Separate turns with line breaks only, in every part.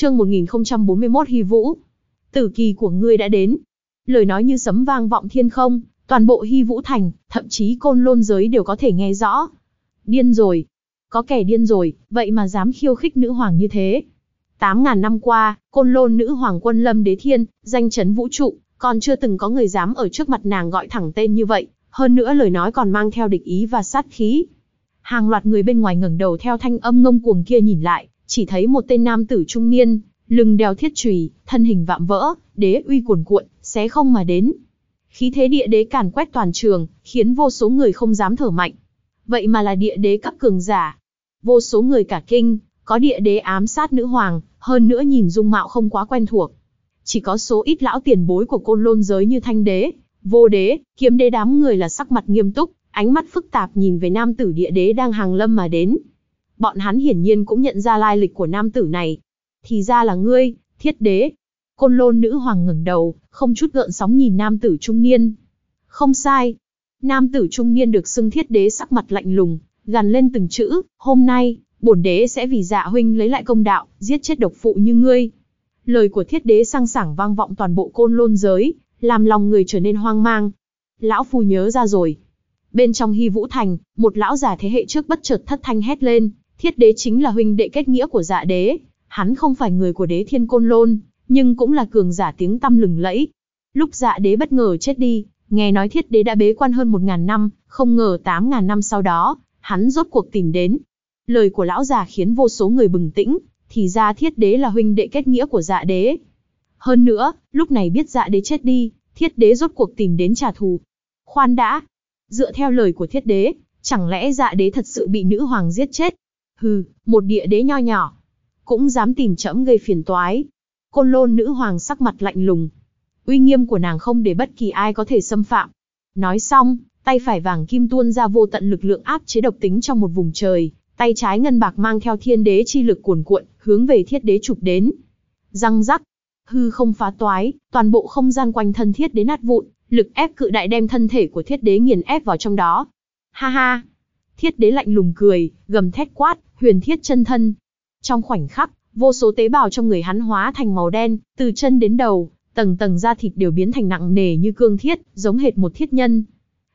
Chương 1041 Hy Vũ. Tử kỳ của ngươi đã đến. Lời nói như sấm vang vọng thiên không, toàn bộ Hy Vũ thành, thậm chí côn lôn giới đều có thể nghe rõ. Điên rồi, có kẻ điên rồi, vậy mà dám khiêu khích nữ hoàng như thế. Tám ngàn năm qua, côn lôn nữ hoàng quân lâm đế thiên, danh chấn vũ trụ, còn chưa từng có người dám ở trước mặt nàng gọi thẳng tên như vậy, hơn nữa lời nói còn mang theo địch ý và sát khí. Hàng loạt người bên ngoài ngẩng đầu theo thanh âm ngông cuồng kia nhìn lại, chỉ thấy một tên nam tử trung niên, lưng đeo thiết chùy, thân hình vạm vỡ, đế uy cuồn cuộn, xé không mà đến. Khí thế địa đế càn quét toàn trường, khiến vô số người không dám thở mạnh. Vậy mà là địa đế cấp cường giả. Vô số người cả kinh, có địa đế ám sát nữ hoàng, hơn nữa nhìn dung mạo không quá quen thuộc. Chỉ có số ít lão tiền bối của côn lôn giới như thanh đế, vô đế, kiếm đế đám người là sắc mặt nghiêm túc, ánh mắt phức tạp nhìn về nam tử địa đế đang hàng lâm mà đến. Bọn hắn hiển nhiên cũng nhận ra lai lịch của nam tử này. Thì ra là ngươi, thiết đế. Côn lôn nữ hoàng ngẩng đầu, không chút gợn sóng nhìn nam tử trung niên. Không sai. Nam tử trung niên được xưng thiết đế sắc mặt lạnh lùng, gằn lên từng chữ, hôm nay, bổn đế sẽ vì dạ huynh lấy lại công đạo, giết chết độc phụ như ngươi. Lời của thiết đế sang sảng vang vọng toàn bộ côn lôn giới, làm lòng người trở nên hoang mang. Lão phu nhớ ra rồi. Bên trong hy vũ thành, một lão già thế hệ trước bất chợt thất thanh hét lên, thiết đế chính là huynh đệ kết nghĩa của dạ đế. Hắn không phải người của đế thiên côn lôn, nhưng cũng là cường giả tiếng tăm lừng lẫy. Lúc dạ đế bất ngờ chết đi, nghe nói thiết đế đã bế quan hơn một ngàn năm, không ngờ tám ngàn năm sau đó, hắn rốt cuộc tìm đến. Lời của lão già khiến vô số người bừng tĩnh, thì ra thiết đế là huynh đệ kết nghĩa của dạ đế. Hơn nữa, lúc này biết dạ đế chết đi, thiết đế rốt cuộc tìm đến trả thù. Khoan đã, dựa theo lời của thiết đế, chẳng lẽ dạ đế thật sự bị nữ hoàng giết chết? Hừ, một địa đế nho nhỏ, cũng dám tìm trẫm gây phiền toái. Côn lôn nữ hoàng sắc mặt lạnh lùng. Uy nghiêm của nàng không để bất kỳ ai có thể xâm phạm. Nói xong, tay phải vàng kim tuôn ra vô tận lực lượng áp chế độc tính trong một vùng trời, tay trái ngân bạc mang theo thiên đế chi lực cuồn cuộn, hướng về thiết đế chụp đến. Răng rắc, hư không phá toái, toàn bộ không gian quanh thân thiết đế nát vụn, lực ép cự đại đem thân thể của thiết đế nghiền ép vào trong đó. Ha ha! Thiết đế lạnh lùng cười, gầm thét quát, huyền thiết chân thân. Trong khoảnh khắc, vô số tế bào trong người hắn hóa thành màu đen, từ chân đến đầu, tầng tầng da thịt đều biến thành nặng nề như cương thiết, giống hệt một thiết nhân.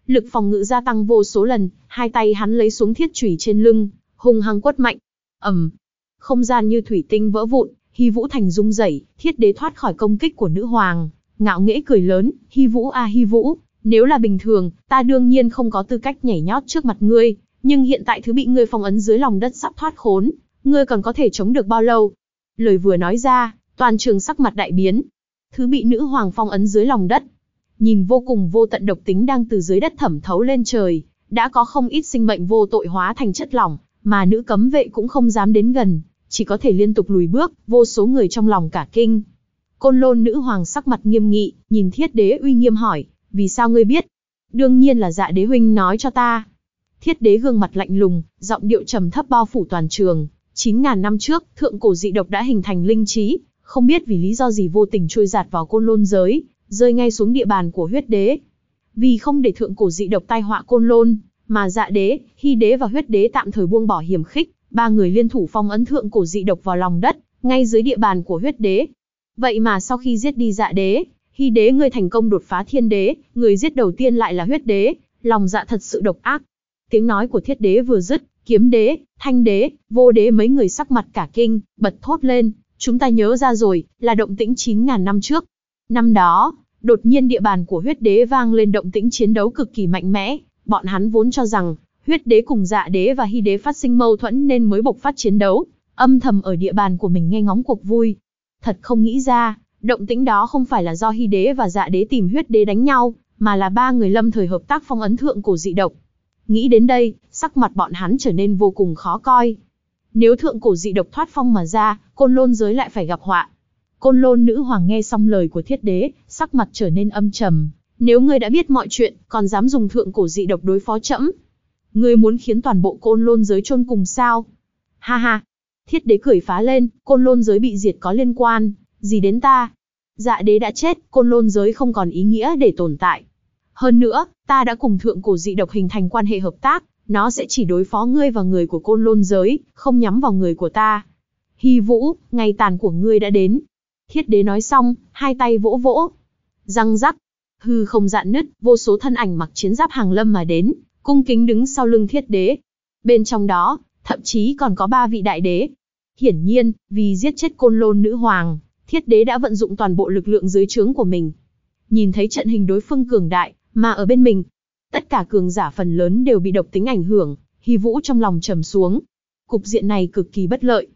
Lực phòng ngự gia tăng vô số lần, hai tay hắn lấy xuống thiết chủy trên lưng, hung hăng quất mạnh. ầm, không gian như thủy tinh vỡ vụn, Hy Vũ Thành rung rẩy, thiết đế thoát khỏi công kích của nữ hoàng, ngạo nghễ cười lớn, Hy Vũ a à, Hy Vũ, nếu là bình thường, ta đương nhiên không có tư cách nhảy nhót trước mặt ngươi, nhưng hiện tại thứ bị ngươi phong ấn dưới lòng đất sắp thoát khốn, ngươi còn có thể chống được bao lâu? Lời vừa nói ra, toàn trường sắc mặt đại biến. Thứ bị nữ hoàng phong ấn dưới lòng đất, nhìn vô cùng vô tận độc tính đang từ dưới đất thẩm thấu lên trời, đã có không ít sinh mệnh vô tội hóa thành chất lỏng, mà nữ cấm vệ cũng không dám đến gần, chỉ có thể liên tục lùi bước, vô số người trong lòng cả kinh. Côn lôn nữ hoàng sắc mặt nghiêm nghị, nhìn thiết đế uy nghiêm hỏi, vì sao ngươi biết? Đương nhiên là dạ đế huynh nói cho ta. Thiết đế gương mặt lạnh lùng, giọng điệu trầm thấp bao phủ toàn trường. 9.000 năm trước, thượng cổ dị độc đã hình thành linh trí, không biết vì lý do gì vô tình trôi giạt vào côn lôn giới, rơi ngay xuống địa bàn của huyết đế. Vì không để thượng cổ dị độc tai họa côn lôn, mà dạ đế, hy đế và huyết đế tạm thời buông bỏ hiểm khích, ba người liên thủ phong ấn thượng cổ dị độc vào lòng đất, ngay dưới địa bàn của huyết đế. Vậy mà sau khi giết đi dạ đế, hy đế người thành công đột phá thiên đế, người giết đầu tiên lại là huyết đế, lòng dạ thật sự độc ác. Tiếng nói của thiết đế vừa dứt, kiếm đế, thanh đế, vô đế mấy người sắc mặt cả kinh, bật thốt lên, chúng ta nhớ ra rồi, là động tĩnh 9.000 năm trước. Năm đó, đột nhiên địa bàn của huyết đế vang lên động tĩnh chiến đấu cực kỳ mạnh mẽ, bọn hắn vốn cho rằng, huyết đế cùng dạ đế và hy đế phát sinh mâu thuẫn nên mới bộc phát chiến đấu, âm thầm ở địa bàn của mình nghe ngóng cuộc vui. Thật không nghĩ ra, động tĩnh đó không phải là do hy đế và dạ đế tìm huyết đế đánh nhau, mà là ba người lâm thời hợp tác phong ấn thượng cổ dị độc. Nghĩ đến đây, sắc mặt bọn hắn trở nên vô cùng khó coi. Nếu thượng cổ dị độc thoát phong mà ra, côn lôn giới lại phải gặp họa. Côn lôn nữ hoàng nghe xong lời của thiết đế, sắc mặt trở nên âm trầm. Nếu ngươi đã biết mọi chuyện, còn dám dùng thượng cổ dị độc đối phó trẫm, ngươi muốn khiến toàn bộ côn lôn giới chôn cùng sao? Ha ha! Thiết đế cười phá lên, côn lôn giới bị diệt có liên quan, gì đến ta? Dạ đế đã chết, côn lôn giới không còn ý nghĩa để tồn tại. Hơn nữa, ta đã cùng thượng cổ dị độc hình thành quan hệ hợp tác, nó sẽ chỉ đối phó ngươi và người của côn lôn giới, không nhắm vào người của ta. Hy Vũ, ngày tàn của ngươi đã đến. Thiết đế nói xong, hai tay vỗ vỗ. Răng rắc, hư không dạn nứt, vô số thân ảnh mặc chiến giáp hàng lâm mà đến, cung kính đứng sau lưng thiết đế. Bên trong đó, thậm chí còn có ba vị đại đế. Hiển nhiên, vì giết chết côn lôn nữ hoàng, thiết đế đã vận dụng toàn bộ lực lượng dưới trướng của mình. Nhìn thấy trận hình đối phương cường đại, mà ở bên mình, tất cả cường giả phần lớn đều bị độc tính ảnh hưởng, Hy Vũ trong lòng trầm xuống. Cục diện này cực kỳ bất lợi.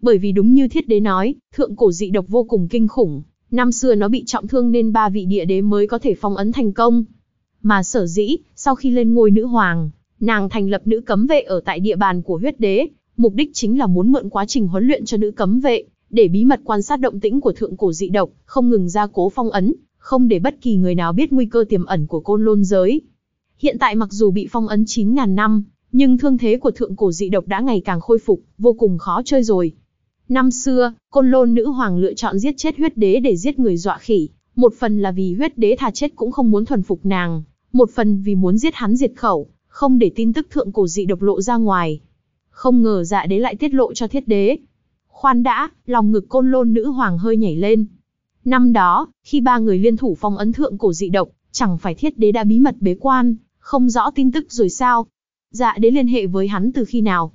Bởi vì đúng như thiết đế nói, thượng cổ dị độc vô cùng kinh khủng, năm xưa nó bị trọng thương nên ba vị địa đế mới có thể phong ấn thành công. Mà sở dĩ, sau khi lên ngôi nữ hoàng, nàng thành lập nữ cấm vệ ở tại địa bàn của huyết đế, mục đích chính là muốn mượn quá trình huấn luyện cho nữ cấm vệ, để bí mật quan sát động tĩnh của thượng cổ dị độc, không ngừng ra cố phong ấn, không để bất kỳ người nào biết nguy cơ tiềm ẩn của côn lôn giới. Hiện tại mặc dù bị phong ấn 9.000 năm, nhưng thương thế của thượng cổ dị độc đã ngày càng khôi phục, vô cùng khó chơi rồi. Năm xưa, côn lôn nữ hoàng lựa chọn giết chết huyết đế để giết người dọa khỉ, một phần là vì huyết đế thà chết cũng không muốn thuần phục nàng, một phần vì muốn giết hắn diệt khẩu, không để tin tức thượng cổ dị độc lộ ra ngoài. Không ngờ dạ đế lại tiết lộ cho thiết đế. Khoan đã, lòng ngực côn lôn nữ hoàng hơi nhảy lên. Năm đó, khi ba người liên thủ phong ấn thượng cổ dị độc, chẳng phải thiết đế đã bí mật bế quan, không rõ tin tức rồi sao? Dạ đế liên hệ với hắn từ khi nào?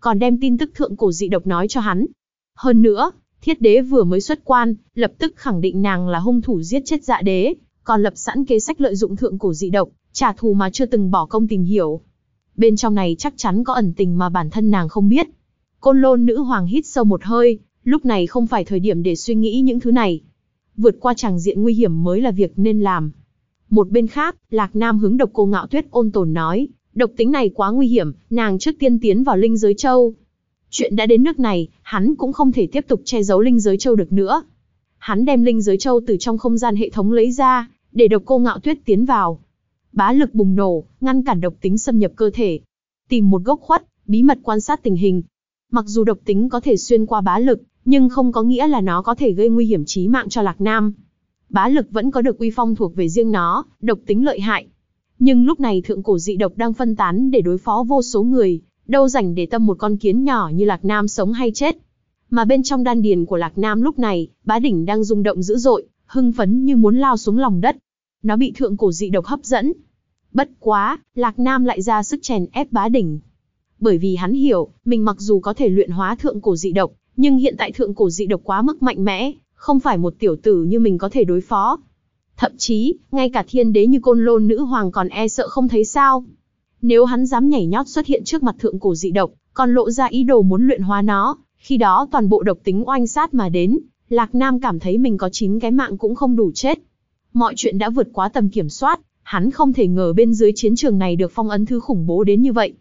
Còn đem tin tức thượng cổ dị độc nói cho hắn. Hơn nữa, thiết đế vừa mới xuất quan, lập tức khẳng định nàng là hung thủ giết chết dạ đế, còn lập sẵn kế sách lợi dụng thượng cổ dị độc, trả thù mà chưa từng bỏ công tìm hiểu. Bên trong này chắc chắn có ẩn tình mà bản thân nàng không biết. Côn lôn nữ hoàng hít sâu một hơi, lúc này không phải thời điểm để suy nghĩ những thứ này. Vượt qua tràng diện nguy hiểm mới là việc nên làm. Một bên khác, Lạc Nam hướng độc cô ngạo tuyết ôn tồn nói, độc tính này quá nguy hiểm, nàng trước tiên tiến vào linh giới châu. Chuyện đã đến nước này, hắn cũng không thể tiếp tục che giấu linh giới châu được nữa. Hắn đem linh giới châu từ trong không gian hệ thống lấy ra, để độc cô ngạo tuyết tiến vào. Bá lực bùng nổ, ngăn cản độc tính xâm nhập cơ thể. Tìm một gốc khuất, bí mật quan sát tình hình. Mặc dù độc tính có thể xuyên qua bá lực, nhưng không có nghĩa là nó có thể gây nguy hiểm chí mạng cho Lạc Nam. Bá lực vẫn có được uy phong thuộc về riêng nó, độc tính lợi hại. Nhưng lúc này thượng cổ dị độc đang phân tán để đối phó vô số người, đâu rảnh để tâm một con kiến nhỏ như Lạc Nam sống hay chết. Mà bên trong đan điền của Lạc Nam lúc này, bá đỉnh đang rung động dữ dội, hưng phấn như muốn lao xuống lòng đất. Nó bị thượng cổ dị độc hấp dẫn. Bất quá, Lạc Nam lại ra sức chèn ép bá đỉnh. Bởi vì hắn hiểu, mình mặc dù có thể luyện hóa thượng cổ dị độc, nhưng hiện tại thượng cổ dị độc quá mức mạnh mẽ, không phải một tiểu tử như mình có thể đối phó. Thậm chí, ngay cả thiên đế như côn lôn nữ hoàng còn e sợ không thấy sao. Nếu hắn dám nhảy nhót xuất hiện trước mặt thượng cổ dị độc, còn lộ ra ý đồ muốn luyện hóa nó, khi đó toàn bộ độc tính oanh sát mà đến, Lạc Nam cảm thấy mình có 9 cái mạng cũng không đủ chết. Mọi chuyện đã vượt quá tầm kiểm soát, hắn không thể ngờ bên dưới chiến trường này được phong ấn thứ khủng bố đến như vậy.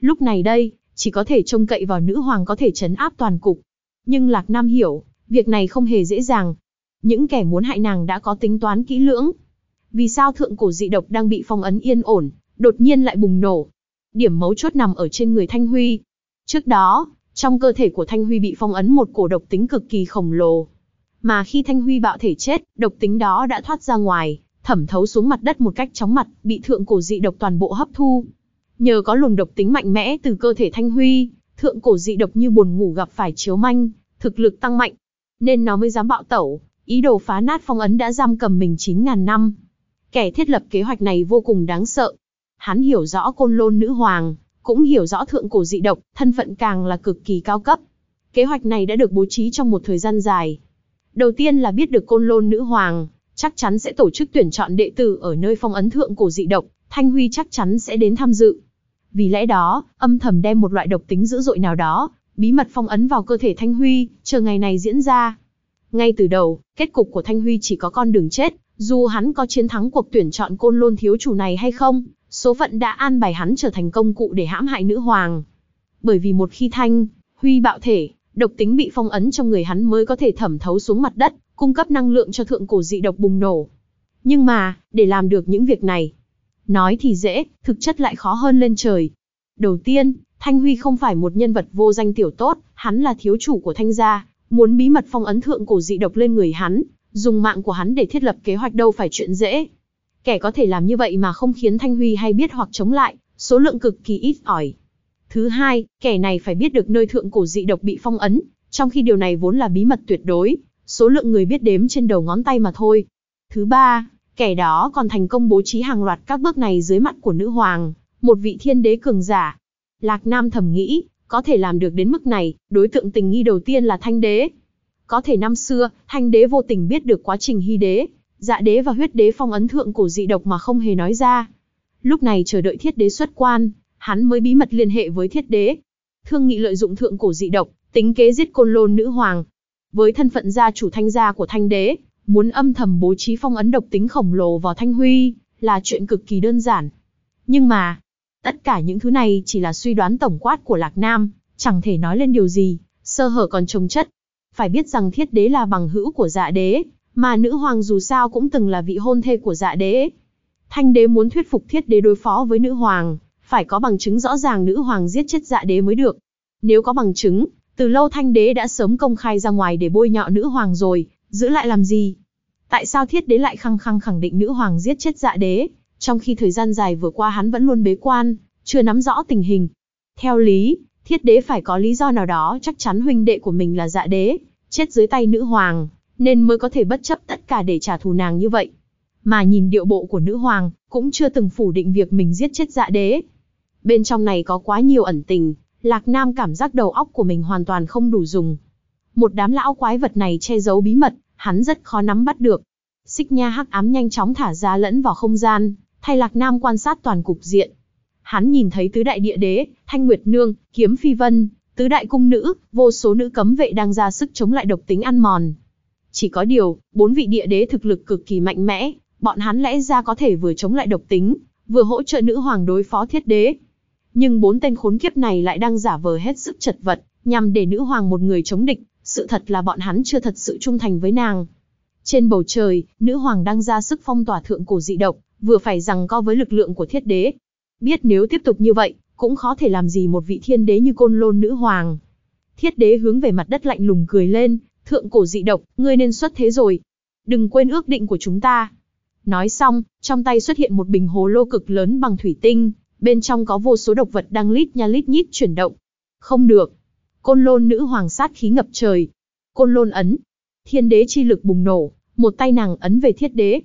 Lúc này đây, chỉ có thể trông cậy vào nữ hoàng có thể chấn áp toàn cục. Nhưng Lạc Nam hiểu, việc này không hề dễ dàng. Những kẻ muốn hại nàng đã có tính toán kỹ lưỡng. Vì sao thượng cổ dị độc đang bị phong ấn yên ổn, đột nhiên lại bùng nổ? Điểm mấu chốt nằm ở trên người Thanh Huy. Trước đó, trong cơ thể của Thanh Huy bị phong ấn một cổ độc tính cực kỳ khổng lồ. Mà khi Thanh Huy bạo thể chết, độc tính đó đã thoát ra ngoài, thẩm thấu xuống mặt đất một cách chóng mặt, bị thượng cổ dị độc toàn bộ hấp thu. Nhờ có luồng độc tính mạnh mẽ từ cơ thể Thanh Huy, thượng cổ dị độc như buồn ngủ gặp phải chiếu manh, thực lực tăng mạnh, nên nó mới dám bạo tẩu, ý đồ phá nát phong ấn đã giam cầm mình 9.000 năm. Kẻ thiết lập kế hoạch này vô cùng đáng sợ. Hắn hiểu rõ côn lôn nữ hoàng, cũng hiểu rõ thượng cổ dị độc, thân phận càng là cực kỳ cao cấp. Kế hoạch này đã được bố trí trong một thời gian dài. Đầu tiên là biết được côn lôn nữ hoàng, chắc chắn sẽ tổ chức tuyển chọn đệ tử ở nơi phong ấn thượng cổ dị độc, Thanh Huy chắc chắn sẽ đến tham dự. Vì lẽ đó, âm thầm đem một loại độc tính dữ dội nào đó, bí mật phong ấn vào cơ thể Thanh Huy, chờ ngày này diễn ra. Ngay từ đầu, kết cục của Thanh Huy chỉ có con đường chết, dù hắn có chiến thắng cuộc tuyển chọn côn lôn thiếu chủ này hay không, số phận đã an bài hắn trở thành công cụ để hãm hại nữ hoàng. Bởi vì một khi Thanh, Huy bạo thể, độc tính bị phong ấn trong người hắn mới có thể thẩm thấu xuống mặt đất, cung cấp năng lượng cho thượng cổ dị độc bùng nổ. Nhưng mà, để làm được những việc này, nói thì dễ, thực chất lại khó hơn lên trời. Đầu tiên, Thanh Huy không phải một nhân vật vô danh tiểu tốt, hắn là thiếu chủ của Thanh gia, muốn bí mật phong ấn thượng cổ dị độc lên người hắn, dùng mạng của hắn để thiết lập kế hoạch đâu phải chuyện dễ. Kẻ có thể làm như vậy mà không khiến Thanh Huy hay biết hoặc chống lại, số lượng cực kỳ ít ỏi. Thứ hai, kẻ này phải biết được nơi thượng cổ dị độc bị phong ấn, Trong khi điều này vốn là bí mật tuyệt đối, số lượng người biết đếm trên đầu ngón tay mà thôi. Thứ ba, kẻ đó còn thành công bố trí hàng loạt các bước này dưới mặt của nữ hoàng, một vị thiên đế cường giả. Lạc Nam thầm nghĩ, có thể làm được đến mức này, đối tượng tình nghi đầu tiên là thanh đế. Có thể năm xưa, thanh đế vô tình biết được quá trình hy đế, dạ đế và huyết đế phong ấn thượng cổ dị độc mà không hề nói ra. Lúc này chờ đợi thiết đế xuất quan, hắn mới bí mật liên hệ với thiết đế. Thương nghị lợi dụng thượng cổ dị độc, tính kế giết côn lôn nữ hoàng. Với thân phận gia chủ thanh gia của thanh đế, muốn âm thầm bố trí phong ấn độc tính khổng lồ vào thanh huy, là chuyện cực kỳ đơn giản. Nhưng mà, tất cả những thứ này chỉ là suy đoán tổng quát của Lạc Nam, chẳng thể nói lên điều gì, sơ hở còn trông chất. Phải biết rằng thiết đế là bằng hữu của dạ đế, mà nữ hoàng dù sao cũng từng là vị hôn thê của dạ đế. Thanh đế muốn thuyết phục thiết đế đối phó với nữ hoàng, phải có bằng chứng rõ ràng nữ hoàng giết chết dạ đế mới được. Nếu có bằng chứng, từ lâu thanh đế đã sớm công khai ra ngoài để bôi nhọ nữ hoàng rồi, giữ lại làm gì? Tại sao thiết đế lại khăng khăng khẳng định nữ hoàng giết chết dạ đế, trong khi thời gian dài vừa qua hắn vẫn luôn bế quan, chưa nắm rõ tình hình. Theo lý, thiết đế phải có lý do nào đó chắc chắn huynh đệ của mình là dạ đế, chết dưới tay nữ hoàng, nên mới có thể bất chấp tất cả để trả thù nàng như vậy. Mà nhìn điệu bộ của nữ hoàng, cũng chưa từng phủ định việc mình giết chết dạ đế. Bên trong này có quá nhiều ẩn tình, Lạc Nam cảm giác đầu óc của mình hoàn toàn không đủ dùng. Một đám lão quái vật này che giấu bí mật, hắn rất khó nắm bắt được. Xích nha hắc ám nhanh chóng thả ra lẫn vào không gian, thay Lạc Nam quan sát toàn cục diện. Hắn nhìn thấy tứ đại địa đế, Thanh Nguyệt Nương, Kiếm Phi Vân, tứ đại cung nữ, vô số nữ cấm vệ đang ra sức chống lại độc tính ăn mòn. Chỉ có điều, bốn vị địa đế thực lực cực kỳ mạnh mẽ, bọn hắn lẽ ra có thể vừa chống lại độc tính, vừa hỗ trợ nữ hoàng đối phó thiết đế. Nhưng bốn tên khốn kiếp này lại đang giả vờ hết sức chật vật, nhằm để nữ hoàng một người chống địch, sự thật là bọn hắn chưa thật sự trung thành với nàng. Trên bầu trời, nữ hoàng đang ra sức phong tỏa thượng cổ dị độc, vừa phải rằng co với lực lượng của thiết đế. Biết nếu tiếp tục như vậy, cũng khó thể làm gì một vị thiên đế như côn lôn nữ hoàng. Thiết đế hướng về mặt đất lạnh lùng cười lên, thượng cổ dị độc, ngươi nên xuất thế rồi. Đừng quên ước định của chúng ta. Nói xong, trong tay xuất hiện một bình hồ lô cực lớn bằng thủy tinh, bên trong có vô số độc vật đang lít nha lít nhít chuyển động. Không được. Côn lôn nữ hoàng sát khí ngập trời. Côn lôn ấn. Thiên đế chi lực bùng nổ, một tay nàng ấn về thiết đế.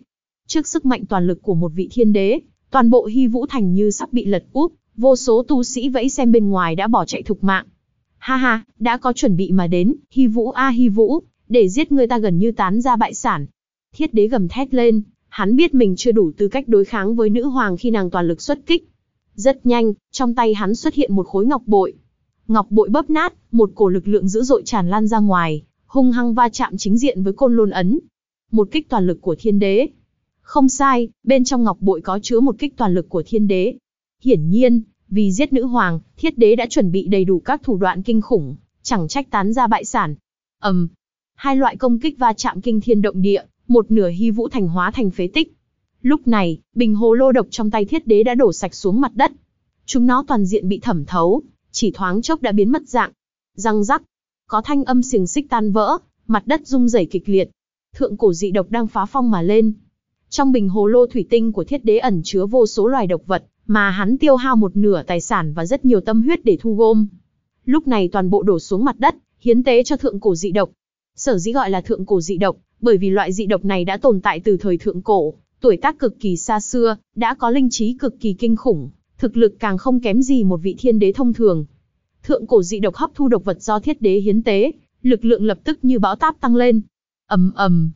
Trước sức mạnh toàn lực của một vị thiên đế, toàn bộ hy vũ thành như sắp bị lật úp, vô số tu sĩ vẫy xem bên ngoài đã bỏ chạy thục mạng. Ha ha, đã có chuẩn bị mà đến, hy vũ a hy vũ, để giết người ta gần như tán ra bại sản. Thiết đế gầm thét lên, hắn biết mình chưa đủ tư cách đối kháng với nữ hoàng khi nàng toàn lực xuất kích. Rất nhanh, trong tay hắn xuất hiện một khối ngọc bội. Ngọc bội bóp nát, một cổ lực lượng dữ dội tràn lan ra ngoài, hung hăng va chạm chính diện với côn lôn ấn. Một kích toàn lực của thiên đế. Không sai, bên trong ngọc bội có chứa một kích toàn lực của thiên đế. Hiển nhiên, vì giết nữ hoàng, thiết đế đã chuẩn bị đầy đủ các thủ đoạn kinh khủng, chẳng trách tán ra bại sản. ầm, um, hai loại công kích va chạm kinh thiên động địa, một nửa hy vũ thành hóa thành phế tích. Lúc này, bình hồ lô độc trong tay thiết đế đã đổ sạch xuống mặt đất. Chúng nó toàn diện bị thẩm thấu, chỉ thoáng chốc đã biến mất dạng. Răng rắc, có thanh âm xiềng xích tan vỡ, mặt đất rung rẩy kịch liệt. Thượng cổ dị độc đang phá phong mà lên. Trong bình hồ lô thủy tinh của thiết đế ẩn chứa vô số loài độc vật, mà hắn tiêu hao một nửa tài sản và rất nhiều tâm huyết để thu gom. Lúc này toàn bộ đổ xuống mặt đất, hiến tế cho thượng cổ dị độc. Sở dĩ gọi là thượng cổ dị độc, bởi vì loại dị độc này đã tồn tại từ thời thượng cổ, tuổi tác cực kỳ xa xưa, đã có linh trí cực kỳ kinh khủng, thực lực càng không kém gì một vị thiên đế thông thường. Thượng cổ dị độc hấp thu độc vật do thiết đế hiến tế, lực lượng lập tức như bão táp tăng lên. ầm ầm,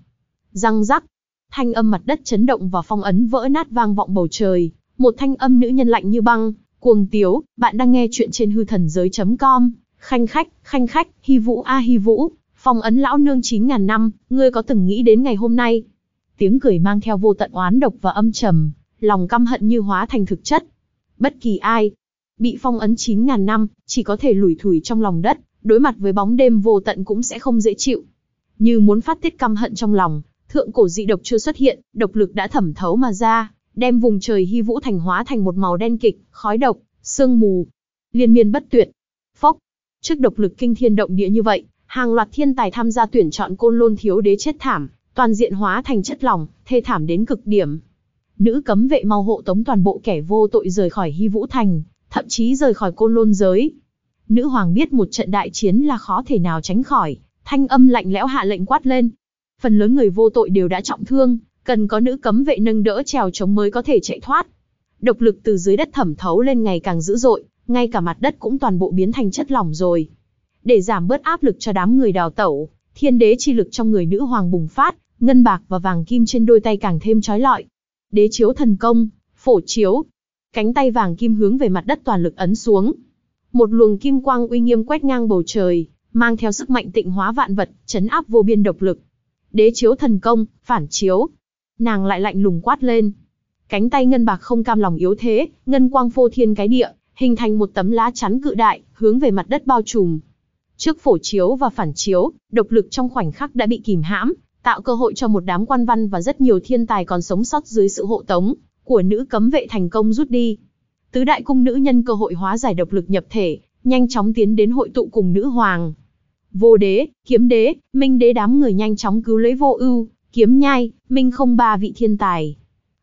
răng rắc, thanh âm mặt đất chấn động và phong ấn vỡ nát vang vọng bầu trời. Một thanh âm nữ nhân lạnh như băng, cuồng tiếu, bạn đang nghe chuyện trên hư thần giới.com. Khanh khách, khanh khách, hy vũ a hy vũ, phong ấn lão nương 9.000 năm, ngươi có từng nghĩ đến ngày hôm nay? Tiếng cười mang theo vô tận oán độc và âm trầm, lòng căm hận như hóa thành thực chất. Bất kỳ ai, bị phong ấn 9.000 năm, chỉ có thể lủi thủi trong lòng đất, đối mặt với bóng đêm vô tận cũng sẽ không dễ chịu. Như muốn phát tiết căm hận trong lòng, thượng cổ dị độc chưa xuất hiện, độc lực đã thẩm thấu mà ra, đem vùng trời hy vũ thành hóa thành một màu đen kịch, khói độc, sương mù, liên miên bất tuyệt. Phốc, trước độc lực kinh thiên động địa như vậy, hàng loạt thiên tài tham gia tuyển chọn côn lôn thiếu đế chết thảm, toàn diện hóa thành chất lỏng, thê thảm đến cực điểm. Nữ cấm vệ mau hộ tống toàn bộ kẻ vô tội rời khỏi hy vũ thành, thậm chí rời khỏi côn lôn giới. nữ hoàng biết một trận đại chiến là khó thể nào tránh khỏi, thanh âm lạnh lẽo hạ lệnh quát lên. Phần lớn người vô tội đều đã trọng thương, cần có nữ cấm vệ nâng đỡ trèo chống mới có thể chạy thoát. Độc lực từ dưới đất thẩm thấu lên ngày càng dữ dội, ngay cả mặt đất cũng toàn bộ biến thành chất lỏng rồi. Để giảm bớt áp lực cho đám người đào tẩu, thiên đế chi lực trong người nữ hoàng bùng phát, ngân bạc và vàng kim trên đôi tay càng thêm trói lọi. Đế chiếu thần công, phổ chiếu. Cánh tay vàng kim hướng về mặt đất toàn lực ấn xuống. Một luồng kim quang uy nghiêm quét ngang bầu trời, mang theo sức mạnh tịnh hóa vạn vật, chấn áp vô biên độc lực. Đế chiếu thần công, phản chiếu. Nàng lại lạnh lùng quát lên. Cánh tay ngân bạc không cam lòng yếu thế, ngân quang phô thiên cái địa, hình thành một tấm lá chắn cự đại, hướng về mặt đất bao trùm. Trước phổ chiếu và phản chiếu, độc lực trong khoảnh khắc đã bị kìm hãm, tạo cơ hội cho một đám quan văn và rất nhiều thiên tài còn sống sót dưới sự hộ tống của nữ cấm vệ thành công rút đi. Tứ đại cung nữ nhân cơ hội hóa giải độc lực nhập thể, nhanh chóng tiến đến hội tụ cùng nữ hoàng. Vô đế, kiếm đế, minh đế đám người nhanh chóng cứu lấy vô ưu, kiếm nhai, minh không ba vị thiên tài.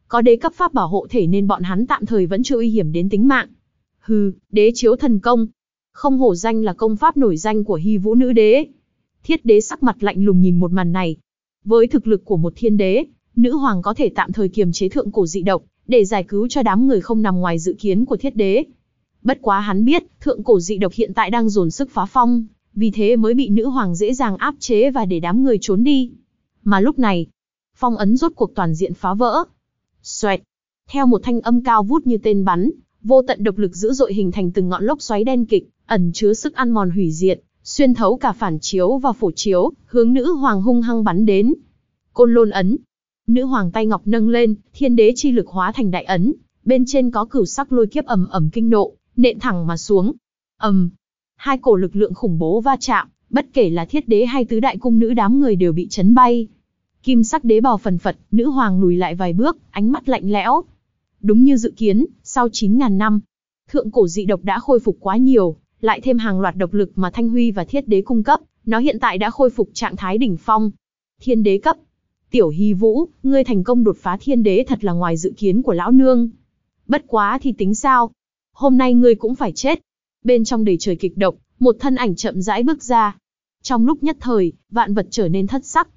Có đế cấp pháp bảo hộ thể nên bọn hắn tạm thời vẫn chưa uy hiểm đến tính mạng. Hừ, đế chiếu thần công. Không hổ danh là công pháp nổi danh của hy vũ nữ đế. Thiết đế sắc mặt lạnh lùng nhìn một màn này. Với thực lực của một thiên đế, nữ hoàng có thể tạm thời kiềm chế thượng cổ dị độc, để giải cứu cho đám người không nằm ngoài dự kiến của thiết đế. Bất quá hắn biết, thượng cổ dị độc hiện tại đang dồn sức phá phong, vì thế mới bị nữ hoàng dễ dàng áp chế và để đám người trốn đi. Mà lúc này, phong ấn rốt cuộc toàn diện phá vỡ. Xoẹt, theo một thanh âm cao vút như tên bắn, vô tận độc lực dữ dội hình thành từng ngọn lốc xoáy đen kịch, ẩn chứa sức ăn mòn hủy diệt, xuyên thấu cả phản chiếu và phổ chiếu, hướng nữ hoàng hung hăng bắn đến. Côn lôn ấn, Nữ hoàng tay ngọc nâng lên, thiên đế chi lực hóa thành đại ấn, bên trên có cửu sắc lôi kiếp ầm ầm kinh nộ, nện thẳng mà xuống. Ầm. Hai cổ lực lượng khủng bố va chạm, bất kể là thiết đế hay tứ đại cung nữ đám người đều bị chấn bay. Kim sắc đế bào phần phật, nữ hoàng lùi lại vài bước, ánh mắt lạnh lẽo. Đúng như dự kiến, sau 9.000 năm, thượng cổ dị độc đã khôi phục quá nhiều, lại thêm hàng loạt độc lực mà Thanh Huy và Thiết Đế cung cấp, nó hiện tại đã khôi phục trạng thái đỉnh phong. Thiên đế cấp, Tiểu Hy Vũ, ngươi thành công đột phá thiên đế thật là ngoài dự kiến của lão nương. Bất quá thì tính sao? Hôm nay ngươi cũng phải chết. Bên trong đầy trời kịch độc, một thân ảnh chậm rãi bước ra. Trong lúc nhất thời, vạn vật trở nên thất sắc.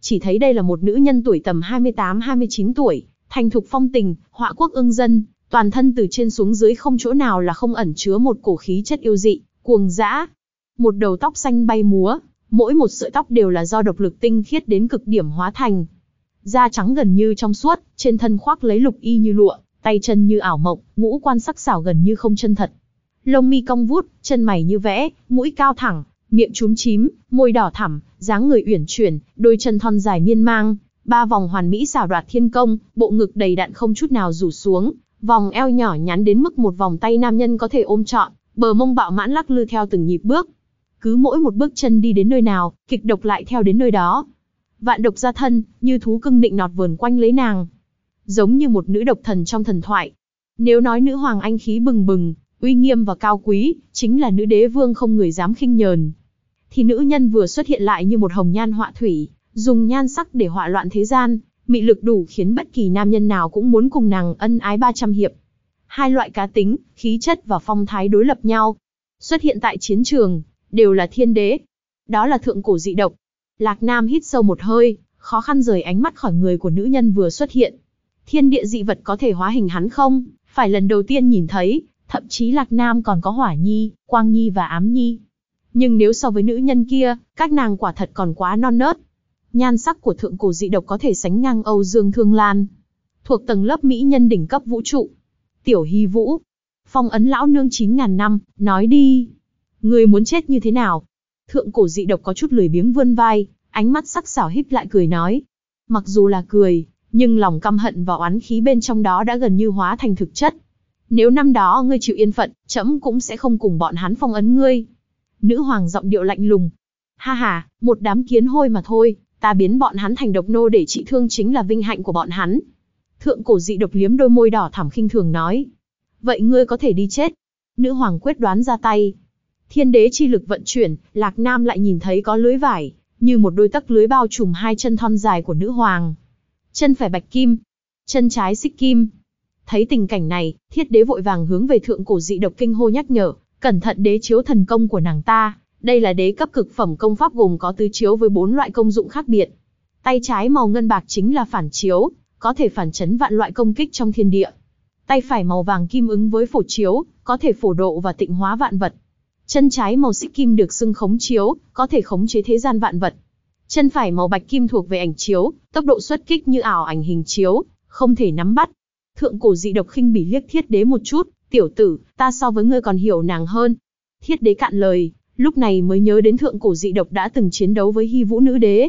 Chỉ thấy đây là một nữ nhân tuổi tầm 28-29 tuổi, thành thục phong tình, họa quốc ương dân, toàn thân từ trên xuống dưới không chỗ nào là không ẩn chứa một cổ khí chất yêu dị, cuồng dã. Một đầu tóc xanh bay múa, mỗi một sợi tóc đều là do độc lực tinh khiết đến cực điểm hóa thành. Da trắng gần như trong suốt, trên thân khoác lấy lục y như lụa, tay chân như ảo mộng, ngũ quan sắc xảo gần như không chân thật. Lông mi cong vút, chân mày như vẽ, mũi cao thẳng, miệng trúm chím, môi đỏ thẳm, dáng người uyển chuyển, đôi chân thon dài miên mang, ba vòng hoàn mỹ xảo đoạt thiên công, bộ ngực đầy đặn không chút nào rủ xuống, vòng eo nhỏ nhắn đến mức một vòng tay nam nhân có thể ôm trọn, bờ mông bạo mãn lắc lư theo từng nhịp bước, cứ mỗi một bước chân đi đến nơi nào, kịch độc lại theo đến nơi đó. Vạn độc ra thân, như thú cưng định nọt vườn quanh lấy nàng. Giống như một nữ độc thần trong thần thoại. Nếu nói nữ hoàng anh khí bừng bừng, uy nghiêm và cao quý, chính là nữ đế vương không người dám khinh nhờn. Thì nữ nhân vừa xuất hiện lại như một hồng nhan họa thủy, dùng nhan sắc để họa loạn thế gian, mị lực đủ khiến bất kỳ nam nhân nào cũng muốn cùng nàng ân ái 300 hiệp. Hai loại cá tính, khí chất và phong thái đối lập nhau. Xuất hiện tại chiến trường, đều là thiên đế. Đó là thượng cổ dị độc. Lạc Nam hít sâu một hơi, khó khăn rời ánh mắt khỏi người của nữ nhân vừa xuất hiện. Thiên địa dị vật có thể hóa hình hắn không? Phải lần đầu tiên nhìn thấy, thậm chí Lạc Nam còn có Hỏa Nhi, Quang Nhi và Ám Nhi. Nhưng nếu so với nữ nhân kia, các nàng quả thật còn quá non nớt. Nhan sắc của thượng cổ dị độc có thể sánh ngang Âu Dương Thương Lan. Thuộc tầng lớp mỹ nhân đỉnh cấp vũ trụ. Tiểu Hy Vũ. Phong ấn lão nương 9.000 năm, nói đi. Người muốn chết như thế nào? Thượng cổ dị độc có chút lười biếng vươn vai, ánh mắt sắc sảo híp lại cười nói. Mặc dù là cười, nhưng lòng căm hận và oán khí bên trong đó đã gần như hóa thành thực chất. Nếu năm đó ngươi chịu yên phận, trẫm cũng sẽ không cùng bọn hắn phong ấn ngươi. Nữ hoàng giọng điệu lạnh lùng. Ha ha, một đám kiến hôi mà thôi, ta biến bọn hắn thành độc nô để trị thương chính là vinh hạnh của bọn hắn. Thượng cổ dị độc liếm đôi môi đỏ thảm khinh thường nói. Vậy ngươi có thể đi chết. Nữ hoàng quyết đoán ra tay. Thiên đế chi lực vận chuyển, Lạc Nam lại nhìn thấy có lưới vải, như một đôi tắc lưới bao trùm hai chân thon dài của nữ hoàng. Chân phải bạch kim, chân trái xích kim. Thấy tình cảnh này, thiết đế vội vàng hướng về thượng cổ dị độc kinh hô nhắc nhở, Cẩn thận đế chiếu thần công của nàng ta, đây là đế cấp cực phẩm công pháp gồm có tứ chiếu với bốn loại công dụng khác biệt. Tay trái màu ngân bạc chính là phản chiếu, có thể phản chấn vạn loại công kích trong thiên địa. Tay phải màu vàng kim ứng với phổ chiếu, có thể phổ độ và tịnh hóa vạn vật. Chân trái màu xích kim được xưng khống chiếu, có thể khống chế thế gian vạn vật. Chân phải màu bạch kim thuộc về ảnh chiếu, tốc độ xuất kích như ảo ảnh hình chiếu, không thể nắm bắt. Thượng cổ dị độc khinh bỉ liếc thiết đế một chút, tiểu tử, ta so với ngươi còn hiểu nàng hơn. Thiết đế cạn lời, lúc này mới nhớ đến thượng cổ dị độc đã từng chiến đấu với hy vũ nữ đế.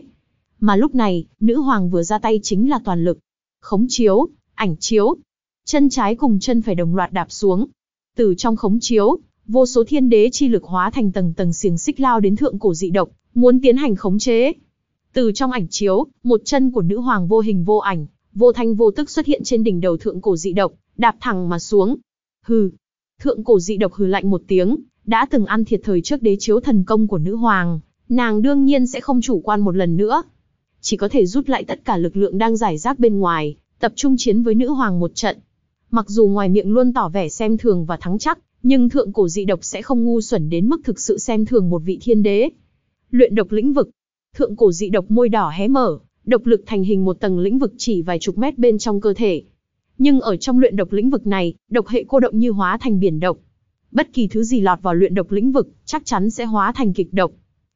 Mà lúc này, nữ hoàng vừa ra tay chính là toàn lực. Khống chiếu, ảnh chiếu. Chân trái cùng chân phải đồng loạt đạp xuống. Từ trong khống chiếu, vô số thiên đế chi lực hóa thành tầng tầng xiềng xích lao đến thượng cổ dị độc, muốn tiến hành khống chế. Từ trong ảnh chiếu, một chân của nữ hoàng vô hình vô ảnh, vô thanh vô tức xuất hiện trên đỉnh đầu thượng cổ dị độc, đạp thẳng mà xuống. Hừ. Thượng cổ dị độc hừ lạnh một tiếng, đã từng ăn thiệt thời trước đế chiếu thần công của nữ hoàng, nàng đương nhiên sẽ không chủ quan một lần nữa. Chỉ có thể rút lại tất cả lực lượng đang giải rác bên ngoài, tập trung chiến với nữ hoàng một trận. Mặc dù ngoài miệng luôn tỏ vẻ xem thường và thắng chắc, nhưng thượng cổ dị độc sẽ không ngu xuẩn đến mức thực sự xem thường một vị thiên đế. Luyện độc lĩnh vực. Thượng cổ dị độc môi đỏ hé mở, độc lực thành hình một tầng lĩnh vực chỉ vài chục mét bên trong cơ thể. Nhưng ở trong luyện độc lĩnh vực này, độc hệ cô động như hóa thành biển độc. Bất kỳ thứ gì lọt vào luyện độc lĩnh vực, chắc chắn sẽ hóa thành kịch độc.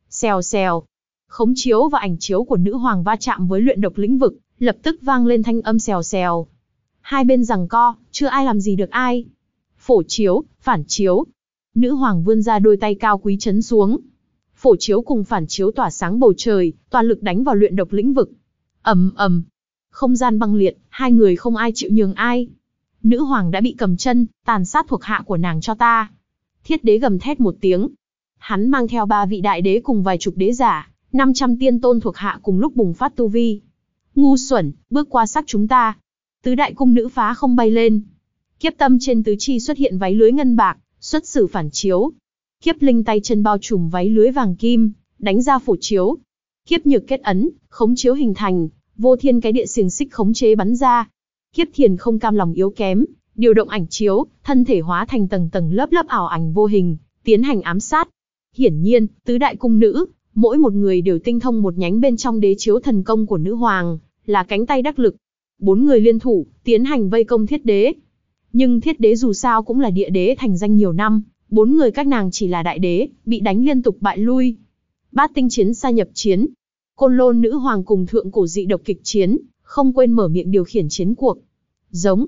Xèo xèo. Khống chiếu và ảnh chiếu của nữ hoàng va chạm với luyện độc lĩnh vực, lập tức vang lên thanh âm xèo xèo. Hai bên rằng co, chưa ai làm gì được ai. Phổ chiếu, phản chiếu. Nữ hoàng vươn ra đôi tay cao quý chấn xuống. Phổ chiếu cùng phản chiếu tỏa sáng bầu trời, toàn lực đánh vào luyện độc lĩnh vực. ầm ầm, không gian băng liệt, hai người không ai chịu nhường ai. Nữ hoàng đã bị cầm chân, tàn sát thuộc hạ của nàng cho ta. Thiết đế gầm thét một tiếng. Hắn mang theo ba vị đại đế cùng vài chục đế giả, 500 tiên tôn thuộc hạ cùng lúc bùng phát tu vi. Ngu xuẩn, bước qua sắc chúng ta. Tứ đại cung nữ phá không bay lên. Kiếp tâm trên tứ chi xuất hiện váy lưới ngân bạc, xuất xử phản chiếu. Kiếp linh tay chân bao trùm váy lưới vàng kim, đánh ra phổ chiếu. Kiếp nhược kết ấn, khống chiếu hình thành, vô thiên cái địa xiềng xích khống chế bắn ra. Kiếp thiền không cam lòng yếu kém, điều động ảnh chiếu, thân thể hóa thành tầng tầng lớp lớp ảo ảnh vô hình, tiến hành ám sát. Hiển nhiên, tứ đại cung nữ, mỗi một người đều tinh thông một nhánh bên trong đế chiếu thần công của nữ hoàng, là cánh tay đắc lực. Bốn người liên thủ, tiến hành vây công thiết đế. Nhưng thiết đế dù sao cũng là địa đế thành danh nhiều năm, bốn người các nàng chỉ là đại đế, bị đánh liên tục bại lui. Bát tinh chiến xa nhập chiến, Côn lôn nữ hoàng cùng thượng cổ dị độc kịch chiến, không quên mở miệng điều khiển chiến cuộc. Giống.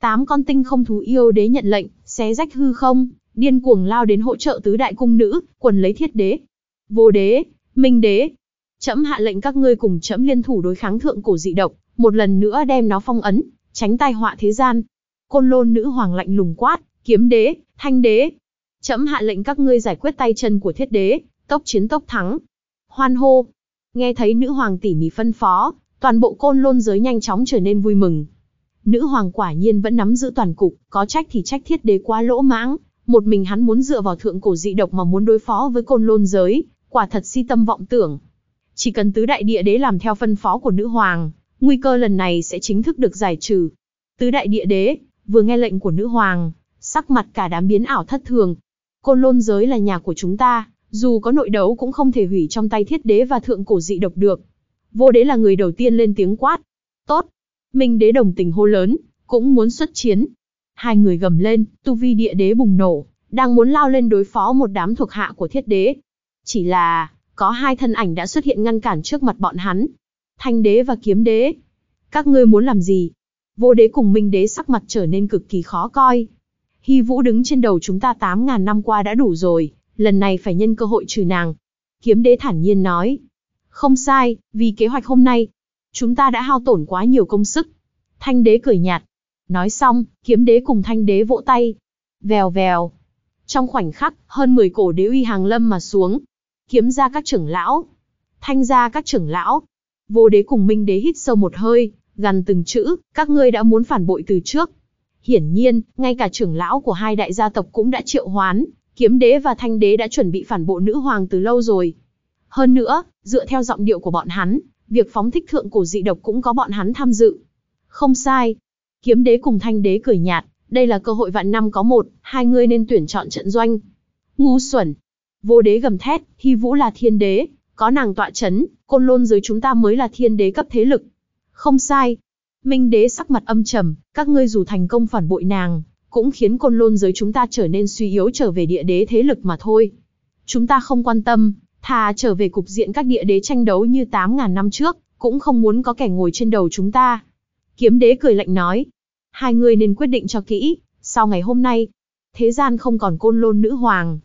Tám con tinh không thú yêu đế nhận lệnh, xé rách hư không, điên cuồng lao đến hỗ trợ tứ đại cung nữ, quần lấy thiết đế. Vô đế, minh đế. Chấm hạ lệnh các ngươi cùng chấm liên thủ đối kháng thượng cổ dị độc, một lần nữa đem nó phong ấn, tránh tai họa thế gian. Côn lôn nữ hoàng lạnh lùng quát, kiếm đế, thanh đế. Chấm hạ lệnh các ngươi giải quyết tay chân của thiết đế, tốc chiến tốc thắng. Hoan hô, Nghe thấy nữ hoàng tỉ mỉ phân phó, toàn bộ côn lôn giới nhanh chóng trở nên vui mừng. Nữ hoàng quả nhiên vẫn nắm giữ toàn cục, có trách thì trách thiết đế quá lỗ mãng, một mình hắn muốn dựa vào thượng cổ dị độc mà muốn đối phó với côn lôn giới, quả thật si tâm vọng tưởng. Chỉ cần tứ đại địa đế làm theo phân phó của nữ hoàng, nguy cơ lần này sẽ chính thức được giải trừ. Tứ đại địa đế, vừa nghe lệnh của nữ hoàng, sắc mặt cả đám biến ảo thất thường. Côn lôn giới là nhà của chúng ta, dù có nội đấu cũng không thể hủy trong tay thiết đế và thượng cổ dị độc được. Vô đế là người đầu tiên lên tiếng quát. Tốt. Minh đế đồng tình hô lớn, cũng muốn xuất chiến. Hai người gầm lên, tu vi địa đế bùng nổ, đang muốn lao lên đối phó một đám thuộc hạ của thiết đế. Chỉ là, có hai thân ảnh đã xuất hiện ngăn cản trước mặt bọn hắn. Thanh đế và kiếm đế. Các ngươi muốn làm gì? Vô đế cùng minh đế sắc mặt trở nên cực kỳ khó coi. Hy vũ đứng trên đầu chúng ta 8.000 năm qua đã đủ rồi, lần này phải nhân cơ hội trừ nàng. Kiếm đế thản nhiên nói. Không sai, vì kế hoạch hôm nay, chúng ta đã hao tổn quá nhiều công sức. Thanh đế cười nhạt. Nói xong, kiếm đế cùng thanh đế vỗ tay. Vèo vèo. Trong khoảnh khắc, hơn 10 cổ đế uy hàng lâm mà xuống. Kiếm ra các trưởng lão. Thanh ra các trưởng lão. Vô đế cùng minh đế hít sâu một hơi, gần từng chữ, các ngươi đã muốn phản bội từ trước. Hiển nhiên, ngay cả trưởng lão của hai đại gia tộc cũng đã triệu hoán, Kiếm đế và thanh đế đã chuẩn bị phản bộ nữ hoàng từ lâu rồi. Hơn nữa, dựa theo giọng điệu của bọn hắn, việc phóng thích thượng cổ dị độc cũng có bọn hắn tham dự. Không sai. Kiếm đế cùng thanh đế cười nhạt, đây là cơ hội vạn năm có một, hai ngươi nên tuyển chọn trận doanh. Ngu xuẩn. Vô đế gầm thét, Hy Vũ là thiên đế, có nàng tọa chấn, côn lôn giới chúng ta mới là thiên đế cấp thế lực. Không sai. Minh đế sắc mặt âm trầm, các ngươi dù thành công phản bội nàng, cũng khiến côn lôn giới chúng ta trở nên suy yếu trở về địa đế thế lực mà thôi. Chúng ta không quan tâm, thà trở về cục diện các địa đế tranh đấu như 8.000 năm trước, cũng không muốn có kẻ ngồi trên đầu chúng ta. Kiếm đế cười lạnh nói, hai người nên quyết định cho kỹ, sau ngày hôm nay, thế gian không còn côn lôn nữ hoàng.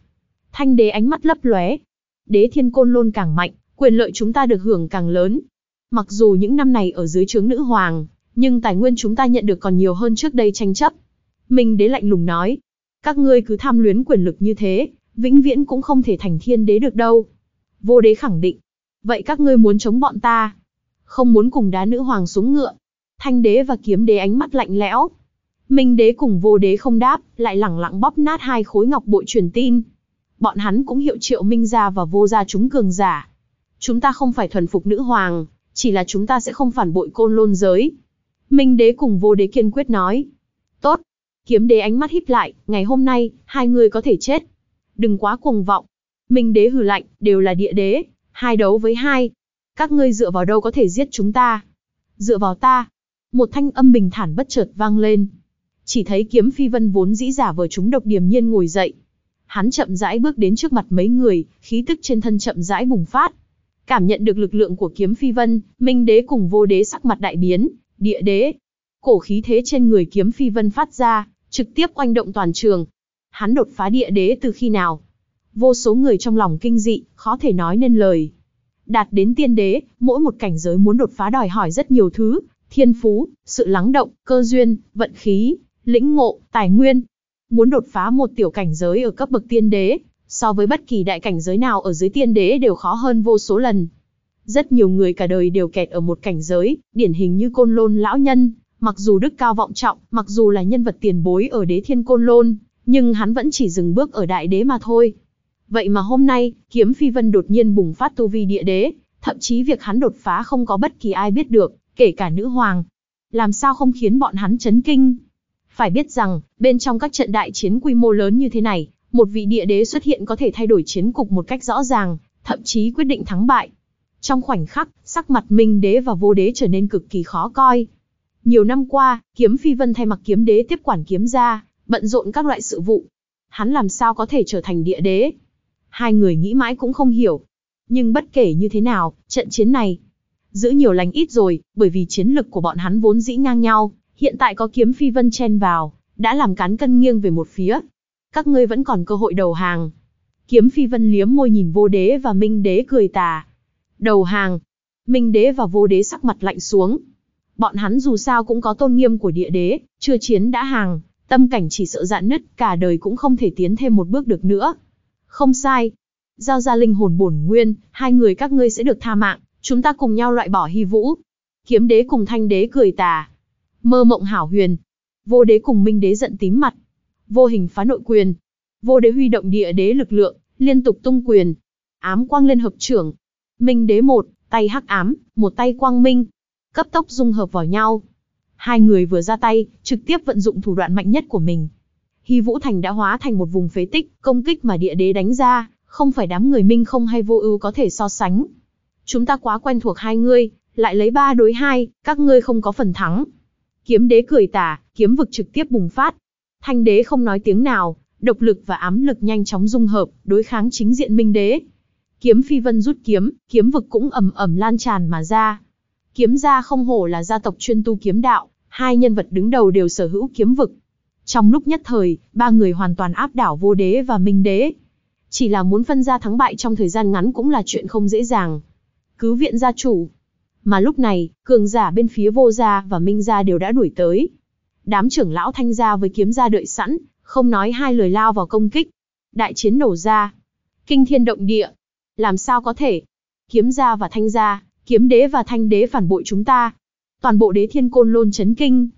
Thanh đế ánh mắt lấp lóe, đế thiên côn lôn càng mạnh, quyền lợi chúng ta được hưởng càng lớn. Mặc dù những năm này ở dưới trướng nữ hoàng, nhưng tài nguyên chúng ta nhận được còn nhiều hơn trước đây tranh chấp. Minh đế lạnh lùng nói, các ngươi cứ tham luyến quyền lực như thế, vĩnh viễn cũng không thể thành thiên đế được đâu. Vô đế khẳng định, vậy các ngươi muốn chống bọn ta, không muốn cùng đá nữ hoàng xuống ngựa. Thanh đế và kiếm đế ánh mắt lạnh lẽo. Minh đế cùng vô đế không đáp, lại lẳng lặng bóp nát hai khối ngọc bội truyền tin. Bọn hắn cũng hiệu triệu Minh gia và vô gia chúng cường giả. Chúng ta không phải thuần phục nữ hoàng, chỉ là chúng ta sẽ không phản bội côn lôn giới. Minh đế cùng vô đế kiên quyết nói. Tốt. Kiếm đế ánh mắt híp lại, ngày hôm nay, hai người có thể chết. Đừng quá cuồng vọng. Minh đế hừ lạnh, đều là địa đế, hai đấu với hai. Các ngươi dựa vào đâu có thể giết chúng ta? Dựa vào ta. Một thanh âm bình thản bất chợt vang lên. Chỉ thấy kiếm phi vân vốn dĩ giả vờ chúng độc điềm nhiên ngồi dậy. Hắn chậm rãi bước đến trước mặt mấy người, khí tức trên thân chậm rãi bùng phát. Cảm nhận được lực lượng của kiếm phi vân, minh đế cùng vô đế sắc mặt đại biến, địa đế. Cổ khí thế trên người kiếm phi vân phát ra, trực tiếp oanh động toàn trường. Hắn đột phá địa đế từ khi nào? Vô số người trong lòng kinh dị, khó thể nói nên lời. Đạt đến tiên đế, mỗi một cảnh giới muốn đột phá đòi hỏi rất nhiều thứ, thiên phú, sự lắng động, cơ duyên, vận khí, lĩnh ngộ, tài nguyên. Muốn đột phá một tiểu cảnh giới ở cấp bậc tiên đế, so với bất kỳ đại cảnh giới nào ở dưới tiên đế đều khó hơn vô số lần. Rất nhiều người cả đời đều kẹt ở một cảnh giới, điển hình như côn lôn lão nhân, mặc dù đức cao vọng trọng, mặc dù là nhân vật tiền bối ở đế thiên côn lôn, nhưng hắn vẫn chỉ dừng bước ở đại đế mà thôi. Vậy mà hôm nay, kiếm phi vân đột nhiên bùng phát tu vi địa đế, thậm chí việc hắn đột phá không có bất kỳ ai biết được, kể cả nữ hoàng. Làm sao không khiến bọn hắn chấn kinh? Phải biết rằng, bên trong các trận đại chiến quy mô lớn như thế này, một vị địa đế xuất hiện có thể thay đổi chiến cục một cách rõ ràng, thậm chí quyết định thắng bại. Trong khoảnh khắc, sắc mặt Minh đế và vô đế trở nên cực kỳ khó coi. Nhiều năm qua, kiếm phi vân thay mặc kiếm đế tiếp quản kiếm gia, bận rộn các loại sự vụ. Hắn làm sao có thể trở thành địa đế? Hai người nghĩ mãi cũng không hiểu. Nhưng bất kể như thế nào, trận chiến này, giữ nhiều lành ít rồi, bởi vì chiến lực của bọn hắn vốn dĩ ngang nhau, hiện tại có kiếm phi vân chen vào, đã làm cán cân nghiêng về một phía. Các ngươi vẫn còn cơ hội đầu hàng. Kiếm phi vân liếm môi nhìn vô đế và minh đế cười tà. Đầu hàng. Minh đế và vô đế sắc mặt lạnh xuống. Bọn hắn dù sao cũng có tôn nghiêm của địa đế, chưa chiến đã hàng, tâm cảnh chỉ sợ dạn nứt, cả đời cũng không thể tiến thêm một bước được nữa. Không sai. Giao ra linh hồn bổn nguyên, hai người các ngươi sẽ được tha mạng, chúng ta cùng nhau loại bỏ hy vũ. Kiếm đế cùng thanh đế cười tà. Mơ mộng hảo huyền. Vô đế cùng minh đế giận tím mặt. Vô hình phá nội quyền. Vô đế huy động địa đế lực lượng, liên tục tung quyền. Ám quang lên hợp trưởng. Minh đế một, tay hắc ám, một tay quang minh. Cấp tốc dung hợp vào nhau. Hai người vừa ra tay, trực tiếp vận dụng thủ đoạn mạnh nhất của mình. Hy Vũ Thành đã hóa thành một vùng phế tích, công kích mà địa đế đánh ra, không phải đám người minh không hay vô ưu có thể so sánh. Chúng ta quá quen thuộc hai ngươi, lại lấy ba đối hai, các ngươi không có phần thắng. Kiếm đế cười tà, kiếm vực trực tiếp bùng phát. Thanh đế không nói tiếng nào, độc lực và ám lực nhanh chóng dung hợp, đối kháng chính diện minh đế. Kiếm phi vân rút kiếm, kiếm vực cũng ầm ầm lan tràn mà ra. Kiếm gia không hổ là gia tộc chuyên tu kiếm đạo, hai nhân vật đứng đầu đều sở hữu kiếm vực. Trong lúc nhất thời, ba người hoàn toàn áp đảo vô đế và minh đế. Chỉ là muốn phân ra thắng bại trong thời gian ngắn cũng là chuyện không dễ dàng. Cứ viện gia chủ. Mà lúc này, cường giả bên phía vô gia và minh gia đều đã đuổi tới. Đám trưởng lão thanh gia với kiếm gia đợi sẵn, không nói hai lời lao vào công kích. Đại chiến nổ ra. Kinh thiên động địa. Làm sao có thể? Kiếm gia và thanh gia, kiếm đế và thanh đế phản bội chúng ta. Toàn bộ đế thiên côn lôn chấn kinh.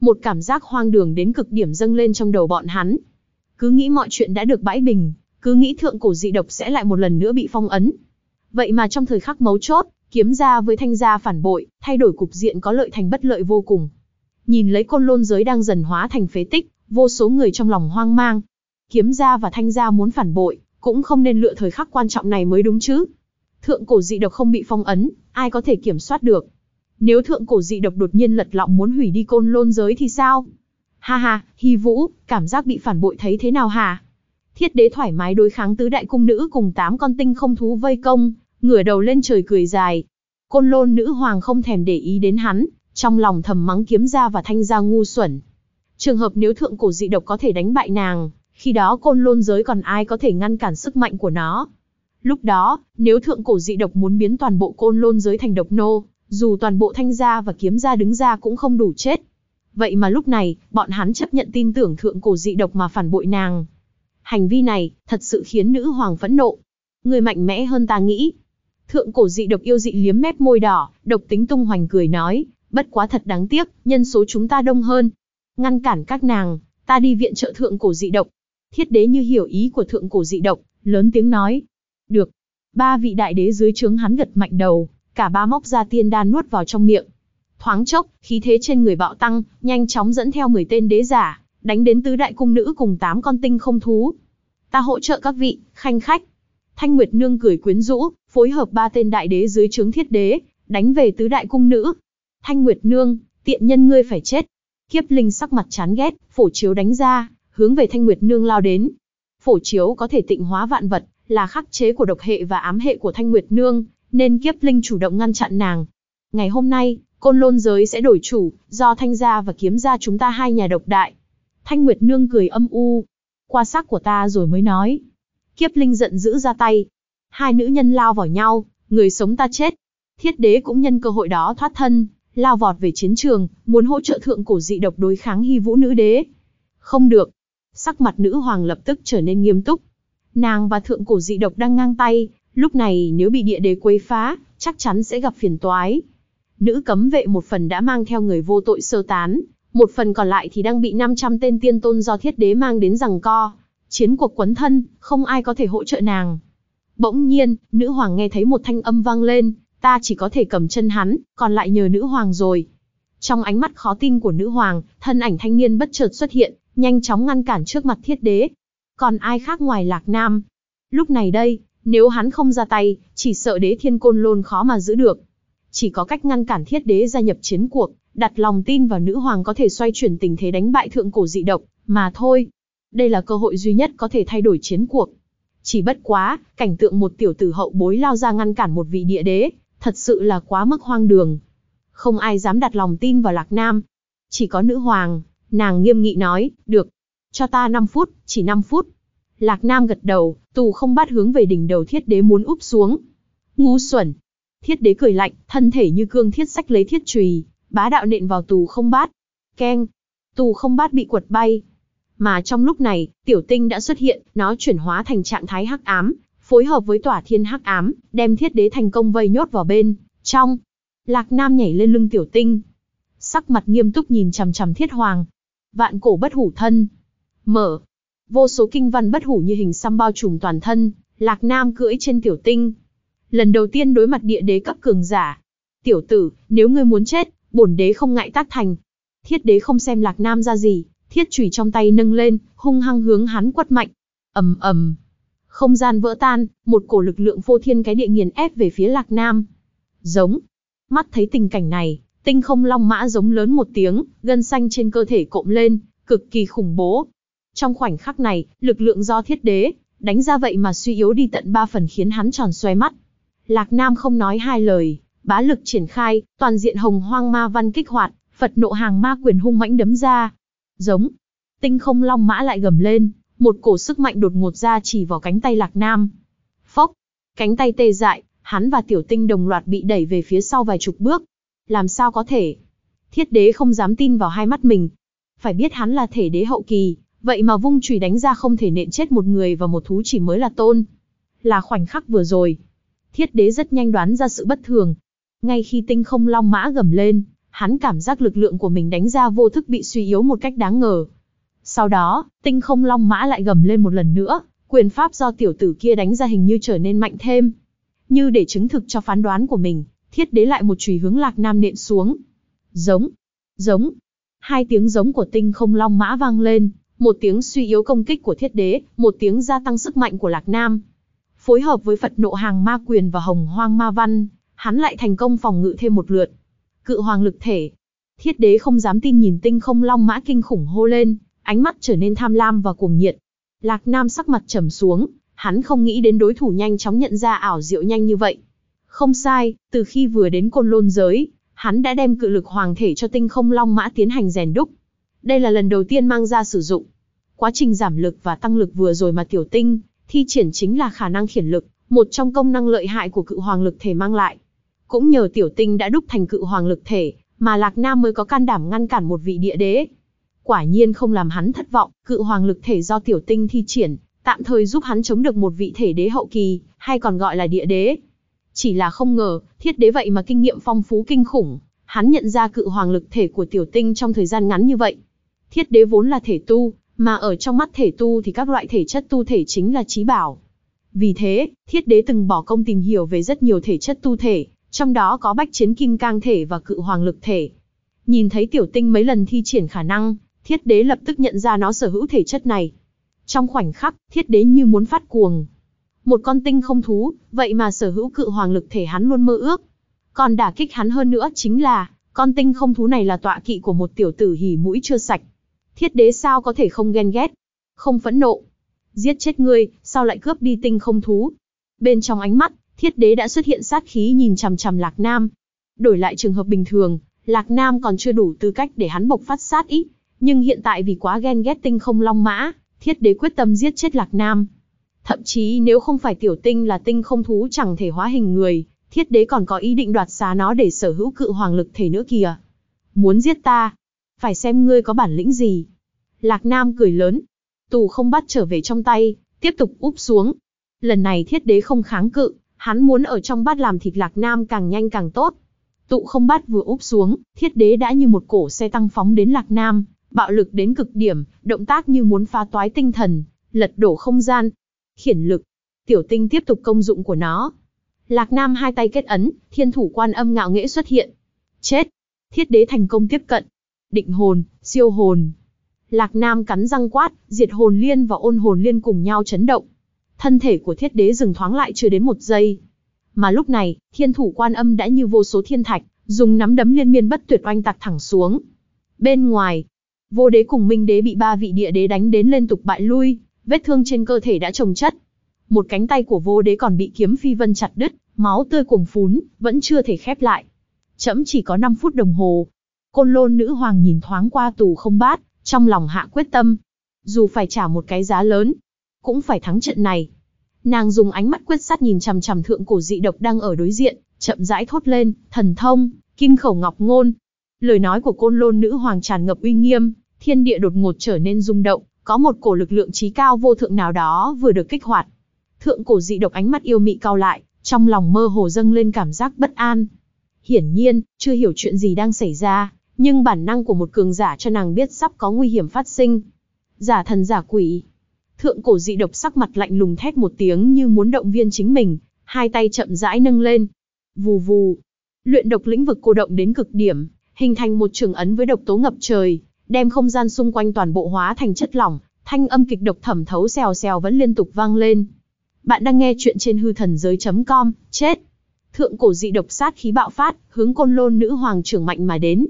Một cảm giác hoang đường đến cực điểm dâng lên trong đầu bọn hắn. Cứ nghĩ mọi chuyện đã được bãi bình, cứ nghĩ thượng cổ dị độc sẽ lại một lần nữa bị phong ấn. Vậy mà trong thời khắc mấu chốt, kiếm gia với thanh gia phản bội, thay đổi cục diện có lợi thành bất lợi vô cùng. Nhìn lấy côn lôn giới đang dần hóa thành phế tích, vô số người trong lòng hoang mang. kiếm gia và thanh gia muốn phản bội, cũng không nên lựa thời khắc quan trọng này mới đúng chứ. Thượng cổ dị độc không bị phong ấn, ai có thể kiểm soát được. Nếu thượng cổ dị độc đột nhiên lật lọng muốn hủy đi côn lôn giới thì sao? Ha ha, Hy Vũ, cảm giác bị phản bội thấy thế nào hả? Thiết đế thoải mái đối kháng tứ đại cung nữ cùng tám con tinh không thú vây công, ngửa đầu lên trời cười dài. Côn lôn nữ hoàng không thèm để ý đến hắn, trong lòng thầm mắng kiếm gia và thanh gia ngu xuẩn. Trường hợp nếu thượng cổ dị độc có thể đánh bại nàng, khi đó côn lôn giới còn ai có thể ngăn cản sức mạnh của nó. Lúc đó, nếu thượng cổ dị độc muốn biến toàn bộ côn lôn giới thành độc nô, dù toàn bộ thanh gia và kiếm gia đứng ra cũng không đủ chết. Vậy mà lúc này, bọn hắn chấp nhận tin tưởng thượng cổ dị độc mà phản bội nàng. Hành vi này, thật sự khiến nữ hoàng phẫn nộ. Người mạnh mẽ hơn ta nghĩ. Thượng cổ dị độc yêu dị liếm mép môi đỏ, độc tính tung hoành cười nói, bất quá thật đáng tiếc, nhân số chúng ta đông hơn. Ngăn cản các nàng, ta đi viện trợ thượng cổ dị độc. Thiết đế như hiểu ý của thượng cổ dị độc, lớn tiếng nói. Được. Ba vị đại đế dưới trướng hắn gật mạnh đầu, cả ba móc ra tiên đan nuốt vào trong miệng. Thoáng chốc, khí thế trên người bạo tăng, nhanh chóng dẫn theo 10 tên đế giả, đánh đến tứ đại cung nữ cùng tám con tinh không thú. Ta hỗ trợ các vị, khanh khách. Thanh Nguyệt Nương cười quyến rũ, phối hợp ba tên đại đế dưới trướng thiết đế, đánh về tứ đại cung nữ. Thanh Nguyệt Nương, tiện nhân ngươi phải chết. Kiếp Linh sắc mặt chán ghét, phổ chiếu đánh ra, hướng về Thanh Nguyệt Nương lao đến. Phổ chiếu có thể tịnh hóa vạn vật, là khắc chế của độc hệ và ám hệ của Thanh Nguyệt Nương, nên Kiếp Linh chủ động ngăn chặn nàng. Ngày hôm nay, côn lôn giới sẽ đổi chủ, do Thanh gia và Kiếm gia chúng ta hai nhà độc đại. Thanh Nguyệt Nương cười âm u. Qua sắc của ta rồi mới nói. Kiếp Linh giận dữ ra tay. Hai nữ nhân lao vào nhau, người sống ta chết. Thiết đế cũng nhân cơ hội đó thoát thân, lao vọt về chiến trường, muốn hỗ trợ thượng cổ dị độc đối kháng hy vũ nữ đế. Không được. Sắc mặt nữ hoàng lập tức trở nên nghiêm túc. Nàng và thượng cổ dị độc đang ngang tay, lúc này nếu bị địa đế quấy phá, chắc chắn sẽ gặp phiền toái. Nữ cấm vệ một phần đã mang theo người vô tội sơ tán, một phần còn lại thì đang bị 500 tên tiên tôn do thiết đế mang đến rằng co. Chiến cuộc quấn thân, không ai có thể hỗ trợ nàng. Bỗng nhiên, nữ hoàng nghe thấy một thanh âm vang lên, ta chỉ có thể cầm chân hắn, còn lại nhờ nữ hoàng rồi. Trong ánh mắt khó tin của nữ hoàng, thân ảnh thanh niên bất chợt xuất hiện, nhanh chóng ngăn cản trước mặt thiết đế. Còn ai khác ngoài Lạc Nam? Lúc này đây, nếu hắn không ra tay, chỉ sợ đế thiên côn lôn khó mà giữ được. Chỉ có cách ngăn cản thiết đế gia nhập chiến cuộc, đặt lòng tin vào nữ hoàng có thể xoay chuyển tình thế đánh bại thượng cổ dị độc, mà thôi. Đây là cơ hội duy nhất có thể thay đổi chiến cuộc. Chỉ bất quá, cảnh tượng một tiểu tử hậu bối lao ra ngăn cản một vị địa đế, thật sự là quá mức hoang đường. Không ai dám đặt lòng tin vào Lạc Nam. Chỉ có nữ hoàng, nàng nghiêm nghị nói, được, cho ta 5 phút, chỉ 5 phút. Lạc Nam gật đầu, tù không bắt hướng về đỉnh đầu thiết đế muốn úp xuống. Ngu xuẩn. Thiết đế cười lạnh, thân thể như cương thiết sách lấy thiết chùy, bá đạo nện vào tù không bát. Keng. Tù không bát bị quật bay. Mà trong lúc này, tiểu tinh đã xuất hiện, nó chuyển hóa thành trạng thái hắc ám, phối hợp với tỏa thiên hắc ám, đem thiết đế thành công vây nhốt vào bên, trong. Lạc Nam nhảy lên lưng tiểu tinh. Sắc mặt nghiêm túc nhìn chằm chằm thiết hoàng. Vạn cổ bất hủ thân. Mở. Vô số kinh văn bất hủ như hình xăm bao trùm toàn thân, Lạc Nam cưỡi trên tiểu tinh. Lần đầu tiên đối mặt địa đế cấp cường giả. Tiểu tử, nếu ngươi muốn chết, bổn đế không ngại tác thành. Thiết đế không xem Lạc Nam ra gì, thiết chùy trong tay nâng lên, hung hăng hướng hắn quất mạnh. ầm ầm, không gian vỡ tan, một cổ lực lượng vô thiên cái địa nghiền ép về phía Lạc Nam. Giống. Mắt thấy tình cảnh này, tinh không long mã giống lớn một tiếng, gân xanh trên cơ thể cộm lên, cực kỳ khủng bố. Trong khoảnh khắc này, lực lượng do thiết đế, đánh ra vậy mà suy yếu đi tận ba phần khiến hắn tròn xoay mắt. Lạc Nam không nói hai lời, bá lực triển khai, toàn diện hồng hoang ma văn kích hoạt, Phật nộ hàng ma quyền hung mãnh đấm ra. Giống. Tinh không long mã lại gầm lên, một cổ sức mạnh đột ngột ra chỉ vào cánh tay Lạc Nam. Phốc. Cánh tay tê dại, hắn và tiểu tinh đồng loạt bị đẩy về phía sau vài chục bước. Làm sao có thể? Thiết đế không dám tin vào hai mắt mình. Phải biết hắn là thể đế hậu kỳ, vậy mà vung chùy đánh ra không thể nện chết một người và một thú chỉ mới là tôn. Là khoảnh khắc vừa rồi. Thiết đế rất nhanh đoán ra sự bất thường. Ngay khi tinh không long mã gầm lên, hắn cảm giác lực lượng của mình đánh ra vô thức bị suy yếu một cách đáng ngờ. Sau đó, tinh không long mã lại gầm lên một lần nữa, quyền pháp do tiểu tử kia đánh ra hình như trở nên mạnh thêm. Như để chứng thực cho phán đoán của mình, thiết đế lại một chùy hướng lạc nam nện xuống. Giống, giống. Hai tiếng giống của tinh không long mã vang lên, một tiếng suy yếu công kích của thiết đế, một tiếng gia tăng sức mạnh của Lạc Nam. Phối hợp với Phật nộ hàng ma quyền và hồng hoang ma văn, hắn lại thành công phòng ngự thêm một lượt. Cự hoàng lực thể. Thiết đế không dám tin nhìn tinh không long mã kinh khủng hô lên, ánh mắt trở nên tham lam và cuồng nhiệt. Lạc Nam sắc mặt trầm xuống, hắn không nghĩ đến đối thủ nhanh chóng nhận ra ảo diệu nhanh như vậy. Không sai, từ khi vừa đến côn lôn giới, hắn đã đem cự lực hoàng thể cho tinh không long mã tiến hành rèn đúc. Đây là lần đầu tiên mang ra sử dụng. Quá trình giảm lực và tăng lực vừa rồi mà tiểu tinh, thi triển chính là khả năng khiển lực, một trong công năng lợi hại của cự hoàng lực thể mang lại. Cũng nhờ tiểu tinh đã đúc thành cự hoàng lực thể, mà Lạc Nam mới có can đảm ngăn cản một vị địa đế. Quả nhiên không làm hắn thất vọng, cự hoàng lực thể do tiểu tinh thi triển, tạm thời giúp hắn chống được một vị thể đế hậu kỳ, hay còn gọi là địa đế. Chỉ là không ngờ, thiết đế vậy mà kinh nghiệm phong phú kinh khủng, hắn nhận ra cự hoàng lực thể của tiểu tinh trong thời gian ngắn như vậy. Thiết đế vốn là thể tu, mà ở trong mắt thể tu thì các loại thể chất tu thể chính là trí bảo. Vì thế, thiết đế từng bỏ công tìm hiểu về rất nhiều thể chất tu thể, trong đó có bách chiến kim cang thể và cự hoàng lực thể. Nhìn thấy tiểu tinh mấy lần thi triển khả năng, thiết đế lập tức nhận ra nó sở hữu thể chất này. Trong khoảnh khắc, thiết đế như muốn phát cuồng. Một con tinh không thú, vậy mà sở hữu cự hoàng lực thể hắn luôn mơ ước. Còn đả kích hắn hơn nữa chính là, con tinh không thú này là tọa kỵ của một tiểu tử hỉ mũi chưa sạch. Thiết đế sao có thể không ghen ghét, không phẫn nộ. Giết chết ngươi, sao lại cướp đi tinh không thú? Bên trong ánh mắt, thiết đế đã xuất hiện sát khí nhìn chằm chằm Lạc Nam. Đổi lại trường hợp bình thường, Lạc Nam còn chưa đủ tư cách để hắn bộc phát sát ý, nhưng hiện tại vì quá ghen ghét tinh không long mã, thiết đế quyết tâm giết chết Lạc Nam. Thậm chí nếu không phải tiểu tinh là tinh không thú chẳng thể hóa hình người, thiết đế còn có ý định đoạt xá nó để sở hữu cự hoàng lực thể nữa kìa. Muốn giết ta? Phải xem ngươi có bản lĩnh gì. Lạc Nam cười lớn. Tù không bắt trở về trong tay, tiếp tục úp xuống. Lần này thiết đế không kháng cự, hắn muốn ở trong bát làm thịt Lạc Nam càng nhanh càng tốt. Tụ không bắt vừa úp xuống, thiết đế đã như một cổ xe tăng phóng đến Lạc Nam, bạo lực đến cực điểm, động tác như muốn phá toái tinh thần, lật đổ không gian. Khiển lực, tiểu tinh tiếp tục công dụng của nó. Lạc Nam hai tay kết ấn, thiên thủ quan âm ngạo nghễ xuất hiện. Chết! Thiết đế thành công tiếp cận. Định hồn, siêu hồn. Lạc Nam cắn răng quát, diệt hồn liên và ôn hồn liên cùng nhau chấn động. Thân thể của thiết đế dừng thoáng lại chưa đến một giây. Mà lúc này, thiên thủ quan âm đã như vô số thiên thạch, dùng nắm đấm liên miên bất tuyệt oanh tạc thẳng xuống. Bên ngoài, vô đế cùng minh đế bị ba vị địa đế đánh đến liên tục bại lui, vết thương trên cơ thể đã trồng chất. Một cánh tay của vô đế còn bị kiếm phi vân chặt đứt, máu tươi cuồng phún, vẫn chưa thể khép lại. Chấm chỉ có 5 phút đồng hồ. Côn lôn nữ hoàng nhìn thoáng qua tù không bát, trong lòng hạ quyết tâm. Dù phải trả một cái giá lớn, cũng phải thắng trận này. Nàng dùng ánh mắt quyết sát nhìn chằm chằm thượng cổ dị độc đang ở đối diện, chậm rãi thốt lên, thần thông, kim khẩu ngọc ngôn. Lời nói của côn lôn nữ hoàng tràn ngập uy nghiêm, thiên địa đột ngột trở nên rung động, có một cổ lực lượng trí cao vô thượng nào đó vừa được kích hoạt. Thượng cổ dị độc ánh mắt yêu mị cao lại, trong lòng mơ hồ dâng lên cảm giác bất an. Hiển nhiên, chưa hiểu chuyện gì đang xảy ra, nhưng bản năng của một cường giả cho nàng biết sắp có nguy hiểm phát sinh. Giả thần giả quỷ. Thượng cổ dị độc sắc mặt lạnh lùng thét một tiếng như muốn động viên chính mình, hai tay chậm rãi nâng lên. Vù vù. Luyện độc lĩnh vực cô động đến cực điểm, hình thành một trường ấn với độc tố ngập trời, đem không gian xung quanh toàn bộ hóa thành chất lỏng, thanh âm kịch độc thẩm thấu xèo xèo vẫn liên tục vang lên. Bạn đang nghe chuyện trên hư thần giới.com, chết. Thượng cổ dị độc sát khí bạo phát, hướng côn lôn nữ hoàng trưởng mạnh mà đến.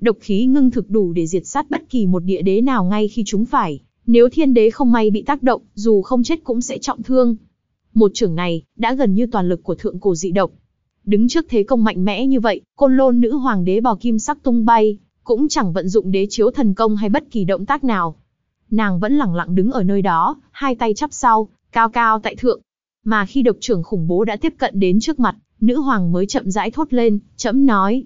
Độc khí ngưng thực đủ để diệt sát bất kỳ một địa đế nào ngay khi chúng phải. Nếu thiên đế không may bị tác động, dù không chết cũng sẽ trọng thương. Một trưởng này, đã gần như toàn lực của thượng cổ dị độc. Đứng trước thế công mạnh mẽ như vậy, côn lôn nữ hoàng đế bò kim sắc tung bay, cũng chẳng vận dụng đế chiếu thần công hay bất kỳ động tác nào. Nàng vẫn lẳng lặng đứng ở nơi đó, hai tay chắp sau, cao cao tại thượng. Mà khi độc trưởng khủng bố đã tiếp cận đến trước mặt, nữ hoàng mới chậm rãi thốt lên, chậm nói.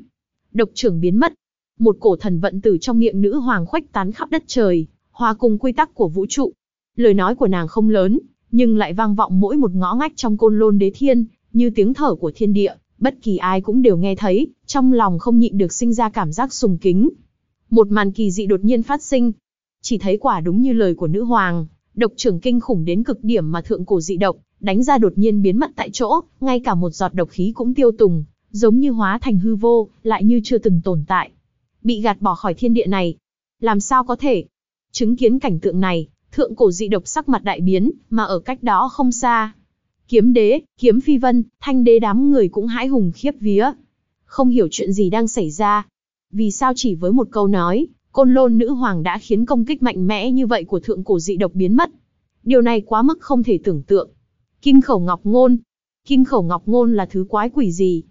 Độc trưởng biến mất. Một cổ thần vận tử trong miệng nữ hoàng khuếch tán khắp đất trời, hòa cùng quy tắc của vũ trụ. Lời nói của nàng không lớn, nhưng lại vang vọng mỗi một ngõ ngách trong côn lôn đế thiên, như tiếng thở của thiên địa, bất kỳ ai cũng đều nghe thấy, trong lòng không nhịn được sinh ra cảm giác sùng kính. Một màn kỳ dị đột nhiên phát sinh. Chỉ thấy quả đúng như lời của nữ hoàng, độc trưởng kinh khủng đến cực điểm mà thượng cổ dị độc, đánh ra đột nhiên biến mất tại chỗ, ngay cả một giọt độc khí cũng tiêu tùng, giống như hóa thành hư vô, lại như chưa từng tồn tại. Bị gạt bỏ khỏi thiên địa này. Làm sao có thể? Chứng kiến cảnh tượng này, thượng cổ dị độc sắc mặt đại biến, mà ở cách đó không xa. Kiếm đế, kiếm phi vân, thanh đế đám người cũng hãi hùng khiếp vía. Không hiểu chuyện gì đang xảy ra. Vì sao chỉ với một câu nói, côn lôn nữ hoàng đã khiến công kích mạnh mẽ như vậy của thượng cổ dị độc biến mất. Điều này quá mức không thể tưởng tượng. Kim khẩu ngọc ngôn. Kim khẩu ngọc ngôn là thứ quái quỷ gì?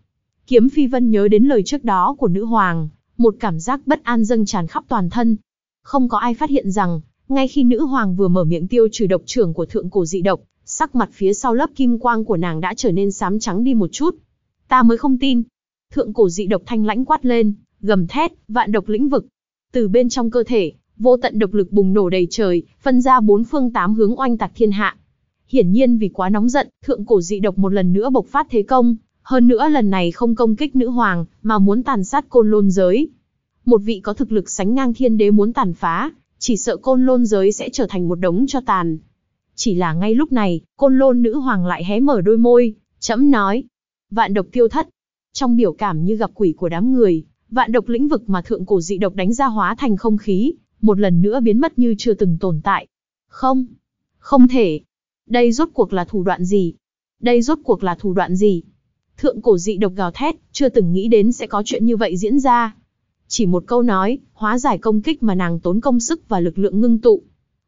Kiếm phi vân nhớ đến lời trước đó của nữ hoàng, một cảm giác bất an dâng tràn khắp toàn thân. Không có ai phát hiện rằng, ngay khi nữ hoàng vừa mở miệng tiêu trừ độc trưởng của thượng cổ dị độc, sắc mặt phía sau lớp kim quang của nàng đã trở nên xám trắng đi một chút. Ta mới không tin. Thượng cổ dị độc thanh lãnh quát lên, gầm thét, vạn độc lĩnh vực. Từ bên trong cơ thể, vô tận độc lực bùng nổ đầy trời, phân ra bốn phương tám hướng oanh tạc thiên hạ. Hiển nhiên vì quá nóng giận, thượng cổ dị độc một lần nữa bộc phát thế công, hơn nữa lần này không công kích nữ hoàng, mà muốn tàn sát côn lôn giới. Một vị có thực lực sánh ngang thiên đế muốn tàn phá, chỉ sợ côn lôn giới sẽ trở thành một đống cho tàn. Chỉ là ngay lúc này, côn lôn nữ hoàng lại hé mở đôi môi, chấm nói. Vạn độc tiêu thất. Trong biểu cảm như gặp quỷ của đám người, vạn độc lĩnh vực mà thượng cổ dị độc đánh ra hóa thành không khí, một lần nữa biến mất như chưa từng tồn tại. Không, không thể. Đây rốt cuộc là thủ đoạn gì? Đây rốt cuộc là thủ đoạn gì? Thượng cổ dị độc gào thét, chưa từng nghĩ đến sẽ có chuyện như vậy diễn ra. Chỉ một câu nói, hóa giải công kích mà nàng tốn công sức và lực lượng ngưng tụ.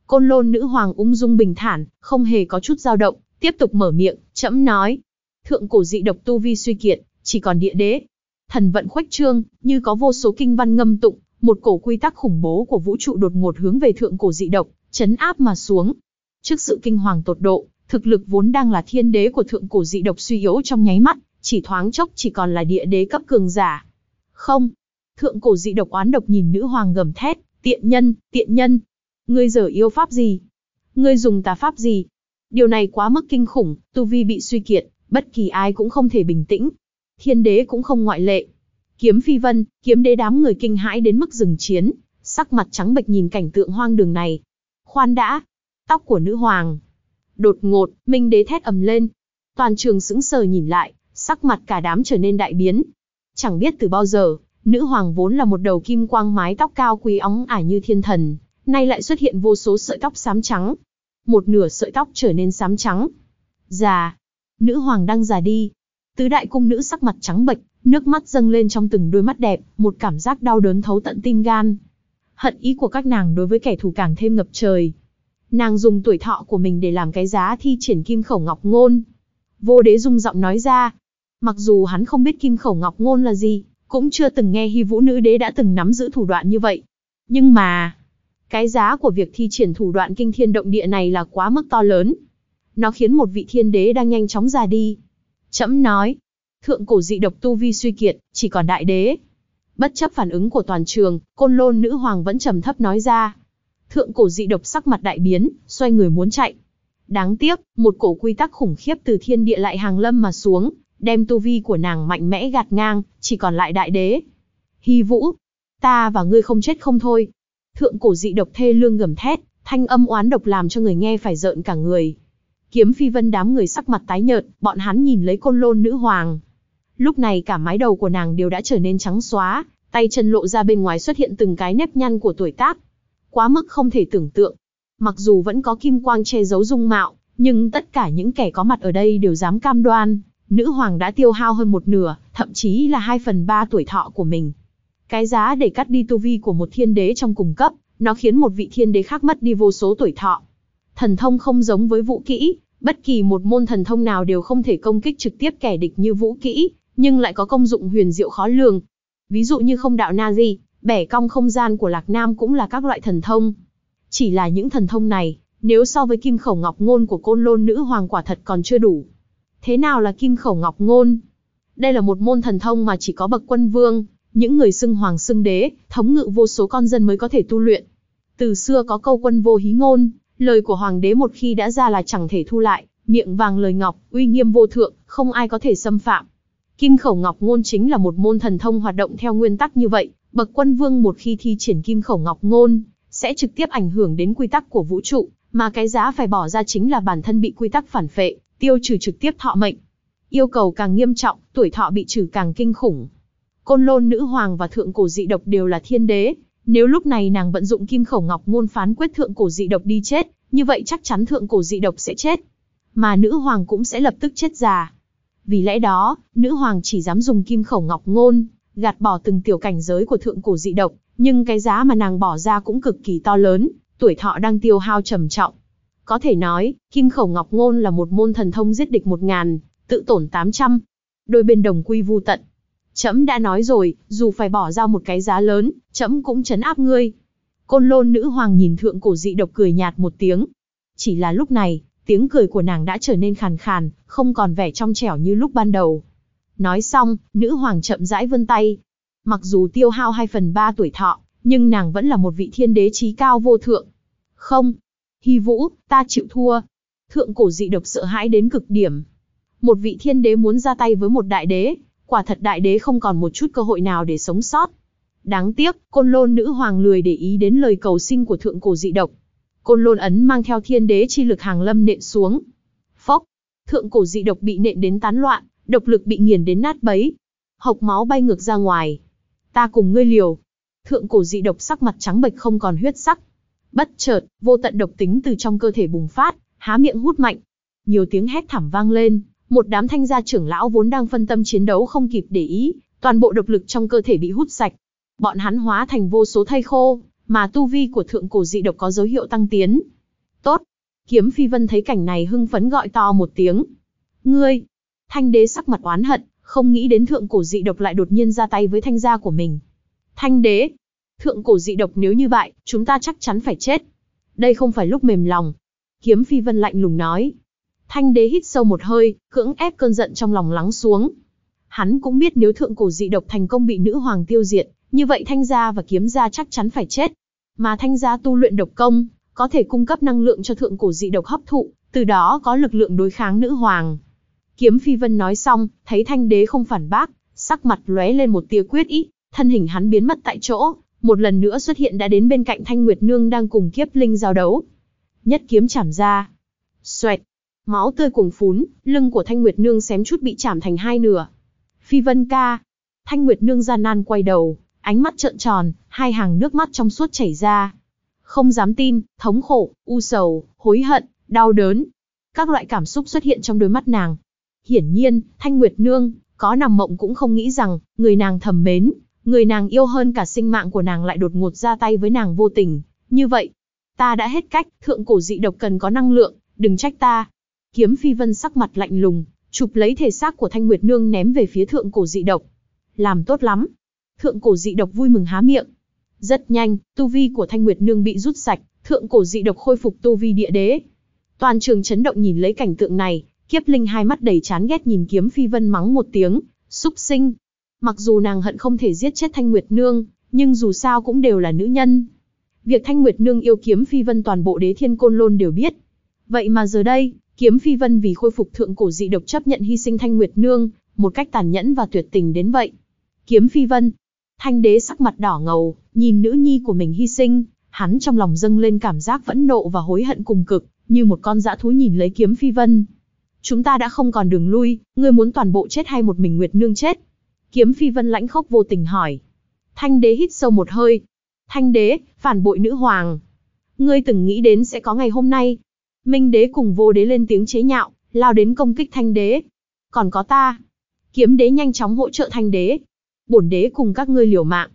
Côn lôn nữ hoàng ung dung bình thản, không hề có chút dao động, tiếp tục mở miệng, chậm nói. Thượng cổ dị độc tu vi suy kiệt, chỉ còn địa đế. Thần vận khuếch trương, như có vô số kinh văn ngâm tụng, một cổ quy tắc khủng bố của vũ trụ đột ngột hướng về thượng cổ dị độc, chấn áp mà xuống. Trước sự kinh hoàng tột độ, thực lực vốn đang là thiên đế của thượng cổ dị độc suy yếu trong nháy mắt, chỉ thoáng chốc chỉ còn là địa đế cấp cường giả. Không, thượng cổ dị độc oán độc nhìn nữ hoàng gầm thét, tiện nhân, tiện nhân. Ngươi giờ yêu pháp gì? Ngươi dùng tà pháp gì? Điều này quá mức kinh khủng, tu vi bị suy kiệt, bất kỳ ai cũng không thể bình tĩnh. Thiên đế cũng không ngoại lệ. Kiếm phi vân, kiếm đế đám người kinh hãi đến mức dừng chiến, sắc mặt trắng bệch nhìn cảnh tượng hoang đường này. Khoan đã, tóc của nữ hoàng. Đột ngột, minh đế thét ầm lên. Toàn trường sững sờ nhìn lại, sắc mặt cả đám trở nên đại biến. Chẳng biết từ bao giờ, nữ hoàng vốn là một đầu kim quang mái tóc cao quý óng ả như thiên thần, nay lại xuất hiện vô số sợi tóc xám trắng. Một nửa sợi tóc trở nên xám trắng. Già. Nữ hoàng đang già đi. Tứ đại cung nữ sắc mặt trắng bệch, nước mắt dâng lên trong từng đôi mắt đẹp, một cảm giác đau đớn thấu tận tim gan. Hận ý của các nàng đối với kẻ thù càng thêm ngập trời. Nàng dùng tuổi thọ của mình để làm cái giá thi triển kim khẩu ngọc ngôn. Vô đế dung giọng nói ra, Mặc dù hắn không biết kim khẩu ngọc ngôn là gì, cũng chưa từng nghe hy vũ nữ đế đã từng nắm giữ thủ đoạn như vậy. Nhưng mà, cái giá của việc thi triển thủ đoạn kinh thiên động địa này là quá mức to lớn. Nó khiến một vị thiên đế đang nhanh chóng già đi. Chấm nói, thượng cổ dị độc tu vi suy kiệt, chỉ còn đại đế. Bất chấp phản ứng của toàn trường, côn lôn nữ hoàng vẫn trầm thấp nói ra. Thượng cổ dị độc sắc mặt đại biến, xoay người muốn chạy. Đáng tiếc, một cổ quy tắc khủng khiếp từ thiên địa lại hàng lâm mà xuống, đem tu vi của nàng mạnh mẽ gạt ngang, chỉ còn lại đại đế. Hy vũ, ta và ngươi không chết không thôi. Thượng cổ dị độc thê lương gầm thét, thanh âm oán độc làm cho người nghe phải rợn cả người. Kiếm phi vân đám người sắc mặt tái nhợt, bọn hắn nhìn lấy côn lôn nữ hoàng. Lúc này cả mái đầu của nàng đều đã trở nên trắng xóa, tay chân lộ ra bên ngoài xuất hiện từng cái nếp nhăn của tuổi tác. Quá mức không thể tưởng tượng. Mặc dù vẫn có kim quang che giấu dung mạo, nhưng tất cả những kẻ có mặt ở đây đều dám cam đoan, nữ hoàng đã tiêu hao hơn một nửa, thậm chí là hai phần ba tuổi thọ của mình. Cái giá để cắt đi tu vi của một thiên đế trong cùng cấp, nó khiến một vị thiên đế khác mất đi vô số tuổi thọ. Thần thông không giống với vũ kỹ, bất kỳ một môn thần thông nào đều không thể công kích trực tiếp kẻ địch như vũ kỹ, nhưng lại có công dụng huyền diệu khó lường. Ví dụ như không đạo Nazi, bẻ cong không gian của Lạc Nam cũng là các loại thần thông. Chỉ là những thần thông này, nếu so với kim khẩu ngọc ngôn của côn lôn nữ hoàng quả thật còn chưa đủ. Thế nào là kim khẩu ngọc ngôn? Đây là một môn thần thông mà chỉ có bậc quân vương, những người xưng hoàng xưng đế, thống ngự vô số con dân mới có thể tu luyện. Từ xưa có câu quân vô hí ngôn, lời của hoàng đế một khi đã ra là chẳng thể thu lại, miệng vàng lời ngọc, uy nghiêm vô thượng, không ai có thể xâm phạm. Kim khẩu ngọc ngôn chính là một môn thần thông hoạt động theo nguyên tắc như vậy, bậc quân vương một khi thi triển kim khẩu ngọc ngôn, sẽ trực tiếp ảnh hưởng đến quy tắc của vũ trụ, mà cái giá phải bỏ ra chính là bản thân bị quy tắc phản phệ, tiêu trừ trực tiếp thọ mệnh. Yêu cầu càng nghiêm trọng, tuổi thọ bị trừ càng kinh khủng. Côn lôn nữ hoàng và thượng cổ dị độc đều là thiên đế, Nếu lúc này nàng vận dụng kim khẩu ngọc ngôn phán quyết thượng cổ dị độc đi chết, như vậy chắc chắn thượng cổ dị độc sẽ chết. Mà nữ hoàng cũng sẽ lập tức chết già. Vì lẽ đó, nữ hoàng chỉ dám dùng kim khẩu ngọc ngôn, gạt bỏ từng tiểu cảnh giới của thượng cổ dị độc, nhưng cái giá mà nàng bỏ ra cũng cực kỳ to lớn, tuổi thọ đang tiêu hao trầm trọng. Có thể nói, kim khẩu ngọc ngôn là một môn thần thông giết địch một ngàn, tự tổn 800. Đôi bên đồng quy vu tận. Trẫm đã nói rồi, dù phải bỏ ra một cái giá lớn, trẫm cũng chấn áp ngươi. Côn lôn nữ hoàng nhìn thượng cổ dị độc cười nhạt một tiếng. Chỉ là lúc này, tiếng cười của nàng đã trở nên khàn khàn, không còn vẻ trong trẻo như lúc ban đầu. Nói xong, nữ hoàng chậm rãi vươn tay. Mặc dù tiêu hao 2 phần 3 tuổi thọ, nhưng nàng vẫn là một vị thiên đế trí cao vô thượng. Không. Hy vũ, ta chịu thua. Thượng cổ dị độc sợ hãi đến cực điểm. Một vị thiên đế muốn ra tay với một đại đế, quả thật đại đế không còn một chút cơ hội nào để sống sót. Đáng tiếc, côn lôn nữ hoàng lười để ý đến lời cầu sinh của thượng cổ dị độc. Côn lôn ấn mang theo thiên đế chi lực hàng lâm nện xuống. Phốc, thượng cổ dị độc bị nện đến tán loạn, độc lực bị nghiền đến nát bấy. Hộc máu bay ngược ra ngoài. Ta cùng ngươi liều. Thượng cổ dị độc sắc mặt trắng bệch không còn huyết sắc. Bất chợt, vô tận độc tính từ trong cơ thể bùng phát, há miệng hút mạnh. Nhiều tiếng hét thảm vang lên, một đám thanh gia trưởng lão vốn đang phân tâm chiến đấu không kịp để ý, toàn bộ độc lực trong cơ thể bị hút sạch. Bọn hắn hóa thành vô số thây khô, mà tu vi của thượng cổ dị độc có dấu hiệu tăng tiến. Tốt. Kiếm Phi Vân thấy cảnh này hưng phấn gọi to một tiếng. Ngươi! Thanh đế sắc mặt oán hận, không nghĩ đến thượng cổ dị độc lại đột nhiên ra tay với thanh gia của mình. Thanh đế! Thượng cổ dị độc nếu như vậy, chúng ta chắc chắn phải chết. Đây không phải lúc mềm lòng. Kiếm Phi Vân lạnh lùng nói. Thanh đế hít sâu một hơi, cưỡng ép cơn giận trong lòng lắng xuống. Hắn cũng biết nếu thượng cổ dị độc thành công bị nữ hoàng tiêu diệt, như vậy thanh gia và kiếm gia chắc chắn phải chết. Mà thanh gia tu luyện độc công, có thể cung cấp năng lượng cho thượng cổ dị độc hấp thụ, từ đó có lực lượng đối kháng nữ hoàng. Kiếm Phi Vân nói xong, thấy thanh đế không phản bác, sắc mặt lóe lên một tia quyết ý, thân hình hắn biến mất tại chỗ, một lần nữa xuất hiện đã đến bên cạnh Thanh Nguyệt Nương đang cùng Kiếp Linh giao đấu. Nhất kiếm chảm ra. Xoẹt, Máu tươi cuồng phún, lưng của Thanh Nguyệt Nương xém chút bị chảm thành hai nửa. Phi Vân ca. Thanh Nguyệt Nương gian nan quay đầu, ánh mắt trợn tròn, hai hàng nước mắt trong suốt chảy ra. Không dám tin, thống khổ, u sầu, hối hận, đau đớn. Các loại cảm xúc xuất hiện trong đôi mắt nàng. Hiển nhiên, Thanh Nguyệt Nương, có nằm mộng cũng không nghĩ rằng, người nàng thầm mến, người nàng yêu hơn cả sinh mạng của nàng lại đột ngột ra tay với nàng vô tình. Như vậy, ta đã hết cách, thượng cổ dị độc cần có năng lượng, đừng trách ta. Kiếm Phi Vân sắc mặt lạnh lùng, chụp lấy thể xác của Thanh Nguyệt Nương ném về phía thượng cổ dị độc. Làm tốt lắm. Thượng cổ dị độc vui mừng há miệng. Rất nhanh, tu vi của Thanh Nguyệt Nương bị rút sạch, thượng cổ dị độc khôi phục tu vi địa đế. Toàn trường chấn động nhìn lấy cảnh tượng này, Kiếp Linh hai mắt đầy chán ghét nhìn Kiếm Phi Vân mắng một tiếng, xúc sinh. Mặc dù nàng hận không thể giết chết Thanh Nguyệt Nương, nhưng dù sao cũng đều là nữ nhân. Việc Thanh Nguyệt Nương yêu Kiếm Phi Vân toàn bộ đế thiên côn lôn đều biết. Vậy mà giờ đây, Kiếm Phi Vân vì khôi phục thượng cổ dị độc chấp nhận hy sinh Thanh Nguyệt Nương, một cách tàn nhẫn và tuyệt tình đến vậy. Kiếm Phi Vân, Thanh Đế sắc mặt đỏ ngầu, nhìn nữ nhi của mình hy sinh, hắn trong lòng dâng lên cảm giác vẫn nộ và hối hận cùng cực, như một con dã thú nhìn lấy Kiếm Phi Vân. Chúng ta đã không còn đường lui, ngươi muốn toàn bộ chết hay một mình Nguyệt Nương chết? Kiếm Phi Vân lãnh khốc vô tình hỏi. Thanh Đế hít sâu một hơi. Thanh Đế, phản bội nữ hoàng. Ngươi từng nghĩ đến sẽ có ngày hôm nay, Minh đế cùng vô đế lên tiếng chế nhạo, lao đến công kích thanh đế. Còn có ta. Kiếm đế nhanh chóng hỗ trợ thanh đế. Bổn đế cùng các ngươi liều mạng.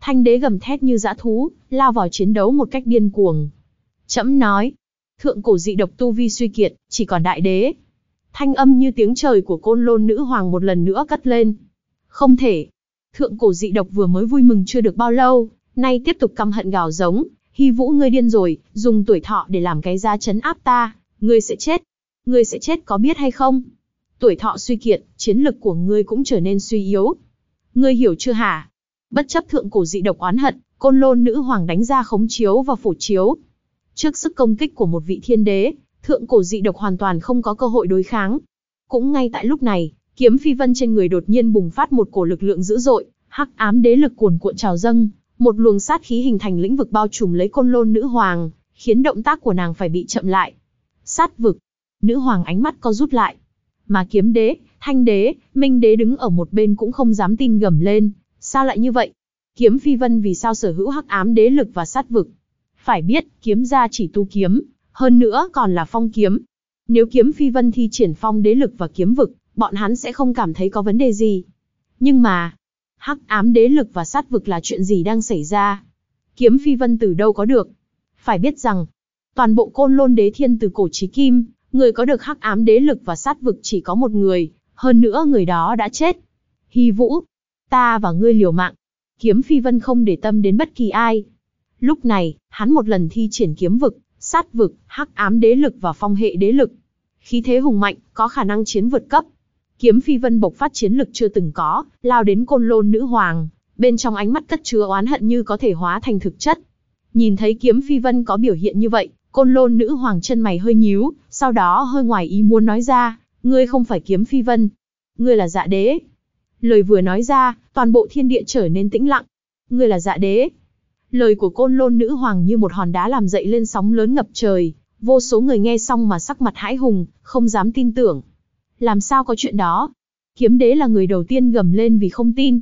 Thanh đế gầm thét như dã thú, lao vào chiến đấu một cách điên cuồng. Chấm nói. Thượng cổ dị độc tu vi suy kiệt, chỉ còn đại đế. Thanh âm như tiếng trời của côn lôn nữ hoàng một lần nữa cất lên. Không thể. Thượng cổ dị độc vừa mới vui mừng chưa được bao lâu, nay tiếp tục căm hận gào giống, Hy vũ ngươi điên rồi, dùng tuổi thọ để làm cái giá chấn áp ta, ngươi sẽ chết. Ngươi sẽ chết có biết hay không? Tuổi thọ suy kiệt, chiến lực của ngươi cũng trở nên suy yếu. Ngươi hiểu chưa hả? Bất chấp thượng cổ dị độc oán hận, côn lôn nữ hoàng đánh ra khống chiếu và phổ chiếu. Trước sức công kích của một vị thiên đế, thượng cổ dị độc hoàn toàn không có cơ hội đối kháng. Cũng ngay tại lúc này, kiếm phi vân trên người đột nhiên bùng phát một cổ lực lượng dữ dội, hắc ám đế lực cuồn cuộn trào dâng, một luồng sát khí hình thành lĩnh vực bao trùm lấy côn lôn nữ hoàng, khiến động tác của nàng phải bị chậm lại. Sát vực. Nữ hoàng ánh mắt co rút lại. Mà kiếm đế, thanh đế, minh đế đứng ở một bên cũng không dám tin gầm lên. Sao lại như vậy? Kiếm Phi Vân vì sao sở hữu hắc ám đế lực và sát vực? Phải biết, kiếm gia chỉ tu kiếm, hơn nữa còn là phong kiếm. Nếu kiếm Phi Vân thi triển phong đế lực và kiếm vực, bọn hắn sẽ không cảm thấy có vấn đề gì. Nhưng mà, hắc ám đế lực và sát vực là chuyện gì đang xảy ra? Kiếm Phi Vân từ đâu có được? Phải biết rằng, toàn bộ côn lôn đế thiên từ cổ chí kim, người có được hắc ám đế lực và sát vực chỉ có một người, hơn nữa người đó đã chết. Hy Vũ, ta và ngươi liều mạng. Kiếm Phi Vân không để tâm đến bất kỳ ai. Lúc này, hắn một lần thi triển kiếm vực, sát vực, hắc ám đế lực và phong hệ đế lực. Khí thế hùng mạnh, có khả năng chiến vượt cấp. Kiếm Phi Vân bộc phát chiến lực chưa từng có, lao đến côn lôn nữ hoàng, bên trong ánh mắt cất chứa oán hận như có thể hóa thành thực chất. Nhìn thấy Kiếm Phi Vân có biểu hiện như vậy, côn lôn nữ hoàng chân mày hơi nhíu, sau đó hơi ngoài ý muốn nói ra, ngươi không phải Kiếm Phi Vân, ngươi là dạ đế. Lời vừa nói ra, toàn bộ thiên địa trở nên tĩnh lặng. Ngươi là dạ đế. Lời của côn lôn nữ hoàng như một hòn đá làm dậy lên sóng lớn ngập trời, vô số người nghe xong mà sắc mặt hãi hùng, không dám tin tưởng. Làm sao có chuyện đó? Kiếm đế là người đầu tiên gầm lên vì không tin.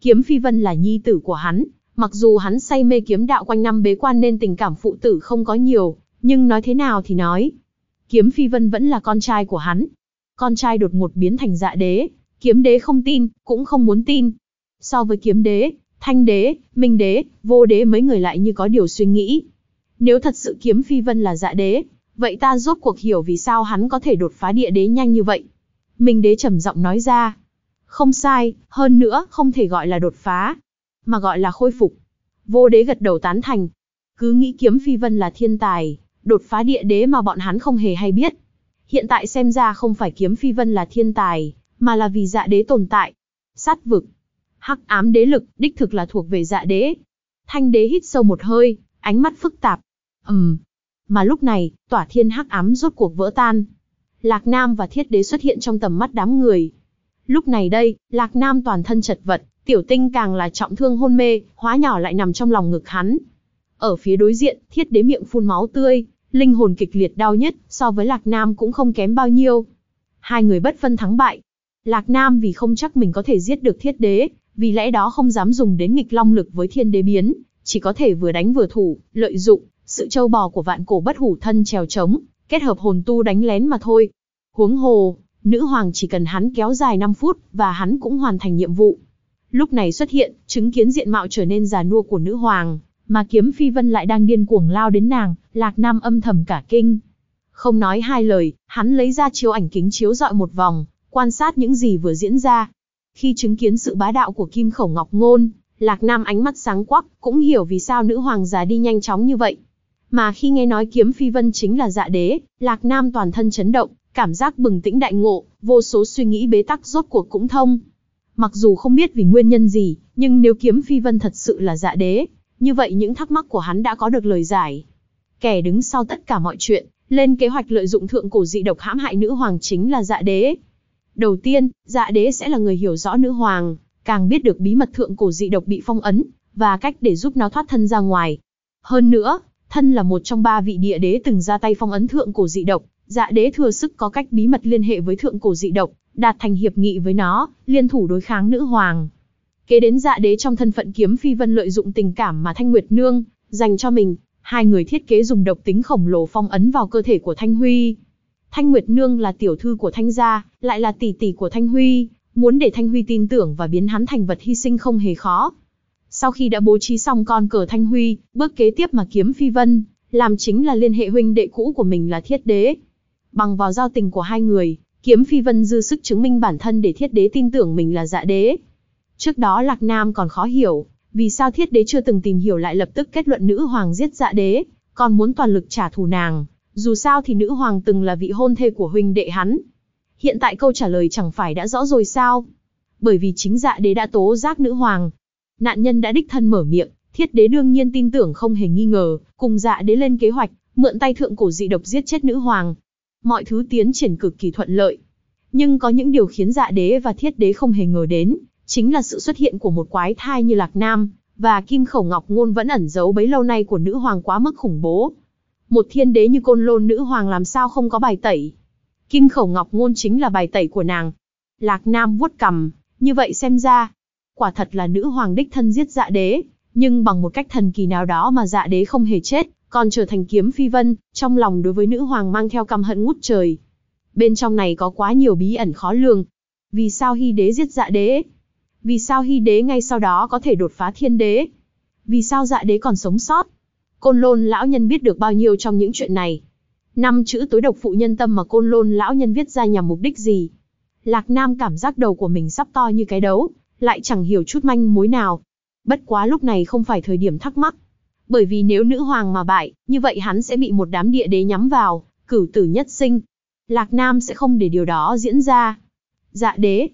Kiếm phi vân là nhi tử của hắn, mặc dù hắn say mê kiếm đạo quanh năm bế quan nên tình cảm phụ tử không có nhiều, nhưng nói thế nào thì nói. Kiếm phi vân vẫn là con trai của hắn. Con trai đột ngột biến thành dạ đế, kiếm đế không tin, cũng không muốn tin. So với kiếm đế, thanh đế, minh đế, vô đế mấy người lại như có điều suy nghĩ. Nếu thật sự kiếm phi vân là dạ đế, vậy ta rốt cuộc hiểu vì sao hắn có thể đột phá địa đế nhanh như vậy. Minh đế trầm giọng nói ra. Không sai, hơn nữa, không thể gọi là đột phá, mà gọi là khôi phục. Vô đế gật đầu tán thành. Cứ nghĩ kiếm phi vân là thiên tài, đột phá địa đế mà bọn hắn không hề hay biết. Hiện tại xem ra không phải kiếm phi vân là thiên tài, mà là vì dạ đế tồn tại. Sát vực. Hắc ám đế lực, đích thực là thuộc về dạ đế. Thanh đế hít sâu một hơi, ánh mắt phức tạp. Ừm. Mà lúc này, tỏa thiên hắc ám rốt cuộc vỡ tan. Lạc Nam và Thiết Đế xuất hiện trong tầm mắt đám người. Lúc này đây, Lạc Nam toàn thân chật vật, tiểu tinh càng là trọng thương hôn mê, hóa nhỏ lại nằm trong lòng ngực hắn. Ở phía đối diện, Thiết Đế miệng phun máu tươi, linh hồn kịch liệt đau nhất, so với Lạc Nam cũng không kém bao nhiêu. Hai người bất phân thắng bại. Lạc Nam vì không chắc mình có thể giết được Thiết Đế, vì lẽ đó không dám dùng đến nghịch long lực với Thiên Đế biến, chỉ có thể vừa đánh vừa thủ, lợi dụng sự châu bò của vạn cổ bất hủ thân trèo trống, kết hợp hồn tu đánh lén mà thôi. Huống hồ, nữ hoàng chỉ cần hắn kéo dài 5 phút, và hắn cũng hoàn thành nhiệm vụ. Lúc này xuất hiện, chứng kiến diện mạo trở nên già nua của nữ hoàng, mà kiếm phi vân lại đang điên cuồng lao đến nàng, lạc nam âm thầm cả kinh. Không nói hai lời, hắn lấy ra chiếu ảnh kính chiếu dọi một vòng, quan sát những gì vừa diễn ra. Khi chứng kiến sự bá đạo của kim khẩu ngọc ngôn, lạc nam ánh mắt sáng quắc, cũng hiểu vì sao nữ hoàng già đi nhanh chóng như vậy. Mà khi nghe nói kiếm phi vân chính là dạ đế, lạc nam toàn thân chấn động, cảm giác bừng tĩnh đại ngộ, vô số suy nghĩ bế tắc rốt cuộc cũng thông. Mặc dù không biết vì nguyên nhân gì, nhưng nếu kiếm phi vân thật sự là dạ đế, như vậy những thắc mắc của hắn đã có được lời giải. Kẻ đứng sau tất cả mọi chuyện, lên kế hoạch lợi dụng thượng cổ dị độc hãm hại nữ hoàng chính là dạ đế. Đầu tiên, dạ đế sẽ là người hiểu rõ nữ hoàng, càng biết được bí mật thượng cổ dị độc bị phong ấn, và cách để giúp nó thoát thân ra ngoài. Hơn nữa, thân là một trong ba vị địa đế từng ra tay phong ấn thượng cổ dị độc, dạ đế thừa sức có cách bí mật liên hệ với thượng cổ dị độc, đạt thành hiệp nghị với nó, liên thủ đối kháng nữ hoàng. Kế đến dạ đế trong thân phận kiếm phi vân lợi dụng tình cảm mà Thanh Nguyệt Nương dành cho mình, hai người thiết kế dùng độc tính khổng lồ phong ấn vào cơ thể của Thanh Huy. Thanh Nguyệt Nương là tiểu thư của Thanh gia, lại là tỷ tỷ của Thanh Huy, muốn để Thanh Huy tin tưởng và biến hắn thành vật hy sinh không hề khó. Sau khi đã bố trí xong con cờ Thanh Huy, bước kế tiếp mà kiếm Phi Vân, làm chính là liên hệ huynh đệ cũ của mình là Thiết Đế. Bằng vào giao tình của hai người, kiếm Phi Vân dư sức chứng minh bản thân để Thiết Đế tin tưởng mình là dạ đế. Trước đó Lạc Nam còn khó hiểu, vì sao Thiết Đế chưa từng tìm hiểu lại lập tức kết luận nữ hoàng giết dạ đế, còn muốn toàn lực trả thù nàng. Dù sao thì nữ hoàng từng là vị hôn thê của huynh đệ hắn. Hiện tại câu trả lời chẳng phải đã rõ rồi sao? Bởi vì chính dạ đế đã tố giác nữ hoàng, Nạn nhân đã đích thân mở miệng, thiết đế đương nhiên tin tưởng không hề nghi ngờ, cùng dạ đế lên kế hoạch, mượn tay thượng cổ dị độc giết chết nữ hoàng. Mọi thứ tiến triển cực kỳ thuận lợi. Nhưng có những điều khiến dạ đế và thiết đế không hề ngờ đến, chính là sự xuất hiện của một quái thai như Lạc Nam, và kim khẩu ngọc ngôn vẫn ẩn giấu bấy lâu nay của nữ hoàng quá mức khủng bố. Một thiên đế như côn lôn nữ hoàng làm sao không có bài tẩy. Kim khẩu ngọc ngôn chính là bài tẩy của nàng. Lạc Nam vuốt cầm, như vậy xem ra, Quả thật là nữ hoàng đích thân giết dạ đế, nhưng bằng một cách thần kỳ nào đó mà dạ đế không hề chết, còn trở thành kiếm phi vân, trong lòng đối với nữ hoàng mang theo căm hận ngút trời. Bên trong này có quá nhiều bí ẩn khó lường. Vì sao hy đế giết dạ đế? Vì sao hy đế ngay sau đó có thể đột phá thiên đế? Vì sao dạ đế còn sống sót? Côn lôn lão nhân biết được bao nhiêu trong những chuyện này? Năm chữ tối độc phụ nhân tâm mà côn lôn lão nhân viết ra nhằm mục đích gì? Lạc Nam cảm giác đầu của mình sắp to như cái đấu, lại chẳng hiểu chút manh mối nào. Bất quá lúc này không phải thời điểm thắc mắc. Bởi vì nếu nữ hoàng mà bại, như vậy hắn sẽ bị một đám địa đế nhắm vào, cửu tử nhất sinh. Lạc Nam sẽ không để điều đó diễn ra. Dạ đế,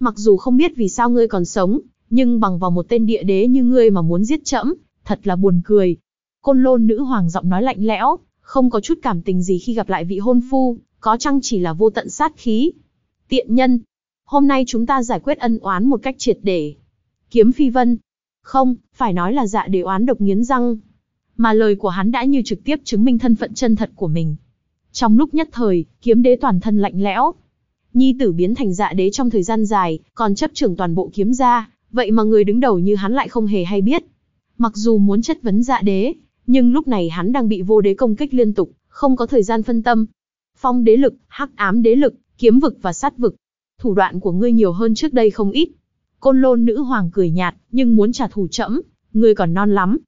mặc dù không biết vì sao ngươi còn sống, nhưng bằng vào một tên địa đế như ngươi mà muốn giết trẫm, thật là buồn cười. Côn lôn nữ hoàng giọng nói lạnh lẽo, không có chút cảm tình gì khi gặp lại vị hôn phu, có chăng chỉ là vô tận sát khí. Tiện nhân, hôm nay chúng ta giải quyết ân oán một cách triệt để. Kiếm phi vân. Không, phải nói là dạ đế oán độc nghiến răng. Mà lời của hắn đã như trực tiếp chứng minh thân phận chân thật của mình. Trong lúc nhất thời, kiếm đế toàn thân lạnh lẽo. Nhi tử biến thành dạ đế trong thời gian dài, còn chấp trưởng toàn bộ kiếm gia, vậy mà người đứng đầu như hắn lại không hề hay biết. Mặc dù muốn chất vấn dạ đế, nhưng lúc này hắn đang bị vô đế công kích liên tục, không có thời gian phân tâm. Phong đế lực, hắc ám đế lực, kiếm vực và sát vực. Thủ đoạn của ngươi nhiều hơn trước đây không ít. Côn lôn nữ hoàng cười nhạt, nhưng muốn trả thù chậm. ngươi còn non lắm.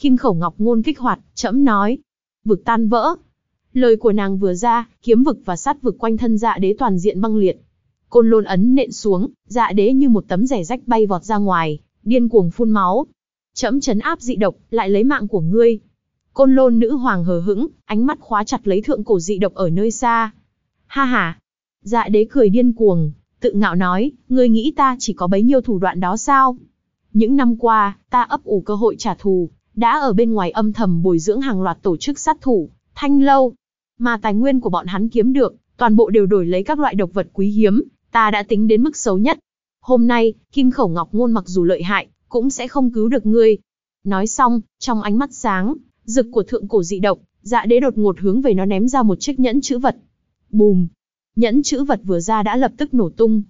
Kim khẩu ngọc ngôn kích hoạt, chậm nói. Vực tan vỡ. Lời của nàng vừa ra, kiếm vực và sát vực quanh thân dạ đế toàn diện băng liệt. Côn lôn ấn nện xuống, dạ đế như một tấm rẻ rách bay vọt ra ngoài, điên cuồng phun máu. chậm chấn áp dị độc, lại lấy mạng của ngươi. Côn lôn nữ hoàng hờ hững, ánh mắt khóa chặt lấy thượng cổ dị độc ở nơi xa. Ha ha. Dạ đế cười điên cuồng, tự ngạo nói, ngươi nghĩ ta chỉ có bấy nhiêu thủ đoạn đó sao? Những năm qua, ta ấp ủ cơ hội trả thù, đã ở bên ngoài âm thầm bồi dưỡng hàng loạt tổ chức sát thủ, thanh lâu. Mà tài nguyên của bọn hắn kiếm được, toàn bộ đều đổi lấy các loại độc vật quý hiếm, ta đã tính đến mức xấu nhất. Hôm nay, Kim Khẩu Ngọc Ngôn mặc dù lợi hại, cũng sẽ không cứu được ngươi. Nói xong, trong ánh mắt sáng, rực của thượng cổ dị động, dạ đế đột ngột hướng về nó ném ra một chiếc nhẫn chữ vật. Bùm! Nhẫn chữ vật vừa ra đã lập tức nổ tung.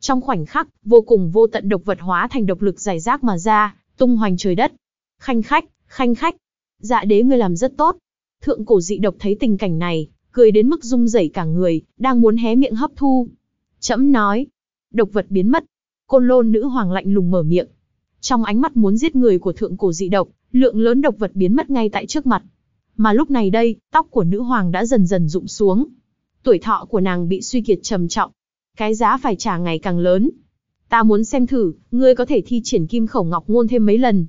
Trong khoảnh khắc, vô cùng vô tận độc vật hóa thành độc lực giải rác mà ra, tung hoành trời đất. Khanh khách, khanh khách. Dạ đế ngươi làm rất tốt. Thượng cổ dị độc thấy tình cảnh này, cười đến mức rung rẩy cả người, đang muốn hé miệng hấp thu. Chấm nói. Độc vật biến mất. Côn lôn nữ hoàng lạnh lùng mở miệng. Trong ánh mắt muốn giết người của thượng cổ dị độc, lượng lớn độc vật biến mất ngay tại trước mặt. Mà lúc này đây, tóc của nữ hoàng đã dần dần rụng xuống. Tuổi thọ của nàng bị suy kiệt trầm trọng. Cái giá phải trả ngày càng lớn. Ta muốn xem thử, ngươi có thể thi triển kim khẩu ngọc ngôn thêm mấy lần.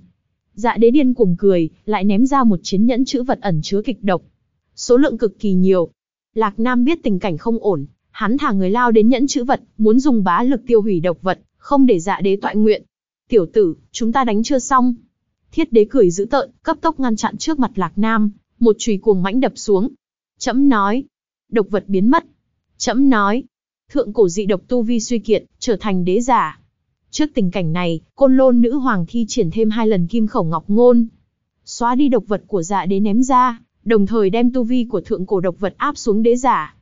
Dạ đế điên cuồng cười, lại ném ra một chiến nhẫn chữ vật ẩn chứa kịch độc. Số lượng cực kỳ nhiều. Lạc Nam biết tình cảnh không ổn, hắn thả người lao đến nhẫn chữ vật, muốn dùng bá lực tiêu hủy độc vật, không để dạ đế tọa nguyện. Tiểu tử, chúng ta đánh chưa xong. Thiết đế cười dữ tợn, cấp tốc ngăn chặn trước mặt Lạc Nam, một chùy cuồng mãnh đập xuống. Chấm nói, độc vật biến mất. Chấm nói, thượng cổ dị độc tu vi suy kiệt, trở thành đế giả. Trước tình cảnh này, côn lôn nữ hoàng thi triển thêm hai lần kim khẩu ngọc ngôn. Xóa đi độc vật của dạ đế ném ra, đồng thời đem tu vi của thượng cổ độc vật áp xuống đế giả.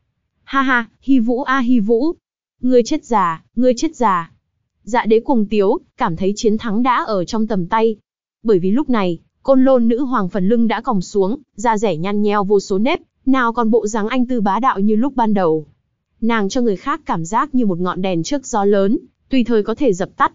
Ha ha, hy vũ a hy vũ. Ngươi chết già, ngươi chết già. Dạ đế cuồng tiếu, cảm thấy chiến thắng đã ở trong tầm tay, bởi vì lúc này, côn lôn nữ hoàng phần lưng đã còng xuống, da rẻ nhăn nheo vô số nếp, nào còn bộ dáng anh tư bá đạo như lúc ban đầu. Nàng cho người khác cảm giác như một ngọn đèn trước gió lớn, tùy thời có thể dập tắt.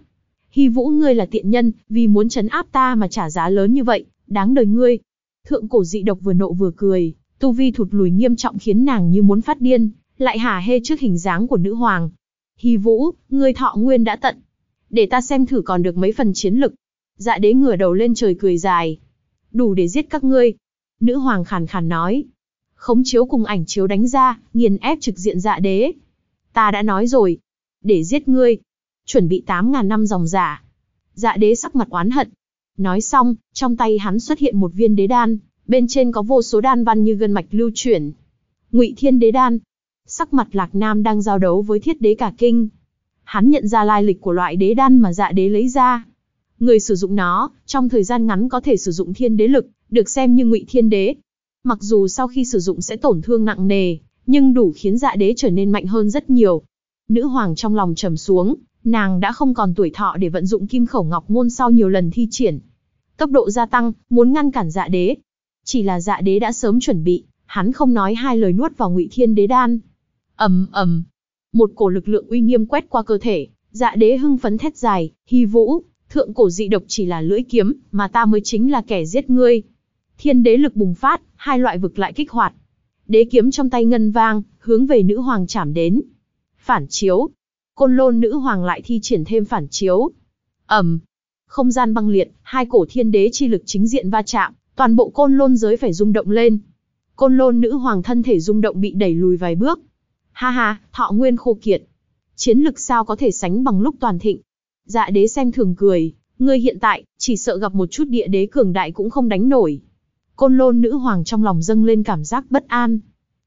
Hy vũ ngươi là tiện nhân, vì muốn chấn áp ta mà trả giá lớn như vậy, đáng đời ngươi. Thượng cổ dị độc vừa nộ vừa cười, tu vi thụt lùi nghiêm trọng khiến nàng như muốn phát điên, lại hả hê trước hình dáng của nữ hoàng. Hy vũ, ngươi thọ nguyên đã tận. Để ta xem thử còn được mấy phần chiến lực. Dạ đế ngửa đầu lên trời cười dài. Đủ để giết các ngươi. Nữ hoàng khàn khàn nói. Khống chiếu cùng ảnh chiếu đánh ra, nghiền ép trực diện dạ đế. Ta đã nói rồi. Để giết ngươi. Chuẩn bị 8.000 năm dòng giả. Dạ đế sắc mặt oán hận. Nói xong, trong tay hắn xuất hiện một viên đế đan, bên trên có vô số đan văn như gân mạch lưu chuyển. Ngụy Thiên Đế Đan. Sắc mặt Lạc Nam đang giao đấu với Thiết Đế cả kinh. Hắn nhận ra lai lịch của loại đế đan mà Dạ Đế lấy ra, Người sử dụng nó, trong thời gian ngắn có thể sử dụng thiên đế lực, được xem như ngụy thiên đế. Mặc dù sau khi sử dụng sẽ tổn thương nặng nề, nhưng đủ khiến dạ đế trở nên mạnh hơn rất nhiều. Nữ hoàng trong lòng trầm xuống, Nàng đã không còn tuổi thọ để vận dụng kim khẩu ngọc ngôn sau nhiều lần thi triển. Tốc độ gia tăng, muốn ngăn cản dạ đế. Chỉ là dạ đế đã sớm chuẩn bị, hắn không nói hai lời nuốt vào ngụy thiên đế đan. ầm ầm, một cổ lực lượng uy nghiêm quét qua cơ thể, dạ đế hưng phấn thét dài, hy vũ, thượng cổ dị độc chỉ là lưỡi kiếm, mà ta mới chính là kẻ giết ngươi. Thiên đế lực bùng phát, hai loại vực lại kích hoạt. Đế kiếm trong tay ngân vang, hướng về nữ hoàng chảm đến. Phản chiếu. Côn lôn nữ hoàng lại thi triển thêm phản chiếu. ầm, không gian băng liệt, hai cổ thiên đế chi lực chính diện va chạm, toàn bộ côn lôn giới phải rung động lên. Côn lôn nữ hoàng thân thể rung động bị đẩy lùi vài bước. Ha ha, thọ nguyên khô kiệt. Chiến lực sao có thể sánh bằng lúc toàn thịnh. Dạ đế xem thường cười, ngươi hiện tại, chỉ sợ gặp một chút địa đế cường đại cũng không đánh nổi. Côn lôn nữ hoàng trong lòng dâng lên cảm giác bất an.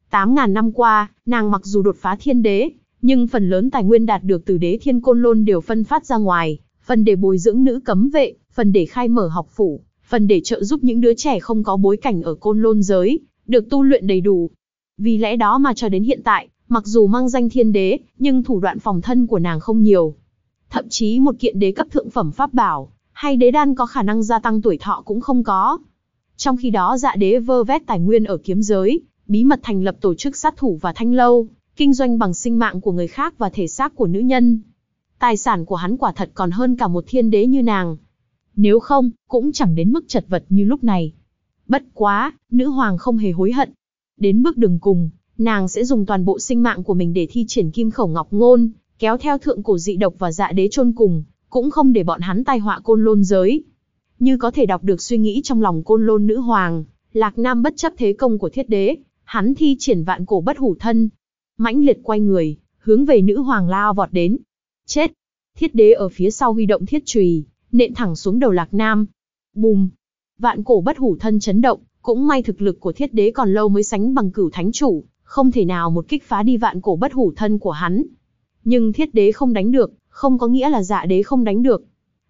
Tám ngàn năm qua, nàng mặc dù đột phá thiên đế, nhưng phần lớn tài nguyên đạt được từ đế thiên côn lôn đều phân phát ra ngoài, phần để bồi dưỡng nữ cấm vệ, phần để khai mở học phủ, phần để trợ giúp những đứa trẻ không có bối cảnh ở côn lôn giới, được tu luyện đầy đủ. Vì lẽ đó mà cho đến hiện tại, mặc dù mang danh thiên đế, nhưng thủ đoạn phòng thân của nàng không nhiều. Thậm chí một kiện đế cấp thượng phẩm pháp bảo, hay đế đan có khả năng gia tăng tuổi thọ cũng không có. Trong khi đó dạ đế vơ vét tài nguyên ở kiếm giới, bí mật thành lập tổ chức sát thủ và thanh lâu, kinh doanh bằng sinh mạng của người khác và thể xác của nữ nhân. Tài sản của hắn quả thật còn hơn cả một thiên đế như nàng. Nếu không, cũng chẳng đến mức chật vật như lúc này. Bất quá, nữ hoàng không hề hối hận. Đến bước đường cùng, nàng sẽ dùng toàn bộ sinh mạng của mình để thi triển kim khẩu ngọc ngôn, kéo theo thượng cổ dị độc và dạ đế chôn cùng, cũng không để bọn hắn tai họa côn lôn giới. Như có thể đọc được suy nghĩ trong lòng côn lôn nữ hoàng, Lạc Nam bất chấp thế công của thiết đế, hắn thi triển vạn cổ bất hủ thân. mãnh liệt quay người, hướng về nữ hoàng lao vọt đến. Chết! Thiết đế ở phía sau huy động thiết chùy, nện thẳng xuống đầu Lạc Nam. Bùm! Vạn cổ bất hủ thân chấn động, cũng may thực lực của thiết đế còn lâu mới sánh bằng cửu thánh chủ, không thể nào một kích phá đi vạn cổ bất hủ thân của hắn. Nhưng thiết đế không đánh được, không có nghĩa là dạ đế không đánh được.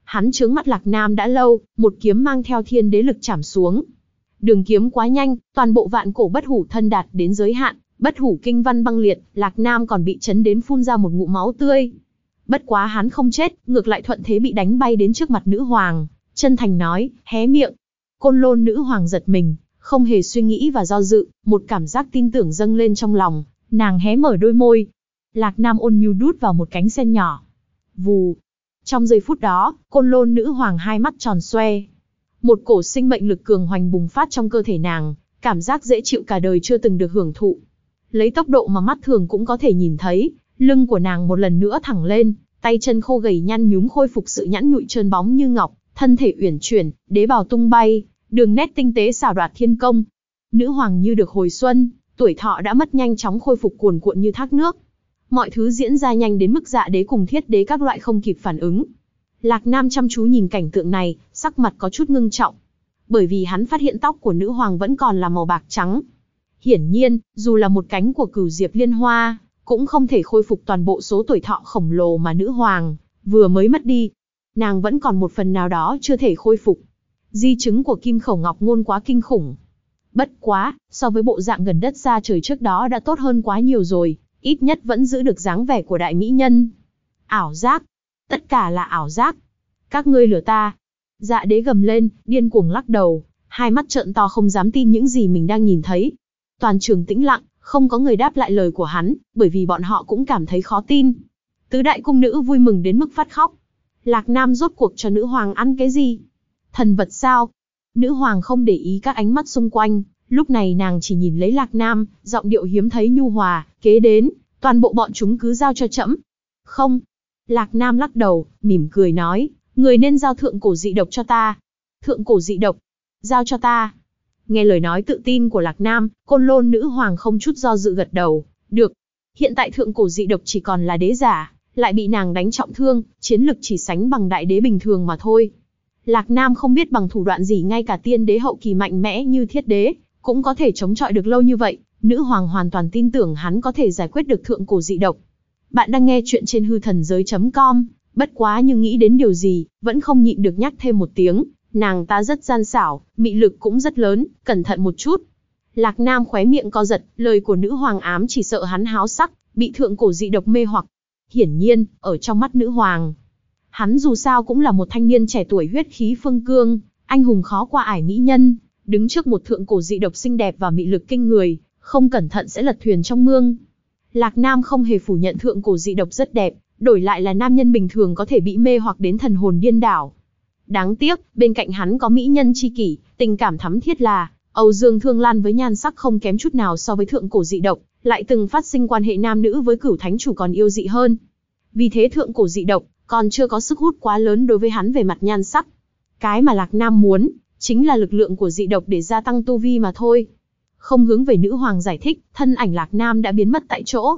Hắn trướng mắt Lạc Nam đã lâu, một kiếm mang theo thiên đế lực chảm xuống. Đường kiếm quá nhanh, toàn bộ vạn cổ bất hủ thân đạt đến giới hạn, bất hủ kinh văn băng liệt, Lạc Nam còn bị chấn đến phun ra một ngụm máu tươi. Bất quá hắn không chết, ngược lại thuận thế bị đánh bay đến trước mặt nữ hoàng, chân thành nói, hé miệng. Côn lôn nữ hoàng giật mình, không hề suy nghĩ và do dự, một cảm giác tin tưởng dâng lên trong lòng, nàng hé mở đôi môi. Lạc Nam ôn nhu đút vào một cánh sen nhỏ. Vù. Trong giây phút đó, côn lôn nữ hoàng hai mắt tròn xoe. Một cổ sinh mệnh lực cường hoành bùng phát trong cơ thể nàng, cảm giác dễ chịu cả đời chưa từng được hưởng thụ. Lấy tốc độ mà mắt thường cũng có thể nhìn thấy, lưng của nàng một lần nữa thẳng lên, tay chân khô gầy nhăn nhúm khôi phục sự nhẵn nhụi trơn bóng như ngọc, thân thể uyển chuyển, đế bào tung bay, đường nét tinh tế xảo đoạt thiên công. Nữ hoàng như được hồi xuân, tuổi thọ đã mất nhanh chóng khôi phục cuồn cuộn như thác nước. Mọi thứ diễn ra nhanh đến mức dạ đế cùng thiết đế các loại không kịp phản ứng. Lạc Nam chăm chú nhìn cảnh tượng này, sắc mặt có chút ngưng trọng. Bởi vì hắn phát hiện tóc của nữ hoàng vẫn còn là màu bạc trắng. Hiển nhiên, dù là một cánh của cửu diệp liên hoa, cũng không thể khôi phục toàn bộ số tuổi thọ khổng lồ mà nữ hoàng vừa mới mất đi. Nàng vẫn còn một phần nào đó chưa thể khôi phục. Di chứng của Kim Khẩu Ngọc Ngôn quá kinh khủng. Bất quá, so với bộ dạng gần đất xa trời trước đó đã tốt hơn quá nhiều rồi, ít nhất vẫn giữ được dáng vẻ của đại mỹ nhân. Ảo giác. Tất cả là ảo giác. Các ngươi lừa ta. Dạ đế gầm lên, điên cuồng lắc đầu, hai mắt trợn to không dám tin những gì mình đang nhìn thấy. Toàn trường tĩnh lặng, không có người đáp lại lời của hắn, bởi vì bọn họ cũng cảm thấy khó tin. Tứ đại cung nữ vui mừng đến mức phát khóc. Lạc Nam rốt cuộc cho nữ hoàng ăn cái gì? Thần vật sao? Nữ hoàng không để ý các ánh mắt xung quanh, lúc này nàng chỉ nhìn lấy Lạc Nam, giọng điệu hiếm thấy nhu hòa, kế đến, toàn bộ bọn chúng cứ giao cho trẫm. Không. Lạc Nam lắc đầu, mỉm cười nói, người nên giao thượng cổ dị độc cho ta. Thượng cổ dị độc? Giao cho ta. Nghe lời nói tự tin của Lạc Nam, côn lôn nữ hoàng không chút do dự gật đầu. Được. Hiện tại thượng cổ dị độc chỉ còn là đế giả, lại bị nàng đánh trọng thương, chiến lực chỉ sánh bằng đại đế bình thường mà thôi. Lạc Nam không biết bằng thủ đoạn gì ngay cả tiên đế hậu kỳ mạnh mẽ như thiết đế, cũng có thể chống chọi được lâu như vậy, nữ hoàng hoàn toàn tin tưởng hắn có thể giải quyết được thượng cổ dị độc. Bạn đang nghe chuyện trên hư thần giới.com, bất quá nhưng nghĩ đến điều gì, vẫn không nhịn được nhắc thêm một tiếng, nàng ta rất gian xảo, mị lực cũng rất lớn, cẩn thận một chút. Lạc Nam khóe miệng co giật, lời của nữ hoàng ám chỉ sợ hắn háo sắc, bị thượng cổ dị độc mê hoặc. Hiển nhiên, ở trong mắt nữ hoàng, hắn dù sao cũng là một thanh niên trẻ tuổi huyết khí phương cương, anh hùng khó qua ải mỹ nhân, đứng trước một thượng cổ dị độc xinh đẹp và mị lực kinh người, không cẩn thận sẽ lật thuyền trong mương. Lạc Nam không hề phủ nhận thượng cổ dị độc rất đẹp, đổi lại là nam nhân bình thường có thể bị mê hoặc đến thần hồn điên đảo. Đáng tiếc, bên cạnh hắn có mỹ nhân chi kỷ, tình cảm thắm thiết là, Âu Dương Thương Lan với nhan sắc không kém chút nào so với thượng cổ dị độc, lại từng phát sinh quan hệ nam nữ với cửu thánh chủ còn yêu dị hơn. Vì thế thượng cổ dị độc, còn chưa có sức hút quá lớn đối với hắn về mặt nhan sắc. Cái mà Lạc Nam muốn, chính là lực lượng của dị độc để gia tăng tu vi mà thôi. Không hướng về nữ hoàng giải thích, thân ảnh Lạc Nam đã biến mất tại chỗ.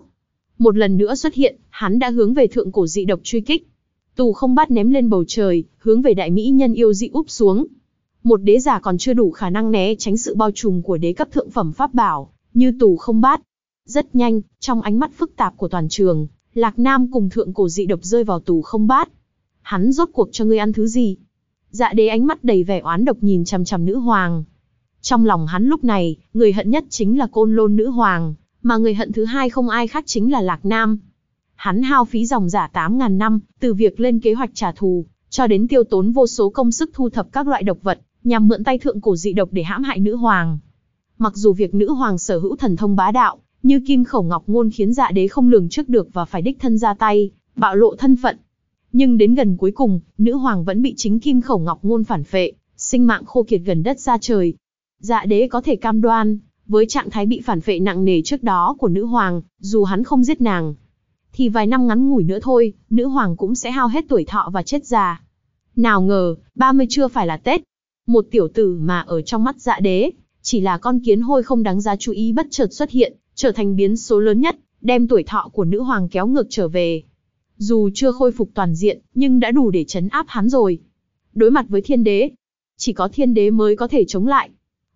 Một lần nữa xuất hiện, hắn đã hướng về thượng cổ dị độc truy kích. Tù không bắt ném lên bầu trời, hướng về đại mỹ nhân yêu dị úp xuống. Một đế giả còn chưa đủ khả năng né tránh sự bao trùm của đế cấp thượng phẩm pháp bảo, như tù không bát. Rất nhanh, trong ánh mắt phức tạp của toàn trường, Lạc Nam cùng thượng cổ dị độc rơi vào tù không bát. Hắn rốt cuộc cho ngươi ăn thứ gì? Dạ đế ánh mắt đầy vẻ oán độc nhìn chằm chằm nữ hoàng. Trong lòng hắn lúc này, người hận nhất chính là côn lôn nữ hoàng, mà người hận thứ hai không ai khác chính là Lạc Nam. Hắn hao phí dòng giả 8.000 năm, từ việc lên kế hoạch trả thù, cho đến tiêu tốn vô số công sức thu thập các loại độc vật, nhằm mượn tay thượng cổ dị độc để hãm hại nữ hoàng. Mặc dù việc nữ hoàng sở hữu thần thông bá đạo, như kim khẩu ngọc ngôn khiến dạ đế không lường trước được và phải đích thân ra tay, bạo lộ thân phận. Nhưng đến gần cuối cùng, nữ hoàng vẫn bị chính kim khẩu ngọc ngôn phản phệ, sinh mạng khô kiệt gần đất ra trời. Dạ đế có thể cam đoan, với trạng thái bị phản phệ nặng nề trước đó của nữ hoàng, dù hắn không giết nàng, thì vài năm ngắn ngủi nữa thôi, nữ hoàng cũng sẽ hao hết tuổi thọ và chết già. Nào ngờ, 30 chưa phải là Tết. Một tiểu tử mà ở trong mắt dạ đế, chỉ là con kiến hôi không đáng giá chú ý bất chợt xuất hiện, trở thành biến số lớn nhất, đem tuổi thọ của nữ hoàng kéo ngược trở về. Dù chưa khôi phục toàn diện, nhưng đã đủ để chấn áp hắn rồi. Đối mặt với thiên đế, chỉ có thiên đế mới có thể chống lại.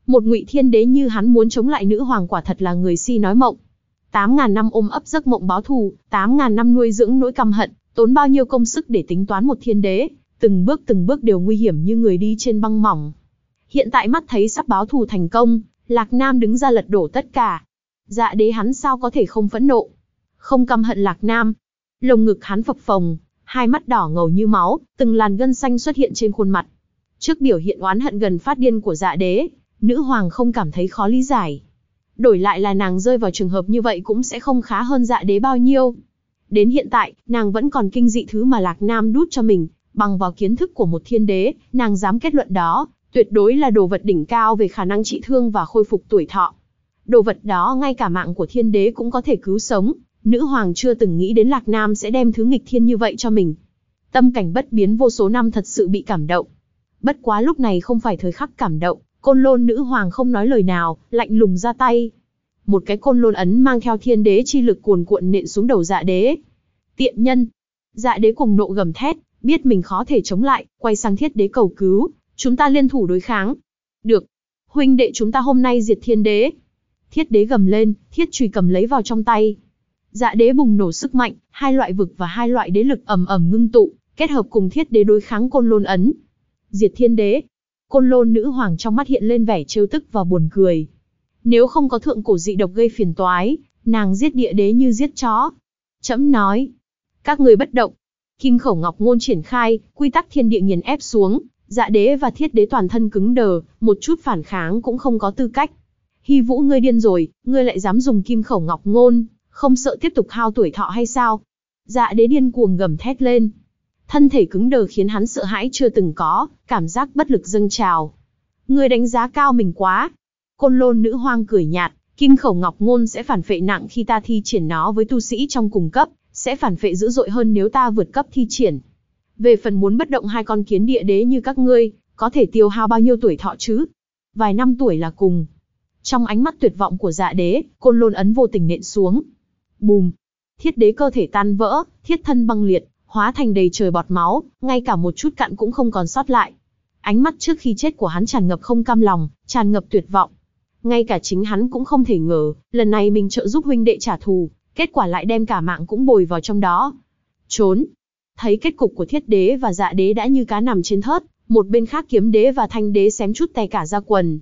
Một ngụy thiên đế như hắn muốn chống lại nữ hoàng quả thật là người si nói mộng. 8.000 năm ôm ấp giấc mộng báo thù, 8.000 năm nuôi dưỡng nỗi căm hận, tốn bao nhiêu công sức để tính toán một thiên đế, từng bước từng bước đều nguy hiểm như người đi trên băng mỏng. Hiện tại mắt thấy sắp báo thù thành công, Lạc Nam đứng ra lật đổ tất cả. Dạ đế hắn sao có thể không phẫn nộ, không căm hận Lạc Nam. Lồng ngực hắn phập phồng, hai mắt đỏ ngầu như máu, từng làn gân xanh xuất hiện trên khuôn mặt. Trước biểu hiện oán hận gần phát điên của dạ đế, nữ hoàng không cảm thấy khó lý giải. Đổi lại là nàng rơi vào trường hợp như vậy cũng sẽ không khá hơn dạ đế bao nhiêu. Đến hiện tại, nàng vẫn còn kinh dị thứ mà Lạc Nam đút cho mình, bằng vào kiến thức của một thiên đế, nàng dám kết luận đó, tuyệt đối là đồ vật đỉnh cao về khả năng trị thương và khôi phục tuổi thọ. Đồ vật đó ngay cả mạng của thiên đế cũng có thể cứu sống, nữ hoàng chưa từng nghĩ đến Lạc Nam sẽ đem thứ nghịch thiên như vậy cho mình. Tâm cảnh bất biến vô số năm thật sự bị cảm động. Bất quá lúc này không phải thời khắc cảm động, côn lôn nữ hoàng không nói lời nào, lạnh lùng ra tay. Một cái côn lôn ấn mang theo thiên đế chi lực cuồn cuộn nện xuống đầu dạ đế. Tiện nhân! Dạ đế cùng nộ gầm thét, biết mình khó thể chống lại, quay sang thiết đế cầu cứu, chúng ta liên thủ đối kháng. Được. Huynh đệ chúng ta hôm nay diệt thiên đế. Thiết đế gầm lên, thiết chùy cầm lấy vào trong tay. Dạ đế bùng nổ sức mạnh, hai loại vực và hai loại đế lực ầm ầm ngưng tụ, kết hợp cùng thiết đế đối kháng côn lôn ấn. Diệt thiên đế. Côn lôn nữ hoàng trong mắt hiện lên vẻ trêu tức và buồn cười. Nếu không có thượng cổ dị độc gây phiền toái, nàng giết địa đế như giết chó. Chấm nói. Các người bất động. Kim khẩu ngọc ngôn triển khai, quy tắc thiên địa nghiền ép xuống, dạ đế và thiết đế toàn thân cứng đờ, một chút phản kháng cũng không có tư cách. Hy vũ ngươi điên rồi, ngươi lại dám dùng kim khẩu ngọc ngôn, không sợ tiếp tục hao tuổi thọ hay sao? Dạ đế điên cuồng gầm thét lên. Thân thể cứng đờ khiến hắn sợ hãi chưa từng có, cảm giác bất lực dâng trào. người đánh giá cao mình quá. Côn lôn nữ hoang cười nhạt, kim khẩu ngọc ngôn sẽ phản phệ nặng khi ta thi triển nó với tu sĩ trong cùng cấp, sẽ phản phệ dữ dội hơn nếu ta vượt cấp thi triển. Về phần muốn bất động hai con kiến địa đế như các ngươi, có thể tiêu hao bao nhiêu tuổi thọ chứ? Vài năm tuổi là cùng. Trong ánh mắt tuyệt vọng của dạ đế, côn lôn ấn vô tình nện xuống. Bùm! Thiết đế cơ thể tan vỡ, thiết thân băng liệt, hóa thành đầy trời bọt máu, ngay cả một chút cặn cũng không còn sót lại. Ánh mắt trước khi chết của hắn tràn ngập không cam lòng, tràn ngập tuyệt vọng. Ngay cả chính hắn cũng không thể ngờ, lần này mình trợ giúp huynh đệ trả thù, kết quả lại đem cả mạng cũng bồi vào trong đó. Trốn! Thấy kết cục của thiết đế và dạ đế đã như cá nằm trên thớt, một bên khác kiếm đế và thanh đế xém chút tay cả ra quần.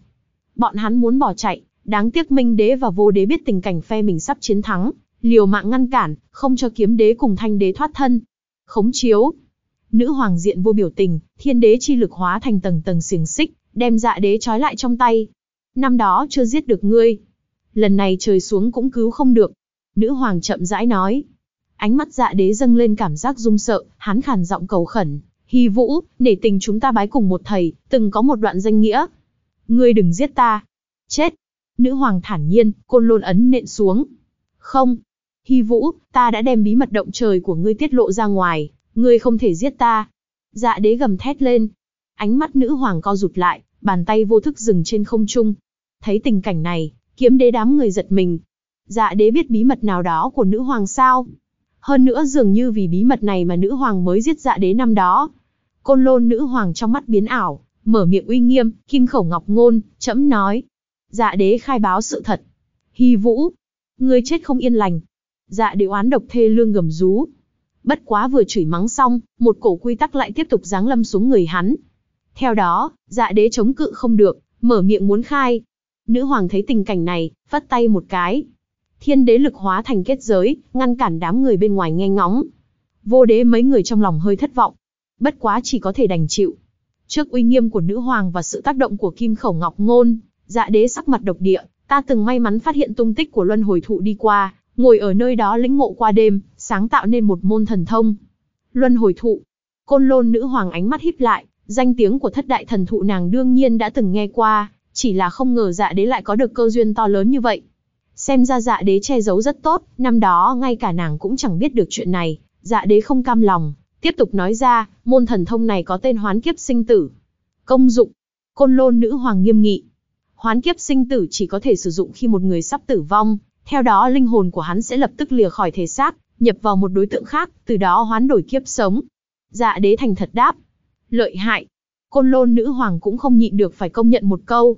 Bọn hắn muốn bỏ chạy, đáng tiếc minh đế và vô đế biết tình cảnh phe mình sắp chiến thắng, liều mạng ngăn cản, không cho kiếm đế cùng thanh đế thoát thân. Khống chiếu. Nữ hoàng diện vô biểu tình, thiên đế chi lực hóa thành tầng tầng xiềng xích, đem dạ đế trói lại trong tay. Năm đó chưa giết được ngươi. Lần này trời xuống cũng cứu không được. Nữ hoàng chậm rãi nói. Ánh mắt dạ đế dâng lên cảm giác run sợ, hắn khàn giọng cầu khẩn. Hy vũ, nể tình chúng ta bái cùng một thầy, từng có một đoạn danh nghĩa. Ngươi đừng giết ta. Chết. Nữ hoàng thản nhiên, côn lôn ấn nện xuống. Không. Hy vũ, ta đã đem bí mật động trời của ngươi tiết lộ ra ngoài, ngươi không thể giết ta. Dạ đế gầm thét lên. Ánh mắt nữ hoàng co rụt lại, bàn tay vô thức dừng trên không trung. Thấy tình cảnh này, kiếm đế đám người giật mình. Dạ đế biết bí mật nào đó của nữ hoàng sao? Hơn nữa dường như vì bí mật này mà nữ hoàng mới giết dạ đế năm đó. Côn lôn nữ hoàng trong mắt biến ảo, mở miệng uy nghiêm, kim khẩu ngọc ngôn, chấm nói. Dạ đế khai báo sự thật. Hy vũ, ngươi chết không yên lành. Dạ đế oán độc thê lương gầm rú. Bất quá vừa chửi mắng xong, một cổ quy tắc lại tiếp tục giáng lâm xuống người hắn. Theo đó, dạ đế chống cự không được, mở miệng muốn khai. Nữ hoàng thấy tình cảnh này, vắt tay một cái. Thiên đế lực hóa thành kết giới, ngăn cản đám người bên ngoài nghe ngóng. Vô đế mấy người trong lòng hơi thất vọng. Bất quá chỉ có thể đành chịu. Trước uy nghiêm của nữ hoàng và sự tác động của kim khẩu ngọc ngôn, dạ đế sắc mặt độc địa, ta từng may mắn phát hiện tung tích của luân hồi thụ đi qua, ngồi ở nơi đó lĩnh ngộ qua đêm, sáng tạo nên một môn thần thông. Luân hồi thụ. Côn lôn nữ hoàng ánh mắt híp lại, danh tiếng của thất đại thần thụ nàng đương nhiên đã từng nghe qua, chỉ là không ngờ dạ đế lại có được cơ duyên to lớn như vậy. Xem ra dạ đế che giấu rất tốt, năm đó ngay cả nàng cũng chẳng biết được chuyện này, dạ đế không cam lòng, tiếp tục nói ra, môn thần thông này có tên hoán kiếp sinh tử. Công dụng, côn lôn nữ hoàng nghiêm nghị. Hoán kiếp sinh tử chỉ có thể sử dụng khi một người sắp tử vong, theo đó linh hồn của hắn sẽ lập tức lìa khỏi thể xác, nhập vào một đối tượng khác, từ đó hoán đổi kiếp sống. Dạ đế thành thật đáp. Lợi hại. Côn lôn nữ hoàng cũng không nhịn được phải công nhận một câu.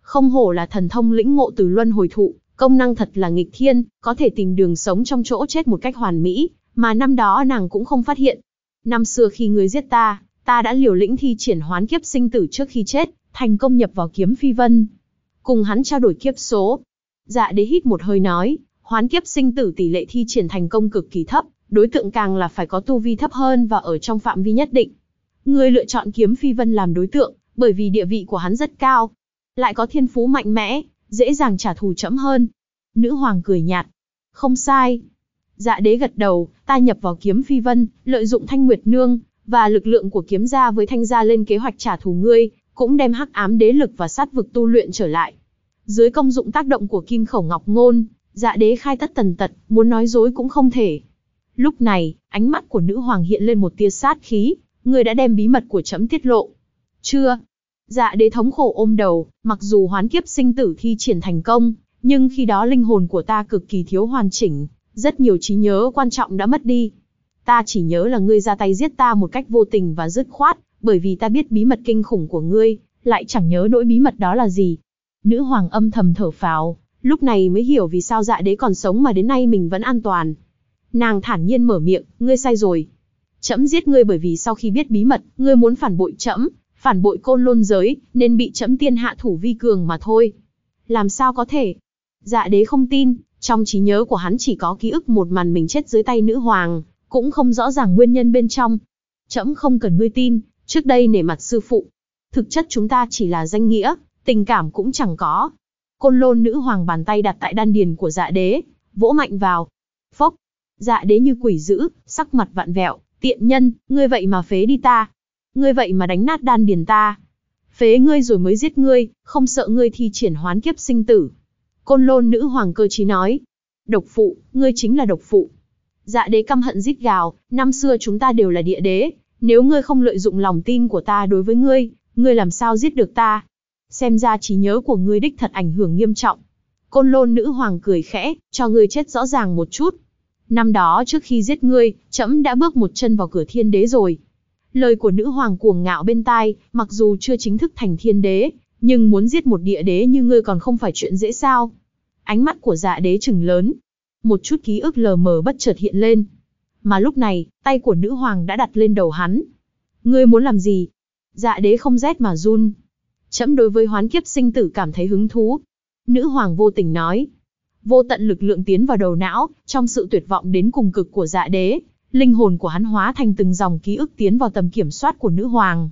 Không hổ là thần thông lĩnh ngộ từ luân hồi thụ, công năng thật là nghịch thiên, có thể tìm đường sống trong chỗ chết một cách hoàn mỹ, mà năm đó nàng cũng không phát hiện. Năm xưa khi người giết ta, ta đã liều lĩnh thi triển hoán kiếp sinh tử trước khi chết, thành công nhập vào kiếm phi vân. Cùng hắn trao đổi kiếp số. Dạ đế hít một hơi nói, hoán kiếp sinh tử tỷ lệ thi triển thành công cực kỳ thấp, đối tượng càng là phải có tu vi thấp hơn và ở trong phạm vi nhất định. Người lựa chọn kiếm phi vân làm đối tượng, bởi vì địa vị của hắn rất cao. Lại có thiên phú mạnh mẽ, dễ dàng trả thù chậm hơn. Nữ hoàng cười nhạt. Không sai. Dạ đế gật đầu, ta nhập vào kiếm phi vân, lợi dụng thanh nguyệt nương, và lực lượng của kiếm gia với thanh gia lên kế hoạch trả thù ngươi, cũng đem hắc ám đế lực và sát vực tu luyện trở lại. Dưới công dụng tác động của kim khẩu ngọc ngôn, dạ đế khai tất tần tật, muốn nói dối cũng không thể. Lúc này, ánh mắt của nữ hoàng hiện lên một tia sát khí, người đã đem bí mật của trẫm tiết lộ. Chưa. Dạ đế thống khổ ôm đầu, mặc dù hoán kiếp sinh tử thi triển thành công, nhưng khi đó linh hồn của ta cực kỳ thiếu hoàn chỉnh, rất nhiều trí nhớ quan trọng đã mất đi. Ta chỉ nhớ là ngươi ra tay giết ta một cách vô tình và dứt khoát, bởi vì ta biết bí mật kinh khủng của ngươi, lại chẳng nhớ nỗi bí mật đó là gì. Nữ hoàng âm thầm thở phào, lúc này mới hiểu vì sao dạ đế còn sống mà đến nay mình vẫn an toàn. Nàng thản nhiên mở miệng, ngươi sai rồi. Chấm giết ngươi bởi vì sau khi biết bí mật, ngươi muốn phản bội chấm, phản bội côn lôn giới, nên bị chấm tiên hạ thủ vi cường mà thôi. Làm sao có thể? Dạ đế không tin, trong trí nhớ của hắn chỉ có ký ức một màn mình chết dưới tay nữ hoàng, cũng không rõ ràng nguyên nhân bên trong. Chấm không cần ngươi tin, trước đây nể mặt sư phụ. Thực chất chúng ta chỉ là danh nghĩa, tình cảm cũng chẳng có. Côn lôn nữ hoàng bàn tay đặt tại đan điền của dạ đế, vỗ mạnh vào. Phốc, dạ đế như quỷ dữ, sắc mặt vạn vẹo, tiện nhân, ngươi vậy mà phế đi ta. Ngươi vậy mà đánh nát đan điền ta. Phế ngươi rồi mới giết ngươi, không sợ ngươi thi triển hoán kiếp sinh tử. Côn lôn nữ hoàng cơ trí nói. Độc phụ, ngươi chính là độc phụ. Dạ đế căm hận rít gào, năm xưa chúng ta đều là địa đế, nếu ngươi không lợi dụng lòng tin của ta đối với ngươi, ngươi làm sao giết được ta? Xem ra trí nhớ của ngươi đích thật ảnh hưởng nghiêm trọng. Côn lôn nữ hoàng cười khẽ, cho ngươi chết rõ ràng một chút. Năm đó trước khi giết ngươi, trẫm đã bước một chân vào cửa thiên đế rồi. Lời của nữ hoàng cuồng ngạo bên tai, mặc dù chưa chính thức thành thiên đế, nhưng muốn giết một địa đế như ngươi còn không phải chuyện dễ sao. Ánh mắt của dạ đế trừng lớn. Một chút ký ức lờ mờ bất chợt hiện lên. Mà lúc này, tay của nữ hoàng đã đặt lên đầu hắn. Ngươi muốn làm gì? Dạ đế không rét mà run. Chấm đối với hoán kiếp sinh tử cảm thấy hứng thú. Nữ hoàng vô tình nói. vô tận lực lượng tiến vào đầu não, trong sự tuyệt vọng đến cùng cực của dạ đế, linh hồn của hắn hóa thành từng dòng ký ức tiến vào tầm kiểm soát của nữ hoàng.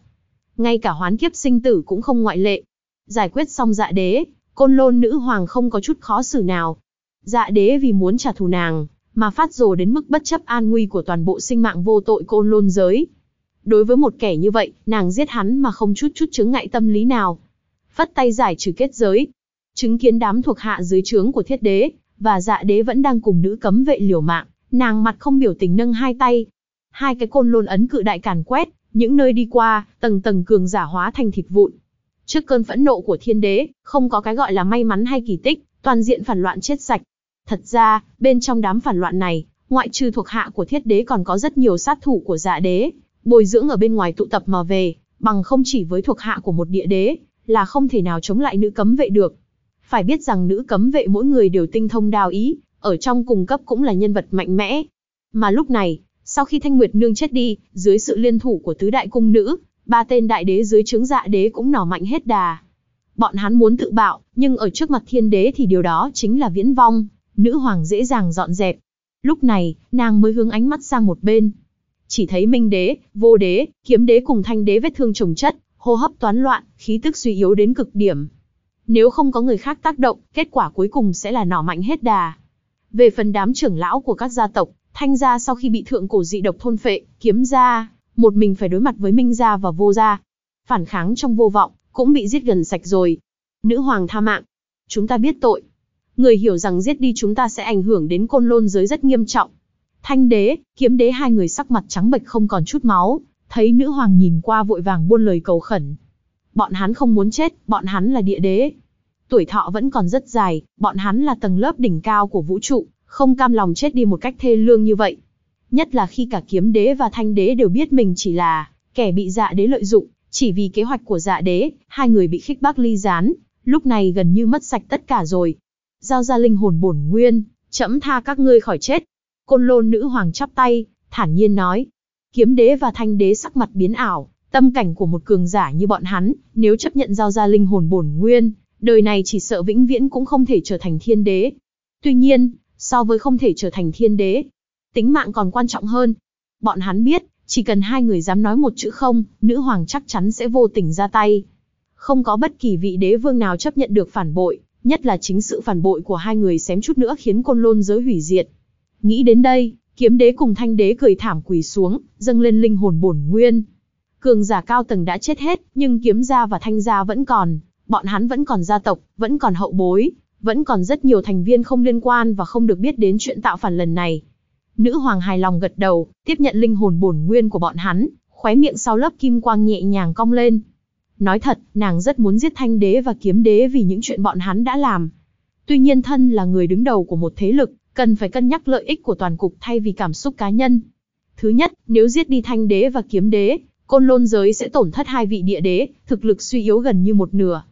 Ngay cả hoán kiếp sinh tử cũng không ngoại lệ. Giải quyết xong dạ đế, côn lôn nữ hoàng không có chút khó xử nào. Dạ đế vì muốn trả thù nàng, mà phát rồ đến mức bất chấp an nguy của toàn bộ sinh mạng vô tội côn lôn giới. Đối với một kẻ như vậy, nàng giết hắn mà không chút chút chứng ngại tâm lý nào. Phất tay giải trừ kết giới. Chứng kiến đám thuộc hạ dưới trướng của thiết đế, và dạ đế vẫn đang cùng nữ cấm vệ liều mạng, nàng mặt không biểu tình nâng hai tay. Hai cái côn lôn ấn cự đại càn quét, những nơi đi qua, tầng tầng cường giả hóa thành thịt vụn. Trước cơn phẫn nộ của thiên đế, không có cái gọi là may mắn hay kỳ tích, toàn diện phản loạn chết sạch. Thật ra, bên trong đám phản loạn này, ngoại trừ thuộc hạ của thiết đế còn có rất nhiều sát thủ của dạ đế, bồi dưỡng ở bên ngoài tụ tập mà về, bằng không chỉ với thuộc hạ của một địa đế, là không thể nào chống lại nữ cấm vệ được. Phải biết rằng nữ cấm vệ mỗi người đều tinh thông đào ý, ở trong cùng cấp cũng là nhân vật mạnh mẽ. Mà lúc này, sau khi Thanh Nguyệt Nương chết đi, dưới sự liên thủ của tứ đại cung nữ, ba tên đại đế dưới trướng dạ đế cũng nỏ mạnh hết đà. Bọn hắn muốn tự bạo, nhưng ở trước mặt thiên đế thì điều đó chính là viễn vong, nữ hoàng dễ dàng dọn dẹp. Lúc này, nàng mới hướng ánh mắt sang một bên. Chỉ thấy minh đế, vô đế, kiếm đế cùng thanh đế vết thương trồng chất, hô hấp toán loạn, khí tức suy yếu đến cực điểm. Nếu không có người khác tác động, kết quả cuối cùng sẽ là nỏ mạnh hết đà. Về phần đám trưởng lão của các gia tộc, thanh gia sau khi bị thượng cổ dị độc thôn phệ, kiếm gia, một mình phải đối mặt với minh gia và vô gia. Phản kháng trong vô vọng, cũng bị giết gần sạch rồi. Nữ hoàng tha mạng. Chúng ta biết tội. Người hiểu rằng giết đi chúng ta sẽ ảnh hưởng đến côn lôn giới rất nghiêm trọng. Thanh đế, kiếm đế hai người sắc mặt trắng bệch không còn chút máu, thấy nữ hoàng nhìn qua vội vàng buôn lời cầu khẩn. Bọn hắn không muốn chết, bọn hắn là địa đế. Tuổi thọ vẫn còn rất dài, bọn hắn là tầng lớp đỉnh cao của vũ trụ, không cam lòng chết đi một cách thê lương như vậy. Nhất là khi cả kiếm đế và thanh đế đều biết mình chỉ là kẻ bị dạ đế lợi dụng, chỉ vì kế hoạch của dạ đế, hai người bị khích bác ly gián, lúc này gần như mất sạch tất cả rồi. Giao ra linh hồn bổn nguyên, chẫm tha các ngươi khỏi chết. Côn lôn nữ hoàng chắp tay, thản nhiên nói. Kiếm đế và thanh đế sắc mặt biến ảo, tâm cảnh của một cường giả như bọn hắn, nếu chấp nhận giao ra linh hồn bổn nguyên, đời này chỉ sợ vĩnh viễn cũng không thể trở thành thiên đế. Tuy nhiên, so với không thể trở thành thiên đế, tính mạng còn quan trọng hơn. Bọn hắn biết, chỉ cần hai người dám nói một chữ không, nữ hoàng chắc chắn sẽ vô tình ra tay. Không có bất kỳ vị đế vương nào chấp nhận được phản bội, nhất là chính sự phản bội của hai người xém chút nữa khiến côn lôn giới hủy diệt. Nghĩ đến đây, kiếm đế cùng thanh đế cười thảm quỳ xuống, dâng lên linh hồn bổn nguyên. Cường giả cao tầng đã chết hết, nhưng kiếm gia và thanh gia vẫn còn, bọn hắn vẫn còn gia tộc, vẫn còn hậu bối, vẫn còn rất nhiều thành viên không liên quan và không được biết đến chuyện tạo phản lần này. Nữ hoàng hài lòng gật đầu, tiếp nhận linh hồn bổn nguyên của bọn hắn, khóe miệng sau lớp kim quang nhẹ nhàng cong lên. Nói thật, nàng rất muốn giết thanh đế và kiếm đế vì những chuyện bọn hắn đã làm. Tuy nhiên thân là người đứng đầu của một thế lực, cần phải cân nhắc lợi ích của toàn cục thay vì cảm xúc cá nhân. Thứ nhất, nếu giết đi thanh đế và kiếm đế, côn lôn giới sẽ tổn thất hai vị địa đế, thực lực suy yếu gần như một nửa.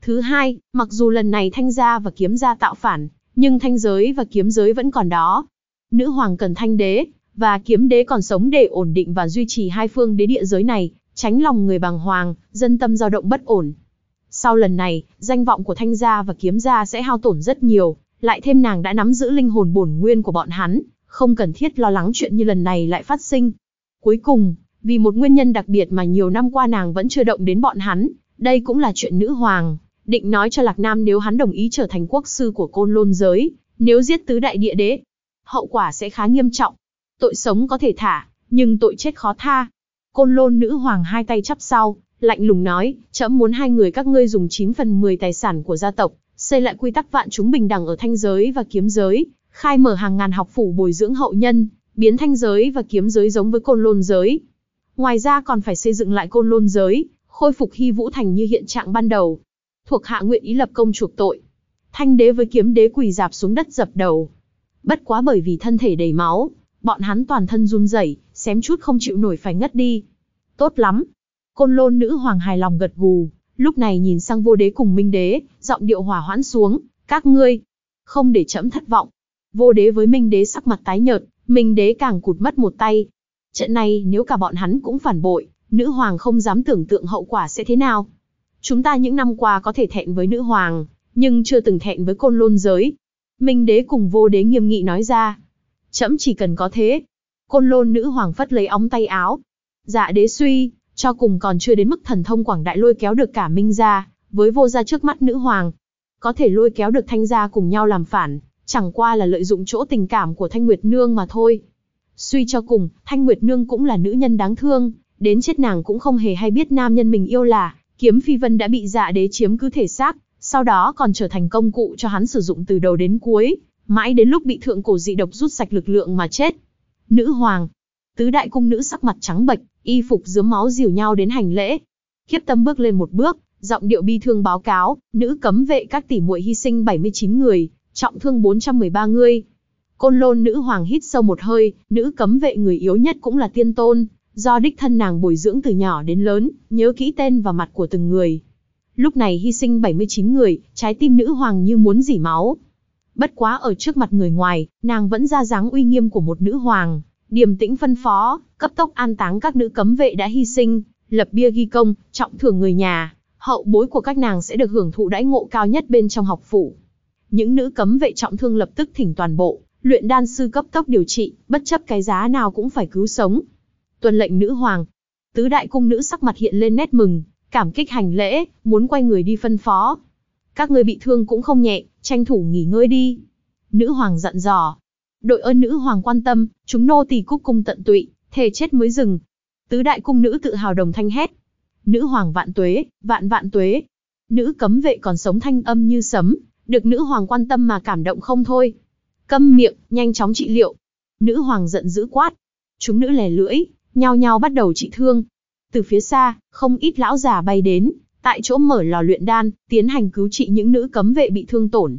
Thứ hai, mặc dù lần này thanh gia và kiếm gia tạo phản, nhưng thanh giới và kiếm giới vẫn còn đó. Nữ hoàng cần thanh đế, và kiếm đế còn sống để ổn định và duy trì hai phương đế địa giới này, tránh lòng người bàng hoàng, dân tâm dao động bất ổn. Sau lần này, danh vọng của thanh gia và kiếm gia sẽ hao tổn rất nhiều, lại thêm nàng đã nắm giữ linh hồn bổn nguyên của bọn hắn, không cần thiết lo lắng chuyện như lần này lại phát sinh. Cuối cùng, vì một nguyên nhân đặc biệt mà nhiều năm qua nàng vẫn chưa động đến bọn hắn, đây cũng là chuyện nữ hoàng, định nói cho Lạc Nam nếu hắn đồng ý trở thành quốc sư của côn lôn giới, nếu giết tứ đại địa đế, hậu quả sẽ khá nghiêm trọng. Tội sống có thể thả, nhưng tội chết khó tha. Côn lôn nữ hoàng hai tay chắp sau, lạnh lùng nói, trẫm muốn hai người các ngươi dùng 9 phần 10 tài sản của gia tộc, xây lại quy tắc vạn chúng bình đẳng ở thanh giới và kiếm giới, khai mở hàng ngàn học phủ bồi dưỡng hậu nhân, biến thanh giới và kiếm giới giống với côn lôn giới. Ngoài ra còn phải xây dựng lại côn lôn giới, khôi phục hy vũ thành như hiện trạng ban đầu, thuộc hạ nguyện ý lập công chuộc tội. Thanh đế với kiếm đế quỳ dạp xuống đất dập đầu. Bất quá bởi vì thân thể đầy máu, bọn hắn toàn thân run rẩy, xém chút không chịu nổi phải ngất đi. Tốt lắm. Côn lôn nữ hoàng hài lòng gật gù, lúc này nhìn sang vô đế cùng minh đế, giọng điệu hỏa hoãn xuống, các ngươi, không để chậm thất vọng. Vô đế với minh đế sắc mặt tái nhợt, minh đế càng cụt mất một tay. Trận này nếu cả bọn hắn cũng phản bội, nữ hoàng không dám tưởng tượng hậu quả sẽ thế nào. Chúng ta những năm qua có thể thẹn với nữ hoàng, nhưng chưa từng thẹn với côn lôn giới. Minh đế cùng vô đế nghiêm nghị nói ra. Chấm chỉ cần có thế. Côn lôn nữ hoàng phất lấy ống tay áo. Dạ đế suy, cho cùng còn chưa đến mức thần thông quảng đại lôi kéo được cả Minh gia, với vô gia trước mắt nữ hoàng. Có thể lôi kéo được thanh gia cùng nhau làm phản, chẳng qua là lợi dụng chỗ tình cảm của Thanh Nguyệt Nương mà thôi. Suy cho cùng, Thanh Nguyệt Nương cũng là nữ nhân đáng thương, đến chết nàng cũng không hề hay biết nam nhân mình yêu là, kiếm phi vân đã bị dạ đế chiếm cứ thể xác, sau đó còn trở thành công cụ cho hắn sử dụng từ đầu đến cuối, mãi đến lúc bị thượng cổ dị độc rút sạch lực lượng mà chết. Nữ hoàng, tứ đại cung nữ sắc mặt trắng bệch, y phục dướm máu dìu nhau đến hành lễ. khiếp tâm bước lên một bước, giọng điệu bi thương báo cáo, nữ cấm vệ các tỷ muội hy sinh 79 người, trọng thương 413 người. Côn lôn nữ hoàng hít sâu một hơi, nữ cấm vệ người yếu nhất cũng là tiên tôn, do đích thân nàng bồi dưỡng từ nhỏ đến lớn, nhớ kỹ tên và mặt của từng người. Lúc này hy sinh 79 người, trái tim nữ hoàng như muốn dỉ máu. Bất quá ở trước mặt người ngoài, nàng vẫn ra dáng uy nghiêm của một nữ hoàng, điềm tĩnh phân phó, cấp tốc an táng các nữ cấm vệ đã hy sinh, lập bia ghi công, trọng thưởng người nhà, hậu bối của các nàng sẽ được hưởng thụ đãi ngộ cao nhất bên trong học phủ. Những nữ cấm vệ trọng thương lập tức thỉnh toàn bộ, luyện đan sư cấp tốc điều trị, bất chấp cái giá nào cũng phải cứu sống. Tuần lệnh nữ hoàng, tứ đại cung nữ sắc mặt hiện lên nét mừng, cảm kích hành lễ, muốn quay người đi phân phó. Các người bị thương cũng không nhẹ, tranh thủ nghỉ ngơi đi. Nữ hoàng dặn dò. Đội ơn nữ hoàng quan tâm, chúng nô tỳ cúc cung tận tụy, thề chết mới dừng. Tứ đại cung nữ tự hào đồng thanh hét. Nữ hoàng vạn tuế, vạn vạn tuế. Nữ cấm vệ còn sống thanh âm như sấm, được nữ hoàng quan tâm mà cảm động không thôi. Câm miệng, nhanh chóng trị liệu. Nữ hoàng giận dữ quát. Chúng nữ lè lưỡi, nhao nhao bắt đầu trị thương. Từ phía xa, không ít lão già bay đến, tại chỗ mở lò luyện đan, tiến hành cứu trị những nữ cấm vệ bị thương tổn.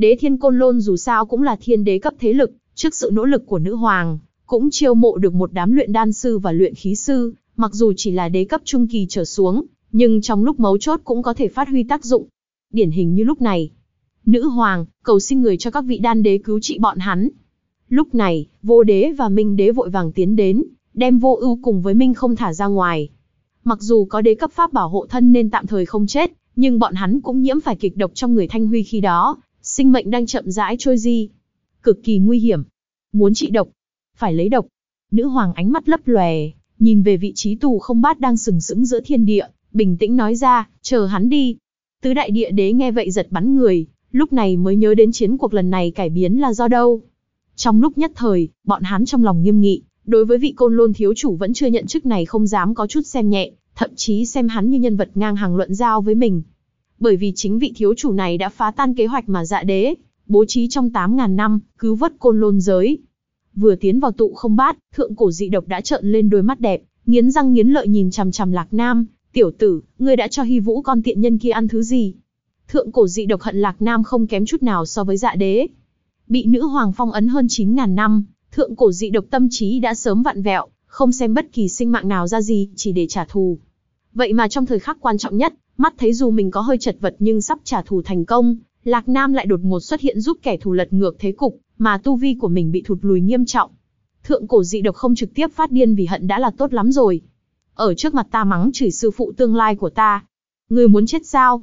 Đế thiên côn lôn dù sao cũng là thiên đế cấp thế lực, trước sự nỗ lực của nữ hoàng, cũng chiêu mộ được một đám luyện đan sư và luyện khí sư, mặc dù chỉ là đế cấp trung kỳ trở xuống, nhưng trong lúc mấu chốt cũng có thể phát huy tác dụng. Điển hình như lúc này, nữ hoàng, cầu xin người cho các vị đan đế cứu trị bọn hắn. Lúc này, vô đế và minh đế vội vàng tiến đến, đem vô ưu cùng với minh không thả ra ngoài. Mặc dù có đế cấp pháp bảo hộ thân nên tạm thời không chết, nhưng bọn hắn cũng nhiễm phải kịch độc trong người Thanh Huy khi đó, sinh mệnh đang chậm rãi trôi di. Cực kỳ nguy hiểm. Muốn trị độc, phải lấy độc. Nữ hoàng ánh mắt lấp lòe, nhìn về vị trí tù không bát đang sừng sững giữa thiên địa, bình tĩnh nói ra, chờ hắn đi. Tứ đại địa đế nghe vậy giật bắn người, lúc này mới nhớ đến chiến cuộc lần này cải biến là do đâu. Trong lúc nhất thời, bọn hắn trong lòng nghiêm nghị, đối với vị côn lôn thiếu chủ vẫn chưa nhận chức này không dám có chút xem nhẹ, thậm chí xem hắn như nhân vật ngang hàng luận giao với mình. Bởi vì chính vị thiếu chủ này đã phá tan kế hoạch mà dạ đế, bố trí trong 8.000 năm, cứu vớt côn lôn giới. Vừa tiến vào tụ không bát, thượng cổ dị độc đã trợn lên đôi mắt đẹp, nghiến răng nghiến lợi nhìn chằm chằm lạc nam, tiểu tử, ngươi đã cho hy vũ con tiện nhân kia ăn thứ gì? Thượng cổ dị độc hận lạc nam không kém chút nào so với dạ đế. Bị nữ hoàng phong ấn hơn 9.000 năm, thượng cổ dị độc tâm trí đã sớm vặn vẹo, không xem bất kỳ sinh mạng nào ra gì, chỉ để trả thù. Vậy mà trong thời khắc quan trọng nhất, mắt thấy dù mình có hơi chật vật nhưng sắp trả thù thành công, Lạc Nam lại đột ngột xuất hiện giúp kẻ thù lật ngược thế cục, mà tu vi của mình bị thụt lùi nghiêm trọng. Thượng cổ dị độc không trực tiếp phát điên vì hận đã là tốt lắm rồi. Ở trước mặt ta mắng chửi sư phụ tương lai của ta. Người muốn chết sao?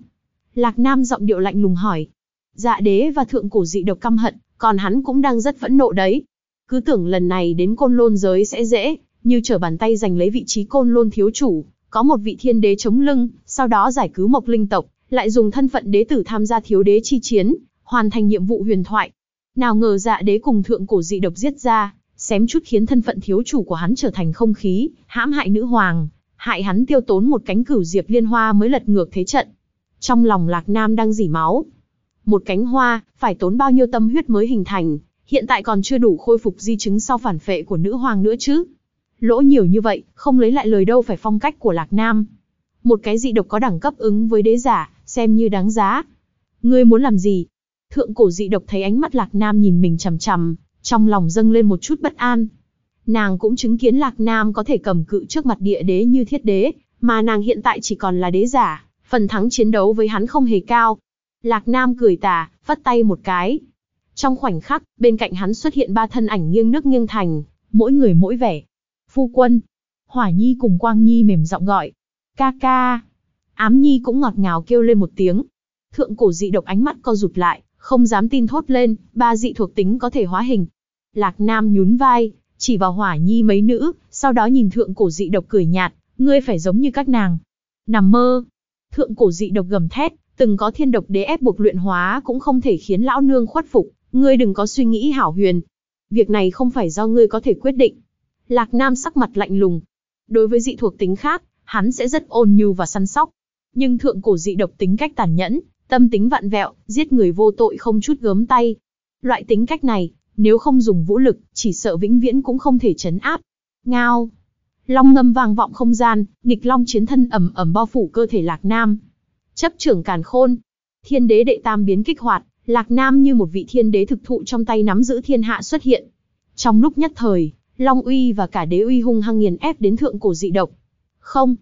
Lạc Nam giọng điệu lạnh lùng hỏi. Dạ đế và thượng cổ dị độc căm hận, còn hắn cũng đang rất phẫn nộ đấy. Cứ tưởng lần này đến côn lôn giới sẽ dễ, như trở bàn tay giành lấy vị trí côn lôn thiếu chủ, có một vị thiên đế chống lưng, sau đó giải cứu mộc linh tộc, lại dùng thân phận đế tử tham gia thiếu đế chi chiến, hoàn thành nhiệm vụ huyền thoại. Nào ngờ dạ đế cùng thượng cổ dị độc giết ra, xém chút khiến thân phận thiếu chủ của hắn trở thành không khí, hãm hại nữ hoàng, hại hắn tiêu tốn một cánh cửu diệp liên hoa mới lật ngược thế trận. Trong lòng Lạc Nam đang dỉ máu. Một cánh hoa, phải tốn bao nhiêu tâm huyết mới hình thành, hiện tại còn chưa đủ khôi phục di chứng sau phản phệ của nữ hoàng nữa chứ. Lỗ nhiều như vậy, không lấy lại lời đâu phải phong cách của Lạc Nam. Một cái dị độc có đẳng cấp ứng với đế giả, xem như đáng giá. Ngươi muốn làm gì? Thượng cổ dị độc thấy ánh mắt Lạc Nam nhìn mình chằm chằm, trong lòng dâng lên một chút bất an. Nàng cũng chứng kiến Lạc Nam có thể cầm cự trước mặt địa đế như thiết đế, mà nàng hiện tại chỉ còn là đế giả, phần thắng chiến đấu với hắn không hề cao. Lạc Nam cười tà, vắt tay một cái. Trong khoảnh khắc, bên cạnh hắn xuất hiện ba thân ảnh nghiêng nước nghiêng thành, mỗi người mỗi vẻ. Phu quân. Hỏa Nhi cùng Quang Nhi mềm giọng gọi. Ca ca. Ám Nhi cũng ngọt ngào kêu lên một tiếng. Thượng cổ dị độc ánh mắt co rụt lại, không dám tin thốt lên, ba dị thuộc tính có thể hóa hình. Lạc Nam nhún vai, chỉ vào hỏa nhi mấy nữ, sau đó nhìn thượng cổ dị độc cười nhạt, ngươi phải giống như các nàng. Nằm mơ. Thượng cổ dị độc gầm thét, từng có thiên độc đế ép buộc luyện hóa cũng không thể khiến lão nương khuất phục, ngươi đừng có suy nghĩ hảo huyền. Việc này không phải do ngươi có thể quyết định. Lạc Nam sắc mặt lạnh lùng. Đối với dị thuộc tính khác, hắn sẽ rất ôn nhu và săn sóc. Nhưng thượng cổ dị độc tính cách tàn nhẫn, tâm tính vặn vẹo, giết người vô tội không chút gớm tay. Loại tính cách này, nếu không dùng vũ lực, chỉ sợ vĩnh viễn cũng không thể chấn áp. Ngao. Long ngâm vang vọng không gian, nghịch long chiến thân ẩm ẩm bao phủ cơ thể Lạc Nam. Chấp trưởng càn khôn. Thiên đế đệ tam biến kích hoạt, Lạc Nam như một vị thiên đế thực thụ trong tay nắm giữ thiên hạ xuất hiện. Trong lúc nhất thời, Long uy và cả đế uy hung hăng nghiền ép đến thượng cổ dị độc. Không.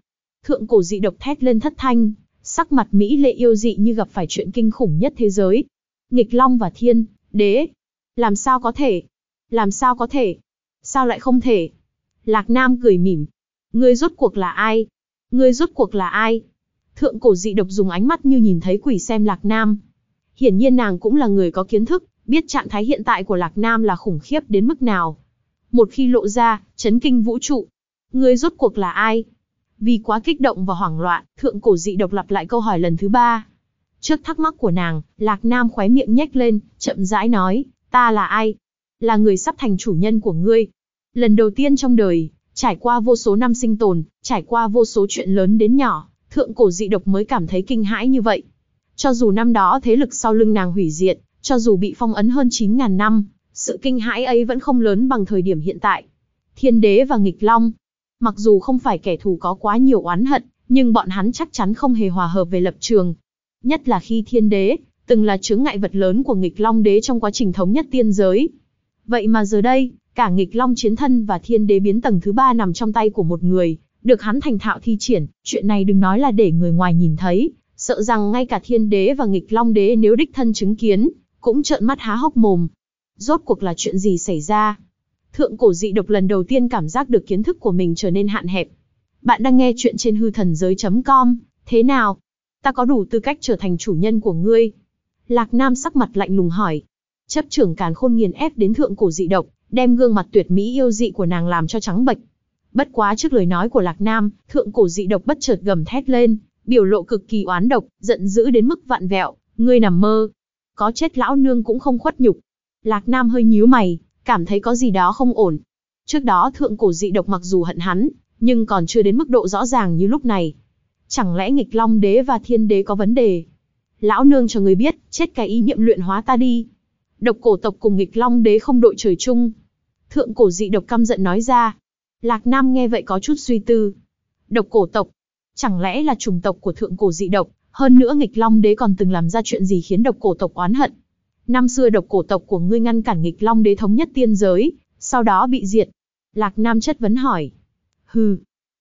Thượng cổ dị độc thét lên thất thanh, sắc mặt Mỹ lệ yêu dị như gặp phải chuyện kinh khủng nhất thế giới. Nghịch Long và Thiên, Đế. Làm sao có thể? Làm sao có thể? Sao lại không thể? Lạc Nam cười mỉm. Ngươi rốt cuộc là ai? Ngươi rốt cuộc là ai? Thượng cổ dị độc dùng ánh mắt như nhìn thấy quỷ xem Lạc Nam. Hiển nhiên nàng cũng là người có kiến thức, biết trạng thái hiện tại của Lạc Nam là khủng khiếp đến mức nào. Một khi lộ ra, chấn kinh vũ trụ. Ngươi rốt cuộc là ai? Vì quá kích động và hoảng loạn, thượng cổ dị độc lặp lại câu hỏi lần thứ ba. Trước thắc mắc của nàng, Lạc Nam khóe miệng nhếch lên, chậm rãi nói, ta là ai? Là người sắp thành chủ nhân của ngươi. Lần đầu tiên trong đời, trải qua vô số năm sinh tồn, trải qua vô số chuyện lớn đến nhỏ, thượng cổ dị độc mới cảm thấy kinh hãi như vậy. Cho dù năm đó thế lực sau lưng nàng hủy diệt, cho dù bị phong ấn hơn 9.000 năm, sự kinh hãi ấy vẫn không lớn bằng thời điểm hiện tại. Thiên đế và nghịch long, mặc dù không phải kẻ thù có quá nhiều oán hận, nhưng bọn hắn chắc chắn không hề hòa hợp về lập trường. Nhất là khi thiên đế, từng là chướng ngại vật lớn của nghịch long đế trong quá trình thống nhất tiên giới. Vậy mà giờ đây, cả nghịch long chiến thân và thiên đế biến tầng thứ ba nằm trong tay của một người, được hắn thành thạo thi triển, chuyện này đừng nói là để người ngoài nhìn thấy, sợ rằng ngay cả thiên đế và nghịch long đế nếu đích thân chứng kiến, cũng trợn mắt há hốc mồm. Rốt cuộc là chuyện gì xảy ra? Thượng cổ dị độc lần đầu tiên cảm giác được kiến thức của mình trở nên hạn hẹp. Bạn đang nghe chuyện trên hư thần giới.com, thế nào? Ta có đủ tư cách trở thành chủ nhân của ngươi? Lạc Nam sắc mặt lạnh lùng hỏi. Chấp trưởng càn khôn nghiền ép đến thượng cổ dị độc, đem gương mặt tuyệt mỹ yêu dị của nàng làm cho trắng bệch. Bất quá trước lời nói của Lạc Nam, thượng cổ dị độc bất chợt gầm thét lên, biểu lộ cực kỳ oán độc, giận dữ đến mức vạn vẹo, ngươi nằm mơ. Có chết lão nương cũng không khuất nhục. Lạc Nam hơi nhíu mày, cảm thấy có gì đó không ổn. Trước đó thượng cổ dị độc mặc dù hận hắn, nhưng còn chưa đến mức độ rõ ràng như lúc này. Chẳng lẽ nghịch long đế và thiên đế có vấn đề? Lão nương cho người biết, chết cái ý niệm luyện hóa ta đi. Độc cổ tộc cùng nghịch long đế không đội trời chung. Thượng cổ dị độc căm giận nói ra. Lạc Nam nghe vậy có chút suy tư. Độc cổ tộc, chẳng lẽ là chủng tộc của thượng cổ dị độc, hơn nữa nghịch long đế còn từng làm ra chuyện gì khiến độc cổ tộc oán hận. Năm xưa độc cổ tộc của ngươi ngăn cản nghịch long đế thống nhất tiên giới, sau đó bị diệt. Lạc Nam chất vấn hỏi. Hừ.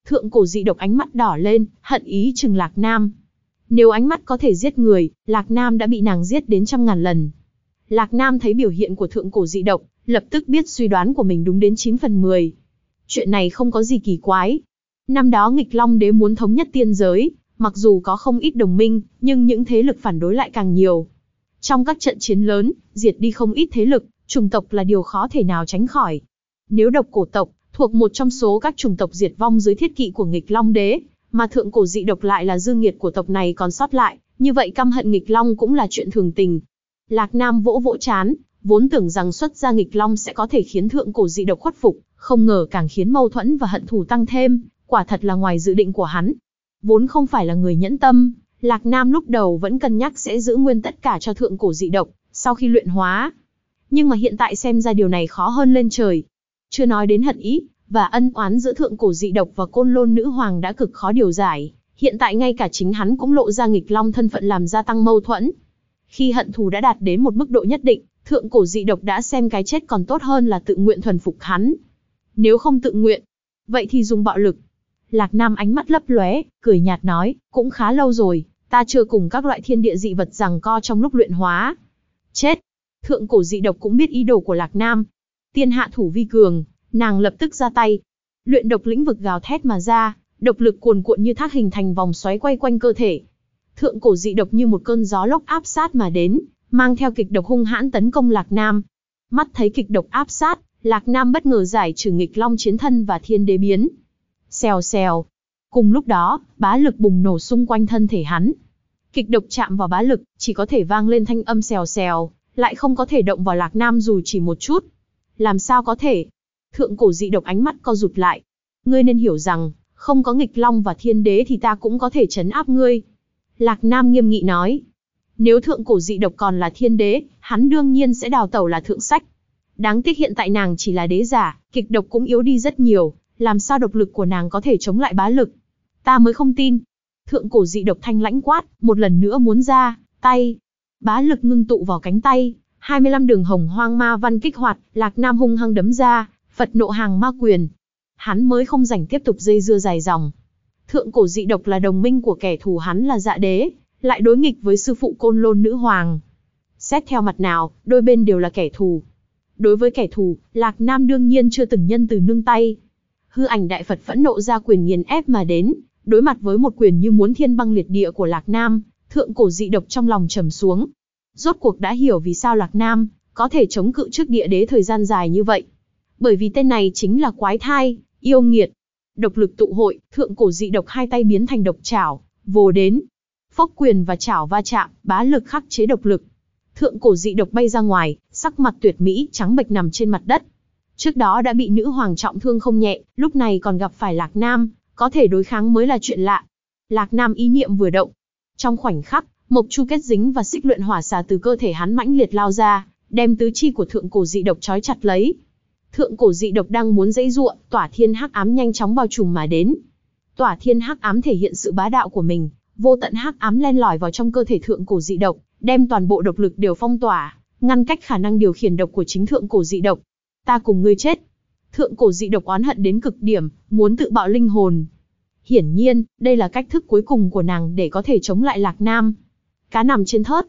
Thượng cổ dị độc ánh mắt đỏ lên, hận ý chừng Lạc Nam. Nếu ánh mắt có thể giết người, Lạc Nam đã bị nàng giết đến trăm ngàn lần. Lạc Nam thấy biểu hiện của thượng cổ dị độc, lập tức biết suy đoán của mình đúng đến 9 phần 10. Chuyện này không có gì kỳ quái. Năm đó nghịch long đế muốn thống nhất tiên giới, mặc dù có không ít đồng minh, nhưng những thế lực phản đối lại càng nhiều. Trong các trận chiến lớn, diệt đi không ít thế lực, chủng tộc là điều khó thể nào tránh khỏi. Nếu độc cổ tộc, thuộc một trong số các chủng tộc diệt vong dưới thiết kỵ của nghịch long đế, mà thượng cổ dị độc lại là dương nghiệt của tộc này còn sót lại, như vậy căm hận nghịch long cũng là chuyện thường tình. Lạc Nam vỗ vỗ chán, vốn tưởng rằng xuất ra nghịch long sẽ có thể khiến thượng cổ dị độc khuất phục, không ngờ càng khiến mâu thuẫn và hận thù tăng thêm, quả thật là ngoài dự định của hắn. Vốn không phải là người nhẫn tâm, Lạc Nam lúc đầu vẫn cân nhắc sẽ giữ nguyên tất cả cho thượng cổ dị độc, sau khi luyện hóa. Nhưng mà hiện tại xem ra điều này khó hơn lên trời. Chưa nói đến hận ý, và ân oán giữa thượng cổ dị độc và côn lôn nữ hoàng đã cực khó điều giải. Hiện tại ngay cả chính hắn cũng lộ ra nghịch long thân phận làm gia tăng mâu thuẫn. Khi hận thù đã đạt đến một mức độ nhất định, thượng cổ dị độc đã xem cái chết còn tốt hơn là tự nguyện thuần phục hắn. Nếu không tự nguyện, vậy thì dùng bạo lực. Lạc Nam ánh mắt lấp lóe, cười nhạt nói, cũng khá lâu rồi, ta chưa cùng các loại thiên địa dị vật rằng co trong lúc luyện hóa. Chết! Thượng cổ dị độc cũng biết ý đồ của Lạc Nam. Tiên hạ thủ vi cường, nàng lập tức ra tay. Luyện độc lĩnh vực gào thét mà ra, độc lực cuồn cuộn như thác hình thành vòng xoáy quay quanh cơ thể. Thượng cổ dị độc như một cơn gió lốc áp sát mà đến, mang theo kịch độc hung hãn tấn công Lạc Nam. Mắt thấy kịch độc áp sát, Lạc Nam bất ngờ giải trừ nghịch long chiến thân và thiên đế biến. Xèo xèo. Cùng lúc đó, bá lực bùng nổ xung quanh thân thể hắn. Kịch độc chạm vào bá lực, chỉ có thể vang lên thanh âm xèo xèo, lại không có thể động vào Lạc Nam dù chỉ một chút. Làm sao có thể? Thượng cổ dị độc ánh mắt co rụt lại. Ngươi nên hiểu rằng, không có nghịch long và thiên đế thì ta cũng có thể chấn áp ngươi. Lạc Nam nghiêm nghị nói. Nếu thượng cổ dị độc còn là thiên đế, hắn đương nhiên sẽ đào tẩu là thượng sách. Đáng tiếc hiện tại nàng chỉ là đế giả, kịch độc cũng yếu đi rất nhiều, làm sao độc lực của nàng có thể chống lại bá lực. Ta mới không tin. Thượng cổ dị độc thanh lãnh quát, một lần nữa muốn ra, tay. Bá lực ngưng tụ vào cánh tay, 25 đường hồng hoang ma văn kích hoạt, Lạc Nam hung hăng đấm ra, Phật nộ hàng ma quyền. Hắn mới không rảnh tiếp tục dây dưa dài dòng. Thượng cổ dị độc là đồng minh của kẻ thù hắn là dạ đế, lại đối nghịch với sư phụ côn lôn nữ hoàng. Xét theo mặt nào, đôi bên đều là kẻ thù. Đối với kẻ thù, Lạc Nam đương nhiên chưa từng nhân từ nương tay. Hư ảnh đại Phật phẫn nộ ra quyền nghiền ép mà đến, đối mặt với một quyền như muốn thiên băng liệt địa của Lạc Nam, thượng cổ dị độc trong lòng trầm xuống. Rốt cuộc đã hiểu vì sao Lạc Nam có thể chống cự trước địa đế thời gian dài như vậy. Bởi vì tên này chính là quái thai, yêu nghiệt. Độc lực tụ hội, thượng cổ dị độc hai tay biến thành độc chảo, vồ đến. Phốc quyền và chảo va chạm, bá lực khắc chế độc lực. Thượng cổ dị độc bay ra ngoài, sắc mặt tuyệt mỹ, trắng bệch nằm trên mặt đất. Trước đó đã bị nữ hoàng trọng thương không nhẹ, lúc này còn gặp phải Lạc Nam, có thể đối kháng mới là chuyện lạ. Lạc Nam ý niệm vừa động. Trong khoảnh khắc, Mộc Chu kết dính và xích luyện hỏa xà từ cơ thể hắn mãnh liệt lao ra, đem tứ chi của thượng cổ dị độc trói chặt lấy. Thượng cổ dị độc đang muốn dãy ruộng, tỏa thiên hắc ám nhanh chóng bao trùm mà đến. Tỏa thiên hắc ám thể hiện sự bá đạo của mình, vô tận hắc ám len lỏi vào trong cơ thể thượng cổ dị độc, đem toàn bộ độc lực đều phong tỏa, ngăn cách khả năng điều khiển độc của chính thượng cổ dị độc. Ta cùng ngươi chết. Thượng cổ dị độc oán hận đến cực điểm, muốn tự bạo linh hồn. Hiển nhiên, đây là cách thức cuối cùng của nàng để có thể chống lại Lạc Nam. Cá nằm trên thớt.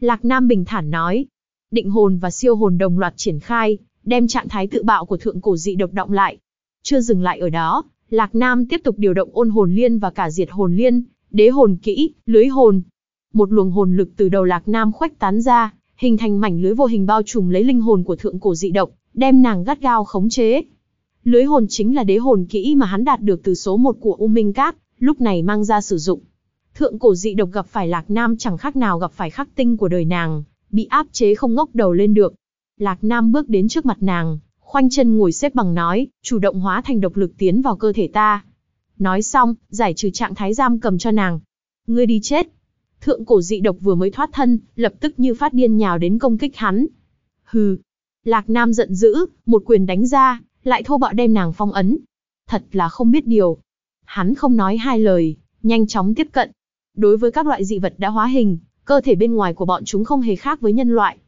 Lạc Nam bình thản nói. Định hồn và siêu hồn đồng loạt triển khai, đem trạng thái tự bạo của thượng cổ dị độc động lại. Chưa dừng lại ở đó, Lạc Nam tiếp tục điều động ôn hồn liên và cả diệt hồn liên, đế hồn kỹ, lưới hồn. Một luồng hồn lực từ đầu Lạc Nam khuếch tán ra, hình thành mảnh lưới vô hình bao trùm lấy linh hồn của thượng cổ dị độc, đem nàng gắt gao khống chế. Lưới hồn chính là đế hồn kỹ mà hắn đạt được từ số một của U Minh Các, lúc này mang ra sử dụng. Thượng cổ dị độc gặp phải Lạc Nam chẳng khác nào gặp phải khắc tinh của đời nàng, bị áp chế không ngóc đầu lên được. Lạc Nam bước đến trước mặt nàng, khoanh chân ngồi xếp bằng nói, chủ động hóa thành độc lực tiến vào cơ thể ta. Nói xong, giải trừ trạng thái giam cầm cho nàng. Ngươi đi chết. Thượng cổ dị độc vừa mới thoát thân, lập tức như phát điên nhào đến công kích hắn. Hừ. Lạc Nam giận dữ, một quyền đánh ra, lại thô bạo đem nàng phong ấn. Thật là không biết điều. Hắn không nói hai lời, nhanh chóng tiếp cận. Đối với các loại dị vật đã hóa hình, cơ thể bên ngoài của bọn chúng không hề khác với nhân loại.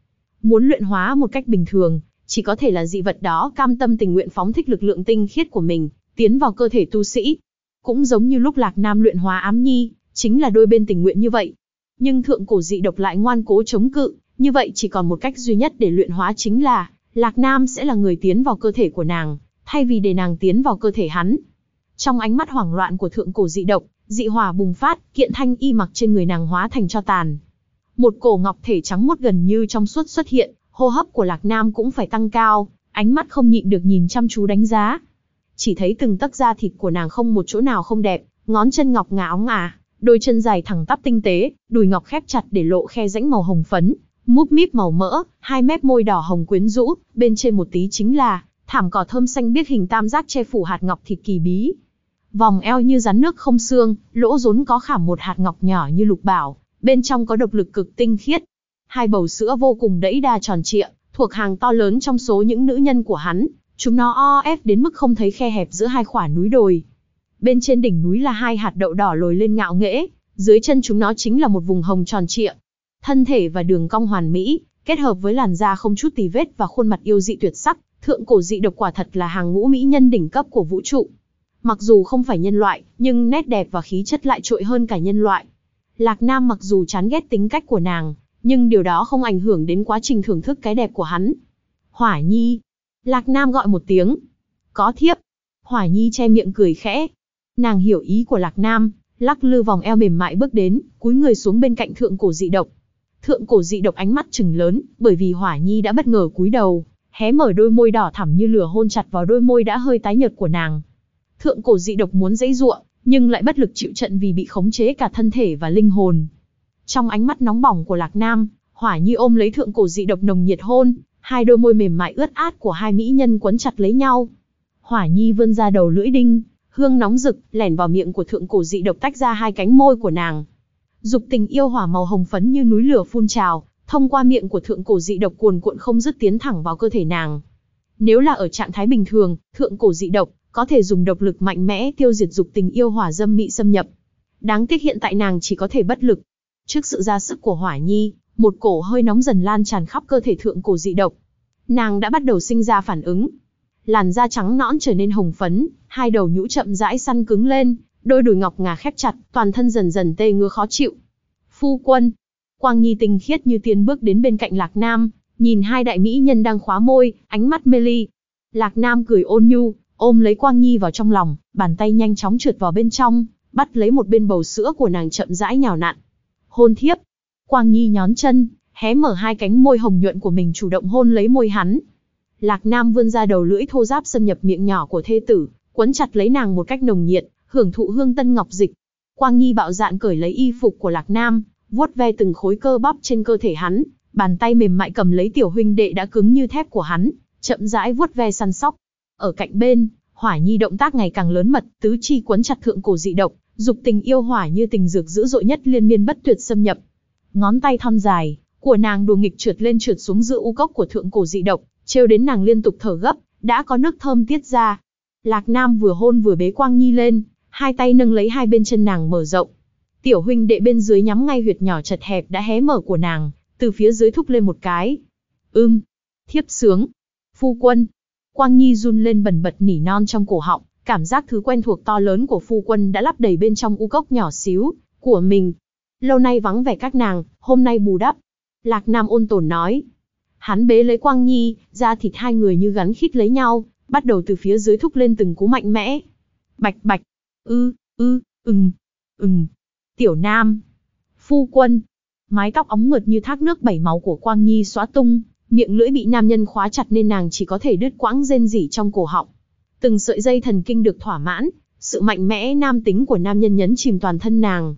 Muốn luyện hóa một cách bình thường, chỉ có thể là dị vật đó cam tâm tình nguyện phóng thích lực lượng tinh khiết của mình, tiến vào cơ thể tu sĩ. Cũng giống như lúc Lạc Nam luyện hóa ám nhi, chính là đôi bên tình nguyện như vậy. Nhưng thượng cổ dị độc lại ngoan cố chống cự, như vậy chỉ còn một cách duy nhất để luyện hóa chính là, Lạc Nam sẽ là người tiến vào cơ thể của nàng, thay vì để nàng tiến vào cơ thể hắn. Trong ánh mắt hoảng loạn của thượng cổ dị độc, dị hỏa bùng phát, kiện thanh y mặc trên người nàng hóa thành cho tàn. Một cổ ngọc thể trắng muốt gần như trong suốt xuất hiện, hô hấp của Lạc Nam cũng phải tăng cao, ánh mắt không nhịn được nhìn chăm chú đánh giá. Chỉ thấy từng tấc da thịt của nàng không một chỗ nào không đẹp, ngón chân ngọc ngà óng ả, đôi chân dài thẳng tắp tinh tế, đùi ngọc khép chặt để lộ khe rãnh màu hồng phấn, múp míp màu mỡ, hai mép môi đỏ hồng quyến rũ, bên trên một tí chính là thảm cỏ thơm xanh biết hình tam giác che phủ hạt ngọc thịt kỳ bí. Vòng eo như rắn nước không xương, lỗ rốn có khảm một hạt ngọc nhỏ như lục bảo, bên trong có độc lực cực tinh khiết. Hai bầu sữa vô cùng đẫy đa tròn trịa, thuộc hàng to lớn trong số những nữ nhân của hắn, chúng nó o ép đến mức không thấy khe hẹp giữa hai khỏa núi đồi. Bên trên đỉnh núi là hai hạt đậu đỏ lồi lên ngạo nghễ, dưới chân chúng nó chính là một vùng hồng tròn trịa. Thân thể và đường cong hoàn mỹ, kết hợp với làn da không chút tì vết và khuôn mặt yêu dị tuyệt sắc, thượng cổ dị độc quả thật là hàng ngũ mỹ nhân đỉnh cấp của vũ trụ. Mặc dù không phải nhân loại, nhưng nét đẹp và khí chất lại trội hơn cả nhân loại. Lạc Nam mặc dù chán ghét tính cách của nàng, nhưng điều đó không ảnh hưởng đến quá trình thưởng thức cái đẹp của hắn. Hỏa Nhi. Lạc Nam gọi một tiếng. Có thiếp. Hỏa Nhi che miệng cười khẽ. Nàng hiểu ý của Lạc Nam, lắc lư vòng eo mềm mại bước đến, cúi người xuống bên cạnh thượng cổ dị độc. Thượng cổ dị độc ánh mắt chừng lớn, bởi vì Hỏa Nhi đã bất ngờ cúi đầu, hé mở đôi môi đỏ thẳm như lửa hôn chặt vào đôi môi đã hơi tái nhợt của nàng. Thượng cổ dị độc muốn dãy giụa, nhưng lại bất lực chịu trận vì bị khống chế cả thân thể và linh hồn. Trong ánh mắt nóng bỏng của Lạc Nam, Hỏa Nhi ôm lấy thượng cổ dị độc nồng nhiệt hôn, hai đôi môi mềm mại ướt át của hai mỹ nhân quấn chặt lấy nhau. Hỏa Nhi vươn ra đầu lưỡi đinh, hương nóng rực, lẻn vào miệng của thượng cổ dị độc tách ra hai cánh môi của nàng. Dục tình yêu hỏa màu hồng phấn như núi lửa phun trào, thông qua miệng của thượng cổ dị độc cuồn cuộn không dứt tiến thẳng vào cơ thể nàng. Nếu là ở trạng thái bình thường, thượng cổ dị độc có thể dùng độc lực mạnh mẽ tiêu diệt dục tình yêu hỏa dâm mị xâm nhập. Đáng tiếc hiện tại nàng chỉ có thể bất lực. Trước sự ra sức của Hỏa Nhi, một cổ hơi nóng dần lan tràn khắp cơ thể thượng cổ dị độc. Nàng đã bắt đầu sinh ra phản ứng. Làn da trắng nõn trở nên hồng phấn, hai đầu nhũ chậm rãi săn cứng lên, đôi đùi ngọc ngà khép chặt, toàn thân dần dần tê ngứa khó chịu. Phu quân, Quang Nhi tinh khiết như tiên bước đến bên cạnh Lạc Nam, nhìn hai đại mỹ nhân đang khóa môi, ánh mắt mê ly. Lạc Nam cười ôn nhu, ôm lấy Quang Nhi vào trong lòng, bàn tay nhanh chóng trượt vào bên trong, bắt lấy một bên bầu sữa của nàng chậm rãi nhào nặn. Hôn thiếp. Quang Nhi nhón chân, hé mở hai cánh môi hồng nhuận của mình chủ động hôn lấy môi hắn. Lạc Nam vươn ra đầu lưỡi thô ráp xâm nhập miệng nhỏ của thê tử, quấn chặt lấy nàng một cách nồng nhiệt, hưởng thụ hương tân ngọc dịch. Quang Nhi bạo dạn cởi lấy y phục của Lạc Nam, vuốt ve từng khối cơ bắp trên cơ thể hắn, bàn tay mềm mại cầm lấy tiểu huynh đệ đã cứng như thép của hắn, chậm rãi vuốt ve săn sóc. Ở cạnh bên, Hỏa Nhi động tác ngày càng lớn mật, tứ chi quấn chặt thượng cổ dị độc, dục tình yêu hỏa như tình dược dữ dội nhất liên miên bất tuyệt xâm nhập. Ngón tay thon dài của nàng đùa nghịch trượt lên trượt xuống giữa u cốc của thượng cổ dị độc, trêu đến nàng liên tục thở gấp, đã có nước thơm tiết ra. Lạc Nam vừa hôn vừa bế Quang Nhi lên, hai tay nâng lấy hai bên chân nàng mở rộng. Tiểu huynh đệ bên dưới nhắm ngay huyệt nhỏ chật hẹp đã hé mở của nàng, từ phía dưới thúc lên một cái. Ưm, thiếp sướng. Phu quân. Quang Nhi run lên bần bật nỉ non trong cổ họng, cảm giác thứ quen thuộc to lớn của phu quân đã lắp đầy bên trong u cốc nhỏ xíu của mình. Lâu nay vắng vẻ các nàng, hôm nay bù đắp. Lạc Nam ôn tồn nói. Hắn bế lấy Quang Nhi, ra thịt hai người như gắn khít lấy nhau, bắt đầu từ phía dưới thúc lên từng cú mạnh mẽ. Bạch bạch, ư, ư, ừm, ừm. Tiểu Nam, phu quân, mái tóc óng mượt như thác nước bảy máu của Quang Nhi xóa tung, miệng lưỡi bị nam nhân khóa chặt nên nàng chỉ có thể đứt quãng rên rỉ trong cổ họng. Từng sợi dây thần kinh được thỏa mãn, sự mạnh mẽ nam tính của nam nhân nhấn chìm toàn thân nàng.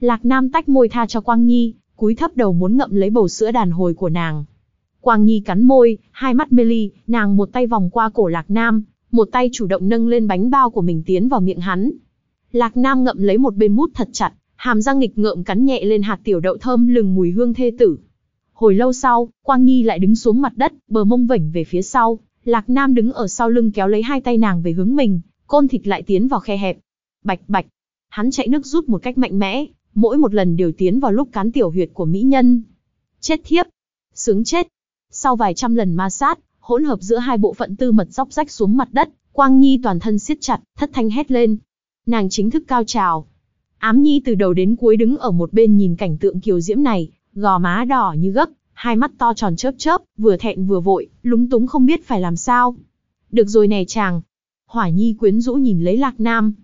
Lạc Nam tách môi tha cho Quang Nhi, cúi thấp đầu muốn ngậm lấy bầu sữa đàn hồi của nàng. Quang Nhi cắn môi, hai mắt mê ly, nàng một tay vòng qua cổ Lạc Nam, một tay chủ động nâng lên bánh bao của mình tiến vào miệng hắn. Lạc Nam ngậm lấy một bên mút thật chặt, hàm răng nghịch ngợm cắn nhẹ lên hạt tiểu đậu thơm lừng mùi hương thê tử. Hồi lâu sau, Quang Nhi lại đứng xuống mặt đất, bờ mông vảnh về phía sau, Lạc Nam đứng ở sau lưng kéo lấy hai tay nàng về hướng mình, côn thịt lại tiến vào khe hẹp. Bạch bạch, hắn chạy nước rút một cách mạnh mẽ, mỗi một lần đều tiến vào lúc cán tiểu huyệt của mỹ nhân. Chết thiếp, sướng chết. Sau vài trăm lần ma sát, hỗn hợp giữa hai bộ phận tư mật dốc rách xuống mặt đất, Quang Nhi toàn thân siết chặt, thất thanh hét lên. Nàng chính thức cao trào, Ám Nhi từ đầu đến cuối đứng ở một bên nhìn cảnh tượng kiều diễm này, gò má đỏ như gấc, hai mắt to tròn chớp chớp, vừa thẹn vừa vội, lúng túng không biết phải làm sao. Được rồi nè chàng. Hỏa Nhi quyến rũ nhìn lấy Lạc Nam.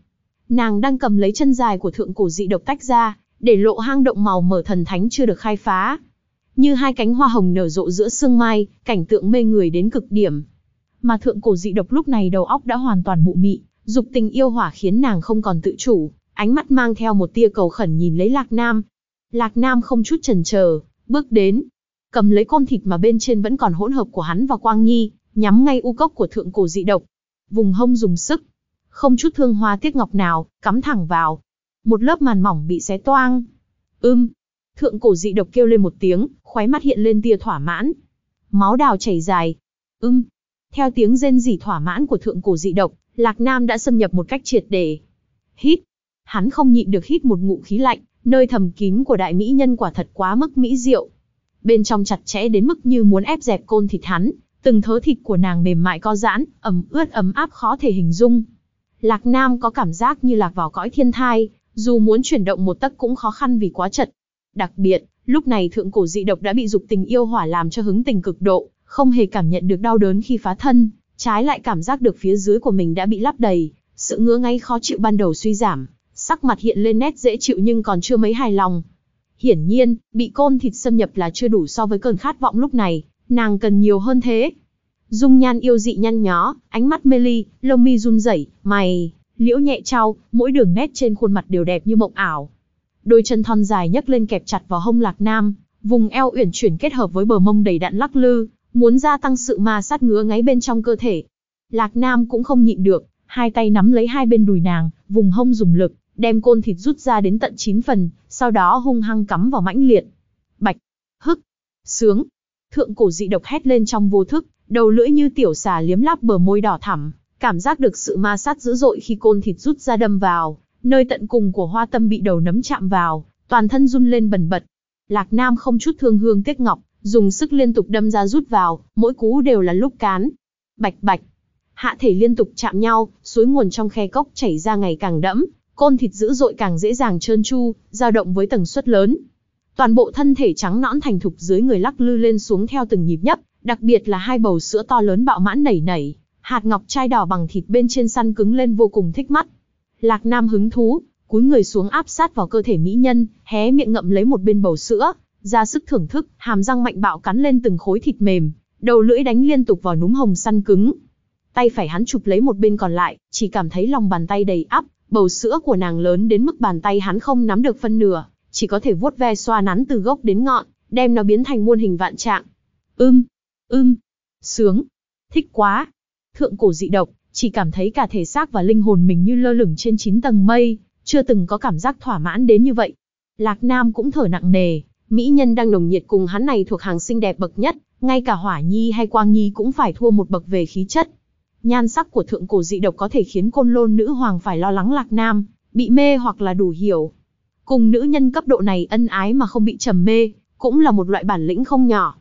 Nàng đang cầm lấy chân dài của thượng cổ dị độc tách ra, để lộ hang động màu mở thần thánh chưa được khai phá. Như hai cánh hoa hồng nở rộ giữa sương mai, cảnh tượng mê người đến cực điểm. Mà thượng cổ dị độc lúc này đầu óc đã hoàn toàn mụ mị, dục tình yêu hỏa khiến nàng không còn tự chủ, ánh mắt mang theo một tia cầu khẩn nhìn lấy Lạc Nam. Lạc Nam không chút chần chờ, bước đến, cầm lấy con thịt mà bên trên vẫn còn hỗn hợp của hắn và Quang Nhi, nhắm ngay u cốc của thượng cổ dị độc. Vùng hông dùng sức, không chút thương hoa tiếc ngọc nào, cắm thẳng vào. Một lớp màn mỏng bị xé toang. Ưm, thượng cổ dị độc kêu lên một tiếng, khóe mắt hiện lên tia thỏa mãn. Máu đào chảy dài. Ưm, theo tiếng rên rỉ thỏa mãn của thượng cổ dị độc, Lạc Nam đã xâm nhập một cách triệt để. Hít, hắn không nhịn được hít một ngụ khí lạnh, nơi thầm kín của đại mỹ nhân quả thật quá mức mỹ diệu. Bên trong chặt chẽ đến mức như muốn ép dẹp côn thịt hắn, từng thớ thịt của nàng mềm mại co giãn, ẩm ướt ấm áp khó thể hình dung. Lạc Nam có cảm giác như lạc vào cõi thiên thai, dù muốn chuyển động một tấc cũng khó khăn vì quá chật. Đặc biệt, lúc này thượng cổ dị độc đã bị dục tình yêu hỏa làm cho hứng tình cực độ, không hề cảm nhận được đau đớn khi phá thân, trái lại cảm giác được phía dưới của mình đã bị lắp đầy, sự ngứa ngáy khó chịu ban đầu suy giảm, sắc mặt hiện lên nét dễ chịu nhưng còn chưa mấy hài lòng. Hiển nhiên, bị côn thịt xâm nhập là chưa đủ so với cơn khát vọng lúc này, nàng cần nhiều hơn thế. Dung nhan yêu dị nhăn nhó, ánh mắt mê ly, lông mi run rẩy, mày, liễu nhẹ trao, mỗi đường nét trên khuôn mặt đều đẹp như mộng ảo. Đôi chân thon dài nhấc lên kẹp chặt vào hông Lạc Nam, vùng eo uyển chuyển kết hợp với bờ mông đầy đặn lắc lư, muốn gia tăng sự ma sát ngứa ngáy bên trong cơ thể. Lạc Nam cũng không nhịn được, hai tay nắm lấy hai bên đùi nàng, vùng hông dùng lực, đem côn thịt rút ra đến tận 9 phần, sau đó hung hăng cắm vào mãnh liệt. Bạch, hức, sướng. Thượng cổ dị độc hét lên trong vô thức, đầu lưỡi như tiểu xà liếm láp bờ môi đỏ thẳm, cảm giác được sự ma sát dữ dội khi côn thịt rút ra đâm vào, nơi tận cùng của hoa tâm bị đầu nấm chạm vào, toàn thân run lên bẩn bật. Lạc Nam không chút thương hương tiếc ngọc, dùng sức liên tục đâm ra rút vào, mỗi cú đều là lúc cán. Bạch bạch, hạ thể liên tục chạm nhau, suối nguồn trong khe cốc chảy ra ngày càng đẫm, côn thịt dữ dội càng dễ dàng trơn chu, dao động với tần suất lớn. Toàn bộ thân thể trắng nõn thành thục dưới người lắc lư lên xuống theo từng nhịp nhấp, đặc biệt là hai bầu sữa to lớn bạo mãn nảy nảy, hạt ngọc trai đỏ bằng thịt bên trên săn cứng lên vô cùng thích mắt. Lạc Nam hứng thú, cúi người xuống áp sát vào cơ thể mỹ nhân, hé miệng ngậm lấy một bên bầu sữa, ra sức thưởng thức, hàm răng mạnh bạo cắn lên từng khối thịt mềm, đầu lưỡi đánh liên tục vào núm hồng săn cứng. Tay phải hắn chụp lấy một bên còn lại, chỉ cảm thấy lòng bàn tay đầy ắp, bầu sữa của nàng lớn đến mức bàn tay hắn không nắm được phân nửa, chỉ có thể vuốt ve xoa nắn từ gốc đến ngọn, đem nó biến thành muôn hình vạn trạng. Ưm, ưm, sướng, thích quá. Thượng cổ dị độc, chỉ cảm thấy cả thể xác và linh hồn mình như lơ lửng trên chín tầng mây, chưa từng có cảm giác thỏa mãn đến như vậy. Lạc Nam cũng thở nặng nề, mỹ nhân đang nồng nhiệt cùng hắn này thuộc hàng xinh đẹp bậc nhất, ngay cả Hỏa Nhi hay Quang Nhi cũng phải thua một bậc về khí chất. Nhan sắc của thượng cổ dị độc có thể khiến côn lôn nữ hoàng phải lo lắng Lạc Nam, bị mê hoặc là đủ hiểu. Cùng nữ nhân cấp độ này ân ái mà không bị trầm mê, cũng là một loại bản lĩnh không nhỏ.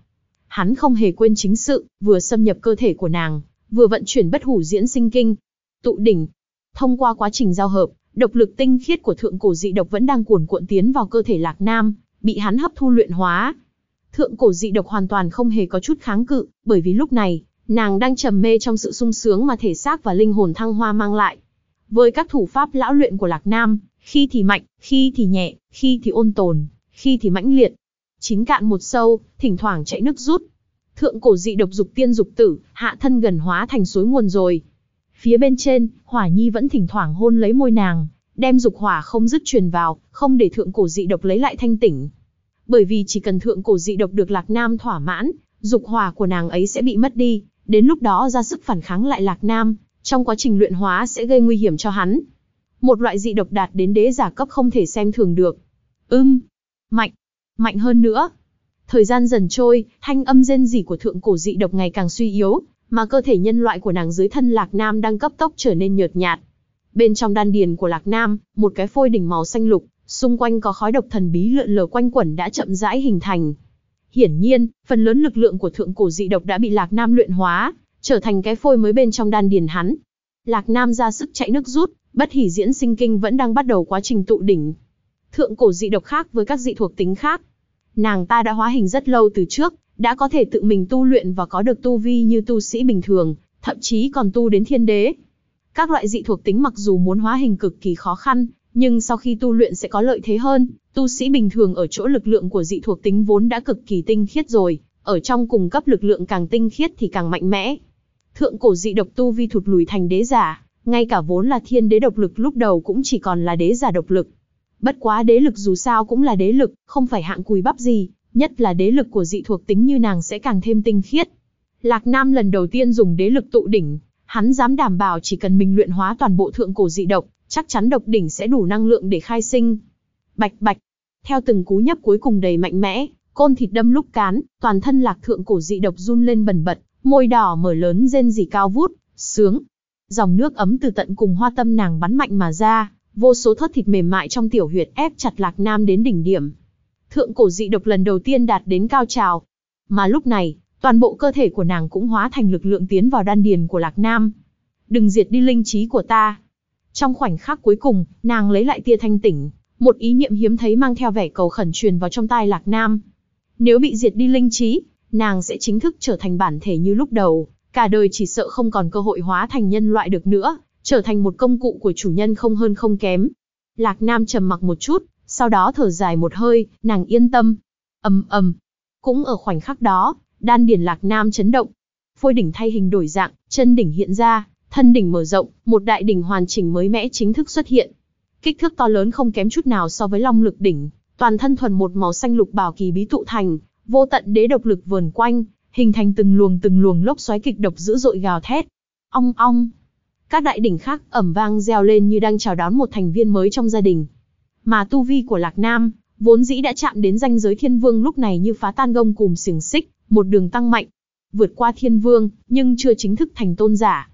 Hắn không hề quên chính sự, vừa xâm nhập cơ thể của nàng, vừa vận chuyển bất hủ diễn sinh kinh. Tụ đỉnh. Thông qua quá trình giao hợp, độc lực tinh khiết của thượng cổ dị độc vẫn đang cuồn cuộn tiến vào cơ thể Lạc Nam, bị hắn hấp thu luyện hóa. Thượng cổ dị độc hoàn toàn không hề có chút kháng cự, bởi vì lúc này, nàng đang trầm mê trong sự sung sướng mà thể xác và linh hồn thăng hoa mang lại. Với các thủ pháp lão luyện của Lạc Nam, khi thì mạnh, khi thì nhẹ, khi thì ôn tồn, khi thì mãnh liệt. Chín cạn một sâu, thỉnh thoảng chạy nước rút. Thượng cổ dị độc dục tiên dục tử, hạ thân gần hóa thành suối nguồn rồi. Phía bên trên, Hỏa Nhi vẫn thỉnh thoảng hôn lấy môi nàng, đem dục hỏa không dứt truyền vào, không để thượng cổ dị độc lấy lại thanh tỉnh. Bởi vì chỉ cần thượng cổ dị độc được Lạc Nam thỏa mãn, dục hỏa của nàng ấy sẽ bị mất đi, đến lúc đó ra sức phản kháng lại Lạc Nam, trong quá trình luyện hóa sẽ gây nguy hiểm cho hắn. Một loại dị độc đạt đến đế giả cấp không thể xem thường được. Ưm, mạnh, mạnh hơn nữa. Thời gian dần trôi, thanh âm rên rỉ của thượng cổ dị độc ngày càng suy yếu, mà cơ thể nhân loại của nàng dưới thân Lạc Nam đang cấp tốc trở nên nhợt nhạt. Bên trong đan điền của Lạc Nam, một cái phôi đỉnh màu xanh lục, xung quanh có khói độc thần bí lượn lờ quanh quẩn đã chậm rãi hình thành. Hiển nhiên, phần lớn lực lượng của thượng cổ dị độc đã bị Lạc Nam luyện hóa, trở thành cái phôi mới bên trong đan điền hắn. Lạc Nam ra sức chạy nước rút, bất hỉ diễn sinh kinh vẫn đang bắt đầu quá trình tụ đỉnh. Thượng cổ dị độc khác với các dị thuộc tính khác. Nàng ta đã hóa hình rất lâu từ trước, đã có thể tự mình tu luyện và có được tu vi như tu sĩ bình thường, thậm chí còn tu đến thiên đế. Các loại dị thuộc tính mặc dù muốn hóa hình cực kỳ khó khăn, nhưng sau khi tu luyện sẽ có lợi thế hơn, tu sĩ bình thường ở chỗ lực lượng của dị thuộc tính vốn đã cực kỳ tinh khiết rồi, ở trong cùng cấp lực lượng càng tinh khiết thì càng mạnh mẽ. Thượng cổ dị độc tu vi thụt lùi thành đế giả, ngay cả vốn là thiên đế độc lực lúc đầu cũng chỉ còn là đế giả độc lực. Bất quá đế lực dù sao cũng là đế lực, không phải hạng cùi bắp gì, nhất là đế lực của dị thuộc tính như nàng sẽ càng thêm tinh khiết. Lạc Nam lần đầu tiên dùng đế lực tụ đỉnh, hắn dám đảm bảo chỉ cần mình luyện hóa toàn bộ thượng cổ dị độc, chắc chắn độc đỉnh sẽ đủ năng lượng để khai sinh. Bạch bạch, theo từng cú nhấp cuối cùng đầy mạnh mẽ, côn thịt đâm lúc cán, toàn thân lạc thượng cổ dị độc run lên bần bật, môi đỏ mở lớn rên rỉ cao vút, sướng. Dòng nước ấm từ tận cùng hoa tâm nàng bắn mạnh mà ra, vô số thớt thịt mềm mại trong tiểu huyệt ép chặt lạc nam đến đỉnh điểm. Thượng cổ dị độc lần đầu tiên đạt đến cao trào. Mà lúc này, toàn bộ cơ thể của nàng cũng hóa thành lực lượng tiến vào đan điền của lạc nam. Đừng diệt đi linh trí của ta. Trong khoảnh khắc cuối cùng, nàng lấy lại tia thanh tỉnh, một ý niệm hiếm thấy mang theo vẻ cầu khẩn truyền vào trong tai Lạc Nam. Nếu bị diệt đi linh trí, nàng sẽ chính thức trở thành bản thể như lúc đầu, cả đời chỉ sợ không còn cơ hội hóa thành nhân loại được nữa, trở thành một công cụ của chủ nhân không hơn không kém. Lạc Nam trầm mặc một chút, Sau đó thở dài một hơi, nàng yên tâm. ầm ầm. Cũng ở khoảnh khắc đó, đan điền lạc nam chấn động. Phôi đỉnh thay hình đổi dạng, chân đỉnh hiện ra, thân đỉnh mở rộng, một đại đỉnh hoàn chỉnh mới mẽ chính thức xuất hiện. Kích thước to lớn không kém chút nào so với long lực đỉnh, toàn thân thuần một màu xanh lục bảo kỳ bí tụ thành, vô tận đế độc lực vờn quanh, hình thành từng luồng từng luồng lốc xoáy kịch độc dữ dội gào thét. Ong ong. Các đại đỉnh khác ẩm vang reo lên như đang chào đón một thành viên mới trong gia đình. Mà tu vi của Lạc Nam, vốn dĩ đã chạm đến ranh giới thiên vương lúc này như phá tan gông cùng xiềng xích, một đường tăng mạnh, vượt qua thiên vương, nhưng chưa chính thức thành tôn giả.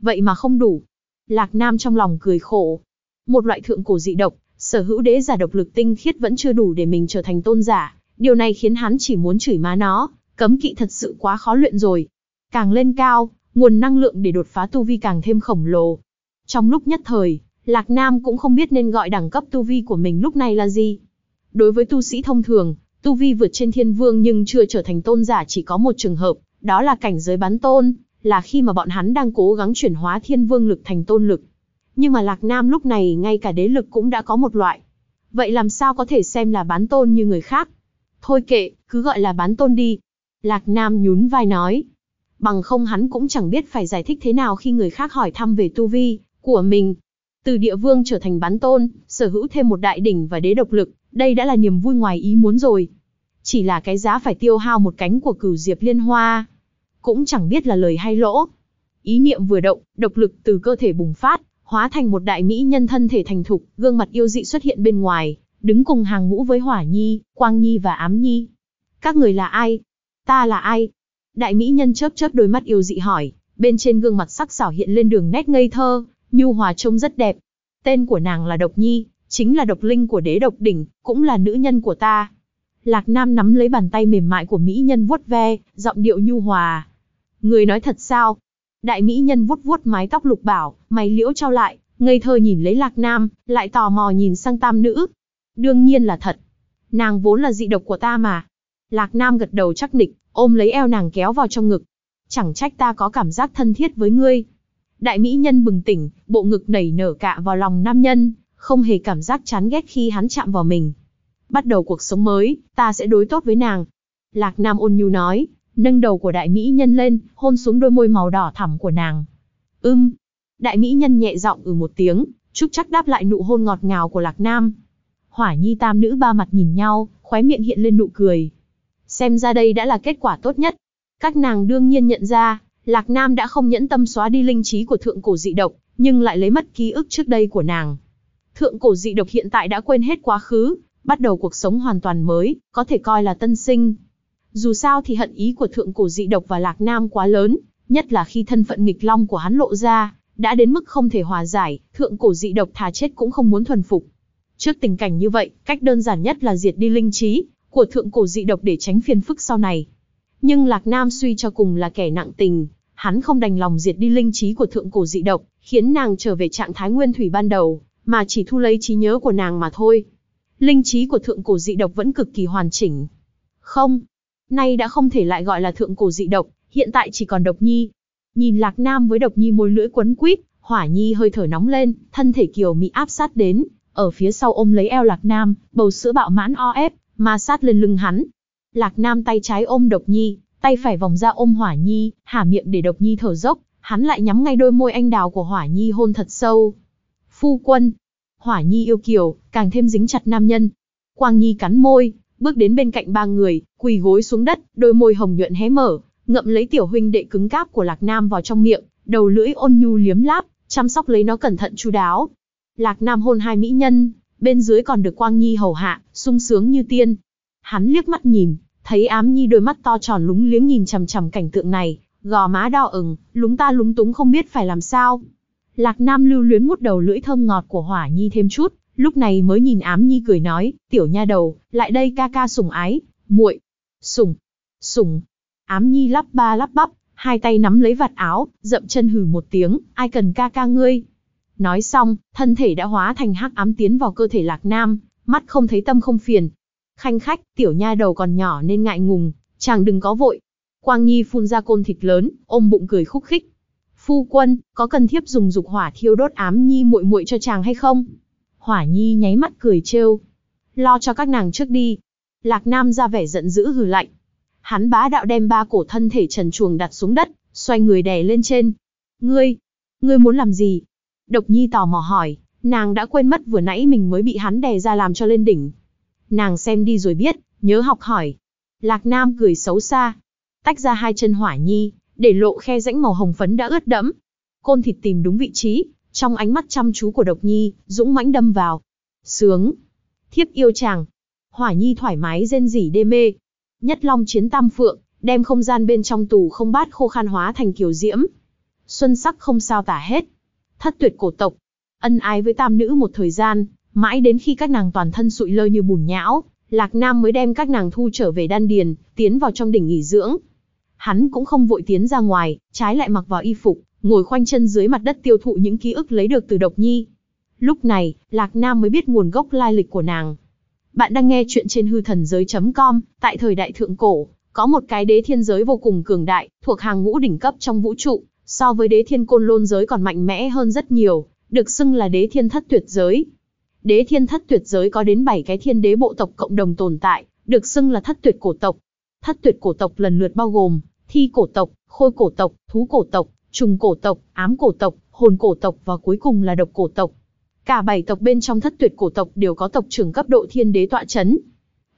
Vậy mà không đủ. Lạc Nam trong lòng cười khổ. Một loại thượng cổ dị độc, sở hữu đế giả độc lực tinh khiết vẫn chưa đủ để mình trở thành tôn giả. Điều này khiến hắn chỉ muốn chửi má nó, cấm kỵ thật sự quá khó luyện rồi. Càng lên cao, nguồn năng lượng để đột phá tu vi càng thêm khổng lồ. Trong lúc nhất thời, Lạc Nam cũng không biết nên gọi đẳng cấp tu vi của mình lúc này là gì. Đối với tu sĩ thông thường, tu vi vượt trên thiên vương nhưng chưa trở thành tôn giả chỉ có một trường hợp, đó là cảnh giới bán tôn, là khi mà bọn hắn đang cố gắng chuyển hóa thiên vương lực thành tôn lực. Nhưng mà Lạc Nam lúc này ngay cả đế lực cũng đã có một loại. Vậy làm sao có thể xem là bán tôn như người khác? Thôi kệ, cứ gọi là bán tôn đi. Lạc Nam nhún vai nói. Bằng không hắn cũng chẳng biết phải giải thích thế nào khi người khác hỏi thăm về tu vi của mình. Từ địa vương trở thành bán tôn, sở hữu thêm một đại đỉnh và đế độc lực, đây đã là niềm vui ngoài ý muốn rồi. Chỉ là cái giá phải tiêu hao một cánh của cửu diệp liên hoa. Cũng chẳng biết là lời hay lỗ. Ý niệm vừa động, độc lực từ cơ thể bùng phát, hóa thành một đại mỹ nhân thân thể thành thục, gương mặt yêu dị xuất hiện bên ngoài, đứng cùng hàng ngũ với Hỏa Nhi, Quang Nhi và Ám Nhi. Các người là ai? Ta là ai? Đại mỹ nhân chớp chớp đôi mắt yêu dị hỏi, bên trên gương mặt sắc sảo hiện lên đường nét ngây thơ, nhu hòa trông rất đẹp. Tên của nàng là Độc Nhi, chính là độc linh của đế độc đỉnh, cũng là nữ nhân của ta. Lạc Nam nắm lấy bàn tay mềm mại của mỹ nhân vuốt ve, giọng điệu nhu hòa. Người nói thật sao? Đại mỹ nhân vuốt vuốt mái tóc lục bảo, mày liễu trao lại, ngây thơ nhìn lấy Lạc Nam, lại tò mò nhìn sang tam nữ. Đương nhiên là thật. Nàng vốn là dị độc của ta mà. Lạc Nam gật đầu chắc nịch, ôm lấy eo nàng kéo vào trong ngực. Chẳng trách ta có cảm giác thân thiết với ngươi. Đại mỹ nhân bừng tỉnh, bộ ngực nảy nở cạ vào lòng nam nhân, không hề cảm giác chán ghét khi hắn chạm vào mình. Bắt đầu cuộc sống mới, ta sẽ đối tốt với nàng. Lạc Nam ôn nhu nói, nâng đầu của đại mỹ nhân lên, hôn xuống đôi môi màu đỏ thẳm của nàng. Ưm. Đại mỹ nhân nhẹ giọng ừ một tiếng, chúc chắc đáp lại nụ hôn ngọt ngào của Lạc Nam. Hỏa nhi tam nữ ba mặt nhìn nhau, khóe miệng hiện lên nụ cười. Xem ra đây đã là kết quả tốt nhất. Các nàng đương nhiên nhận ra, Lạc Nam đã không nhẫn tâm xóa đi linh trí của thượng cổ dị độc, nhưng lại lấy mất ký ức trước đây của nàng. Thượng cổ dị độc hiện tại đã quên hết quá khứ, bắt đầu cuộc sống hoàn toàn mới, có thể coi là tân sinh. Dù sao thì hận ý của thượng cổ dị độc và Lạc Nam quá lớn, nhất là khi thân phận nghịch long của hắn lộ ra, đã đến mức không thể hòa giải, thượng cổ dị độc thà chết cũng không muốn thuần phục. Trước tình cảnh như vậy, cách đơn giản nhất là diệt đi linh trí của thượng cổ dị độc để tránh phiền phức sau này. Nhưng Lạc Nam suy cho cùng là kẻ nặng tình, hắn không đành lòng diệt đi linh trí của thượng cổ dị độc, khiến nàng trở về trạng thái nguyên thủy ban đầu, mà chỉ thu lấy trí nhớ của nàng mà thôi. Linh trí của thượng cổ dị độc vẫn cực kỳ hoàn chỉnh. Không, nay đã không thể lại gọi là thượng cổ dị độc, hiện tại chỉ còn độc nhi. Nhìn Lạc Nam với độc nhi môi lưỡi quấn quýt, hỏa nhi hơi thở nóng lên, thân thể kiều mỹ áp sát đến, ở phía sau ôm lấy eo Lạc Nam, bầu sữa bạo mãn o ép, ma sát lên lưng hắn. Lạc Nam tay trái ôm độc nhi, tay phải vòng ra ôm hỏa nhi, hả miệng để độc nhi thở dốc, hắn lại nhắm ngay đôi môi anh đào của hỏa nhi hôn thật sâu. Phu quân, hỏa nhi yêu kiều, càng thêm dính chặt nam nhân. Quang nhi cắn môi, bước đến bên cạnh ba người, quỳ gối xuống đất, đôi môi hồng nhuận hé mở, ngậm lấy tiểu huynh đệ cứng cáp của Lạc Nam vào trong miệng, đầu lưỡi ôn nhu liếm láp, chăm sóc lấy nó cẩn thận chu đáo. Lạc Nam hôn hai mỹ nhân, bên dưới còn được Quang Nhi hầu hạ, sung sướng như tiên. Hắn liếc mắt nhìn, thấy ám nhi đôi mắt to tròn lúng liếng nhìn chằm chằm cảnh tượng này, gò má đỏ ửng, lúng ta lúng túng không biết phải làm sao. Lạc Nam lưu luyến mút đầu lưỡi thơm ngọt của Hỏa Nhi thêm chút, lúc này mới nhìn ám nhi cười nói, tiểu nha đầu, lại đây ca ca sủng ái, muội, sủng, sủng. Ám nhi lắp ba lắp bắp, hai tay nắm lấy vạt áo, dậm chân hừ một tiếng, ai cần ca ca ngươi. Nói xong, thân thể đã hóa thành hắc ám tiến vào cơ thể lạc nam, mắt không thấy tâm không phiền. Khanh khách, tiểu nha đầu còn nhỏ nên ngại ngùng, chàng đừng có vội. Quang Nhi phun ra côn thịt lớn, ôm bụng cười khúc khích. Phu quân, có cần thiếp dùng dục hỏa thiêu đốt ám nhi muội muội cho chàng hay không? Hỏa Nhi nháy mắt cười trêu. lo cho các nàng trước đi. Lạc Nam ra vẻ giận dữ hừ lạnh. Hắn bá đạo đem ba cổ thân thể trần chuồng đặt xuống đất, xoay người đè lên trên. Ngươi, ngươi muốn làm gì? Độc Nhi tò mò hỏi, nàng đã quên mất vừa nãy mình mới bị hắn đè ra làm cho lên đỉnh. Nàng xem đi rồi biết, nhớ học hỏi. Lạc Nam cười xấu xa, tách ra hai chân hỏa nhi, để lộ khe rãnh màu hồng phấn đã ướt đẫm. Côn thịt tìm đúng vị trí, trong ánh mắt chăm chú của độc nhi, dũng mãnh đâm vào. Sướng. Thiếp yêu chàng. Hỏa nhi thoải mái rên rỉ đê mê. Nhất long chiến tam phượng, đem không gian bên trong tù không bát khô khan hóa thành kiều diễm. Xuân sắc không sao tả hết. Thất tuyệt cổ tộc. Ân ái với tam nữ một thời gian, mãi đến khi các nàng toàn thân sụi lơ như bùn nhão, Lạc Nam mới đem các nàng thu trở về đan điền, tiến vào trong đỉnh nghỉ dưỡng. Hắn cũng không vội tiến ra ngoài, trái lại mặc vào y phục, ngồi khoanh chân dưới mặt đất tiêu thụ những ký ức lấy được từ độc nhi. Lúc này, Lạc Nam mới biết nguồn gốc lai lịch của nàng. Bạn đang nghe chuyện trên hư thần giới.com, tại thời đại thượng cổ, có một cái đế thiên giới vô cùng cường đại, thuộc hàng ngũ đỉnh cấp trong vũ trụ, so với đế thiên côn lôn giới còn mạnh mẽ hơn rất nhiều, được xưng là đế thiên thất tuyệt giới. Đế thiên thất tuyệt giới có đến 7 cái thiên đế bộ tộc cộng đồng tồn tại, được xưng là thất tuyệt cổ tộc. Thất tuyệt cổ tộc lần lượt bao gồm thi cổ tộc, khôi cổ tộc, thú cổ tộc, trùng cổ tộc, ám cổ tộc, hồn cổ tộc và cuối cùng là độc cổ tộc. Cả bảy tộc bên trong thất tuyệt cổ tộc đều có tộc trưởng cấp độ thiên đế tọa chấn.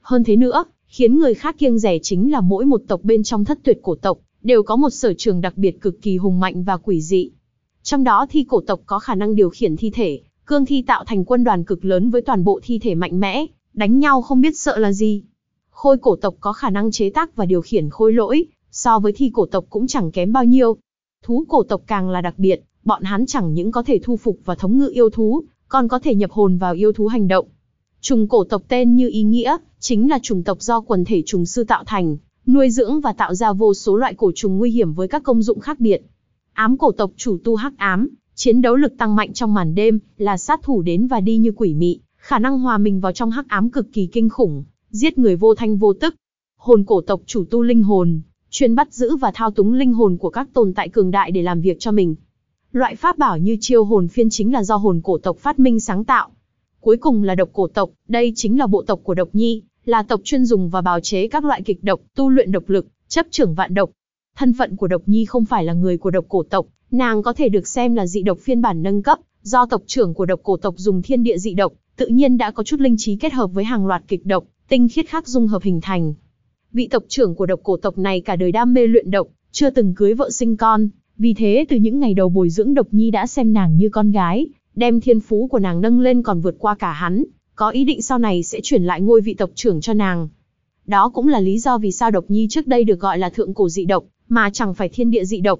Hơn thế nữa, khiến người khác kiêng rẻ chính là mỗi một tộc bên trong thất tuyệt cổ tộc đều có một sở trường đặc biệt cực kỳ hùng mạnh và quỷ dị. Trong đó thi cổ tộc có khả năng điều khiển thi thể, cương thi tạo thành quân đoàn cực lớn với toàn bộ thi thể mạnh mẽ, đánh nhau không biết sợ là gì. Khôi cổ tộc có khả năng chế tác và điều khiển khôi lỗi, so với thi cổ tộc cũng chẳng kém bao nhiêu. Thú cổ tộc càng là đặc biệt, bọn hắn chẳng những có thể thu phục và thống ngự yêu thú, còn có thể nhập hồn vào yêu thú hành động. Trùng cổ tộc tên như ý nghĩa, chính là trùng tộc do quần thể trùng sư tạo thành, nuôi dưỡng và tạo ra vô số loại cổ trùng nguy hiểm với các công dụng khác biệt. Ám cổ tộc chủ tu hắc ám, chiến đấu lực tăng mạnh trong màn đêm, là sát thủ đến và đi như quỷ mị, khả năng hòa mình vào trong hắc ám cực kỳ kinh khủng, giết người vô thanh vô tức. Hồn cổ tộc chủ tu linh hồn, chuyên bắt giữ và thao túng linh hồn của các tồn tại cường đại để làm việc cho mình. Loại pháp bảo như chiêu hồn phiên chính là do hồn cổ tộc phát minh sáng tạo. Cuối cùng là độc cổ tộc, đây chính là bộ tộc của độc nhi, là tộc chuyên dùng và bào chế các loại kịch độc, tu luyện độc lực, chấp trưởng vạn độc. Thân phận của độc nhi không phải là người của độc cổ tộc, nàng có thể được xem là dị độc phiên bản nâng cấp, do tộc trưởng của độc cổ tộc dùng thiên địa dị độc, tự nhiên đã có chút linh trí kết hợp với hàng loạt kịch độc, tinh khiết khác dung hợp hình thành. Vị tộc trưởng của độc cổ tộc này cả đời đam mê luyện độc, chưa từng cưới vợ sinh con, vì thế từ những ngày đầu bồi dưỡng độc nhi đã xem nàng như con gái, đem thiên phú của nàng nâng lên còn vượt qua cả hắn, có ý định sau này sẽ chuyển lại ngôi vị tộc trưởng cho nàng. Đó cũng là lý do vì sao độc nhi trước đây được gọi là thượng cổ dị độc, mà chẳng phải thiên địa dị độc.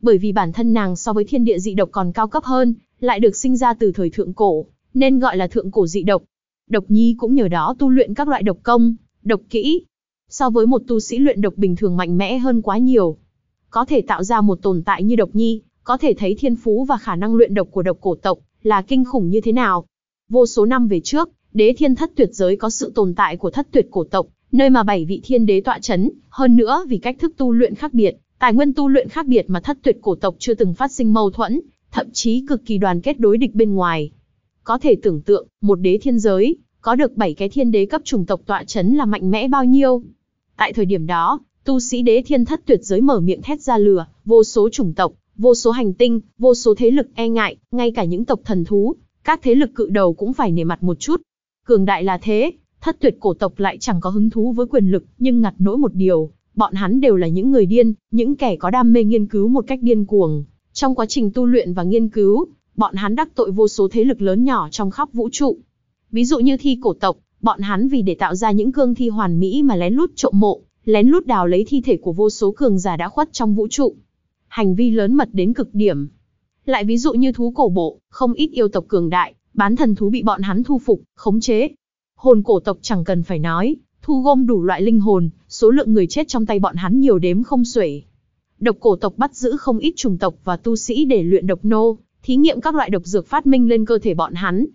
Bởi vì bản thân nàng so với thiên địa dị độc còn cao cấp hơn, lại được sinh ra từ thời thượng cổ, nên gọi là thượng cổ dị độc. Độc nhi cũng nhờ đó tu luyện các loại độc công, độc kỹ, so với một tu sĩ luyện độc bình thường mạnh mẽ hơn quá nhiều. Có thể tạo ra một tồn tại như độc nhi, có thể thấy thiên phú và khả năng luyện độc của độc cổ tộc là kinh khủng như thế nào. Vô số năm về trước, đế thiên thất tuyệt giới có sự tồn tại của thất tuyệt cổ tộc, nơi mà bảy vị thiên đế tọa chấn, hơn nữa vì cách thức tu luyện khác biệt, tài nguyên tu luyện khác biệt mà thất tuyệt cổ tộc chưa từng phát sinh mâu thuẫn, thậm chí cực kỳ đoàn kết đối địch bên ngoài. Có thể tưởng tượng, một đế thiên giới, có được bảy cái thiên đế cấp chủng tộc tọa chấn là mạnh mẽ bao nhiêu. Tại thời điểm đó, tu sĩ đế thiên thất tuyệt giới mở miệng thét ra lửa, vô số chủng tộc, vô số hành tinh, vô số thế lực e ngại, ngay cả những tộc thần thú, các thế lực cự đầu cũng phải nể mặt một chút. Cường đại là thế, thất tuyệt cổ tộc lại chẳng có hứng thú với quyền lực, nhưng ngặt nỗi một điều, bọn hắn đều là những người điên, những kẻ có đam mê nghiên cứu một cách điên cuồng. Trong quá trình tu luyện và nghiên cứu, bọn hắn đắc tội vô số thế lực lớn nhỏ trong khắp vũ trụ. Ví dụ như thi cổ tộc, bọn hắn vì để tạo ra những cương thi hoàn mỹ mà lén lút trộm mộ, lén lút đào lấy thi thể của vô số cường giả đã khuất trong vũ trụ. Hành vi lớn mật đến cực điểm. Lại ví dụ như thú cổ bộ, không ít yêu tộc cường đại, bán thần thú bị bọn hắn thu phục, khống chế. Hồn cổ tộc chẳng cần phải nói, thu gom đủ loại linh hồn, số lượng người chết trong tay bọn hắn nhiều đếm không xuể. Độc cổ tộc bắt giữ không ít trùng tộc và tu sĩ để luyện độc nô, thí nghiệm các loại độc dược phát minh lên cơ thể bọn hắn.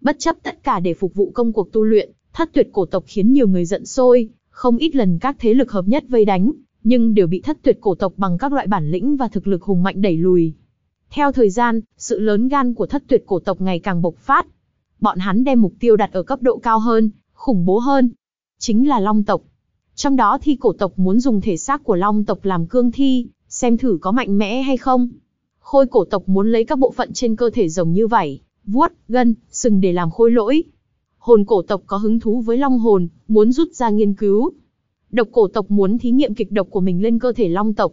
Bất chấp tất cả để phục vụ công cuộc tu luyện, thất tuyệt cổ tộc khiến nhiều người giận sôi, không ít lần các thế lực hợp nhất vây đánh, nhưng đều bị thất tuyệt cổ tộc bằng các loại bản lĩnh và thực lực hùng mạnh đẩy lùi. Theo thời gian, sự lớn gan của thất tuyệt cổ tộc ngày càng bộc phát. Bọn hắn đem mục tiêu đặt ở cấp độ cao hơn, khủng bố hơn. Chính là Long tộc. Trong đó thi cổ tộc muốn dùng thể xác của Long tộc làm cương thi, xem thử có mạnh mẽ hay không. Khôi cổ tộc muốn lấy các bộ phận trên cơ thể rồng như vảy, vuốt, gân, sừng để làm khôi lỗi. Hồn cổ tộc có hứng thú với long hồn, muốn rút ra nghiên cứu. Độc cổ tộc muốn thí nghiệm kịch độc của mình lên cơ thể long tộc.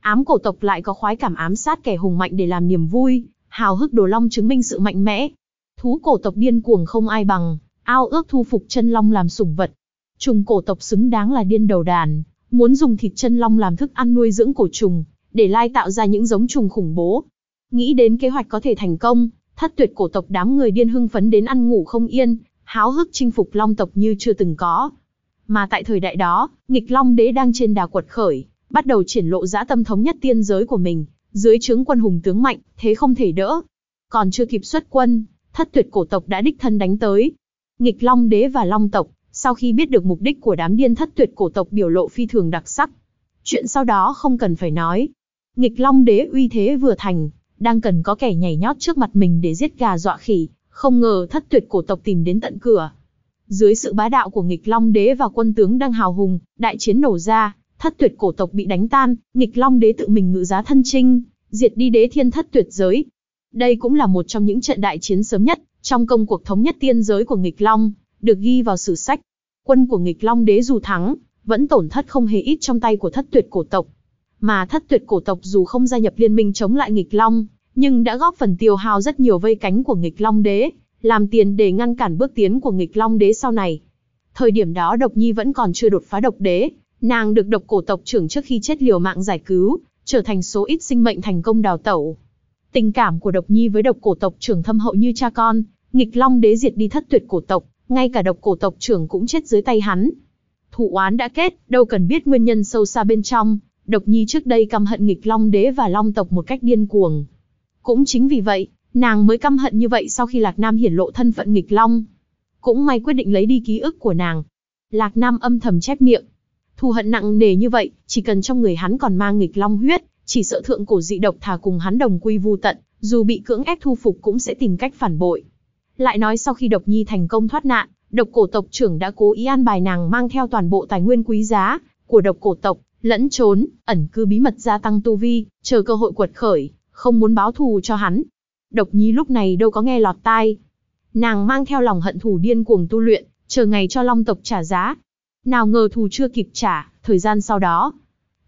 Ám cổ tộc lại có khoái cảm ám sát kẻ hùng mạnh để làm niềm vui, hào hức đồ long chứng minh sự mạnh mẽ. Thú cổ tộc điên cuồng không ai bằng, ao ước thu phục chân long làm sủng vật. Trùng cổ tộc xứng đáng là điên đầu đàn, muốn dùng thịt chân long làm thức ăn nuôi dưỡng cổ trùng, để lai tạo ra những giống trùng khủng bố. Nghĩ đến kế hoạch có thể thành công, thất tuyệt cổ tộc đám người điên hưng phấn đến ăn ngủ không yên, háo hức chinh phục long tộc như chưa từng có. Mà tại thời đại đó, nghịch long đế đang trên đà quật khởi, bắt đầu triển lộ dã tâm thống nhất tiên giới của mình, dưới trướng quân hùng tướng mạnh, thế không thể đỡ. Còn chưa kịp xuất quân, thất tuyệt cổ tộc đã đích thân đánh tới. Nghịch long đế và long tộc, sau khi biết được mục đích của đám điên thất tuyệt cổ tộc biểu lộ phi thường đặc sắc. Chuyện sau đó không cần phải nói. Nghịch long đế uy thế vừa thành, đang cần có kẻ nhảy nhót trước mặt mình để giết gà dọa khỉ, không ngờ thất tuyệt cổ tộc tìm đến tận cửa. Dưới sự bá đạo của nghịch long đế và quân tướng đang hào hùng, đại chiến nổ ra, thất tuyệt cổ tộc bị đánh tan, nghịch long đế tự mình ngự giá thân trinh, diệt đi đế thiên thất tuyệt giới. Đây cũng là một trong những trận đại chiến sớm nhất, trong công cuộc thống nhất tiên giới của nghịch long, được ghi vào sử sách. Quân của nghịch long đế dù thắng, vẫn tổn thất không hề ít trong tay của thất tuyệt cổ tộc. Mà thất tuyệt cổ tộc dù không gia nhập liên minh chống lại nghịch long, nhưng đã góp phần tiêu hao rất nhiều vây cánh của nghịch long đế, làm tiền để ngăn cản bước tiến của nghịch long đế sau này. Thời điểm đó độc nhi vẫn còn chưa đột phá độc đế, nàng được độc cổ tộc trưởng trước khi chết liều mạng giải cứu, trở thành số ít sinh mệnh thành công đào tẩu. Tình cảm của độc nhi với độc cổ tộc trưởng thâm hậu như cha con, nghịch long đế diệt đi thất tuyệt cổ tộc, ngay cả độc cổ tộc trưởng cũng chết dưới tay hắn. Thủ oán đã kết, đâu cần biết nguyên nhân sâu xa bên trong, độc nhi trước đây căm hận nghịch long đế và long tộc một cách điên cuồng. Cũng chính vì vậy, nàng mới căm hận như vậy sau khi Lạc Nam hiển lộ thân phận nghịch long. Cũng may quyết định lấy đi ký ức của nàng. Lạc Nam âm thầm chép miệng. Thù hận nặng nề như vậy, chỉ cần trong người hắn còn mang nghịch long huyết, chỉ sợ thượng cổ dị độc thà cùng hắn đồng quy vu tận, dù bị cưỡng ép thu phục cũng sẽ tìm cách phản bội. Lại nói sau khi độc nhi thành công thoát nạn, độc cổ tộc trưởng đã cố ý an bài nàng mang theo toàn bộ tài nguyên quý giá của độc cổ tộc, lẫn trốn, ẩn cư bí mật gia tăng tu vi, chờ cơ hội quật khởi, không muốn báo thù cho hắn. Độc Nhi lúc này đâu có nghe lọt tai. Nàng mang theo lòng hận thù điên cuồng tu luyện, chờ ngày cho Long tộc trả giá. Nào ngờ thù chưa kịp trả, thời gian sau đó,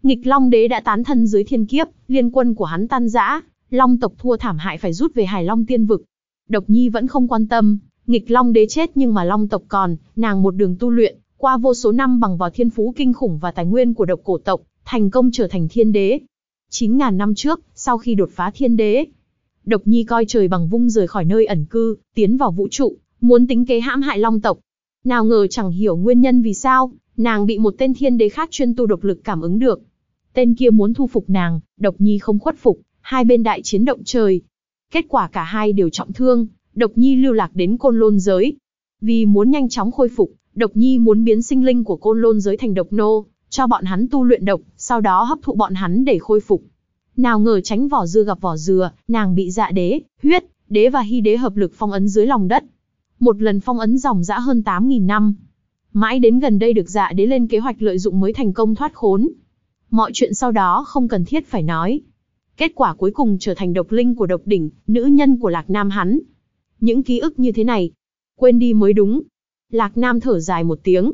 nghịch Long đế đã tán thân dưới thiên kiếp, liên quân của hắn tan rã, Long tộc thua thảm hại phải rút về Hải Long tiên vực. Độc Nhi vẫn không quan tâm, nghịch Long đế chết nhưng mà Long tộc còn, nàng một đường tu luyện, qua vô số năm bằng vào thiên phú kinh khủng và tài nguyên của độc cổ tộc, thành công trở thành thiên đế. 9.000 năm trước, sau khi đột phá thiên đế, Độc Nhi coi trời bằng vung rời khỏi nơi ẩn cư, tiến vào vũ trụ, muốn tính kế hãm hại Long tộc. Nào ngờ chẳng hiểu nguyên nhân vì sao, nàng bị một tên thiên đế khác chuyên tu độc lực cảm ứng được. Tên kia muốn thu phục nàng, Độc Nhi không khuất phục, hai bên đại chiến động trời. Kết quả cả hai đều trọng thương, Độc Nhi lưu lạc đến côn lôn giới. Vì muốn nhanh chóng khôi phục, Độc Nhi muốn biến sinh linh của côn lôn giới thành độc nô, cho bọn hắn tu luyện độc, sau đó hấp thụ bọn hắn để khôi phục. Nào ngờ tránh vỏ dưa gặp vỏ dừa, nàng bị dạ đế, huyết, đế và hy đế hợp lực phong ấn dưới lòng đất. Một lần phong ấn dòng dã hơn 8.000 năm. Mãi đến gần đây được dạ đế lên kế hoạch lợi dụng mới thành công thoát khốn. Mọi chuyện sau đó không cần thiết phải nói. Kết quả cuối cùng trở thành độc linh của độc đỉnh, nữ nhân của Lạc Nam hắn. Những ký ức như thế này, quên đi mới đúng. Lạc Nam thở dài một tiếng.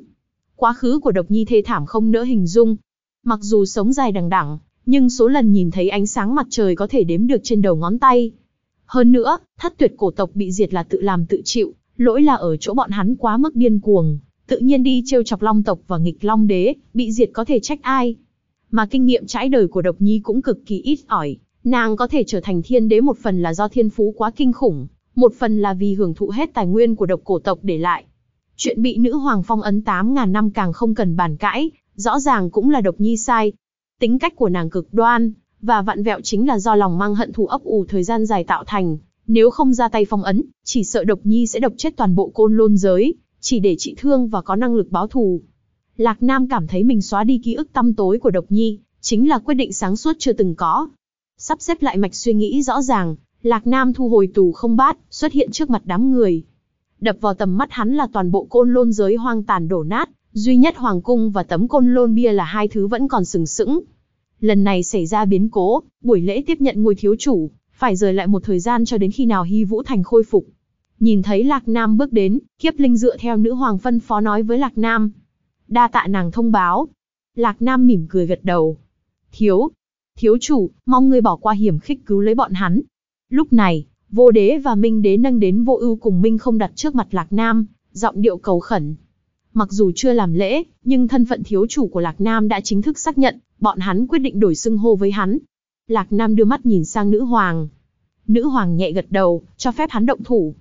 Quá khứ của độc nhi thê thảm không nỡ hình dung. Mặc dù sống dài đằng đẳng, nhưng số lần nhìn thấy ánh sáng mặt trời có thể đếm được trên đầu ngón tay. Hơn nữa, thất tuyệt cổ tộc bị diệt là tự làm tự chịu, lỗi là ở chỗ bọn hắn quá mức điên cuồng, tự nhiên đi trêu chọc long tộc và nghịch long đế, bị diệt có thể trách ai. Mà kinh nghiệm trải đời của độc nhi cũng cực kỳ ít ỏi, nàng có thể trở thành thiên đế một phần là do thiên phú quá kinh khủng, một phần là vì hưởng thụ hết tài nguyên của độc cổ tộc để lại. Chuyện bị nữ hoàng phong ấn 8.000 năm càng không cần bàn cãi, rõ ràng cũng là độc nhi sai, Tính cách của nàng cực đoan, và vặn vẹo chính là do lòng mang hận thù ấp ủ thời gian dài tạo thành. Nếu không ra tay phong ấn, chỉ sợ độc nhi sẽ độc chết toàn bộ côn lôn giới, chỉ để trị thương và có năng lực báo thù. Lạc Nam cảm thấy mình xóa đi ký ức tăm tối của độc nhi, chính là quyết định sáng suốt chưa từng có. Sắp xếp lại mạch suy nghĩ rõ ràng, Lạc Nam thu hồi tù không bát, xuất hiện trước mặt đám người. Đập vào tầm mắt hắn là toàn bộ côn lôn giới hoang tàn đổ nát, duy nhất hoàng cung và tấm côn lôn bia là hai thứ vẫn còn sừng sững. Lần này xảy ra biến cố, buổi lễ tiếp nhận ngôi thiếu chủ, phải rời lại một thời gian cho đến khi nào Hy Vũ Thành khôi phục. Nhìn thấy Lạc Nam bước đến, Kiếp Linh dựa theo nữ hoàng phân phó nói với Lạc Nam. Đa tạ nàng thông báo. Lạc Nam mỉm cười gật đầu. Thiếu, thiếu chủ, mong ngươi bỏ qua hiểm khích cứu lấy bọn hắn. Lúc này, vô đế và minh đế nâng đến vô ưu cùng minh không đặt trước mặt Lạc Nam, giọng điệu cầu khẩn. Mặc dù chưa làm lễ, nhưng thân phận thiếu chủ của Lạc Nam đã chính thức xác nhận, bọn hắn quyết định đổi xưng hô với hắn. Lạc Nam đưa mắt nhìn sang nữ hoàng. Nữ hoàng nhẹ gật đầu, cho phép hắn động thủ.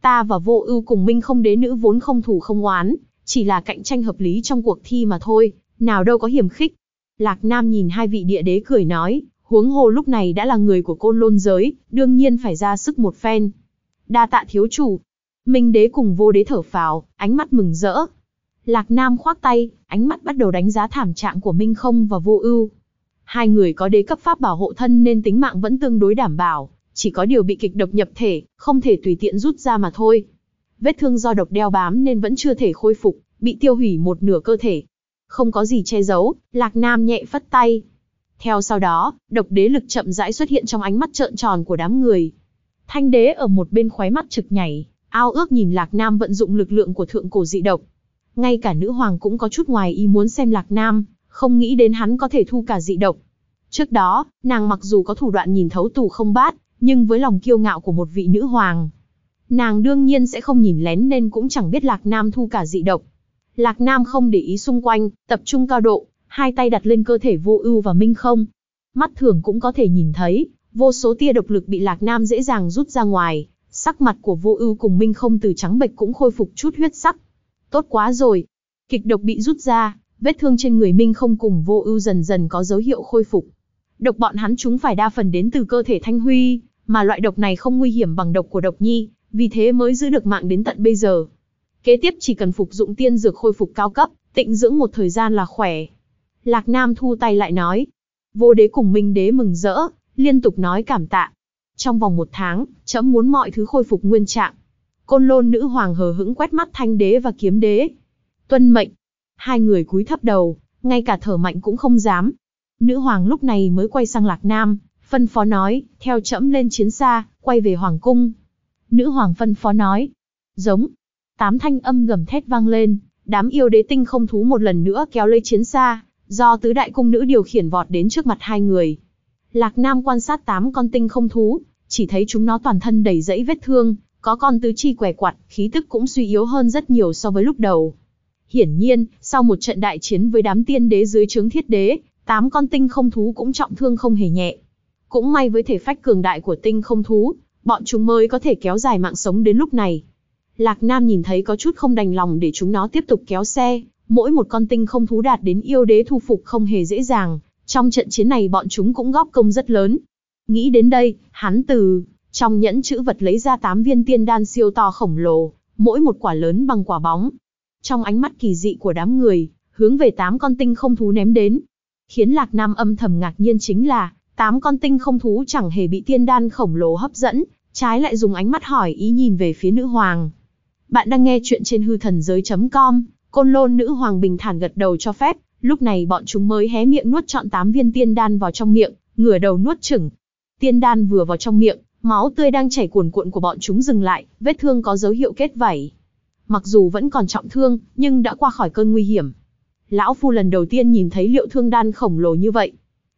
Ta và vô ưu cùng minh không đế nữ vốn không thủ không oán, chỉ là cạnh tranh hợp lý trong cuộc thi mà thôi, nào đâu có hiểm khích. Lạc Nam nhìn hai vị địa đế cười nói, huống hồ lúc này đã là người của côn lôn giới, đương nhiên phải ra sức một phen. Đa tạ thiếu chủ. Minh đế cùng vô đế thở phào, ánh mắt mừng rỡ. Lạc Nam khoác tay, ánh mắt bắt đầu đánh giá thảm trạng của Minh không và vô ưu. Hai người có đế cấp pháp bảo hộ thân nên tính mạng vẫn tương đối đảm bảo, chỉ có điều bị kịch độc nhập thể, không thể tùy tiện rút ra mà thôi. Vết thương do độc đeo bám nên vẫn chưa thể khôi phục, bị tiêu hủy một nửa cơ thể. Không có gì che giấu, Lạc Nam nhẹ phất tay. Theo sau đó, độc đế lực chậm rãi xuất hiện trong ánh mắt trợn tròn của đám người. Thanh đế ở một bên khóe mắt trực nhảy, ao ước nhìn Lạc Nam vận dụng lực lượng của thượng cổ dị độc. Ngay cả nữ hoàng cũng có chút ngoài ý muốn xem Lạc Nam, không nghĩ đến hắn có thể thu cả dị độc. Trước đó, nàng mặc dù có thủ đoạn nhìn thấu tù không bát, nhưng với lòng kiêu ngạo của một vị nữ hoàng, nàng đương nhiên sẽ không nhìn lén nên cũng chẳng biết Lạc Nam thu cả dị độc. Lạc Nam không để ý xung quanh, tập trung cao độ, hai tay đặt lên cơ thể vô ưu và minh không. Mắt thường cũng có thể nhìn thấy, vô số tia độc lực bị Lạc Nam dễ dàng rút ra ngoài, sắc mặt của vô ưu cùng minh không từ trắng bệch cũng khôi phục chút huyết sắc. Tốt quá rồi. Kịch độc bị rút ra, vết thương trên người minh không cùng vô ưu dần dần có dấu hiệu khôi phục. Độc bọn hắn chúng phải đa phần đến từ cơ thể Thanh Huy, mà loại độc này không nguy hiểm bằng độc của độc nhi, vì thế mới giữ được mạng đến tận bây giờ. Kế tiếp chỉ cần phục dụng tiên dược khôi phục cao cấp, tịnh dưỡng một thời gian là khỏe. Lạc Nam thu tay lại nói. Vô đế cùng Minh đế mừng rỡ, liên tục nói cảm tạ. Trong vòng một tháng, chấm muốn mọi thứ khôi phục nguyên trạng. Côn lôn nữ hoàng hờ hững quét mắt thanh đế và kiếm đế. Tuân mệnh. Hai người cúi thấp đầu, ngay cả thở mạnh cũng không dám. Nữ hoàng lúc này mới quay sang Lạc Nam, phân phó nói, theo trẫm lên chiến xa, quay về hoàng cung. Nữ hoàng phân phó nói, giống. Tám thanh âm gầm thét vang lên, đám yêu đế tinh không thú một lần nữa kéo lấy chiến xa, do tứ đại cung nữ điều khiển vọt đến trước mặt hai người. Lạc Nam quan sát tám con tinh không thú, chỉ thấy chúng nó toàn thân đầy dẫy vết thương, có con tứ chi quẻ quặt, khí tức cũng suy yếu hơn rất nhiều so với lúc đầu. Hiển nhiên, sau một trận đại chiến với đám tiên đế dưới trướng thiết đế, tám con tinh không thú cũng trọng thương không hề nhẹ. Cũng may với thể phách cường đại của tinh không thú, bọn chúng mới có thể kéo dài mạng sống đến lúc này. Lạc Nam nhìn thấy có chút không đành lòng để chúng nó tiếp tục kéo xe, mỗi một con tinh không thú đạt đến yêu đế thu phục không hề dễ dàng, trong trận chiến này bọn chúng cũng góp công rất lớn. Nghĩ đến đây, hắn từ trong nhẫn chữ vật lấy ra 8 viên tiên đan siêu to khổng lồ, mỗi một quả lớn bằng quả bóng. Trong ánh mắt kỳ dị của đám người, hướng về tám con tinh không thú ném đến. Khiến Lạc Nam âm thầm ngạc nhiên chính là, tám con tinh không thú chẳng hề bị tiên đan khổng lồ hấp dẫn, trái lại dùng ánh mắt hỏi ý nhìn về phía nữ hoàng. Bạn đang nghe chuyện trên hư thần giới.com, côn lôn nữ hoàng bình thản gật đầu cho phép, lúc này bọn chúng mới hé miệng nuốt trọn tám viên tiên đan vào trong miệng, ngửa đầu nuốt chửng. Tiên đan vừa vào trong miệng, máu tươi đang chảy cuồn cuộn của bọn chúng dừng lại, vết thương có dấu hiệu kết vảy. Mặc dù vẫn còn trọng thương, nhưng đã qua khỏi cơn nguy hiểm. Lão Phu lần đầu tiên nhìn thấy liệu thương đan khổng lồ như vậy.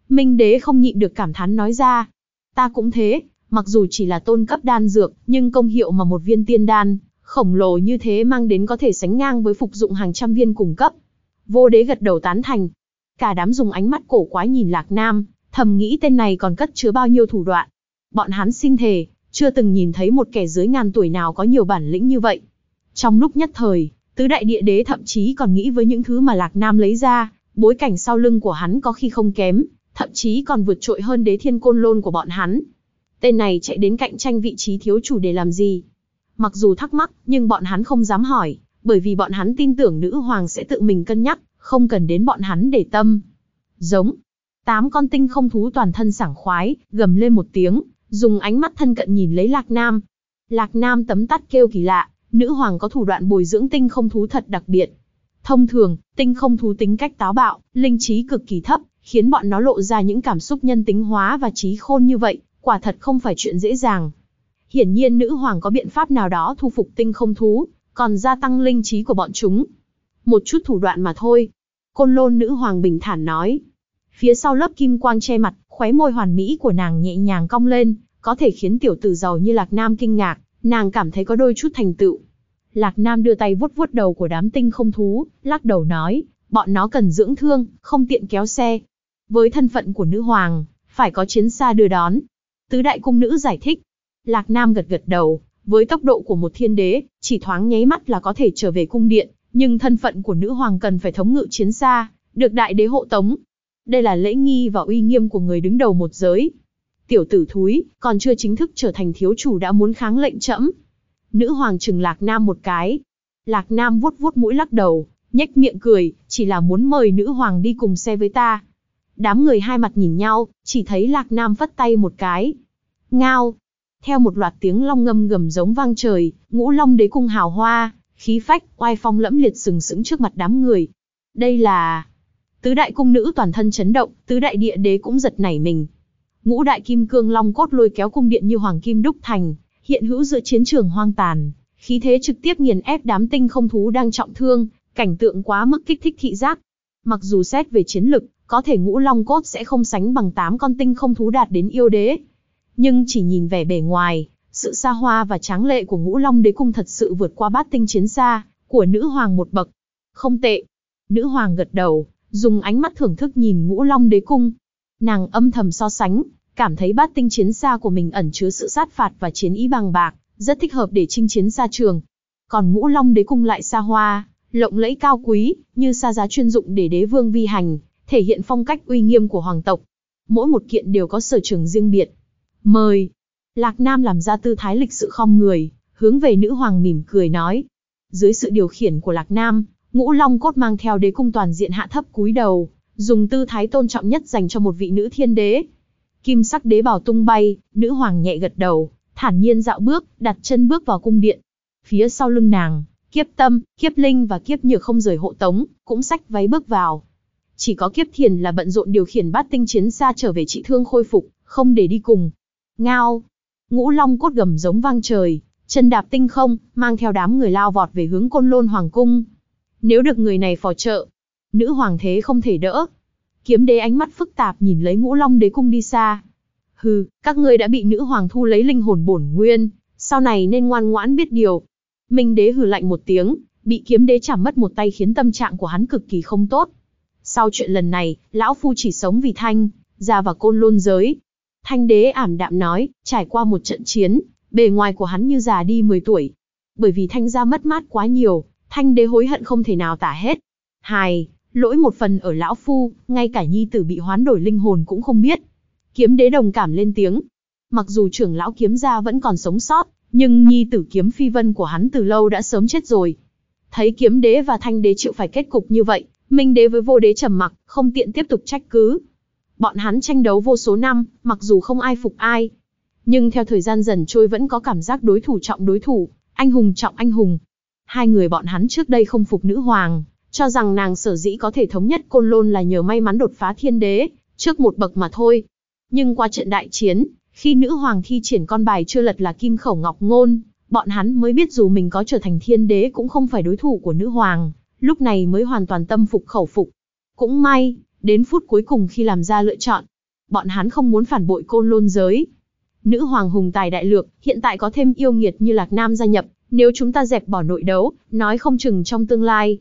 Minh đế không nhịn được cảm thán nói ra. Ta cũng thế, mặc dù chỉ là tôn cấp đan dược, nhưng công hiệu mà một viên tiên đan, khổng lồ như thế mang đến có thể sánh ngang với phục dụng hàng trăm viên cùng cấp. Vô đế gật đầu tán thành. Cả đám dùng ánh mắt cổ quái nhìn Lạc Nam, thầm nghĩ tên này còn cất chứa bao nhiêu thủ đoạn. Bọn hắn xin thề, chưa từng nhìn thấy một kẻ dưới ngàn tuổi nào có nhiều bản lĩnh như vậy. Trong lúc nhất thời, tứ đại địa đế thậm chí còn nghĩ với những thứ mà Lạc Nam lấy ra, bối cảnh sau lưng của hắn có khi không kém, thậm chí còn vượt trội hơn đế thiên côn lôn của bọn hắn. Tên này chạy đến cạnh tranh vị trí thiếu chủ để làm gì? Mặc dù thắc mắc, nhưng bọn hắn không dám hỏi, bởi vì bọn hắn tin tưởng nữ hoàng sẽ tự mình cân nhắc, không cần đến bọn hắn để tâm. Giống. Tám con tinh không thú toàn thân sảng khoái, gầm lên một tiếng, dùng ánh mắt thân cận nhìn lấy Lạc Nam. Lạc Nam tấm tắt kêu kỳ lạ, Nữ hoàng có thủ đoạn bồi dưỡng tinh không thú thật đặc biệt. Thông thường, tinh không thú tính cách táo bạo, linh trí cực kỳ thấp, khiến bọn nó lộ ra những cảm xúc nhân tính hóa và trí khôn như vậy, quả thật không phải chuyện dễ dàng. Hiển nhiên nữ hoàng có biện pháp nào đó thu phục tinh không thú, còn gia tăng linh trí của bọn chúng. Một chút thủ đoạn mà thôi. Côn lôn nữ hoàng bình thản nói. Phía sau lớp kim quang che mặt, khóe môi hoàn mỹ của nàng nhẹ nhàng cong lên, có thể khiến tiểu tử giàu như Lạc Nam kinh ngạc, nàng cảm thấy có đôi chút thành tựu. Lạc Nam đưa tay vuốt vuốt đầu của đám tinh không thú, lắc đầu nói, bọn nó cần dưỡng thương, không tiện kéo xe. Với thân phận của nữ hoàng, phải có chiến xa đưa đón. Tứ đại cung nữ giải thích. Lạc Nam gật gật đầu, với tốc độ của một thiên đế, chỉ thoáng nháy mắt là có thể trở về cung điện, nhưng thân phận của nữ hoàng cần phải thống ngự chiến xa, được đại đế hộ tống. Đây là lễ nghi và uy nghiêm của người đứng đầu một giới. Tiểu tử thúi, còn chưa chính thức trở thành thiếu chủ đã muốn kháng lệnh trẫm. Nữ hoàng trừng Lạc Nam một cái. Lạc Nam vuốt vuốt mũi lắc đầu, nhếch miệng cười, chỉ là muốn mời nữ hoàng đi cùng xe với ta. Đám người hai mặt nhìn nhau, chỉ thấy Lạc Nam vất tay một cái. Ngao. Theo một loạt tiếng long ngâm gầm giống vang trời, ngũ long đế cung hào hoa, khí phách, oai phong lẫm liệt sừng sững trước mặt đám người. Đây là... Tứ đại cung nữ toàn thân chấn động, tứ đại địa đế cũng giật nảy mình. Ngũ đại kim cương long cốt lôi kéo cung điện như hoàng kim đúc thành, hiện hữu giữa chiến trường hoang tàn, khí thế trực tiếp nghiền ép đám tinh không thú đang trọng thương, cảnh tượng quá mức kích thích thị giác. Mặc dù xét về chiến lực, có thể ngũ long cốt sẽ không sánh bằng 8 con tinh không thú đạt đến yêu đế. Nhưng chỉ nhìn vẻ bề ngoài, sự xa hoa và tráng lệ của ngũ long đế cung thật sự vượt qua bát tinh chiến xa, của nữ hoàng một bậc. Không tệ. Nữ hoàng gật đầu, dùng ánh mắt thưởng thức nhìn ngũ long đế cung. Nàng âm thầm so sánh, cảm thấy bát tinh chiến xa của mình ẩn chứa sự sát phạt và chiến ý bằng bạc, rất thích hợp để chinh chiến xa trường. Còn ngũ long đế cung lại xa hoa, lộng lẫy cao quý, như xa giá chuyên dụng để đế vương vi hành, thể hiện phong cách uy nghiêm của hoàng tộc. Mỗi một kiện đều có sở trường riêng biệt. Mời. Lạc Nam làm ra tư thái lịch sự không người, hướng về nữ hoàng mỉm cười nói. Dưới sự điều khiển của Lạc Nam, ngũ long cốt mang theo đế cung toàn diện hạ thấp cúi đầu, dùng tư thái tôn trọng nhất dành cho một vị nữ thiên đế. Kim sắc đế bảo tung bay, nữ hoàng nhẹ gật đầu, thản nhiên dạo bước, đặt chân bước vào cung điện. Phía sau lưng nàng, kiếp tâm, kiếp linh và kiếp nhược không rời hộ tống, cũng sách váy bước vào. Chỉ có kiếp thiền là bận rộn điều khiển bát tinh chiến xa trở về trị thương khôi phục, không để đi cùng. Ngao, ngũ long cốt gầm giống vang trời, chân đạp tinh không, mang theo đám người lao vọt về hướng côn lôn hoàng cung. Nếu được người này phò trợ, nữ hoàng thế không thể đỡ, Kiếm đế ánh mắt phức tạp nhìn lấy ngũ long đế cung đi xa. Hừ, các ngươi đã bị nữ hoàng thu lấy linh hồn bổn nguyên, sau này nên ngoan ngoãn biết điều. Minh đế hừ lạnh một tiếng, bị kiếm đế chảm mất một tay khiến tâm trạng của hắn cực kỳ không tốt. Sau chuyện lần này, lão phu chỉ sống vì thanh, ra và côn lôn giới. Thanh đế ảm đạm nói, trải qua một trận chiến, bề ngoài của hắn như già đi 10 tuổi. Bởi vì thanh gia mất mát quá nhiều, thanh đế hối hận không thể nào tả hết. Hài, Lỗi một phần ở lão phu, ngay cả nhi tử bị hoán đổi linh hồn cũng không biết. Kiếm đế đồng cảm lên tiếng. Mặc dù trưởng lão kiếm gia vẫn còn sống sót, nhưng nhi tử kiếm phi vân của hắn từ lâu đã sớm chết rồi. Thấy kiếm đế và thanh đế chịu phải kết cục như vậy, minh đế với vô đế trầm mặc, không tiện tiếp tục trách cứ. Bọn hắn tranh đấu vô số năm, mặc dù không ai phục ai. Nhưng theo thời gian dần trôi vẫn có cảm giác đối thủ trọng đối thủ, anh hùng trọng anh hùng. Hai người bọn hắn trước đây không phục nữ hoàng, cho rằng nàng sở dĩ có thể thống nhất côn lôn là nhờ may mắn đột phá thiên đế, trước một bậc mà thôi. Nhưng qua trận đại chiến, khi nữ hoàng thi triển con bài chưa lật là kim khẩu ngọc ngôn, bọn hắn mới biết dù mình có trở thành thiên đế cũng không phải đối thủ của nữ hoàng, lúc này mới hoàn toàn tâm phục khẩu phục. Cũng may, đến phút cuối cùng khi làm ra lựa chọn, bọn hắn không muốn phản bội côn lôn giới. Nữ hoàng hùng tài đại lược, hiện tại có thêm yêu nghiệt như Lạc Nam gia nhập, nếu chúng ta dẹp bỏ nội đấu, nói không chừng trong tương lai,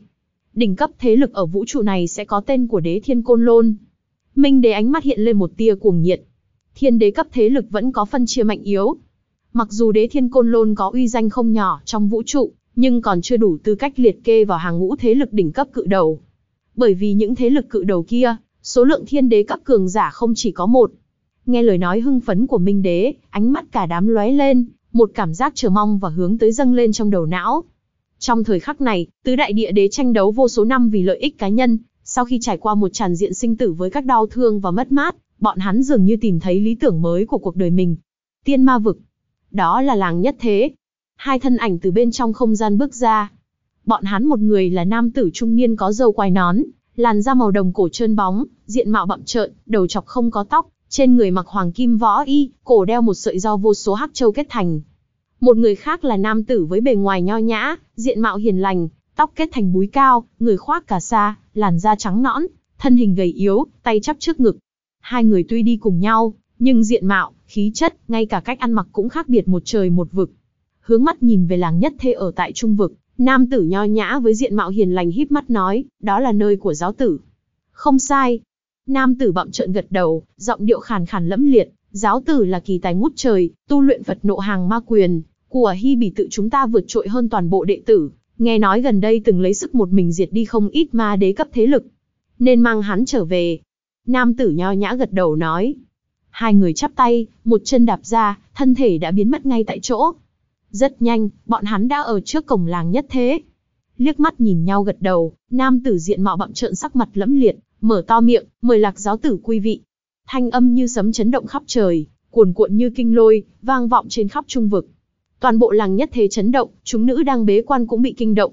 đỉnh cấp thế lực ở vũ trụ này sẽ có tên của đế thiên côn lôn. Minh đế ánh mắt hiện lên một tia cuồng nhiệt. Thiên đế cấp thế lực vẫn có phân chia mạnh yếu. Mặc dù đế thiên côn lôn có uy danh không nhỏ trong vũ trụ, nhưng còn chưa đủ tư cách liệt kê vào hàng ngũ thế lực đỉnh cấp cự đầu. Bởi vì những thế lực cự đầu kia, số lượng thiên đế cấp cường giả không chỉ có một. Nghe lời nói hưng phấn của Minh đế, ánh mắt cả đám lóe lên, một cảm giác chờ mong và hướng tới dâng lên trong đầu não. Trong thời khắc này, tứ đại địa đế tranh đấu vô số năm vì lợi ích cá nhân, sau khi trải qua một tràn diện sinh tử với các đau thương và mất mát, bọn hắn dường như tìm thấy lý tưởng mới của cuộc đời mình. Tiên ma vực. Đó là làng nhất thế. Hai thân ảnh từ bên trong không gian bước ra. Bọn hắn một người là nam tử trung niên có râu quai nón, làn da màu đồng cổ trơn bóng, diện mạo bặm trợn, đầu chọc không có tóc, trên người mặc hoàng kim võ y, cổ đeo một sợi do vô số hắc châu kết thành. Một người khác là nam tử với bề ngoài nho nhã, diện mạo hiền lành, tóc kết thành búi cao, người khoác cà sa, làn da trắng nõn, thân hình gầy yếu, tay chắp trước ngực. Hai người tuy đi cùng nhau, nhưng diện mạo, khí chất, ngay cả cách ăn mặc cũng khác biệt một trời một vực. Hướng mắt nhìn về làng nhất thê ở tại trung vực, nam tử nho nhã với diện mạo hiền lành híp mắt nói, đó là nơi của giáo tử. Không sai. Nam tử bậm trợn gật đầu, giọng điệu khàn khàn lẫm liệt, giáo tử là kỳ tài ngút trời, tu luyện Phật nộ hàng ma quyền, của hy bỉ tự chúng ta vượt trội hơn toàn bộ đệ tử, nghe nói gần đây từng lấy sức một mình diệt đi không ít ma đế cấp thế lực, nên mang hắn trở về. Nam tử nho nhã gật đầu nói. Hai người chắp tay, một chân đạp ra, thân thể đã biến mất ngay tại chỗ. Rất nhanh, bọn hắn đã ở trước cổng làng nhất thế. Liếc mắt nhìn nhau gật đầu, nam tử diện mạo bậm trợn sắc mặt lẫm liệt, mở to miệng, mời lạc giáo tử quy vị. Thanh âm như sấm chấn động khắp trời, cuồn cuộn như kinh lôi, vang vọng trên khắp trung vực. Toàn bộ làng nhất thế chấn động, chúng nữ đang bế quan cũng bị kinh động.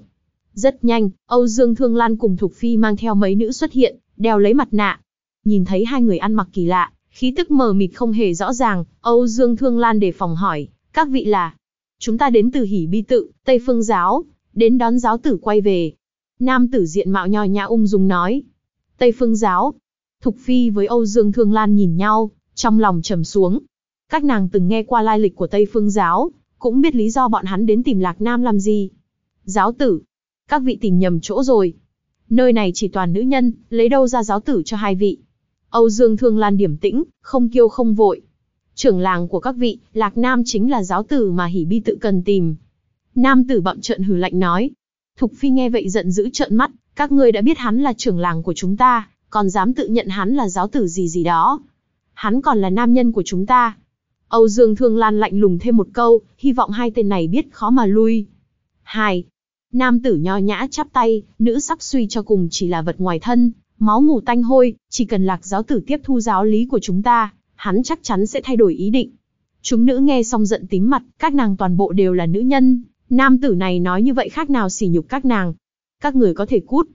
Rất nhanh, Âu Dương Thương Lan cùng Thục Phi mang theo mấy nữ xuất hiện, đeo lấy mặt nạ. Nhìn thấy hai người ăn mặc kỳ lạ, khí tức mờ mịt không hề rõ ràng, Âu Dương Thương Lan đề phòng hỏi, các vị là? Chúng ta đến từ Hỷ Bi Tự, Tây Phương Giáo, đến đón giáo tử quay về. Nam tử diện mạo nho nhã ung dung nói. Tây Phương Giáo. Thục Phi với Âu Dương Thương Lan nhìn nhau, trong lòng trầm xuống. Các nàng từng nghe qua lai lịch của Tây Phương Giáo, cũng biết lý do bọn hắn đến tìm Lạc Nam làm gì. Giáo tử, các vị tìm nhầm chỗ rồi. Nơi này chỉ toàn nữ nhân, lấy đâu ra giáo tử cho hai vị. Âu Dương Thương Lan điểm tĩnh, không kiêu không vội. Trưởng làng của các vị, Lạc Nam chính là giáo tử mà hỉ bi tự cần tìm. Nam tử bậm trợn hừ lạnh nói. Thục Phi nghe vậy giận dữ trợn mắt, các ngươi đã biết hắn là trưởng làng của chúng ta, còn dám tự nhận hắn là giáo tử gì gì đó. Hắn còn là nam nhân của chúng ta. Âu Dương Thương Lan lạnh lùng thêm một câu, hy vọng hai tên này biết khó mà lui. Hai, Nam tử nho nhã chắp tay, nữ sắc suy cho cùng chỉ là vật ngoài thân, máu mù tanh hôi, chỉ cần lạc giáo tử tiếp thu giáo lý của chúng ta, hắn chắc chắn sẽ thay đổi ý định. Chúng nữ nghe xong giận tím mặt, các nàng toàn bộ đều là nữ nhân, nam tử này nói như vậy khác nào sỉ nhục các nàng. Các người có thể cút.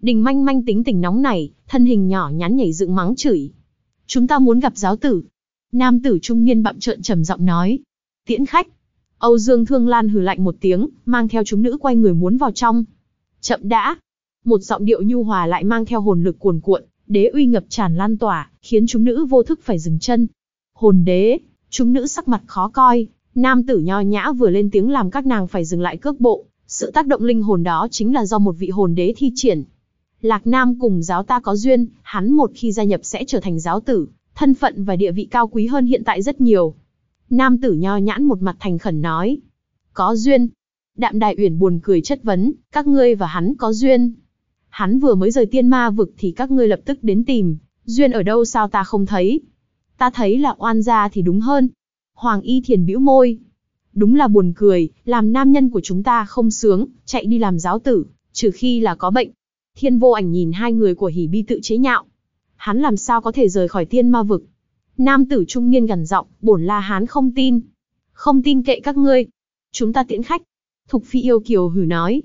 Đình manh manh tính tình nóng này, thân hình nhỏ nhắn nhảy dựng mắng chửi. Chúng ta muốn gặp giáo tử. Nam tử trung niên bậm trợn trầm giọng nói. Tiễn khách. Âu Dương Thương Lan hừ lạnh một tiếng, mang theo chúng nữ quay người muốn vào trong. Chậm đã. Một giọng điệu nhu hòa lại mang theo hồn lực cuồn cuộn, đế uy ngập tràn lan tỏa, khiến chúng nữ vô thức phải dừng chân. Hồn đế, chúng nữ sắc mặt khó coi, nam tử nho nhã vừa lên tiếng làm các nàng phải dừng lại cước bộ, sự tác động linh hồn đó chính là do một vị hồn đế thi triển. Lạc Nam cùng giáo ta có duyên, hắn một khi gia nhập sẽ trở thành giáo tử, thân phận và địa vị cao quý hơn hiện tại rất nhiều. Nam tử nho nhãn một mặt thành khẩn nói. Có duyên. Đạm Đại Uyển buồn cười chất vấn, các ngươi và hắn có duyên. Hắn vừa mới rời tiên ma vực thì các ngươi lập tức đến tìm, duyên ở đâu sao ta không thấy. Ta thấy là oan gia thì đúng hơn. Hoàng Y Thiền bĩu môi. Đúng là buồn cười, làm nam nhân của chúng ta không sướng, chạy đi làm giáo tử, trừ khi là có bệnh. Thiên vô ảnh nhìn hai người của hỉ bi tự chế nhạo. Hắn làm sao có thể rời khỏi tiên ma vực. Nam tử trung niên gần giọng, bổn la hán không tin. Không tin kệ các ngươi. Chúng ta tiễn khách. Thục phi yêu kiều hử nói.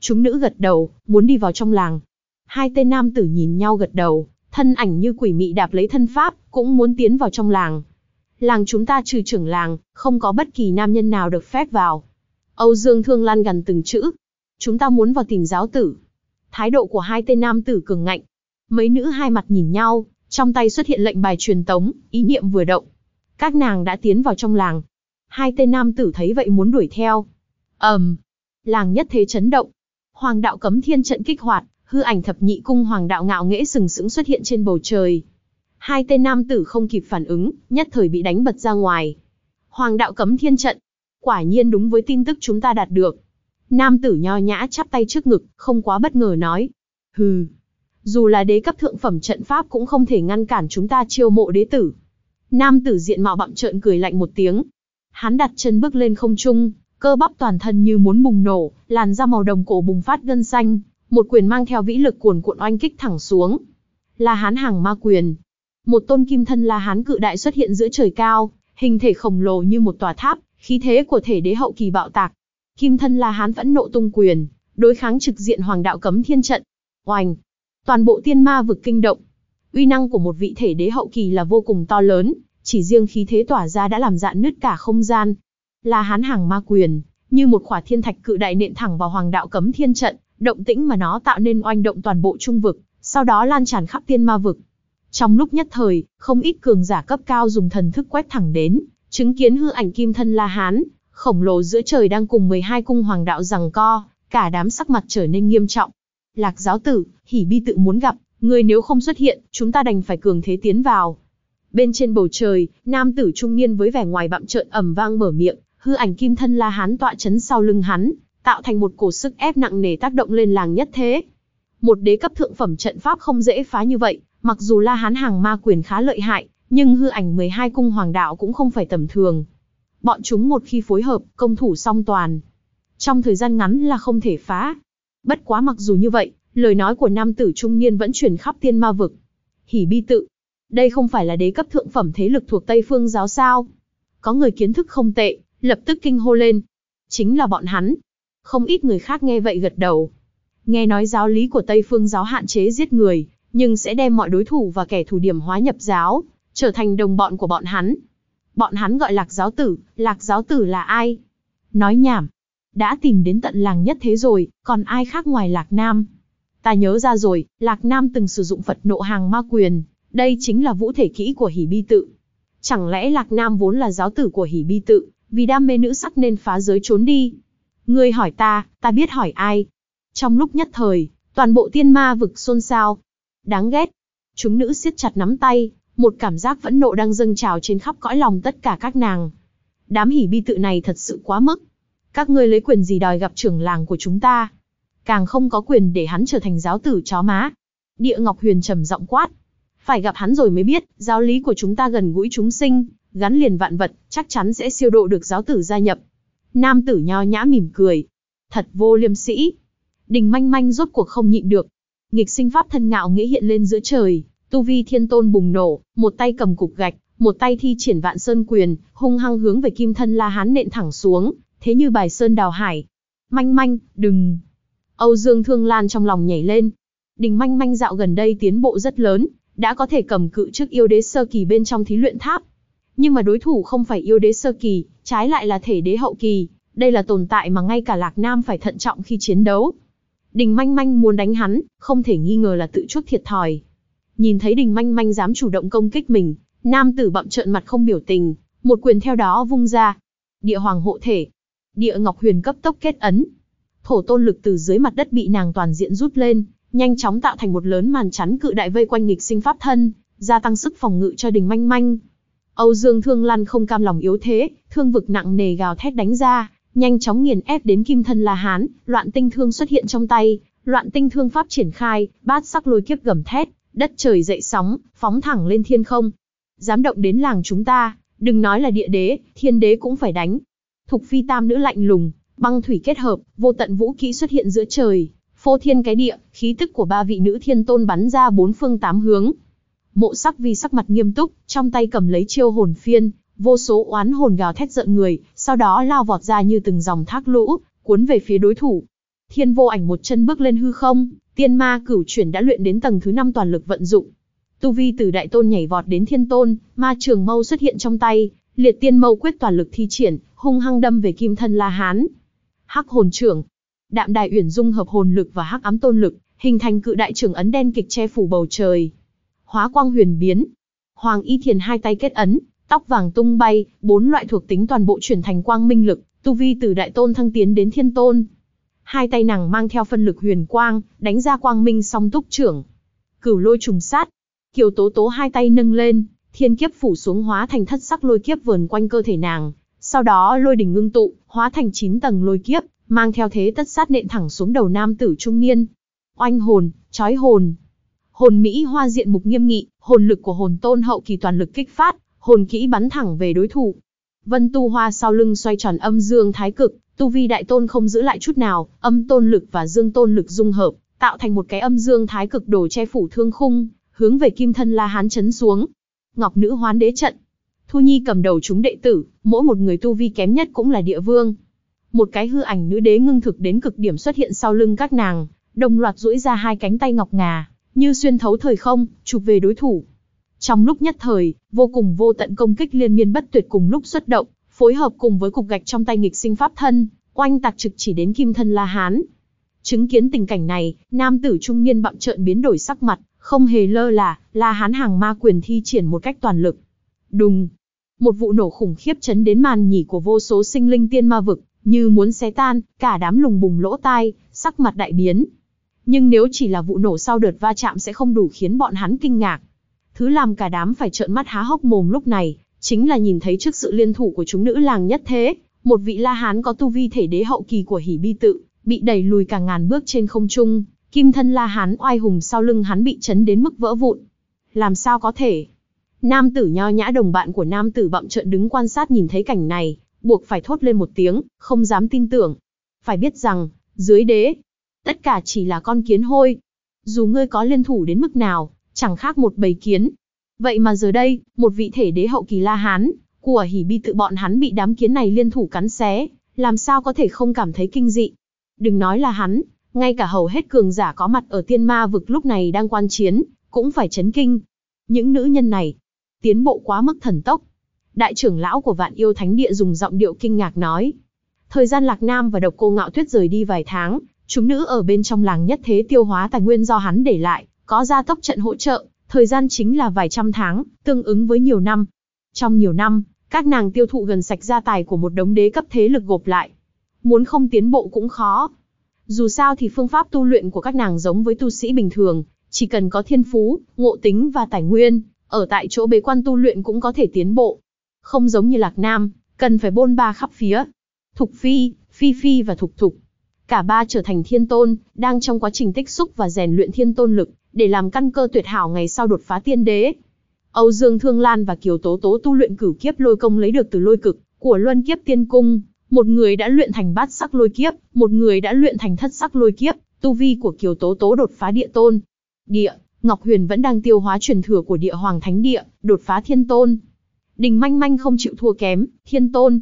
Chúng nữ gật đầu, muốn đi vào trong làng. Hai tên nam tử nhìn nhau gật đầu, thân ảnh như quỷ mị đạp lấy thân pháp, cũng muốn tiến vào trong làng. Làng chúng ta trừ trưởng làng, không có bất kỳ nam nhân nào được phép vào. Âu Dương Thương Lan gần từng chữ. Chúng ta muốn vào tìm giáo tử. Thái độ của hai tên nam tử cường ngạnh. Mấy nữ hai mặt nhìn nhau, trong tay xuất hiện lệnh bài truyền tống, ý niệm vừa động. Các nàng đã tiến vào trong làng. Hai tên nam tử thấy vậy muốn đuổi theo. ầm, um, làng nhất thế chấn động. Hoàng đạo cấm thiên trận kích hoạt, hư ảnh thập nhị cung hoàng đạo ngạo nghễ sừng sững xuất hiện trên bầu trời. Hai tên nam tử không kịp phản ứng, nhất thời bị đánh bật ra ngoài. Hoàng đạo cấm thiên trận. Quả nhiên đúng với tin tức chúng ta đạt được. Nam tử nho nhã chắp tay trước ngực, không quá bất ngờ nói. Hừ, dù là đế cấp thượng phẩm trận pháp cũng không thể ngăn cản chúng ta chiêu mộ đế tử. Nam tử diện mạo bặm trợn cười lạnh một tiếng. Hắn đặt chân bước lên không trung, cơ bắp toàn thân như muốn bùng nổ, làn da màu đồng cổ bùng phát gân xanh, một quyền mang theo vĩ lực cuồn cuộn oanh kích thẳng xuống. La Hán hàng ma quyền. Một tôn kim thân La Hán cự đại xuất hiện giữa trời cao, hình thể khổng lồ như một tòa tháp, khí thế của thể đế hậu kỳ bạo tạc, Kim thân La Hán vẫn nộ tung quyền, đối kháng trực diện Hoàng đạo cấm thiên trận. Oanh! Toàn bộ tiên ma vực kinh động. Uy năng của một vị thể đế hậu kỳ là vô cùng to lớn, chỉ riêng khí thế tỏa ra đã làm dạn nứt cả không gian. là Hán hàng ma quyền, như một khỏa thiên thạch cự đại nện thẳng vào Hoàng đạo cấm thiên trận, động tĩnh mà nó tạo nên oanh động toàn bộ trung vực, sau đó lan tràn khắp tiên ma vực. Trong lúc nhất thời, không ít cường giả cấp cao dùng thần thức quét thẳng đến, chứng kiến hư ảnh kim thân La Hán, khổng lồ giữa trời đang cùng 12 cung hoàng đạo rằng co, cả đám sắc mặt trở nên nghiêm trọng. Lạc giáo tử, hỉ bi tự muốn gặp, người nếu không xuất hiện, chúng ta đành phải cường thế tiến vào. Bên trên bầu trời, nam tử trung niên với vẻ ngoài bặm trợn ầm vang mở miệng, hư ảnh kim thân La Hán tọa chấn sau lưng hắn, tạo thành một cổ sức ép nặng nề tác động lên làng nhất thế. Một đế cấp thượng phẩm trận pháp không dễ phá như vậy, mặc dù La Hán hàng ma quyền khá lợi hại, nhưng hư ảnh 12 cung hoàng đạo cũng không phải tầm thường. Bọn chúng một khi phối hợp, công thủ song toàn. Trong thời gian ngắn là không thể phá. Bất quá mặc dù như vậy, lời nói của nam tử trung niên vẫn truyền khắp tiên ma vực. Hỉ bi tự. Đây không phải là đế cấp thượng phẩm thế lực thuộc Tây Phương giáo sao. Có người kiến thức không tệ, lập tức kinh hô lên. Chính là bọn hắn. Không ít người khác nghe vậy gật đầu. Nghe nói giáo lý của Tây Phương giáo hạn chế giết người, nhưng sẽ đem mọi đối thủ và kẻ thù điểm hóa nhập giáo, trở thành đồng bọn của bọn hắn. Bọn hắn gọi lạc giáo tử, lạc giáo tử là ai? Nói nhảm. Đã tìm đến tận làng nhất thế rồi, còn ai khác ngoài lạc nam? Ta nhớ ra rồi, lạc nam từng sử dụng Phật nộ hàng ma quyền, đây chính là vũ thể kỹ của hỉ bi tự. Chẳng lẽ lạc nam vốn là giáo tử của hỉ bi tự, vì đam mê nữ sắc nên phá giới trốn đi? Ngươi hỏi ta, ta biết hỏi ai? Trong lúc nhất thời, toàn bộ tiên ma vực xôn xao. Đáng ghét. Chúng nữ siết chặt nắm tay, một cảm giác phẫn nộ đang dâng trào trên khắp cõi lòng tất cả các nàng. Đám hỉ bi tự này thật sự quá mức. Các ngươi lấy quyền gì đòi gặp trưởng làng của chúng ta? Càng không có quyền để hắn trở thành giáo tử chó má. Địa Ngọc Huyền trầm giọng quát. Phải gặp hắn rồi mới biết, giáo lý của chúng ta gần gũi chúng sinh, gắn liền vạn vật, chắc chắn sẽ siêu độ được giáo tử gia nhập. Nam tử nho nhã mỉm cười. Thật vô liêm sĩ. Đình manh manh rốt cuộc không nhịn được. Nghịch sinh pháp thân ngạo nghĩa hiện lên giữa trời, tu vi thiên tôn bùng nổ, một tay cầm cục gạch, một tay thi triển vạn sơn quyền, hung hăng hướng về kim thân la hán nện thẳng xuống, thế như bài sơn đào hải. Manh manh, đừng. Âu Dương Thương Lan trong lòng nhảy lên. Đình manh manh dạo gần đây tiến bộ rất lớn, đã có thể cầm cự trước yêu đế sơ kỳ bên trong thí luyện tháp. Nhưng mà đối thủ không phải yêu đế sơ kỳ, trái lại là thể đế hậu kỳ. Đây là tồn tại mà ngay cả Lạc Nam phải thận trọng khi chiến đấu. Đình manh manh muốn đánh hắn, không thể nghi ngờ là tự chuốc thiệt thòi. Nhìn thấy đình manh manh dám chủ động công kích mình, nam tử bậm trợn mặt không biểu tình, một quyền theo đó vung ra. Địa hoàng hộ thể. Địa ngọc huyền cấp tốc kết ấn. Thổ tôn lực từ dưới mặt đất bị nàng toàn diện rút lên, nhanh chóng tạo thành một lớn màn chắn cự đại vây quanh nghịch sinh pháp thân, gia tăng sức phòng ngự cho đình manh manh. Âu Dương Thương Lan không cam lòng yếu thế, thương vực nặng nề gào thét đánh ra, nhanh chóng nghiền ép đến kim thân La Hán, loạn tinh thương xuất hiện trong tay, loạn tinh thương pháp triển khai, bát sắc lôi kiếp gầm thét, đất trời dậy sóng, phóng thẳng lên thiên không. Dám động đến làng chúng ta, đừng nói là địa đế, thiên đế cũng phải đánh. Thục phi tam nữ lạnh lùng, băng thủy kết hợp, vô tận vũ kỹ xuất hiện giữa trời, phô thiên cái địa, khí tức của ba vị nữ thiên tôn bắn ra bốn phương tám hướng. Mộ sắc vi sắc mặt nghiêm túc, trong tay cầm lấy chiêu hồn phiên, vô số oán hồn gào thét giận người, sau đó lao vọt ra như từng dòng thác lũ, cuốn về phía đối thủ. Thiên vô ảnh một chân bước lên hư không, tiên ma cửu chuyển đã luyện đến tầng thứ năm toàn lực vận dụng. Tu vi từ đại tôn nhảy vọt đến thiên tôn, ma trường mâu xuất hiện trong tay, liệt tiên mâu quyết toàn lực thi triển, hung hăng đâm về kim thân La Hán. Hắc hồn trưởng, đạm đài uyển dung hợp hồn lực và hắc ám tôn lực, hình thành cự đại trưởng ấn đen kịch che phủ bầu trời. Hóa quang huyền biến, Hoàng Y Thiền hai tay kết ấn, tóc vàng tung bay, bốn loại thuộc tính toàn bộ chuyển thành quang minh lực, tu vi từ đại tôn thăng tiến đến thiên tôn. Hai tay nàng mang theo phân lực huyền quang, đánh ra quang minh song túc trưởng. Cửu lôi trùng sát. Kiều tố tố hai tay nâng lên, thiên kiếp phủ xuống hóa thành thất sắc lôi kiếp vờn quanh cơ thể nàng. Sau đó lôi đỉnh ngưng tụ, hóa thành chín tầng lôi kiếp, mang theo thế tất sát nện thẳng xuống đầu nam tử trung niên. Oanh hồn, chói hồn. Hồn Mỹ hoa diện mục nghiêm nghị, hồn lực của hồn tôn hậu kỳ toàn lực kích phát, hồn kỹ bắn thẳng về đối thủ. Vân Tu Hoa sau lưng xoay tròn âm dương thái cực, tu vi đại tôn không giữ lại chút nào, âm tôn lực và dương tôn lực dung hợp, tạo thành một cái âm dương thái cực đồ che phủ thương khung, hướng về kim thân La Hán chấn xuống. Ngọc Nữ Hoán Đế trận. Thu Nhi cầm đầu chúng đệ tử, mỗi một người tu vi kém nhất cũng là địa vương. một cái hư ảnh nữ đế ngưng thực đến cực điểm xuất hiện sau lưng các nàng, đồng loạt duỗi ra hai cánh tay ngọc ngà, như xuyên thấu thời không, chụp về đối thủ. Trong lúc nhất thời, vô cùng vô tận công kích liên miên bất tuyệt cùng lúc xuất động, phối hợp cùng với cục gạch trong tay nghịch sinh pháp thân, oanh tạc trực chỉ đến kim thân La Hán. Chứng kiến tình cảnh này, nam tử trung niên bặm trợn biến đổi sắc mặt, không hề lơ là, La Hán hàng ma quyền thi triển một cách toàn lực. Đùng! Một vụ nổ khủng khiếp chấn đến màn nhỉ của vô số sinh linh tiên ma vực, như muốn xé tan, cả đám lùng bùng lỗ tai, sắc mặt đại biến. Nhưng nếu chỉ là vụ nổ sau đợt va chạm sẽ không đủ khiến bọn hắn kinh ngạc. Thứ làm cả đám phải trợn mắt há hốc mồm lúc này, chính là nhìn thấy trước sự liên thủ của chúng nữ làng nhất thế, một vị La Hán có tu vi thể đế hậu kỳ của hỉ bi tự, bị đẩy lùi cả ngàn bước trên không trung, kim thân La Hán oai hùng sau lưng hắn bị chấn đến mức vỡ vụn. Làm sao có thể? Nam tử nho nhã đồng bạn của nam tử bậm trợn đứng quan sát nhìn thấy cảnh này, buộc phải thốt lên một tiếng, không dám tin tưởng. Phải biết rằng, dưới đế, tất cả chỉ là con kiến hôi. Dù ngươi có liên thủ đến mức nào, chẳng khác một bầy kiến. Vậy mà giờ đây, một vị thể đế hậu kỳ La Hán, của hỉ bi tự bọn hắn bị đám kiến này liên thủ cắn xé, làm sao có thể không cảm thấy kinh dị. Đừng nói là hắn, ngay cả hầu hết cường giả có mặt ở tiên ma vực lúc này đang quan chiến, cũng phải chấn kinh. Những nữ nhân này, tiến bộ quá mức thần tốc. Đại trưởng lão của vạn yêu thánh địa dùng giọng điệu kinh ngạc nói. Thời gian Lạc Nam và độc cô ngạo tuyết rời đi vài tháng, chúng nữ ở bên trong làng nhất thế tiêu hóa tài nguyên do hắn để lại, có gia tốc trận hỗ trợ, thời gian chính là vài trăm tháng, tương ứng với nhiều năm. Trong nhiều năm, các nàng tiêu thụ gần sạch gia tài của một đống đế cấp thế lực gộp lại. Muốn không tiến bộ cũng khó. Dù sao thì phương pháp tu luyện của các nàng giống với tu sĩ bình thường, chỉ cần có thiên phú, ngộ tính và tài nguyên, ở tại chỗ bế quan tu luyện cũng có thể tiến bộ. Không giống như Lạc Nam, cần phải bôn ba khắp phía. Thục Phi, Phi Phi và Thục Thục. Cả ba trở thành thiên tôn, đang trong quá trình tích xúc và rèn luyện thiên tôn lực, để làm căn cơ tuyệt hảo ngày sau đột phá tiên đế. Âu Dương Thương Lan và Kiều Tố Tố tu luyện cửu kiếp lôi công lấy được từ lôi cực của Luân Kiếp Tiên Cung, một người đã luyện thành bát sắc lôi kiếp, một người đã luyện thành thất sắc lôi kiếp, tu vi của Kiều Tố Tố đột phá địa tôn. Địa, Ngọc Huyền vẫn đang tiêu hóa truyền thừa của địa hoàng thánh địa, đột phá thiên tôn. Đình Manh Manh không chịu thua kém, thiên tôn.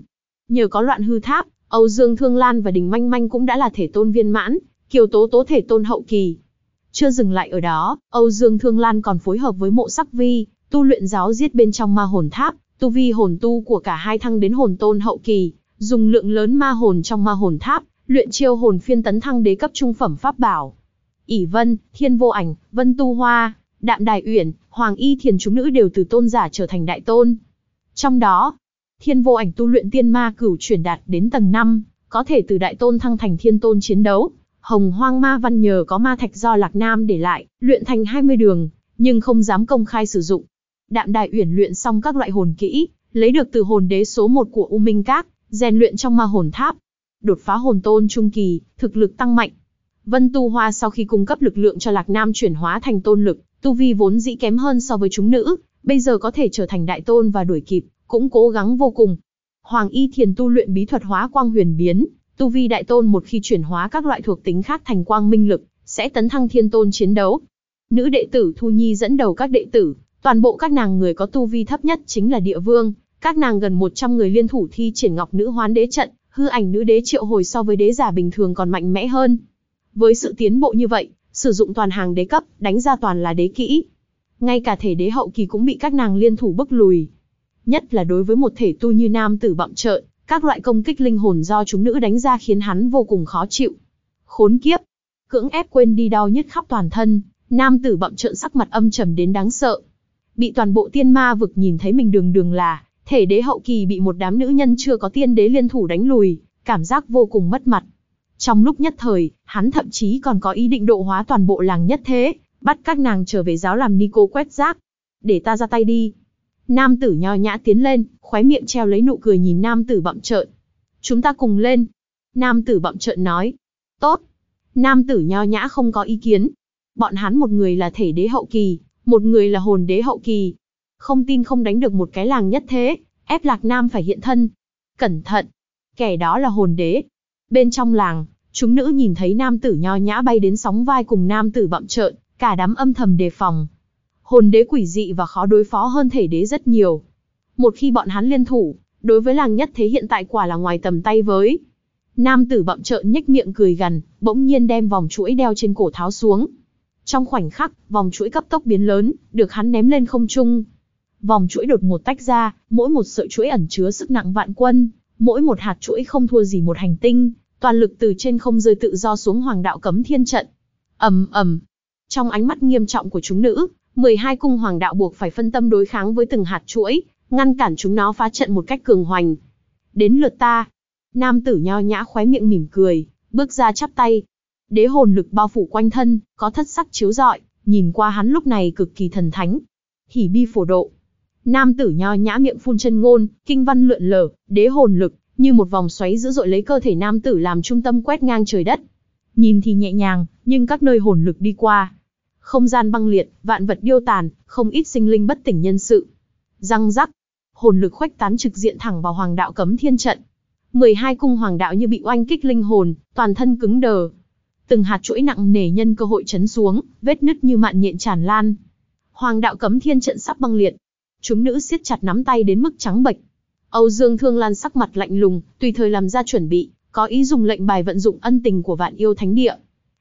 Nhờ có loạn hư tháp, Âu Dương Thương Lan và Đình Manh Manh cũng đã là thể tôn viên mãn, Kiều Tố Tố thể tôn hậu kỳ. Chưa dừng lại ở đó, Âu Dương Thương Lan còn phối hợp với mộ sắc vi, tu luyện giáo giết bên trong ma hồn tháp, tu vi hồn tu của cả hai thăng đến hồn tôn hậu kỳ, dùng lượng lớn ma hồn trong ma hồn tháp, luyện chiêu hồn phiên tấn thăng đế cấp trung phẩm pháp bảo. ỷ Vân, Thiên Vô Ảnh, Vân Tu Hoa, Đạm Đài Uyển, Hoàng Y Thiền chúng nữ đều từ tôn giả trở thành đại tôn. Trong đó, Thiên Vô Ảnh tu luyện tiên ma cửu chuyển đạt đến tầng 5, có thể từ đại tôn thăng thành thiên tôn chiến đấu. Hồng Hoang Ma Văn nhờ có ma thạch do Lạc Nam để lại, luyện thành 20 đường, nhưng không dám công khai sử dụng. Đạm Đài Uyển luyện xong các loại hồn kỹ, lấy được từ hồn đế số 1 của U Minh Các, rèn luyện trong ma hồn tháp. Đột phá hồn tôn trung kỳ, thực lực tăng mạnh. Vân Tu Hoa sau khi cung cấp lực lượng cho Lạc Nam chuyển hóa thành tôn lực, tu vi vốn dĩ kém hơn so với chúng nữ, bây giờ có thể trở thành đại tôn và đuổi kịp, cũng cố gắng vô cùng. Hoàng Y Thiền tu luyện bí thuật hóa quang huyền biến, tu vi đại tôn một khi chuyển hóa các loại thuộc tính khác thành quang minh lực, sẽ tấn thăng thiên tôn chiến đấu. Nữ đệ tử Thu Nhi dẫn đầu các đệ tử, toàn bộ các nàng người có tu vi thấp nhất chính là địa vương, các nàng gần 100 người liên thủ thi triển ngọc nữ hoán đế trận, hư ảnh nữ đế triệu hồi so với đế giả bình thường còn mạnh mẽ hơn. Với sự tiến bộ như vậy, sử dụng toàn hàng đế cấp, đánh ra toàn là đế kỹ. Ngay cả thể đế hậu kỳ cũng bị các nàng liên thủ bức lùi. Nhất là đối với một thể tu như nam tử bậm trợn, các loại công kích linh hồn do chúng nữ đánh ra khiến hắn vô cùng khó chịu. Khốn kiếp, cưỡng ép quên đi đau nhất khắp toàn thân, nam tử bậm trợn sắc mặt âm trầm đến đáng sợ. Bị toàn bộ tiên ma vực nhìn thấy mình đường đường là, thể đế hậu kỳ bị một đám nữ nhân chưa có tiên đế liên thủ đánh lùi, cảm giác vô cùng mất mặt. Trong lúc nhất thời, hắn thậm chí còn có ý định độ hóa toàn bộ làng nhất thế, bắt các nàng trở về giáo làm Nico quét rác. Để ta ra tay đi. Nam tử nho nhã tiến lên, khóe miệng treo lấy nụ cười nhìn nam tử bậm trợn. Chúng ta cùng lên. Nam tử bậm trợn nói. Tốt. Nam tử nho nhã không có ý kiến. Bọn hắn một người là thể đế hậu kỳ, một người là hồn đế hậu kỳ. Không tin không đánh được một cái làng nhất thế, ép lạc nam phải hiện thân. Cẩn thận. Kẻ đó là hồn đế. Bên trong làng, chúng nữ nhìn thấy nam tử nho nhã bay đến sóng vai cùng nam tử bậm trợn, cả đám âm thầm đề phòng. Hồn đế quỷ dị và khó đối phó hơn thể đế rất nhiều. Một khi bọn hắn liên thủ, đối với làng nhất thế hiện tại quả là ngoài tầm tay với. Nam tử bậm trợn nhếch miệng cười gằn, bỗng nhiên đem vòng chuỗi đeo trên cổ tháo xuống. Trong khoảnh khắc, vòng chuỗi cấp tốc biến lớn, được hắn ném lên không trung. Vòng chuỗi đột ngột tách ra, mỗi một sợi chuỗi ẩn chứa sức nặng vạn quân, mỗi một hạt chuỗi không thua gì một hành tinh, toàn lực từ trên không rơi tự do xuống hoàng đạo cấm thiên trận. ầm ầm, trong ánh mắt nghiêm trọng của chúng nữ, 12 cung hoàng đạo buộc phải phân tâm đối kháng với từng hạt chuỗi, ngăn cản chúng nó phá trận một cách cường hoành. Đến lượt ta. Nam tử nho nhã khóe miệng mỉm cười, bước ra chắp tay. Đế hồn lực bao phủ quanh thân, có thất sắc chiếu rọi, nhìn qua hắn lúc này cực kỳ thần thánh. Hỉ bi phổ độ. Nam tử nho nhã miệng phun chân ngôn, kinh văn lượn lờ, đế hồn lực, như một vòng xoáy dữ dội lấy cơ thể nam tử làm trung tâm quét ngang trời đất. Nhìn thì nhẹ nhàng, nhưng các nơi hồn lực đi qua, không gian băng liệt, vạn vật điêu tàn, không ít sinh linh bất tỉnh nhân sự. Răng rắc, hồn lực khoách tán trực diện thẳng vào hoàng đạo cấm thiên trận. 12 cung hoàng đạo như bị oanh kích linh hồn, toàn thân cứng đờ. Từng hạt chuỗi nặng nề nhân cơ hội chấn xuống, vết nứt như mạn nhện tràn lan. Hoàng đạo cấm thiên trận sắp băng liệt. Chúng nữ siết chặt nắm tay đến mức trắng bệch. Âu Dương Thương Lan sắc mặt lạnh lùng, tùy thời làm ra chuẩn bị, có ý dùng lệnh bài vận dụng ân tình của vạn yêu thánh địa.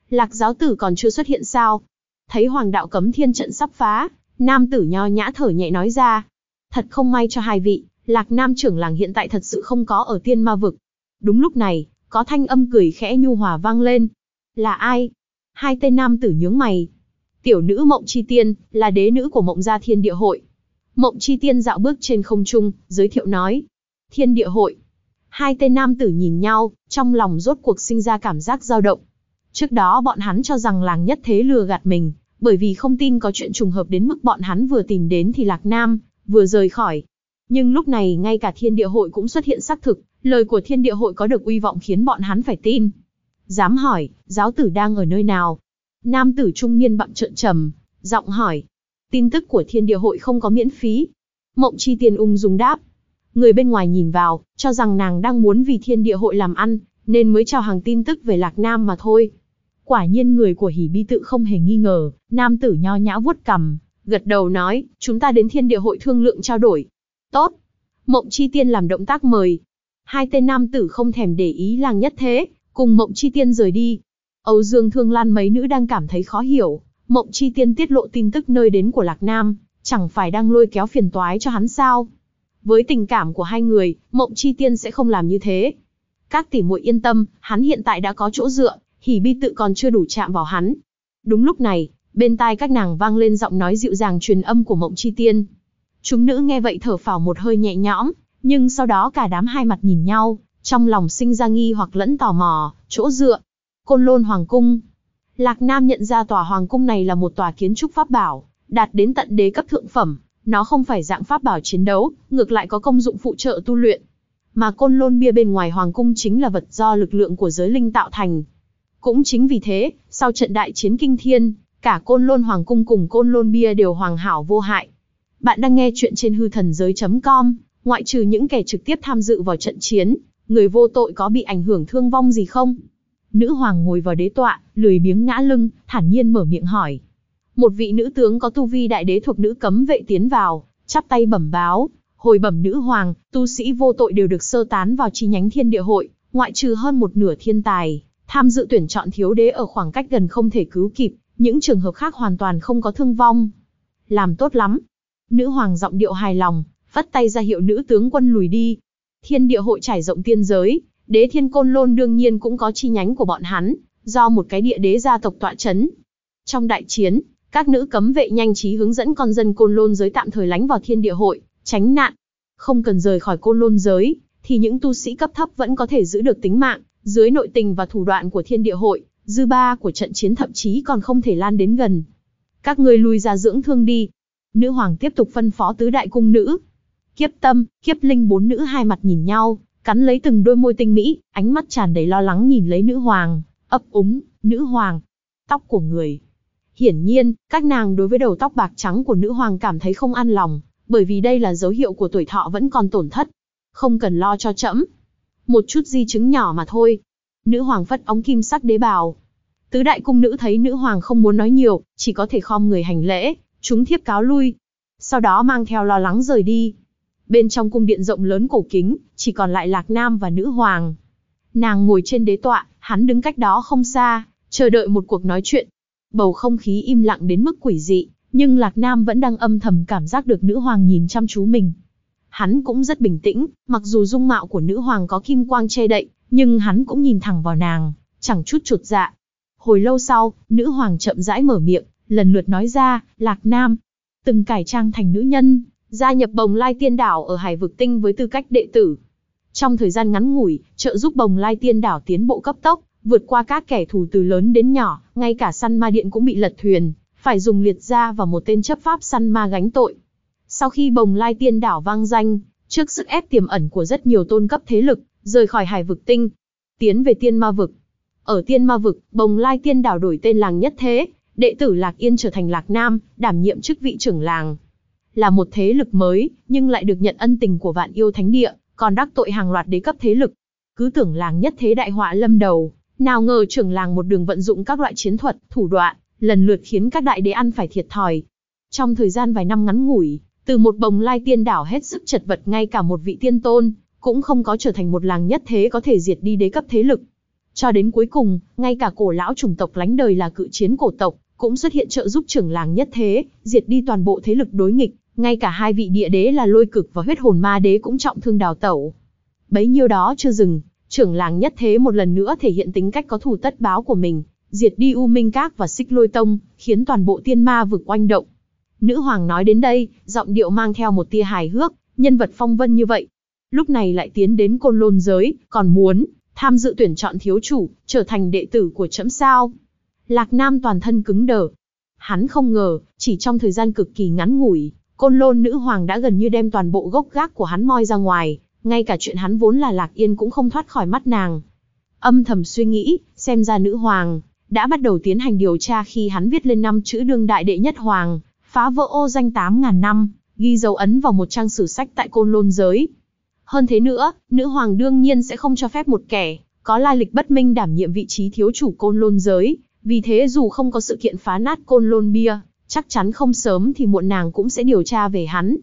Lạc giáo tử còn chưa xuất hiện sao? Thấy hoàng đạo cấm thiên trận sắp phá, nam tử nho nhã thở nhẹ nói ra. Thật không may cho hai vị, lạc nam trưởng làng hiện tại thật sự không có ở tiên ma vực. Đúng lúc này, có thanh âm cười khẽ nhu hòa vang lên. Là ai? Hai tên nam tử nhướng mày. Tiểu nữ Mộng Chi Tiên, là đế nữ của Mộng Gia Thiên Địa Hội. Mộng Chi Tiên dạo bước trên không trung, giới thiệu nói. Thiên Địa Hội. Hai tên nam tử nhìn nhau, trong lòng rốt cuộc sinh ra cảm giác dao động. Trước đó bọn hắn cho rằng làng nhất thế lừa gạt mình, bởi vì không tin có chuyện trùng hợp đến mức bọn hắn vừa tìm đến thì Lạc Nam, vừa rời khỏi. Nhưng lúc này ngay cả thiên địa hội cũng xuất hiện xác thực, lời của thiên địa hội có được uy vọng khiến bọn hắn phải tin. Dám hỏi, giáo tử đang ở nơi nào? Nam tử trung niên bậm trợn trầm, giọng hỏi. Tin tức của thiên địa hội không có miễn phí. Mộng chi tiền ung dung đáp. Người bên ngoài nhìn vào, cho rằng nàng đang muốn vì thiên địa hội làm ăn, nên mới chào hàng tin tức về Lạc Nam mà thôi. Quả nhiên người của hỉ bi tự không hề nghi ngờ, nam tử nho nhã vuốt cầm, gật đầu nói, chúng ta đến thiên địa hội thương lượng trao đổi. Tốt. Mộng chi tiên làm động tác mời. Hai tên nam tử không thèm để ý làng nhất thế, cùng mộng chi tiên rời đi. Âu Dương Thương Lan mấy nữ đang cảm thấy khó hiểu, mộng chi tiên tiết lộ tin tức nơi đến của Lạc Nam, chẳng phải đang lôi kéo phiền toái cho hắn sao. Với tình cảm của hai người, mộng chi tiên sẽ không làm như thế. Các tỷ muội yên tâm, hắn hiện tại đã có chỗ dựa, hỉ bi tự còn chưa đủ chạm vào hắn. Đúng lúc này, bên tai các nàng vang lên giọng nói dịu dàng truyền âm của mộng chi tiên. Chúng nữ nghe vậy thở phào một hơi nhẹ nhõm, nhưng sau đó cả đám hai mặt nhìn nhau, trong lòng sinh ra nghi hoặc lẫn tò mò, chỗ dựa. Côn lôn hoàng cung. Lạc Nam nhận ra tòa hoàng cung này là một tòa kiến trúc pháp bảo, đạt đến tận đế cấp thượng phẩm. Nó không phải dạng pháp bảo chiến đấu, ngược lại có công dụng phụ trợ tu luyện. Mà côn lôn bia bên ngoài hoàng cung chính là vật do lực lượng của giới linh tạo thành, cũng chính vì thế, sau trận đại chiến kinh thiên, cả côn lôn hoàng cung cùng côn lôn bia đều hoàng hảo vô hại. Bạn đang nghe chuyện trên hư thần giới.com, ngoại trừ những kẻ trực tiếp tham dự vào trận chiến, người vô tội có bị ảnh hưởng thương vong gì không? Nữ hoàng ngồi vào đế tọa, lười biếng ngã lưng, thản nhiên mở miệng hỏi. Một vị nữ tướng có tu vi đại đế thuộc nữ cấm vệ tiến vào, chắp tay bẩm báo, hồi bẩm nữ hoàng, tu sĩ vô tội đều được sơ tán vào chi nhánh thiên địa hội, ngoại trừ hơn một nửa thiên tài, Tham dự tuyển chọn thiếu đế ở khoảng cách gần không thể cứu kịp, những trường hợp khác hoàn toàn không có thương vong. Làm tốt lắm. Nữ hoàng giọng điệu hài lòng, vất tay ra hiệu nữ tướng quân lùi đi. Thiên địa hội trải rộng tiên giới, đế thiên côn lôn đương nhiên cũng có chi nhánh của bọn hắn, do một cái địa đế gia tộc tọa chấn. Trong đại chiến, các nữ cấm vệ nhanh trí hướng dẫn con dân côn lôn giới tạm thời lánh vào thiên địa hội, tránh nạn. Không cần rời khỏi côn lôn giới, thì những tu sĩ cấp thấp vẫn có thể giữ được tính mạng, dưới nội tình và thủ đoạn của thiên địa hội, dư ba của trận chiến thậm chí còn không thể lan đến gần. Các ngươi lui ra dưỡng thương đi. Nữ hoàng tiếp tục phân phó tứ đại cung nữ. Kiếp tâm, kiếp linh bốn nữ hai mặt nhìn nhau, cắn lấy từng đôi môi tinh mỹ, ánh mắt tràn đầy lo lắng nhìn lấy nữ hoàng, ấp úng, nữ hoàng, tóc của người. Hiển nhiên, các nàng đối với đầu tóc bạc trắng của nữ hoàng cảm thấy không an lòng, bởi vì đây là dấu hiệu của tuổi thọ vẫn còn tổn thất. Không cần lo cho trẫm, một chút di chứng nhỏ mà thôi. Nữ hoàng phất ống kim sắc đế bào. Tứ đại cung nữ thấy nữ hoàng không muốn nói nhiều, chỉ có thể khom người hành lễ, chúng thiếp cáo lui. Sau đó mang theo lo lắng rời đi. Bên trong cung điện rộng lớn cổ kính, chỉ còn lại Lạc Nam và nữ hoàng. Nàng ngồi trên đế tọa, hắn đứng cách đó không xa, chờ đợi một cuộc nói chuyện. Bầu không khí im lặng đến mức quỷ dị, nhưng Lạc Nam vẫn đang âm thầm cảm giác được nữ hoàng nhìn chăm chú mình. Hắn cũng rất bình tĩnh, mặc dù dung mạo của nữ hoàng có kim quang che đậy, nhưng hắn cũng nhìn thẳng vào nàng, chẳng chút chuột dạ. Hồi lâu sau, nữ hoàng chậm rãi mở miệng, lần lượt nói ra, Lạc Nam, từng cải trang thành nữ nhân, gia nhập bồng lai tiên đảo ở hải vực tinh với tư cách đệ tử. Trong thời gian ngắn ngủi, trợ giúp bồng lai tiên đảo tiến bộ cấp tốc, vượt qua các kẻ thù từ lớn đến nhỏ, ngay cả săn ma điện cũng bị lật thuyền, phải dùng liệt gia và một tên chấp pháp săn ma gánh tội. Sau khi bồng lai tiên đảo vang danh, trước sức ép tiềm ẩn của rất nhiều tôn cấp thế lực, rời khỏi hải vực tinh, tiến về tiên ma vực. Ở tiên ma vực, bồng lai tiên đảo đổi tên làng nhất thế, đệ tử Lạc Yên trở thành Lạc Nam, đảm nhiệm chức vị trưởng làng. Là một thế lực mới, nhưng lại được nhận ân tình của vạn yêu thánh địa, còn đắc tội hàng loạt đế cấp thế lực. Cứ tưởng làng nhất thế đại họa lâm đầu, nào ngờ trưởng làng một đường vận dụng các loại chiến thuật, thủ đoạn, lần lượt khiến các đại đế ăn phải thiệt thòi. Trong thời gian vài năm ngắn ngủi, từ một bồng lai tiên đảo hết sức chật vật ngay cả một vị tiên tôn, cũng không có trở thành một làng nhất thế có thể diệt đi đế cấp thế lực. Cho đến cuối cùng, ngay cả cổ lão chủng tộc lánh đời là cự chiến cổ tộc, cũng xuất hiện trợ giúp trưởng làng nhất thế, diệt đi toàn bộ thế lực đối nghịch, ngay cả hai vị địa đế là lôi cực và huyết hồn ma đế cũng trọng thương đào tẩu. Bấy nhiêu đó chưa dừng, trưởng làng nhất thế một lần nữa thể hiện tính cách có thù tất báo của mình, diệt đi U Minh Các và Xích Lôi Tông, khiến toàn bộ tiên ma vực oanh động. Nữ hoàng nói đến đây, giọng điệu mang theo một tia hài hước, nhân vật phong vân như vậy. Lúc này lại tiến đến côn lôn giới, còn muốn, tham dự tuyển chọn thiếu chủ, trở thành đệ tử của trẫm sao. Lạc Nam toàn thân cứng đờ. Hắn không ngờ, chỉ trong thời gian cực kỳ ngắn ngủi, côn lôn nữ hoàng đã gần như đem toàn bộ gốc gác của hắn moi ra ngoài, ngay cả chuyện hắn vốn là Lạc Yên cũng không thoát khỏi mắt nàng. Âm thầm suy nghĩ, xem ra nữ hoàng, đã bắt đầu tiến hành điều tra khi hắn viết lên năm chữ đương đại đệ nhất hoàng, phá vỡ ô danh 8.000 năm, ghi dấu ấn vào một trang sử sách tại côn lôn giới. Hơn thế nữa, nữ hoàng đương nhiên sẽ không cho phép một kẻ, có lai lịch bất minh đảm nhiệm vị trí thiếu chủ côn lôn giới, vì thế dù không có sự kiện phá nát côn lôn bia, chắc chắn không sớm thì muộn nàng cũng sẽ điều tra về hắn.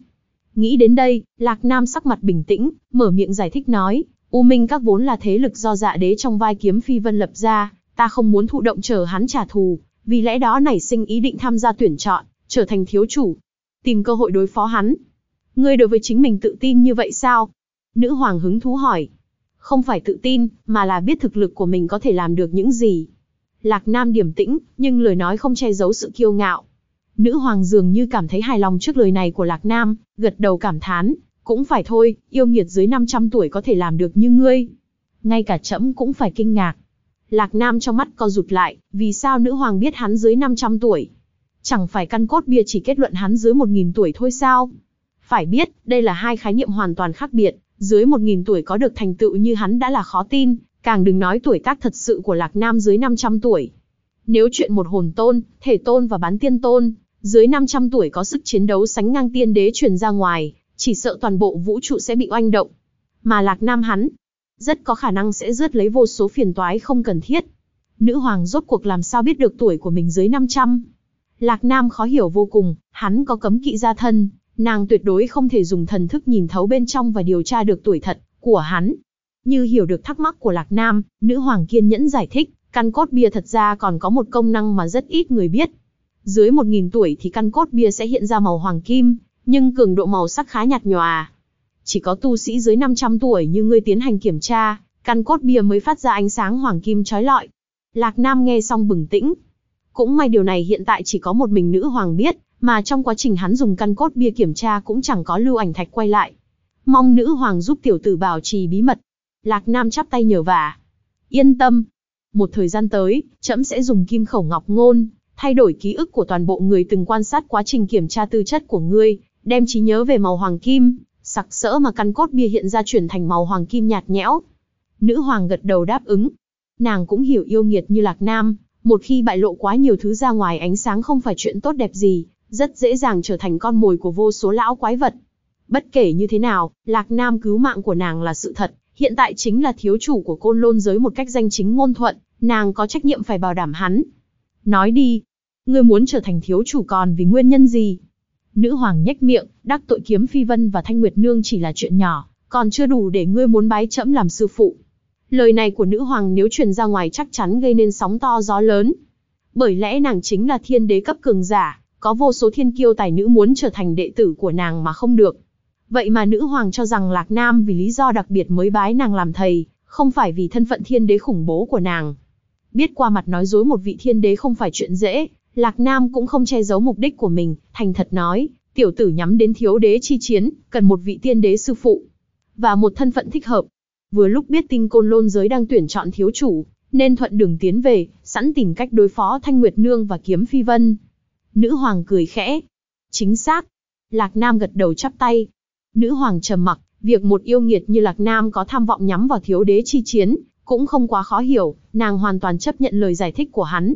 Nghĩ đến đây, Lạc Nam sắc mặt bình tĩnh, mở miệng giải thích nói, U Minh các vốn là thế lực do dạ đế trong vai kiếm phi vân lập ra, ta không muốn thụ động chờ hắn trả thù, vì lẽ đó nảy sinh ý định tham gia tuyển chọn, trở thành thiếu chủ, tìm cơ hội đối phó hắn. Ngươi đối với chính mình tự tin như vậy sao? Nữ hoàng hứng thú hỏi. Không phải tự tin, mà là biết thực lực của mình có thể làm được những gì. Lạc Nam điềm tĩnh, nhưng lời nói không che giấu sự kiêu ngạo. Nữ hoàng dường như cảm thấy hài lòng trước lời này của Lạc Nam, gật đầu cảm thán, cũng phải thôi, yêu nghiệt dưới 500 tuổi có thể làm được như ngươi. Ngay cả trẫm cũng phải kinh ngạc. Lạc Nam trong mắt co rụt lại, vì sao nữ hoàng biết hắn dưới 500 tuổi? Chẳng phải căn cốt bia chỉ kết luận hắn dưới 1.000 tuổi thôi sao? Phải biết, đây là hai khái niệm hoàn toàn khác biệt, dưới 1.000 tuổi có được thành tựu như hắn đã là khó tin, càng đừng nói tuổi tác thật sự của Lạc Nam dưới 500 tuổi. Nếu chuyện một hồn tôn, thể tôn và bán tiên tôn, dưới 500 tuổi có sức chiến đấu sánh ngang tiên đế truyền ra ngoài, chỉ sợ toàn bộ vũ trụ sẽ bị oanh động. Mà Lạc Nam hắn, rất có khả năng sẽ rước lấy vô số phiền toái không cần thiết. Nữ hoàng rốt cuộc làm sao biết được tuổi của mình dưới 500? Lạc Nam khó hiểu vô cùng, hắn có cấm kỵ gia thân, nàng tuyệt đối không thể dùng thần thức nhìn thấu bên trong và điều tra được tuổi thật của hắn. Như hiểu được thắc mắc của Lạc Nam, nữ hoàng kiên nhẫn giải thích, căn cốt bia thật ra còn có một công năng mà rất ít người biết. Dưới 1.000 tuổi thì căn cốt bia sẽ hiện ra màu hoàng kim, nhưng cường độ màu sắc khá nhạt nhòa. Chỉ có tu sĩ dưới 500 tuổi như ngươi tiến hành kiểm tra, căn cốt bia mới phát ra ánh sáng hoàng kim trói lọi. Lạc Nam nghe xong bừng tĩnh. Cũng may điều này hiện tại chỉ có một mình nữ hoàng biết, mà trong quá trình hắn dùng căn cốt bia kiểm tra cũng chẳng có lưu ảnh thạch quay lại. Mong nữ hoàng giúp tiểu tử bảo trì bí mật. Lạc Nam chắp tay nhờ vả. Yên tâm. Một thời gian tới, trẫm sẽ dùng kim khẩu ngọc ngôn, thay đổi ký ức của toàn bộ người từng quan sát quá trình kiểm tra tư chất của ngươi, đem trí nhớ về màu hoàng kim, sặc sỡ mà căn cốt bia hiện ra chuyển thành màu hoàng kim nhạt nhẽo. Nữ hoàng gật đầu đáp ứng. Nàng cũng hiểu yêu nghiệt như Lạc Nam, một khi bại lộ quá nhiều thứ ra ngoài ánh sáng không phải chuyện tốt đẹp gì, rất dễ dàng trở thành con mồi của vô số lão quái vật. Bất kể như thế nào, Lạc Nam cứu mạng của nàng là sự thật, hiện tại chính là thiếu chủ của côn lôn giới một cách danh chính ngôn thuận, nàng có trách nhiệm phải bảo đảm hắn. Nói đi, ngươi muốn trở thành thiếu chủ còn vì nguyên nhân gì? Nữ hoàng nhếch miệng, đắc tội kiếm phi vân và thanh nguyệt nương chỉ là chuyện nhỏ, còn chưa đủ để ngươi muốn bái trẫm làm sư phụ. Lời này của nữ hoàng nếu truyền ra ngoài chắc chắn gây nên sóng to gió lớn. Bởi lẽ nàng chính là thiên đế cấp cường giả, có vô số thiên kiêu tài nữ muốn trở thành đệ tử của nàng mà không được. Vậy mà nữ hoàng cho rằng Lạc Nam vì lý do đặc biệt mới bái nàng làm thầy, không phải vì thân phận thiên đế khủng bố của nàng. Biết qua mặt nói dối một vị thiên đế không phải chuyện dễ, Lạc Nam cũng không che giấu mục đích của mình, thành thật nói, tiểu tử nhắm đến thiếu đế chi chiến, cần một vị tiên đế sư phụ, và một thân phận thích hợp. Vừa lúc biết tinh côn lôn giới đang tuyển chọn thiếu chủ, nên thuận đường tiến về, sẵn tìm cách đối phó Thanh Nguyệt Nương và Kiếm Phi Vân. Nữ hoàng cười khẽ. Chính xác. Lạc Nam gật đầu chắp tay. Nữ hoàng trầm mặc, việc một yêu nghiệt như Lạc Nam có tham vọng nhắm vào thiếu đế chi chiến, cũng không quá khó hiểu, nàng hoàn toàn chấp nhận lời giải thích của hắn.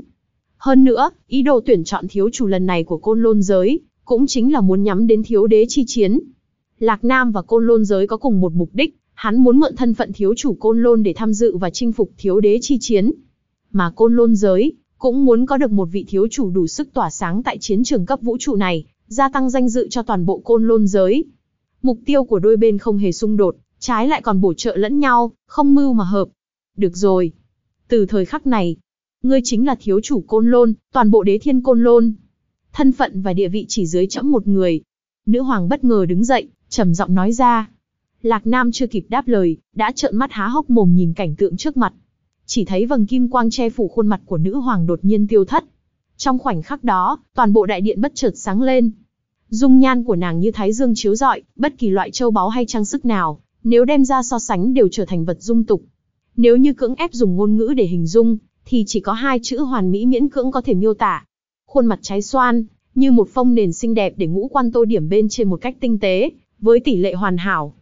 Hơn nữa, ý đồ tuyển chọn thiếu chủ lần này của côn lôn giới, cũng chính là muốn nhắm đến thiếu đế chi chiến. Lạc Nam và côn lôn giới có cùng một mục đích, hắn muốn mượn thân phận thiếu chủ côn lôn để tham dự và chinh phục thiếu đế chi chiến. Mà côn lôn giới, cũng muốn có được một vị thiếu chủ đủ sức tỏa sáng tại chiến trường cấp vũ trụ này, gia tăng danh dự cho toàn bộ côn lôn giới. Mục tiêu của đôi bên không hề xung đột, trái lại còn bổ trợ lẫn nhau, không mưu mà hợp. Được rồi. Từ thời khắc này, ngươi chính là thiếu chủ côn lôn, toàn bộ đế thiên côn lôn. Thân phận và địa vị chỉ dưới chẫm một người. Nữ hoàng bất ngờ đứng dậy, trầm giọng nói ra. Lạc Nam chưa kịp đáp lời, đã trợn mắt há hốc mồm nhìn cảnh tượng trước mặt. Chỉ thấy vầng kim quang che phủ khuôn mặt của nữ hoàng đột nhiên tiêu thất. Trong khoảnh khắc đó, toàn bộ đại điện bất chợt sáng lên. Dung nhan của nàng như thái dương chiếu rọi, bất kỳ loại châu báu hay trang sức nào, nếu đem ra so sánh đều trở thành vật dung tục. Nếu như cưỡng ép dùng ngôn ngữ để hình dung, thì chỉ có hai chữ hoàn mỹ miễn cưỡng có thể miêu tả. Khuôn mặt trái xoan, như một phong nền xinh đẹp để ngũ quan tô điểm bên trên một cách tinh tế, với tỷ lệ hoàn hảo.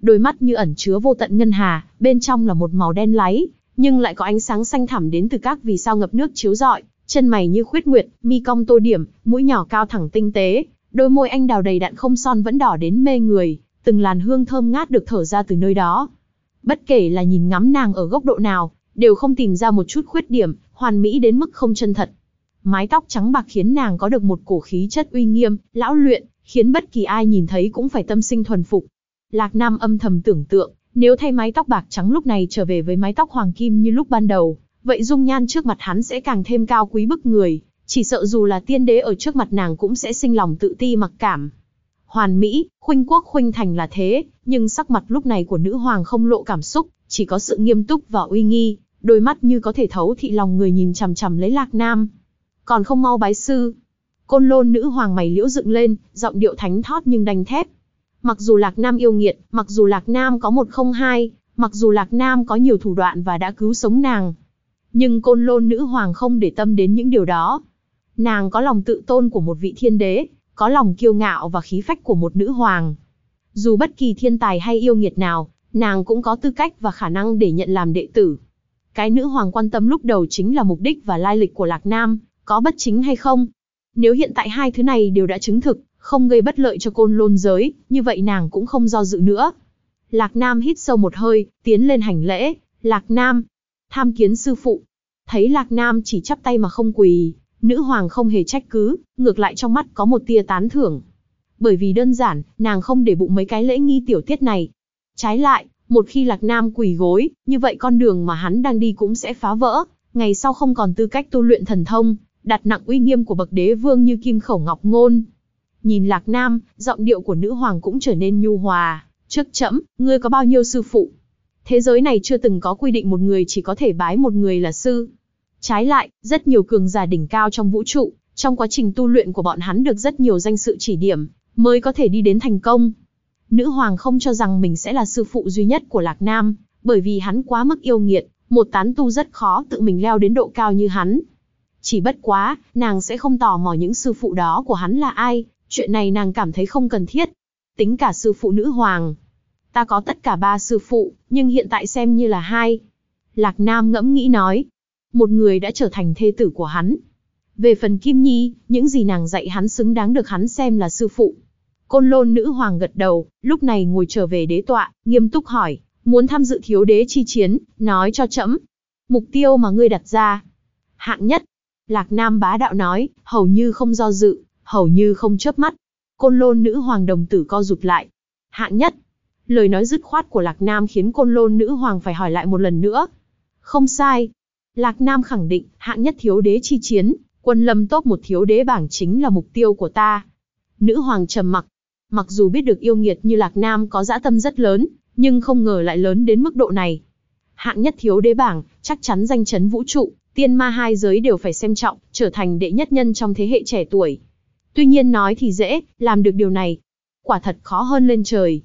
Đôi mắt như ẩn chứa vô tận ngân hà, bên trong là một màu đen láy, nhưng lại có ánh sáng xanh thẳm đến từ các vì sao ngập nước chiếu rọi, chân mày như khuyết nguyệt, mi cong tô điểm, mũi nhỏ cao thẳng tinh tế, đôi môi anh đào đầy đặn không son vẫn đỏ đến mê người, từng làn hương thơm ngát được thở ra từ nơi đó. Bất kể là nhìn ngắm nàng ở góc độ nào, đều không tìm ra một chút khuyết điểm, hoàn mỹ đến mức không chân thật. Mái tóc trắng bạc khiến nàng có được một cổ khí chất uy nghiêm, lão luyện, khiến bất kỳ ai nhìn thấy cũng phải tâm sinh thuần phục. Lạc Nam âm thầm tưởng tượng, nếu thay mái tóc bạc trắng lúc này trở về với mái tóc hoàng kim như lúc ban đầu, vậy dung nhan trước mặt hắn sẽ càng thêm cao quý bức người, chỉ sợ dù là tiên đế ở trước mặt nàng cũng sẽ sinh lòng tự ti mặc cảm. Hoàn Mỹ, khuynh quốc khuynh thành là thế, nhưng sắc mặt lúc này của nữ hoàng không lộ cảm xúc, chỉ có sự nghiêm túc và uy nghi, đôi mắt như có thể thấu thị lòng người nhìn chằm chằm lấy Lạc Nam. Còn không mau bái sư. Côn lôn nữ hoàng mày liễu dựng lên, giọng điệu thánh thót nhưng đanh thép. Mặc dù Lạc Nam yêu nghiệt, mặc dù Lạc Nam có một không hai, mặc dù Lạc Nam có nhiều thủ đoạn và đã cứu sống nàng. Nhưng côn lôn nữ hoàng không để tâm đến những điều đó. Nàng có lòng tự tôn của một vị thiên đế, có lòng kiêu ngạo và khí phách của một nữ hoàng. Dù bất kỳ thiên tài hay yêu nghiệt nào, nàng cũng có tư cách và khả năng để nhận làm đệ tử. Cái nữ hoàng quan tâm lúc đầu chính là mục đích và lai lịch của Lạc Nam, có bất chính hay không. Nếu hiện tại hai thứ này đều đã chứng thực, không gây bất lợi cho côn lôn giới, như vậy nàng cũng không do dự nữa. Lạc Nam hít sâu một hơi, tiến lên hành lễ, Lạc Nam, tham kiến sư phụ. Thấy Lạc Nam chỉ chắp tay mà không quỳ, nữ hoàng không hề trách cứ, ngược lại trong mắt có một tia tán thưởng. Bởi vì đơn giản, nàng không để bụng mấy cái lễ nghi tiểu tiết này. Trái lại, một khi Lạc Nam quỳ gối, như vậy con đường mà hắn đang đi cũng sẽ phá vỡ, ngày sau không còn tư cách tu luyện thần thông, đặt nặng uy nghiêm của bậc đế vương như kim khẩu ngọc ngôn. Nhìn Lạc Nam, giọng điệu của nữ hoàng cũng trở nên nhu hòa, trước chẫm, ngươi có bao nhiêu sư phụ? Thế giới này chưa từng có quy định một người chỉ có thể bái một người là sư. Trái lại, rất nhiều cường giả đỉnh cao trong vũ trụ, trong quá trình tu luyện của bọn hắn được rất nhiều danh sự chỉ điểm, mới có thể đi đến thành công. Nữ hoàng không cho rằng mình sẽ là sư phụ duy nhất của Lạc Nam, bởi vì hắn quá mức yêu nghiệt, một tán tu rất khó tự mình leo đến độ cao như hắn. Chỉ bất quá, nàng sẽ không tò mò những sư phụ đó của hắn là ai, chuyện này nàng cảm thấy không cần thiết. Tính cả sư phụ nữ hoàng. Ta có tất cả ba sư phụ, nhưng hiện tại xem như là hai. Lạc Nam ngẫm nghĩ nói. Một người đã trở thành thê tử của hắn. Về phần Kim Nhi, những gì nàng dạy hắn xứng đáng được hắn xem là sư phụ. Côn lôn nữ hoàng gật đầu, lúc này ngồi trở về đế tọa, nghiêm túc hỏi, muốn tham dự thiếu đế chi chiến, nói cho trẫm Mục tiêu mà ngươi đặt ra. Hạng nhất. Lạc Nam bá đạo nói, hầu như không do dự, hầu như không chớp mắt. Côn lôn nữ hoàng đồng tử co rụt lại. Hạng nhất. Lời nói dứt khoát của Lạc Nam khiến côn lôn nữ hoàng phải hỏi lại một lần nữa. Không sai. Lạc Nam khẳng định, hạng nhất thiếu đế chi chiến, quân lâm top một thiếu đế bảng chính là mục tiêu của ta. Nữ hoàng trầm mặc. Mặc dù biết được yêu nghiệt như Lạc Nam có dã tâm rất lớn, nhưng không ngờ lại lớn đến mức độ này. Hạng nhất thiếu đế bảng, chắc chắn danh chấn vũ trụ, tiên ma hai giới đều phải xem trọng, trở thành đệ nhất nhân trong thế hệ trẻ tuổi. Tuy nhiên nói thì dễ, làm được điều này, quả thật khó hơn lên trời.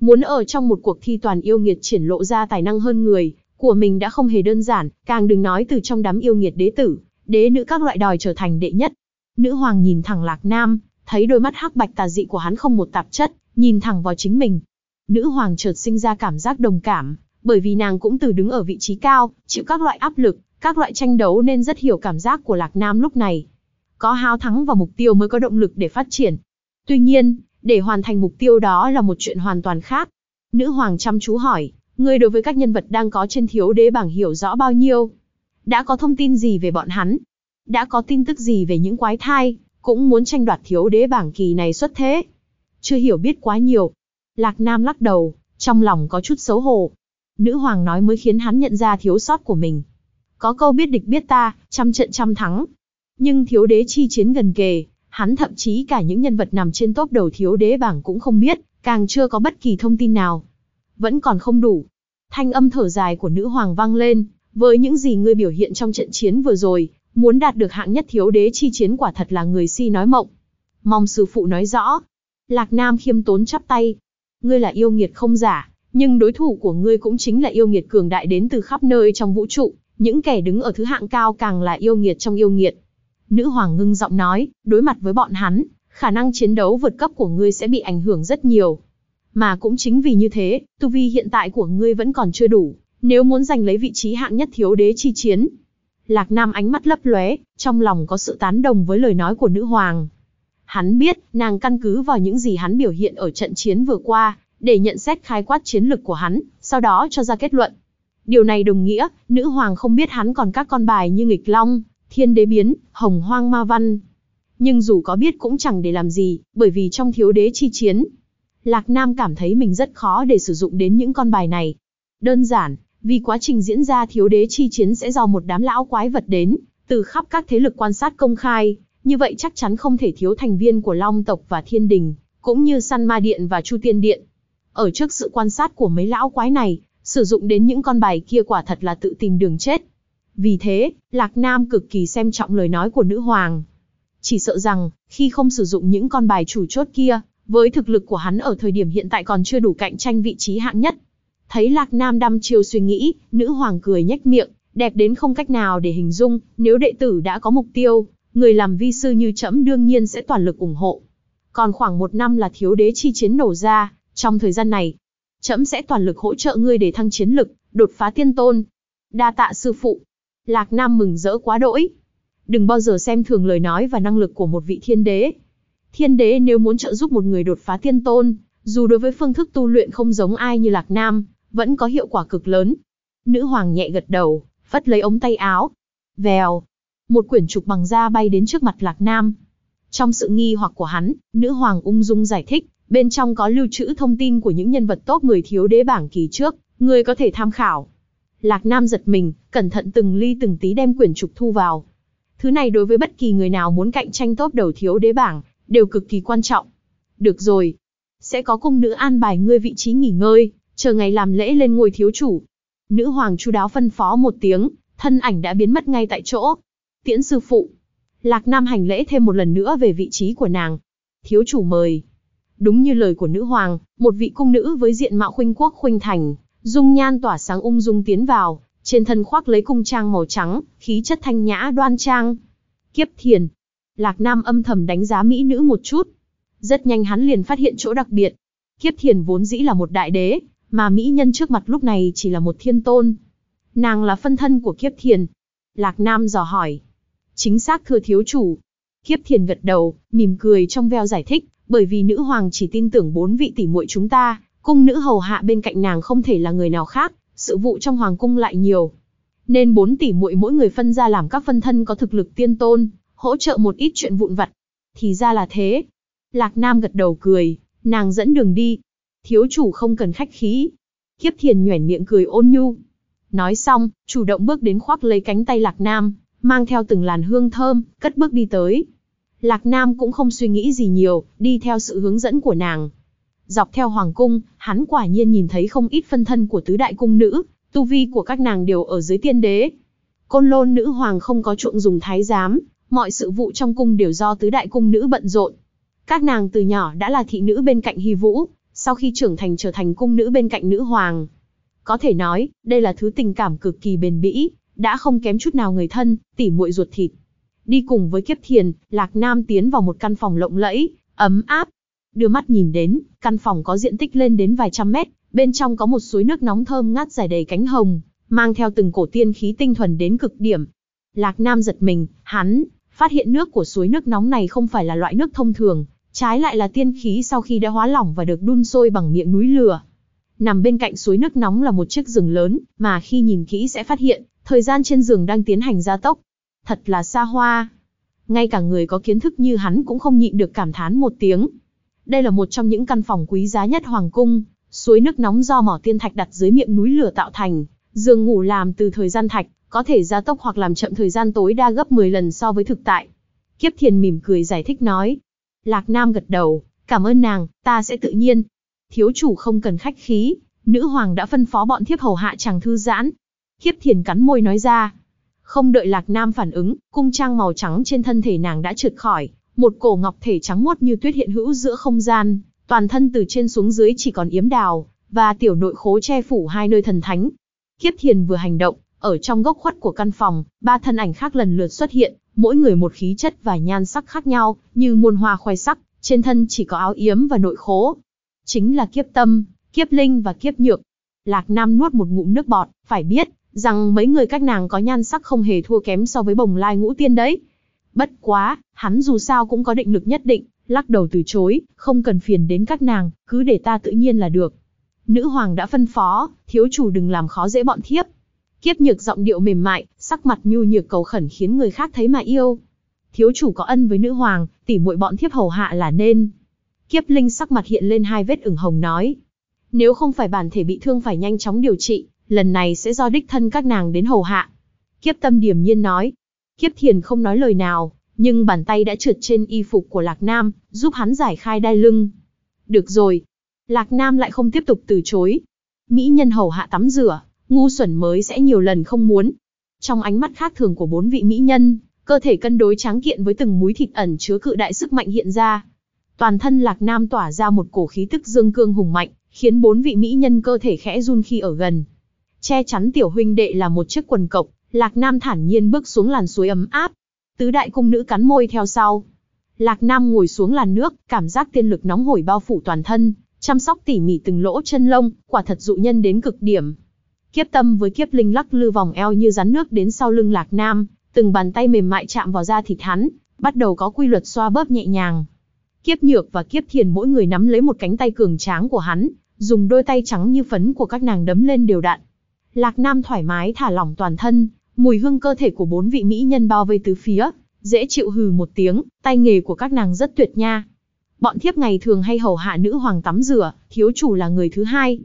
Muốn ở trong một cuộc thi toàn yêu nghiệt triển lộ ra tài năng hơn người, của mình đã không hề đơn giản, càng đừng nói từ trong đám yêu nghiệt đế tử, đế nữ các loại đòi trở thành đệ nhất. Nữ hoàng nhìn thẳng Lạc Nam, thấy đôi mắt hắc bạch tà dị của hắn không một tạp chất, nhìn thẳng vào chính mình. Nữ hoàng chợt sinh ra cảm giác đồng cảm, bởi vì nàng cũng từ đứng ở vị trí cao, chịu các loại áp lực, các loại tranh đấu nên rất hiểu cảm giác của Lạc Nam lúc này. Có hao thắng và mục tiêu mới có động lực để phát triển. Tuy nhiên, để hoàn thành mục tiêu đó là một chuyện hoàn toàn khác. Nữ hoàng chăm chú hỏi, ngươi đối với các nhân vật đang có trên thiếu đế bảng hiểu rõ bao nhiêu? Đã có thông tin gì về bọn hắn? Đã có tin tức gì về những quái thai, cũng muốn tranh đoạt thiếu đế bảng kỳ này xuất thế? Chưa hiểu biết quá nhiều. Lạc Nam lắc đầu, trong lòng có chút xấu hổ. Nữ hoàng nói mới khiến hắn nhận ra thiếu sót của mình. Có câu biết địch biết ta, trăm trận trăm thắng. Nhưng thiếu đế chi chiến gần kề, hắn thậm chí cả những nhân vật nằm trên top đầu thiếu đế bảng cũng không biết, càng chưa có bất kỳ thông tin nào. Vẫn còn không đủ. Thanh âm thở dài của nữ hoàng vang lên, với những gì ngươi biểu hiện trong trận chiến vừa rồi, muốn đạt được hạng nhất thiếu đế chi chiến quả thật là người si nói mộng. Mong sư phụ nói rõ. Lạc Nam khiêm tốn chắp tay. Ngươi là yêu nghiệt không giả, nhưng đối thủ của ngươi cũng chính là yêu nghiệt cường đại đến từ khắp nơi trong vũ trụ, những kẻ đứng ở thứ hạng cao càng là yêu nghiệt trong yêu nghiệt. Nữ hoàng ngưng giọng nói, đối mặt với bọn hắn, khả năng chiến đấu vượt cấp của ngươi sẽ bị ảnh hưởng rất nhiều. Mà cũng chính vì như thế, tu vi hiện tại của ngươi vẫn còn chưa đủ, nếu muốn giành lấy vị trí hạng nhất thiếu đế chi chiến. Lạc Nam ánh mắt lấp lóe, trong lòng có sự tán đồng với lời nói của nữ hoàng. Hắn biết, nàng căn cứ vào những gì hắn biểu hiện ở trận chiến vừa qua, để nhận xét khai quát chiến lực của hắn, sau đó cho ra kết luận. Điều này đồng nghĩa, nữ hoàng không biết hắn còn các con bài như nghịch long, thiên đế biến, hồng hoang ma văn. Nhưng dù có biết cũng chẳng để làm gì, bởi vì trong thiếu đế chi chiến, Lạc Nam cảm thấy mình rất khó để sử dụng đến những con bài này. Đơn giản, vì quá trình diễn ra thiếu đế chi chiến sẽ do một đám lão quái vật đến, từ khắp các thế lực quan sát công khai, như vậy chắc chắn không thể thiếu thành viên của Long tộc và Thiên Đình, cũng như Săn Ma Điện và Chu Tiên Điện. Ở trước sự quan sát của mấy lão quái này, sử dụng đến những con bài kia quả thật là tự tìm đường chết. Vì thế, Lạc Nam cực kỳ xem trọng lời nói của nữ hoàng. Chỉ sợ rằng, khi không sử dụng những con bài chủ chốt kia, với thực lực của hắn ở thời điểm hiện tại còn chưa đủ cạnh tranh vị trí hạng nhất. Thấy Lạc Nam đăm chiêu suy nghĩ, nữ hoàng cười nhếch miệng, đẹp đến không cách nào để hình dung, nếu đệ tử đã có mục tiêu, người làm vi sư như trẫm đương nhiên sẽ toàn lực ủng hộ. Còn khoảng một năm là thiếu đế chi chiến nổ ra, trong thời gian này, trẫm sẽ toàn lực hỗ trợ ngươi để thăng chiến lực, đột phá tiên tôn. Đa tạ sư phụ. Lạc Nam mừng rỡ quá đỗi. Đừng bao giờ xem thường lời nói và năng lực của một vị thiên đế. Thiên đế nếu muốn trợ giúp một người đột phá tiên tôn, dù đối với phương thức tu luyện không giống ai như Lạc Nam, vẫn có hiệu quả cực lớn. Nữ hoàng nhẹ gật đầu, vất lấy ống tay áo. Vèo. Một quyển trục bằng da bay đến trước mặt Lạc Nam. Trong sự nghi hoặc của hắn, nữ hoàng ung dung giải thích, bên trong có lưu trữ thông tin của những nhân vật tốt người thiếu đế bảng kỳ trước, người có thể tham khảo. Lạc Nam giật mình, cẩn thận từng ly từng tí đem quyển trục thu vào. Thứ này đối với bất kỳ người nào muốn cạnh tranh tốt đầu thiếu đế bảng, đều cực kỳ quan trọng. Được rồi, sẽ có cung nữ an bài ngươi vị trí nghỉ ngơi, chờ ngày làm lễ lên ngôi thiếu chủ. Nữ hoàng chu đáo phân phó một tiếng, thân ảnh đã biến mất ngay tại chỗ. Tiễn sư phụ. Lạc Nam hành lễ thêm một lần nữa về vị trí của nàng. Thiếu chủ mời. Đúng như lời của nữ hoàng, một vị cung nữ với diện mạo khuynh quốc khuynh thành, dung nhan tỏa sáng ung dung tiến vào, trên thân khoác lấy cung trang màu trắng, khí chất thanh nhã đoan trang. Kiếp thiền. Lạc Nam âm thầm đánh giá mỹ nữ một chút. Rất nhanh hắn liền phát hiện chỗ đặc biệt. Kiếp thiền vốn dĩ là một đại đế, mà mỹ nhân trước mặt lúc này chỉ là một thiên tôn. Nàng là phân thân của kiếp thiền. Lạc Nam dò hỏi. Chính xác thưa thiếu chủ. Kiếp thiền gật đầu, mỉm cười trong veo giải thích, bởi vì nữ hoàng chỉ tin tưởng bốn vị tỷ muội chúng ta, cung nữ hầu hạ bên cạnh nàng không thể là người nào khác, sự vụ trong hoàng cung lại nhiều. Nên bốn tỷ muội mỗi người phân ra làm các phân thân có thực lực tiên tôn, hỗ trợ một ít chuyện vụn vặt. Thì ra là thế. Lạc Nam gật đầu cười, nàng dẫn đường đi. Thiếu chủ không cần khách khí. Kiếp thiền nhoẻn miệng cười ôn nhu. Nói xong, chủ động bước đến khoác lấy cánh tay Lạc Nam, mang theo từng làn hương thơm, cất bước đi tới. Lạc Nam cũng không suy nghĩ gì nhiều, đi theo sự hướng dẫn của nàng. Dọc theo hoàng cung, hắn quả nhiên nhìn thấy không ít phân thân của tứ đại cung nữ, tu vi của các nàng đều ở dưới tiên đế. Côn lôn nữ hoàng không có chuộng dùng thái giám, mọi sự vụ trong cung đều do tứ đại cung nữ bận rộn. Các nàng từ nhỏ đã là thị nữ bên cạnh Hy Vũ, sau khi trưởng thành trở thành cung nữ bên cạnh nữ hoàng. Có thể nói, đây là thứ tình cảm cực kỳ bền bỉ, đã không kém chút nào người thân, tỉ muội ruột thịt. Đi cùng với kiếp thiền, Lạc Nam tiến vào một căn phòng lộng lẫy, ấm áp. Đưa mắt nhìn đến, căn phòng có diện tích lên đến vài trăm mét, bên trong có một suối nước nóng thơm ngát dài đầy cánh hồng, mang theo từng cổ tiên khí tinh thuần đến cực điểm. Lạc Nam giật mình, hắn phát hiện nước của suối nước nóng này không phải là loại nước thông thường, trái lại là tiên khí sau khi đã hóa lỏng và được đun sôi bằng miệng núi lửa. Nằm bên cạnh suối nước nóng là một chiếc giường lớn, mà khi nhìn kỹ sẽ phát hiện, thời gian trên giường đang tiến hành gia tốc. Thật là xa hoa. Ngay cả người có kiến thức như hắn cũng không nhịn được cảm thán một tiếng. Đây là một trong những căn phòng quý giá nhất hoàng cung, suối nước nóng do mỏ tiên thạch đặt dưới miệng núi lửa tạo thành, giường ngủ làm từ thời gian thạch, có thể gia tốc hoặc làm chậm thời gian tối đa gấp 10 lần so với thực tại. Kiếp Thiền mỉm cười giải thích nói. Lạc Nam gật đầu, cảm ơn nàng, ta sẽ tự nhiên. Thiếu chủ không cần khách khí, nữ hoàng đã phân phó bọn thiếp hầu hạ chàng thư giãn. Kiếp Thiền cắn môi nói ra. Không đợi Lạc Nam phản ứng, cung trang màu trắng trên thân thể nàng đã trượt khỏi, một cổ ngọc thể trắng muốt như tuyết hiện hữu giữa không gian, toàn thân từ trên xuống dưới chỉ còn yếm đào, và tiểu nội khố che phủ hai nơi thần thánh. Kiếp Thiền vừa hành động, ở trong góc khuất của căn phòng, ba thân ảnh khác lần lượt xuất hiện, mỗi người một khí chất và nhan sắc khác nhau, như muôn hoa khoe sắc, trên thân chỉ có áo yếm và nội khố. Chính là kiếp tâm, kiếp linh và kiếp nhược. Lạc Nam nuốt một ngụm nước bọt, phải biết, rằng mấy người các nàng có nhan sắc không hề thua kém so với bồng lai ngũ tiên đấy. Bất quá, hắn dù sao cũng có định lực nhất định, lắc đầu từ chối, không cần phiền đến các nàng, cứ để ta tự nhiên là được. Nữ hoàng đã phân phó, thiếu chủ đừng làm khó dễ bọn thiếp. Kiếp nhược giọng điệu mềm mại, sắc mặt nhu nhược cầu khẩn khiến người khác thấy mà yêu. Thiếu chủ có ân với nữ hoàng, tỉ muội bọn thiếp hầu hạ là nên. Kiếp linh sắc mặt hiện lên hai vết ửng hồng nói. Nếu không phải bản thể bị thương phải nhanh chóng điều trị, lần này sẽ do đích thân các nàng đến hầu hạ. Kiếp tâm điềm nhiên nói. Kiếp thiền không nói lời nào, nhưng bàn tay đã trượt trên y phục của Lạc Nam, giúp hắn giải khai đai lưng. Được rồi. Lạc Nam lại không tiếp tục từ chối. Mỹ nhân hầu hạ tắm rửa, ngu xuẩn mới sẽ nhiều lần không muốn. Trong ánh mắt khác thường của bốn vị mỹ nhân, cơ thể cân đối tráng kiện với từng múi thịt ẩn chứa cự đại sức mạnh hiện ra. Toàn thân Lạc Nam tỏa ra một cổ khí tức dương cương hùng mạnh, khiến bốn vị mỹ nhân cơ thể khẽ run khi ở gần. Che chắn tiểu huynh đệ là một chiếc quần cộc, Lạc Nam thản nhiên bước xuống làn suối ấm áp. Tứ đại cung nữ cắn môi theo sau. Lạc Nam ngồi xuống làn nước, cảm giác tiên lực nóng hổi bao phủ toàn thân, chăm sóc tỉ mỉ từng lỗ chân lông, quả thật dụ nhân đến cực điểm. Kiếp tâm với kiếp linh lắc lư vòng eo như rắn nước đến sau lưng Lạc Nam, từng bàn tay mềm mại chạm vào da thịt hắn, bắt đầu có quy luật xoa bóp nhẹ nhàng. Kiếp nhược và kiếp thiền mỗi người nắm lấy một cánh tay cường tráng của hắn, dùng đôi tay trắng như phấn của các nàng đấm lên đều đặn. Lạc Nam thoải mái thả lỏng toàn thân, mùi hương cơ thể của bốn vị mỹ nhân bao vây tứ phía, dễ chịu hừ một tiếng, tay nghề của các nàng rất tuyệt nha. Bọn thiếp ngày thường hay hầu hạ nữ hoàng tắm rửa, thiếu chủ là người thứ hai.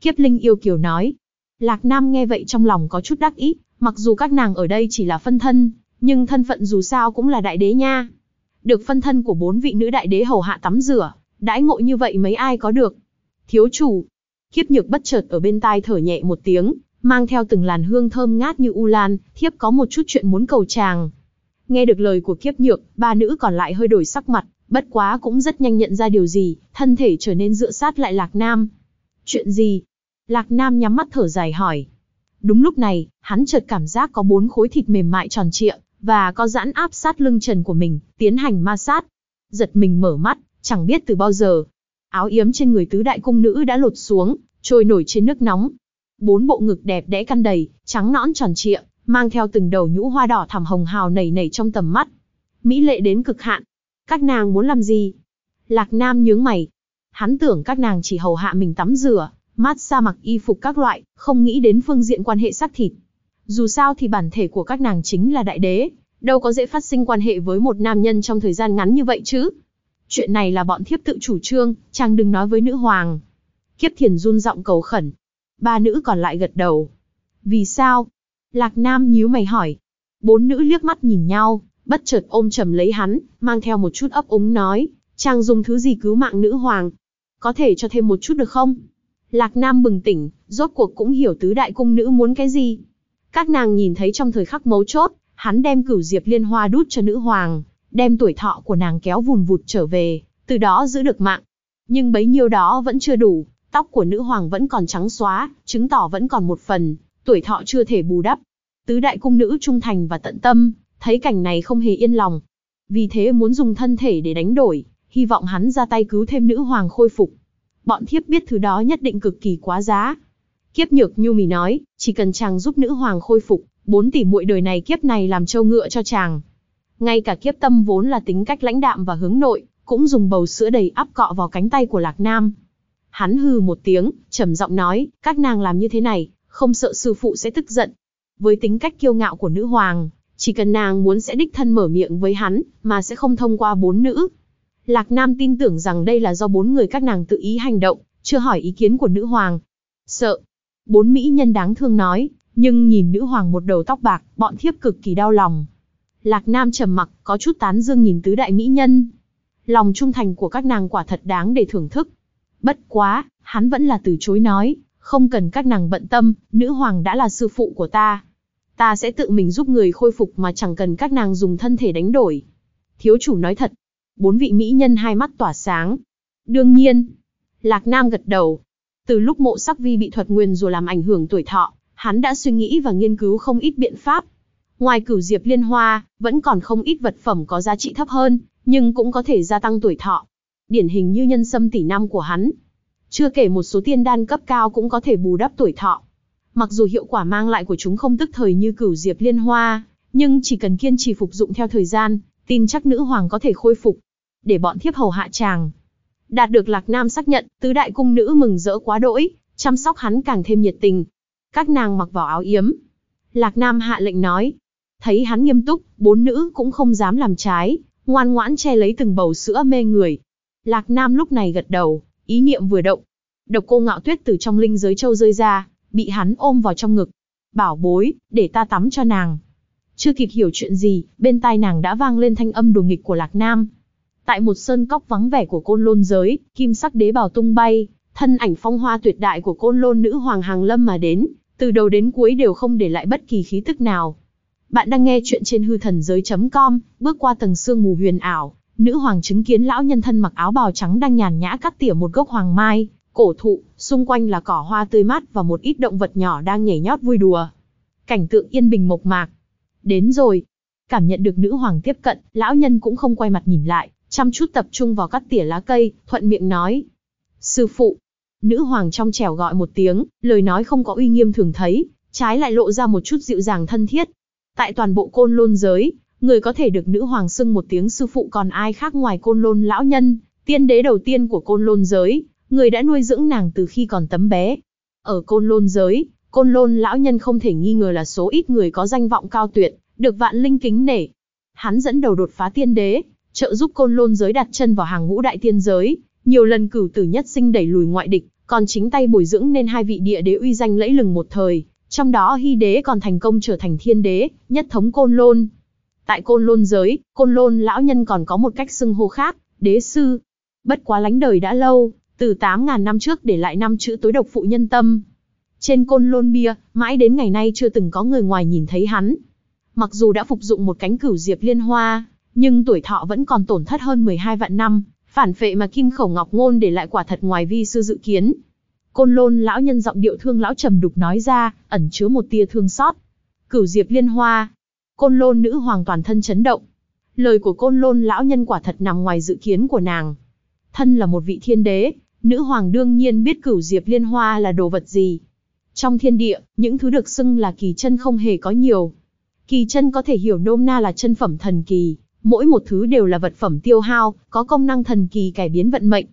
Kiếp Linh yêu kiều nói, Lạc Nam nghe vậy trong lòng có chút đắc ý, mặc dù các nàng ở đây chỉ là phân thân, nhưng thân phận dù sao cũng là đại đế nha. Được phân thân của bốn vị nữ đại đế hầu hạ tắm rửa, đãi ngộ như vậy mấy ai có được. Thiếu chủ, khiếp nhược bất chợt ở bên tai thở nhẹ một tiếng, mang theo từng làn hương thơm ngát như u lan, thiếp có một chút chuyện muốn cầu chàng. Nghe được lời của kiếp nhược, ba nữ còn lại hơi đổi sắc mặt, bất quá cũng rất nhanh nhận ra điều gì, thân thể trở nên dựa sát lại Lạc Nam. Chuyện gì? Lạc Nam nhắm mắt thở dài hỏi. Đúng lúc này, hắn chợt cảm giác có bốn khối thịt mềm mại tròn trịa, và có giãn áp sát lưng trần của mình, tiến hành ma sát. Giật mình mở mắt, chẳng biết từ bao giờ. Áo yếm trên người tứ đại cung nữ đã lột xuống, trôi nổi trên nước nóng. Bốn bộ ngực đẹp đẽ căn đầy, trắng nõn tròn trịa, mang theo từng đầu nhũ hoa đỏ thẳm hồng hào nảy nảy trong tầm mắt. Mỹ lệ đến cực hạn. Các nàng muốn làm gì? Lạc Nam nhướng mày. Hắn tưởng các nàng chỉ hầu hạ mình tắm rửa, mát xa mặc y phục các loại, không nghĩ đến phương diện quan hệ xác thịt. Dù sao thì bản thể của các nàng chính là đại đế, đâu có dễ phát sinh quan hệ với một nam nhân trong thời gian ngắn như vậy chứ. Chuyện này là bọn thiếp tự chủ trương, chàng đừng nói với nữ hoàng. Kiếp thiền run giọng cầu khẩn. Ba nữ còn lại gật đầu. Vì sao? Lạc Nam nhíu mày hỏi. Bốn nữ liếc mắt nhìn nhau, bất chợt ôm chầm lấy hắn, mang theo một chút ấp úng nói, chàng dùng thứ gì cứu mạng nữ hoàng? Có thể cho thêm một chút được không? Lạc Nam bừng tỉnh, rốt cuộc cũng hiểu tứ đại cung nữ muốn cái gì. Các nàng nhìn thấy trong thời khắc mấu chốt, hắn đem cửu diệp liên hoa đút cho nữ hoàng, đem tuổi thọ của nàng kéo vùn vụt trở về, từ đó giữ được mạng. Nhưng bấy nhiêu đó vẫn chưa đủ, tóc của nữ hoàng vẫn còn trắng xóa, chứng tỏ vẫn còn một phần, tuổi thọ chưa thể bù đắp. Tứ đại cung nữ trung thành và tận tâm, thấy cảnh này không hề yên lòng. Vì thế muốn dùng thân thể để đánh đổi, hy vọng hắn ra tay cứu thêm nữ hoàng khôi phục. Bọn thiếp biết thứ đó nhất định cực kỳ quá giá. Kiếp nhược nhu mì nói, chỉ cần chàng giúp nữ hoàng khôi phục, bốn tỷ muội đời này kiếp này làm trâu ngựa cho chàng. Ngay cả kiếp tâm vốn là tính cách lãnh đạm và hướng nội, cũng dùng bầu sữa đầy áp cọ vào cánh tay của Lạc Nam. Hắn hừ một tiếng, trầm giọng nói, các nàng làm như thế này, không sợ sư phụ sẽ tức giận. Với tính cách kiêu ngạo của nữ hoàng, chỉ cần nàng muốn sẽ đích thân mở miệng với hắn, mà sẽ không thông qua bốn nữ. Lạc Nam tin tưởng rằng đây là do bốn người các nàng tự ý hành động, chưa hỏi ý kiến của nữ hoàng. Sợ. Bốn mỹ nhân đáng thương nói, nhưng nhìn nữ hoàng một đầu tóc bạc, bọn thiếp cực kỳ đau lòng. Lạc Nam trầm mặc, có chút tán dương nhìn tứ đại mỹ nhân. Lòng trung thành của các nàng quả thật đáng để thưởng thức. Bất quá, hắn vẫn là từ chối nói, không cần các nàng bận tâm, nữ hoàng đã là sư phụ của ta. Ta sẽ tự mình giúp người khôi phục mà chẳng cần các nàng dùng thân thể đánh đổi. Thiếu chủ nói thật. Bốn vị mỹ nhân hai mắt tỏa sáng. Đương nhiên. Lạc Nam gật đầu. Từ lúc mộ sắc vi bị thuật nguyền rồi làm ảnh hưởng tuổi thọ, hắn đã suy nghĩ và nghiên cứu không ít biện pháp. Ngoài cửu diệp liên hoa, vẫn còn không ít vật phẩm có giá trị thấp hơn, nhưng cũng có thể gia tăng tuổi thọ. Điển hình như nhân sâm tỷ năm của hắn. Chưa kể một số tiên đan cấp cao cũng có thể bù đắp tuổi thọ. Mặc dù hiệu quả mang lại của chúng không tức thời như cửu diệp liên hoa, nhưng chỉ cần kiên trì phục dụng theo thời gian, tin chắc nữ hoàng có thể khôi phục. Để bọn thiếp hầu hạ chàng. Đạt được Lạc Nam xác nhận, tứ đại cung nữ mừng rỡ quá đỗi, chăm sóc hắn càng thêm nhiệt tình. Các nàng mặc vào áo yếm. Lạc Nam hạ lệnh nói. Thấy hắn nghiêm túc, bốn nữ cũng không dám làm trái, ngoan ngoãn che lấy từng bầu sữa mê người. Lạc Nam lúc này gật đầu, ý niệm vừa động. Độc cô ngạo tuyết từ trong linh giới châu rơi ra, bị hắn ôm vào trong ngực. Bảo bối, để ta tắm cho nàng. Chưa kịp hiểu chuyện gì, bên tai nàng đã vang lên thanh âm đùa nghịch của Lạc Nam. Tại một sơn cốc vắng vẻ của côn lôn giới, kim sắc đế bào tung bay, thân ảnh phong hoa tuyệt đại của côn lôn nữ hoàng hàng lâm mà đến, từ đầu đến cuối đều không để lại bất kỳ khí tức nào. Bạn đang nghe chuyện trên hư thần giới.com, bước qua tầng sương mù huyền ảo, nữ hoàng chứng kiến lão nhân thân mặc áo bào trắng đang nhàn nhã cắt tỉa một gốc hoàng mai, cổ thụ, xung quanh là cỏ hoa tươi mát và một ít động vật nhỏ đang nhảy nhót vui đùa. Cảnh tượng yên bình mộc mạc. Đến rồi. Cảm nhận được nữ hoàng tiếp cận, lão nhân cũng không quay mặt nhìn lại, chăm chút tập trung vào các tỉa lá cây, thuận miệng nói. Sư phụ. Nữ hoàng trong trẻo gọi một tiếng, lời nói không có uy nghiêm thường thấy, trái lại lộ ra một chút dịu dàng thân thiết. Tại toàn bộ côn lôn giới, người có thể được nữ hoàng xưng một tiếng sư phụ còn ai khác ngoài côn lôn lão nhân, tiên đế đầu tiên của côn lôn giới, người đã nuôi dưỡng nàng từ khi còn tấm bé. Ở côn lôn giới, côn lôn lão nhân không thể nghi ngờ là số ít người có danh vọng cao tuyệt, được vạn linh kính nể. Hắn dẫn đầu đột phá tiên đế, trợ giúp côn lôn giới đặt chân vào hàng ngũ đại tiên giới, nhiều lần cửu tử nhất sinh đẩy lùi ngoại địch, còn chính tay bồi dưỡng nên hai vị địa đế uy danh lẫy lừng một thời, trong đó hy đế còn thành công trở thành thiên đế, nhất thống côn lôn. Tại côn lôn giới, côn lôn lão nhân còn có một cách xưng hô khác, đế sư. Bất quá lánh đời đã lâu, từ 8.000 năm trước để lại năm chữ tối độc phụ nhân tâm. Trên côn lôn bia, mãi đến ngày nay chưa từng có người ngoài nhìn thấy hắn. Mặc dù đã phục dụng một cánh cửu diệp liên hoa, nhưng tuổi thọ vẫn còn tổn thất hơn 12 vạn năm, phản phệ mà kim khẩu ngọc ngôn để lại quả thật ngoài vi sư dự kiến. Côn lôn lão nhân giọng điệu thương lão trầm đục nói ra, ẩn chứa một tia thương xót. Cửu diệp liên hoa. Côn lôn nữ hoàng toàn thân chấn động. Lời của côn lôn lão nhân quả thật nằm ngoài dự kiến của nàng. Thân là một vị thiên đế, nữ hoàng đương nhiên biết cửu diệp liên hoa là đồ vật gì. Trong thiên địa, những thứ được xưng là kỳ chân không hề có nhiều. Kỳ chân có thể hiểu nôm na là chân phẩm thần kỳ, mỗi một thứ đều là vật phẩm tiêu hao, có công năng thần kỳ cải biến vận mệnh.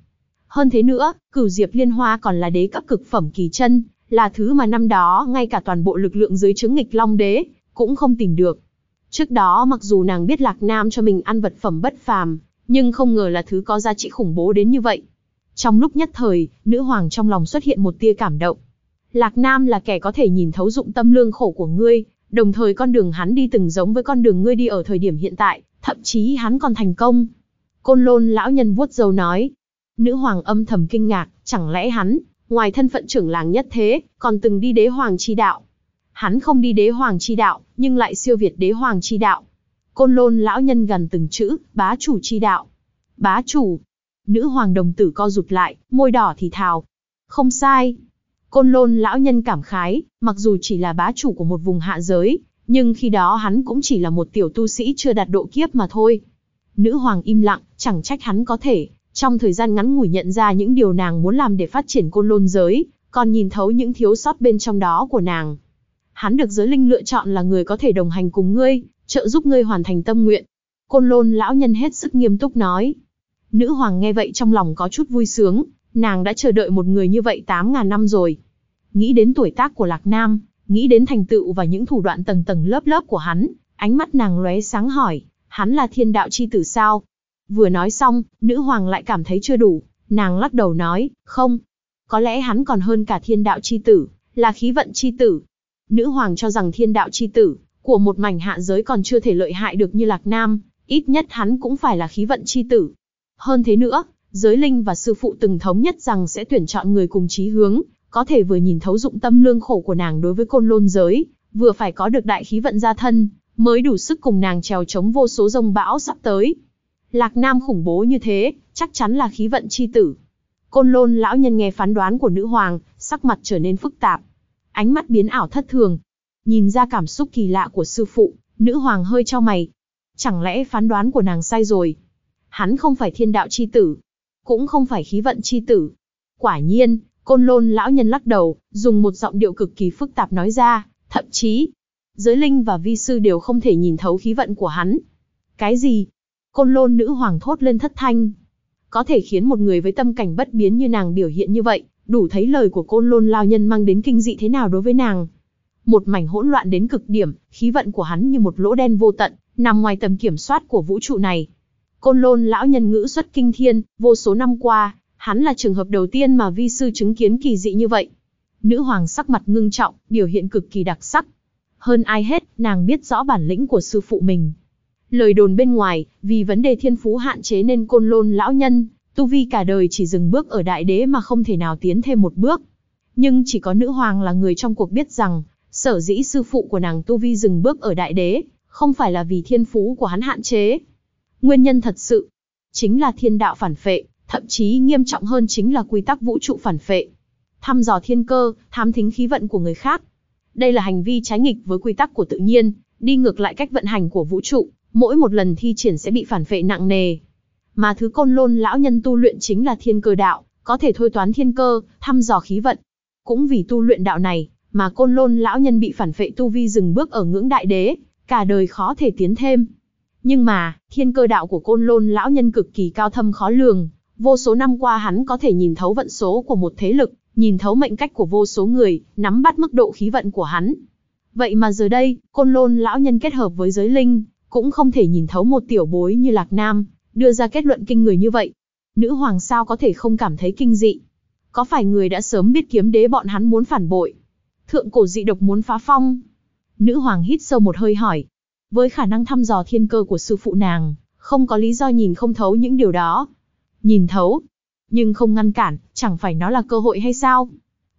Hơn thế nữa, cửu diệp liên hoa còn là đế cấp cực phẩm kỳ chân, là thứ mà năm đó ngay cả toàn bộ lực lượng dưới chứng nghịch long đế, cũng không tìm được. Trước đó mặc dù nàng biết Lạc Nam cho mình ăn vật phẩm bất phàm, nhưng không ngờ là thứ có giá trị khủng bố đến như vậy. Trong lúc nhất thời, nữ hoàng trong lòng xuất hiện một tia cảm động. Lạc Nam là kẻ có thể nhìn thấu dụng tâm lương khổ của ngươi, đồng thời con đường hắn đi từng giống với con đường ngươi đi ở thời điểm hiện tại, thậm chí hắn còn thành công. Côn lôn lão nhân vuốt dầu nói. Nữ hoàng âm thầm kinh ngạc, chẳng lẽ hắn, ngoài thân phận trưởng làng nhất thế, còn từng đi đế hoàng chi đạo. Hắn không đi đế hoàng chi đạo, nhưng lại siêu việt đế hoàng chi đạo. Côn lôn lão nhân gần từng chữ, bá chủ chi đạo. Bá chủ. Nữ hoàng đồng tử co rụt lại, môi đỏ thì thào. Không sai. Côn lôn lão nhân cảm khái, mặc dù chỉ là bá chủ của một vùng hạ giới, nhưng khi đó hắn cũng chỉ là một tiểu tu sĩ chưa đạt độ kiếp mà thôi. Nữ hoàng im lặng, chẳng trách hắn có thể, trong thời gian ngắn ngủi nhận ra những điều nàng muốn làm để phát triển côn lôn giới, còn nhìn thấu những thiếu sót bên trong đó của nàng. Hắn được giới linh lựa chọn là người có thể đồng hành cùng ngươi, trợ giúp ngươi hoàn thành tâm nguyện. Côn lôn lão nhân hết sức nghiêm túc nói. Nữ hoàng nghe vậy trong lòng có chút vui sướng, nàng đã chờ đợi một người như vậy 8.000 năm rồi. Nghĩ đến tuổi tác của Lạc Nam, nghĩ đến thành tựu và những thủ đoạn tầng tầng lớp lớp của hắn, ánh mắt nàng lóe sáng hỏi, hắn là thiên đạo chi tử sao? Vừa nói xong, nữ hoàng lại cảm thấy chưa đủ, nàng lắc đầu nói, không. Có lẽ hắn còn hơn cả thiên đạo chi tử, là khí vận chi tử. Nữ hoàng cho rằng thiên đạo chi tử, của một mảnh hạ giới còn chưa thể lợi hại được như Lạc Nam, ít nhất hắn cũng phải là khí vận chi tử. Hơn thế nữa, giới linh và sư phụ từng thống nhất rằng sẽ tuyển chọn người cùng chí hướng, có thể vừa nhìn thấu dụng tâm lương khổ của nàng đối với côn lôn giới, vừa phải có được đại khí vận gia thân, mới đủ sức cùng nàng trèo chống vô số rông bão sắp tới. Lạc Nam khủng bố như thế, chắc chắn là khí vận chi tử. Côn lôn lão nhân nghe phán đoán của nữ hoàng, sắc mặt trở nên phức tạp. Ánh mắt biến ảo thất thường. Nhìn ra cảm xúc kỳ lạ của sư phụ, nữ hoàng hơi cho mày. Chẳng lẽ phán đoán của nàng sai rồi? Hắn không phải thiên đạo chi tử, cũng không phải khí vận chi tử. Quả nhiên, côn lôn lão nhân lắc đầu, dùng một giọng điệu cực kỳ phức tạp nói ra, thậm chí, giới linh và vi sư đều không thể nhìn thấu khí vận của hắn. Cái gì? Côn lôn nữ hoàng thốt lên thất thanh. Có thể khiến một người với tâm cảnh bất biến như nàng biểu hiện như vậy, đủ thấy lời của côn lôn lao nhân mang đến kinh dị thế nào đối với nàng. Một mảnh hỗn loạn đến cực điểm, khí vận của hắn như một lỗ đen vô tận, nằm ngoài tầm kiểm soát của vũ trụ này. Côn lôn lão nhân ngữ xuất kinh thiên, vô số năm qua, hắn là trường hợp đầu tiên mà vi sư chứng kiến kỳ dị như vậy. Nữ hoàng sắc mặt ngưng trọng, biểu hiện cực kỳ đặc sắc. Hơn ai hết, nàng biết rõ bản lĩnh của sư phụ mình. Lời đồn bên ngoài, vì vấn đề thiên phú hạn chế nên côn lôn lão nhân, tu vi cả đời chỉ dừng bước ở đại đế mà không thể nào tiến thêm một bước. Nhưng chỉ có nữ hoàng là người trong cuộc biết rằng, sở dĩ sư phụ của nàng tu vi dừng bước ở đại đế, không phải là vì thiên phú của hắn hạn chế. Nguyên nhân thật sự, chính là thiên đạo phản phệ, thậm chí nghiêm trọng hơn chính là quy tắc vũ trụ phản phệ. Thăm dò thiên cơ, thám thính khí vận của người khác. Đây là hành vi trái nghịch với quy tắc của tự nhiên, đi ngược lại cách vận hành của vũ trụ, mỗi một lần thi triển sẽ bị phản phệ nặng nề. Mà thứ côn lôn lão nhân tu luyện chính là thiên cơ đạo, có thể thôi toán thiên cơ, thăm dò khí vận. Cũng vì tu luyện đạo này, mà côn lôn lão nhân bị phản phệ tu vi dừng bước ở ngưỡng đại đế, cả đời khó thể tiến thêm. Nhưng mà, thiên cơ đạo của côn lôn lão nhân cực kỳ cao thâm khó lường, vô số năm qua hắn có thể nhìn thấu vận số của một thế lực, nhìn thấu mệnh cách của vô số người, nắm bắt mức độ khí vận của hắn. Vậy mà giờ đây, côn lôn lão nhân kết hợp với giới linh, cũng không thể nhìn thấu một tiểu bối như Lạc Nam, đưa ra kết luận kinh người như vậy. Nữ hoàng sao có thể không cảm thấy kinh dị? Có phải người đã sớm biết kiếm đế bọn hắn muốn phản bội? Thượng cổ dị độc muốn phá phong? Nữ hoàng hít sâu một hơi hỏi. Với khả năng thăm dò thiên cơ của sư phụ nàng, không có lý do nhìn không thấu những điều đó. Nhìn thấu, nhưng không ngăn cản, chẳng phải nó là cơ hội hay sao?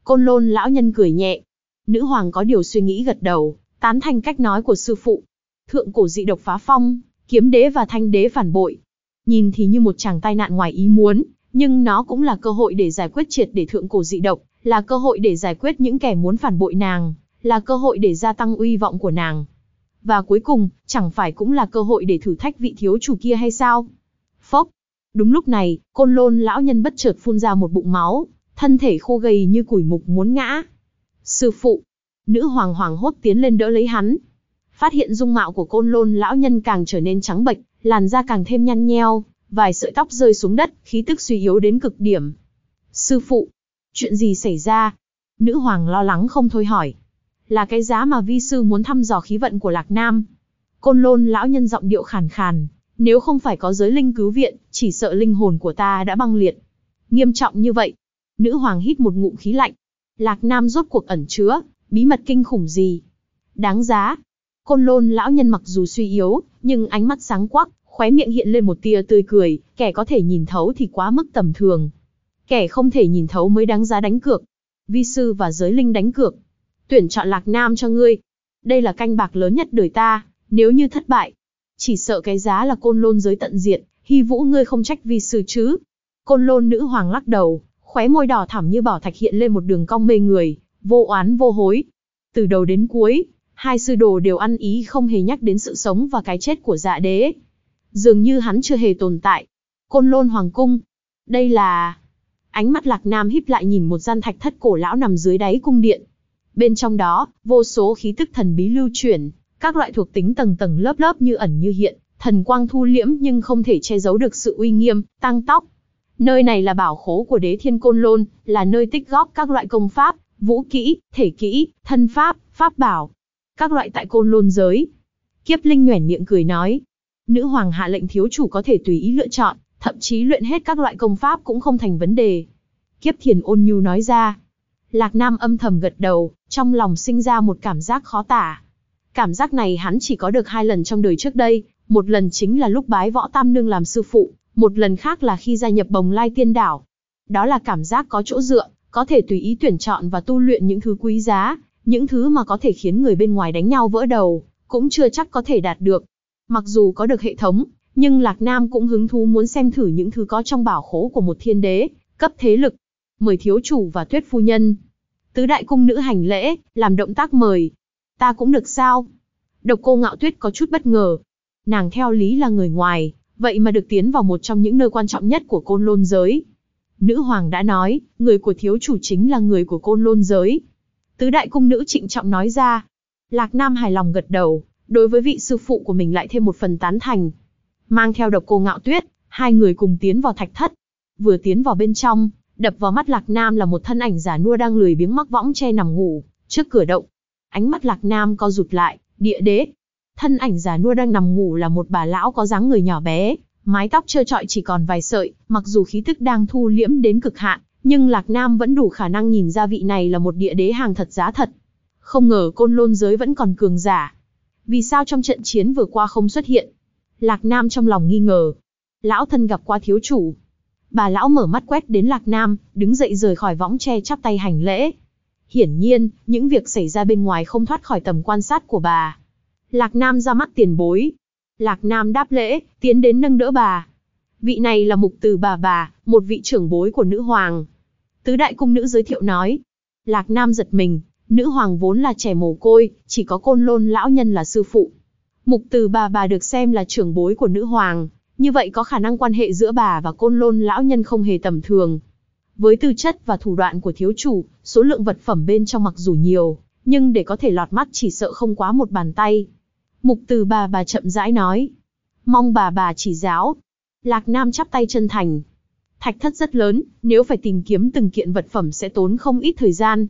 Côn lôn lão nhân cười nhẹ. Nữ hoàng có điều suy nghĩ gật đầu, tán thành cách nói của sư phụ thượng cổ dị độc phá phong, kiếm đế và thanh đế phản bội. Nhìn thì như một chàng tai nạn ngoài ý muốn, nhưng nó cũng là cơ hội để giải quyết triệt để thượng cổ dị độc, là cơ hội để giải quyết những kẻ muốn phản bội nàng, là cơ hội để gia tăng uy vọng của nàng. Và cuối cùng, chẳng phải cũng là cơ hội để thử thách vị thiếu chủ kia hay sao? Phốc. Đúng lúc này, côn lôn lão nhân bất chợt phun ra một bụng máu, thân thể khô gầy như củi mục muốn ngã. Sư phụ. Nữ hoàng hoàng hốt tiến lên đỡ lấy hắn, phát hiện dung mạo của côn lôn lão nhân càng trở nên trắng bệch, làn da càng thêm nhăn nheo, vài sợi tóc rơi xuống đất, khí tức suy yếu đến cực điểm. Sư phụ, chuyện gì xảy ra? Nữ hoàng lo lắng không thôi hỏi. Là cái giá mà vi sư muốn thăm dò khí vận của Lạc Nam. Côn lôn lão nhân giọng điệu khàn khàn, nếu không phải có giới linh cứu viện, chỉ sợ linh hồn của ta đã băng liệt. Nghiêm trọng như vậy. Nữ hoàng hít một ngụm khí lạnh. Lạc Nam rốt cuộc ẩn chứa, bí mật kinh khủng gì? Đáng giá. Côn lôn lão nhân mặc dù suy yếu, nhưng ánh mắt sáng quắc, khóe miệng hiện lên một tia tươi cười, kẻ có thể nhìn thấu thì quá mức tầm thường. Kẻ không thể nhìn thấu mới đáng giá đánh cược. Vi sư và giới linh đánh cược. Tuyển chọn Lạc Nam cho ngươi. Đây là canh bạc lớn nhất đời ta, nếu như thất bại, chỉ sợ cái giá là côn lôn giới tận diệt, hy vũ ngươi không trách vi sư chứ. Côn lôn nữ hoàng lắc đầu, khóe môi đỏ thẳm như bảo thạch hiện lên một đường cong mê người, vô oán vô hối. Từ đầu đến cuối, hai sư đồ đều ăn ý không hề nhắc đến sự sống và cái chết của dạ đế. Dường như hắn chưa hề tồn tại. Côn lôn hoàng cung. Đây là... Ánh mắt lạc nam híp lại nhìn một gian thạch thất cổ lão nằm dưới đáy cung điện. Bên trong đó, vô số khí tức thần bí lưu chuyển, các loại thuộc tính tầng tầng lớp lớp như ẩn như hiện, thần quang thu liễm nhưng không thể che giấu được sự uy nghiêm, tăng tóc. Nơi này là bảo khố của đế thiên côn lôn, là nơi tích góp các loại công pháp, vũ kỹ, thể kỹ, thân pháp, pháp bảo. Các loại tại côn lôn giới. Kiếp Linh nhoẻn miệng cười nói. Nữ hoàng hạ lệnh thiếu chủ có thể tùy ý lựa chọn, thậm chí luyện hết các loại công pháp cũng không thành vấn đề. Kiếp thiền ôn nhu nói ra. Lạc Nam âm thầm gật đầu, trong lòng sinh ra một cảm giác khó tả. Cảm giác này hắn chỉ có được hai lần trong đời trước đây, một lần chính là lúc bái võ tam nương làm sư phụ, một lần khác là khi gia nhập bồng lai tiên đảo. Đó là cảm giác có chỗ dựa, có thể tùy ý tuyển chọn và tu luyện những thứ quý giá, những thứ mà có thể khiến người bên ngoài đánh nhau vỡ đầu, cũng chưa chắc có thể đạt được. Mặc dù có được hệ thống, nhưng Lạc Nam cũng hứng thú muốn xem thử những thứ có trong bảo khố của một thiên đế, cấp thế lực. Mời thiếu chủ và tuyết phu nhân. Tứ đại cung nữ hành lễ, làm động tác mời. Ta cũng được sao? Độc cô ngạo tuyết có chút bất ngờ. Nàng theo lý là người ngoài, vậy mà được tiến vào một trong những nơi quan trọng nhất của côn lôn giới. Nữ hoàng đã nói, người của thiếu chủ chính là người của côn lôn giới. Tứ đại cung nữ trịnh trọng nói ra. Lạc Nam hài lòng gật đầu, đối với vị sư phụ của mình lại thêm một phần tán thành. Mang theo độc cô ngạo tuyết, hai người cùng tiến vào thạch thất. Vừa tiến vào bên trong, đập vào mắt Lạc Nam là một thân ảnh giả nua đang lười biếng mắc võng che nằm ngủ, trước cửa động. Ánh mắt Lạc Nam co rụt lại, địa đế. Thân ảnh giả nua đang nằm ngủ là một bà lão có dáng người nhỏ bé, mái tóc trơ trọi chỉ còn vài sợi, mặc dù khí tức đang thu liễm đến cực hạn, nhưng Lạc Nam vẫn đủ khả năng nhìn ra vị này là một địa đế hàng thật giá thật. Không ngờ côn lôn giới vẫn còn cường giả. Vì sao trong trận chiến vừa qua không xuất hiện? Lạc Nam trong lòng nghi ngờ. Lão thân gặp qua thiếu chủ. Bà lão mở mắt quét đến Lạc Nam, đứng dậy rời khỏi võng tre chắp tay hành lễ. Hiển nhiên, những việc xảy ra bên ngoài không thoát khỏi tầm quan sát của bà. Lạc Nam ra mắt tiền bối. Lạc Nam đáp lễ, tiến đến nâng đỡ bà. Vị này là mục từ bà bà, một vị trưởng bối của nữ hoàng. Tứ đại cung nữ giới thiệu nói. Lạc Nam giật mình, nữ hoàng vốn là trẻ mồ côi, chỉ có côn lôn lão nhân là sư phụ. Mục từ bà bà được xem là trưởng bối của nữ hoàng, như vậy có khả năng quan hệ giữa bà và côn lôn lão nhân không hề tầm thường. Với tư chất và thủ đoạn của thiếu chủ, số lượng vật phẩm bên trong mặc dù nhiều, nhưng để có thể lọt mắt chỉ sợ không quá một bàn tay. Mục từ bà bà chậm rãi nói. Mong bà bà chỉ giáo. Lạc Nam chắp tay chân thành. Thạch thất rất lớn, nếu phải tìm kiếm từng kiện vật phẩm sẽ tốn không ít thời gian.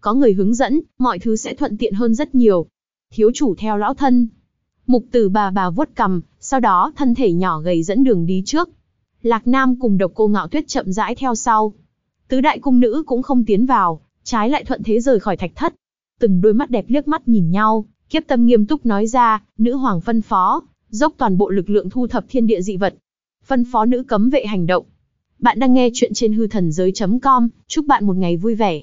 Có người hướng dẫn, mọi thứ sẽ thuận tiện hơn rất nhiều. Thiếu chủ theo lão thân. Mục từ bà bà vuốt cầm, sau đó thân thể nhỏ gầy dẫn đường đi trước. Lạc Nam cùng độc cô ngạo tuyết chậm rãi theo sau. Tứ đại cung nữ cũng không tiến vào, trái lại thuận thế rời khỏi thạch thất. Từng đôi mắt đẹp liếc mắt nhìn nhau, kiếp tâm nghiêm túc nói ra, nữ hoàng phân phó, dốc toàn bộ lực lượng thu thập thiên địa dị vật. Phân phó nữ cấm vệ hành động. Bạn đang nghe chuyện trên hư thần giới.com, chúc bạn một ngày vui vẻ.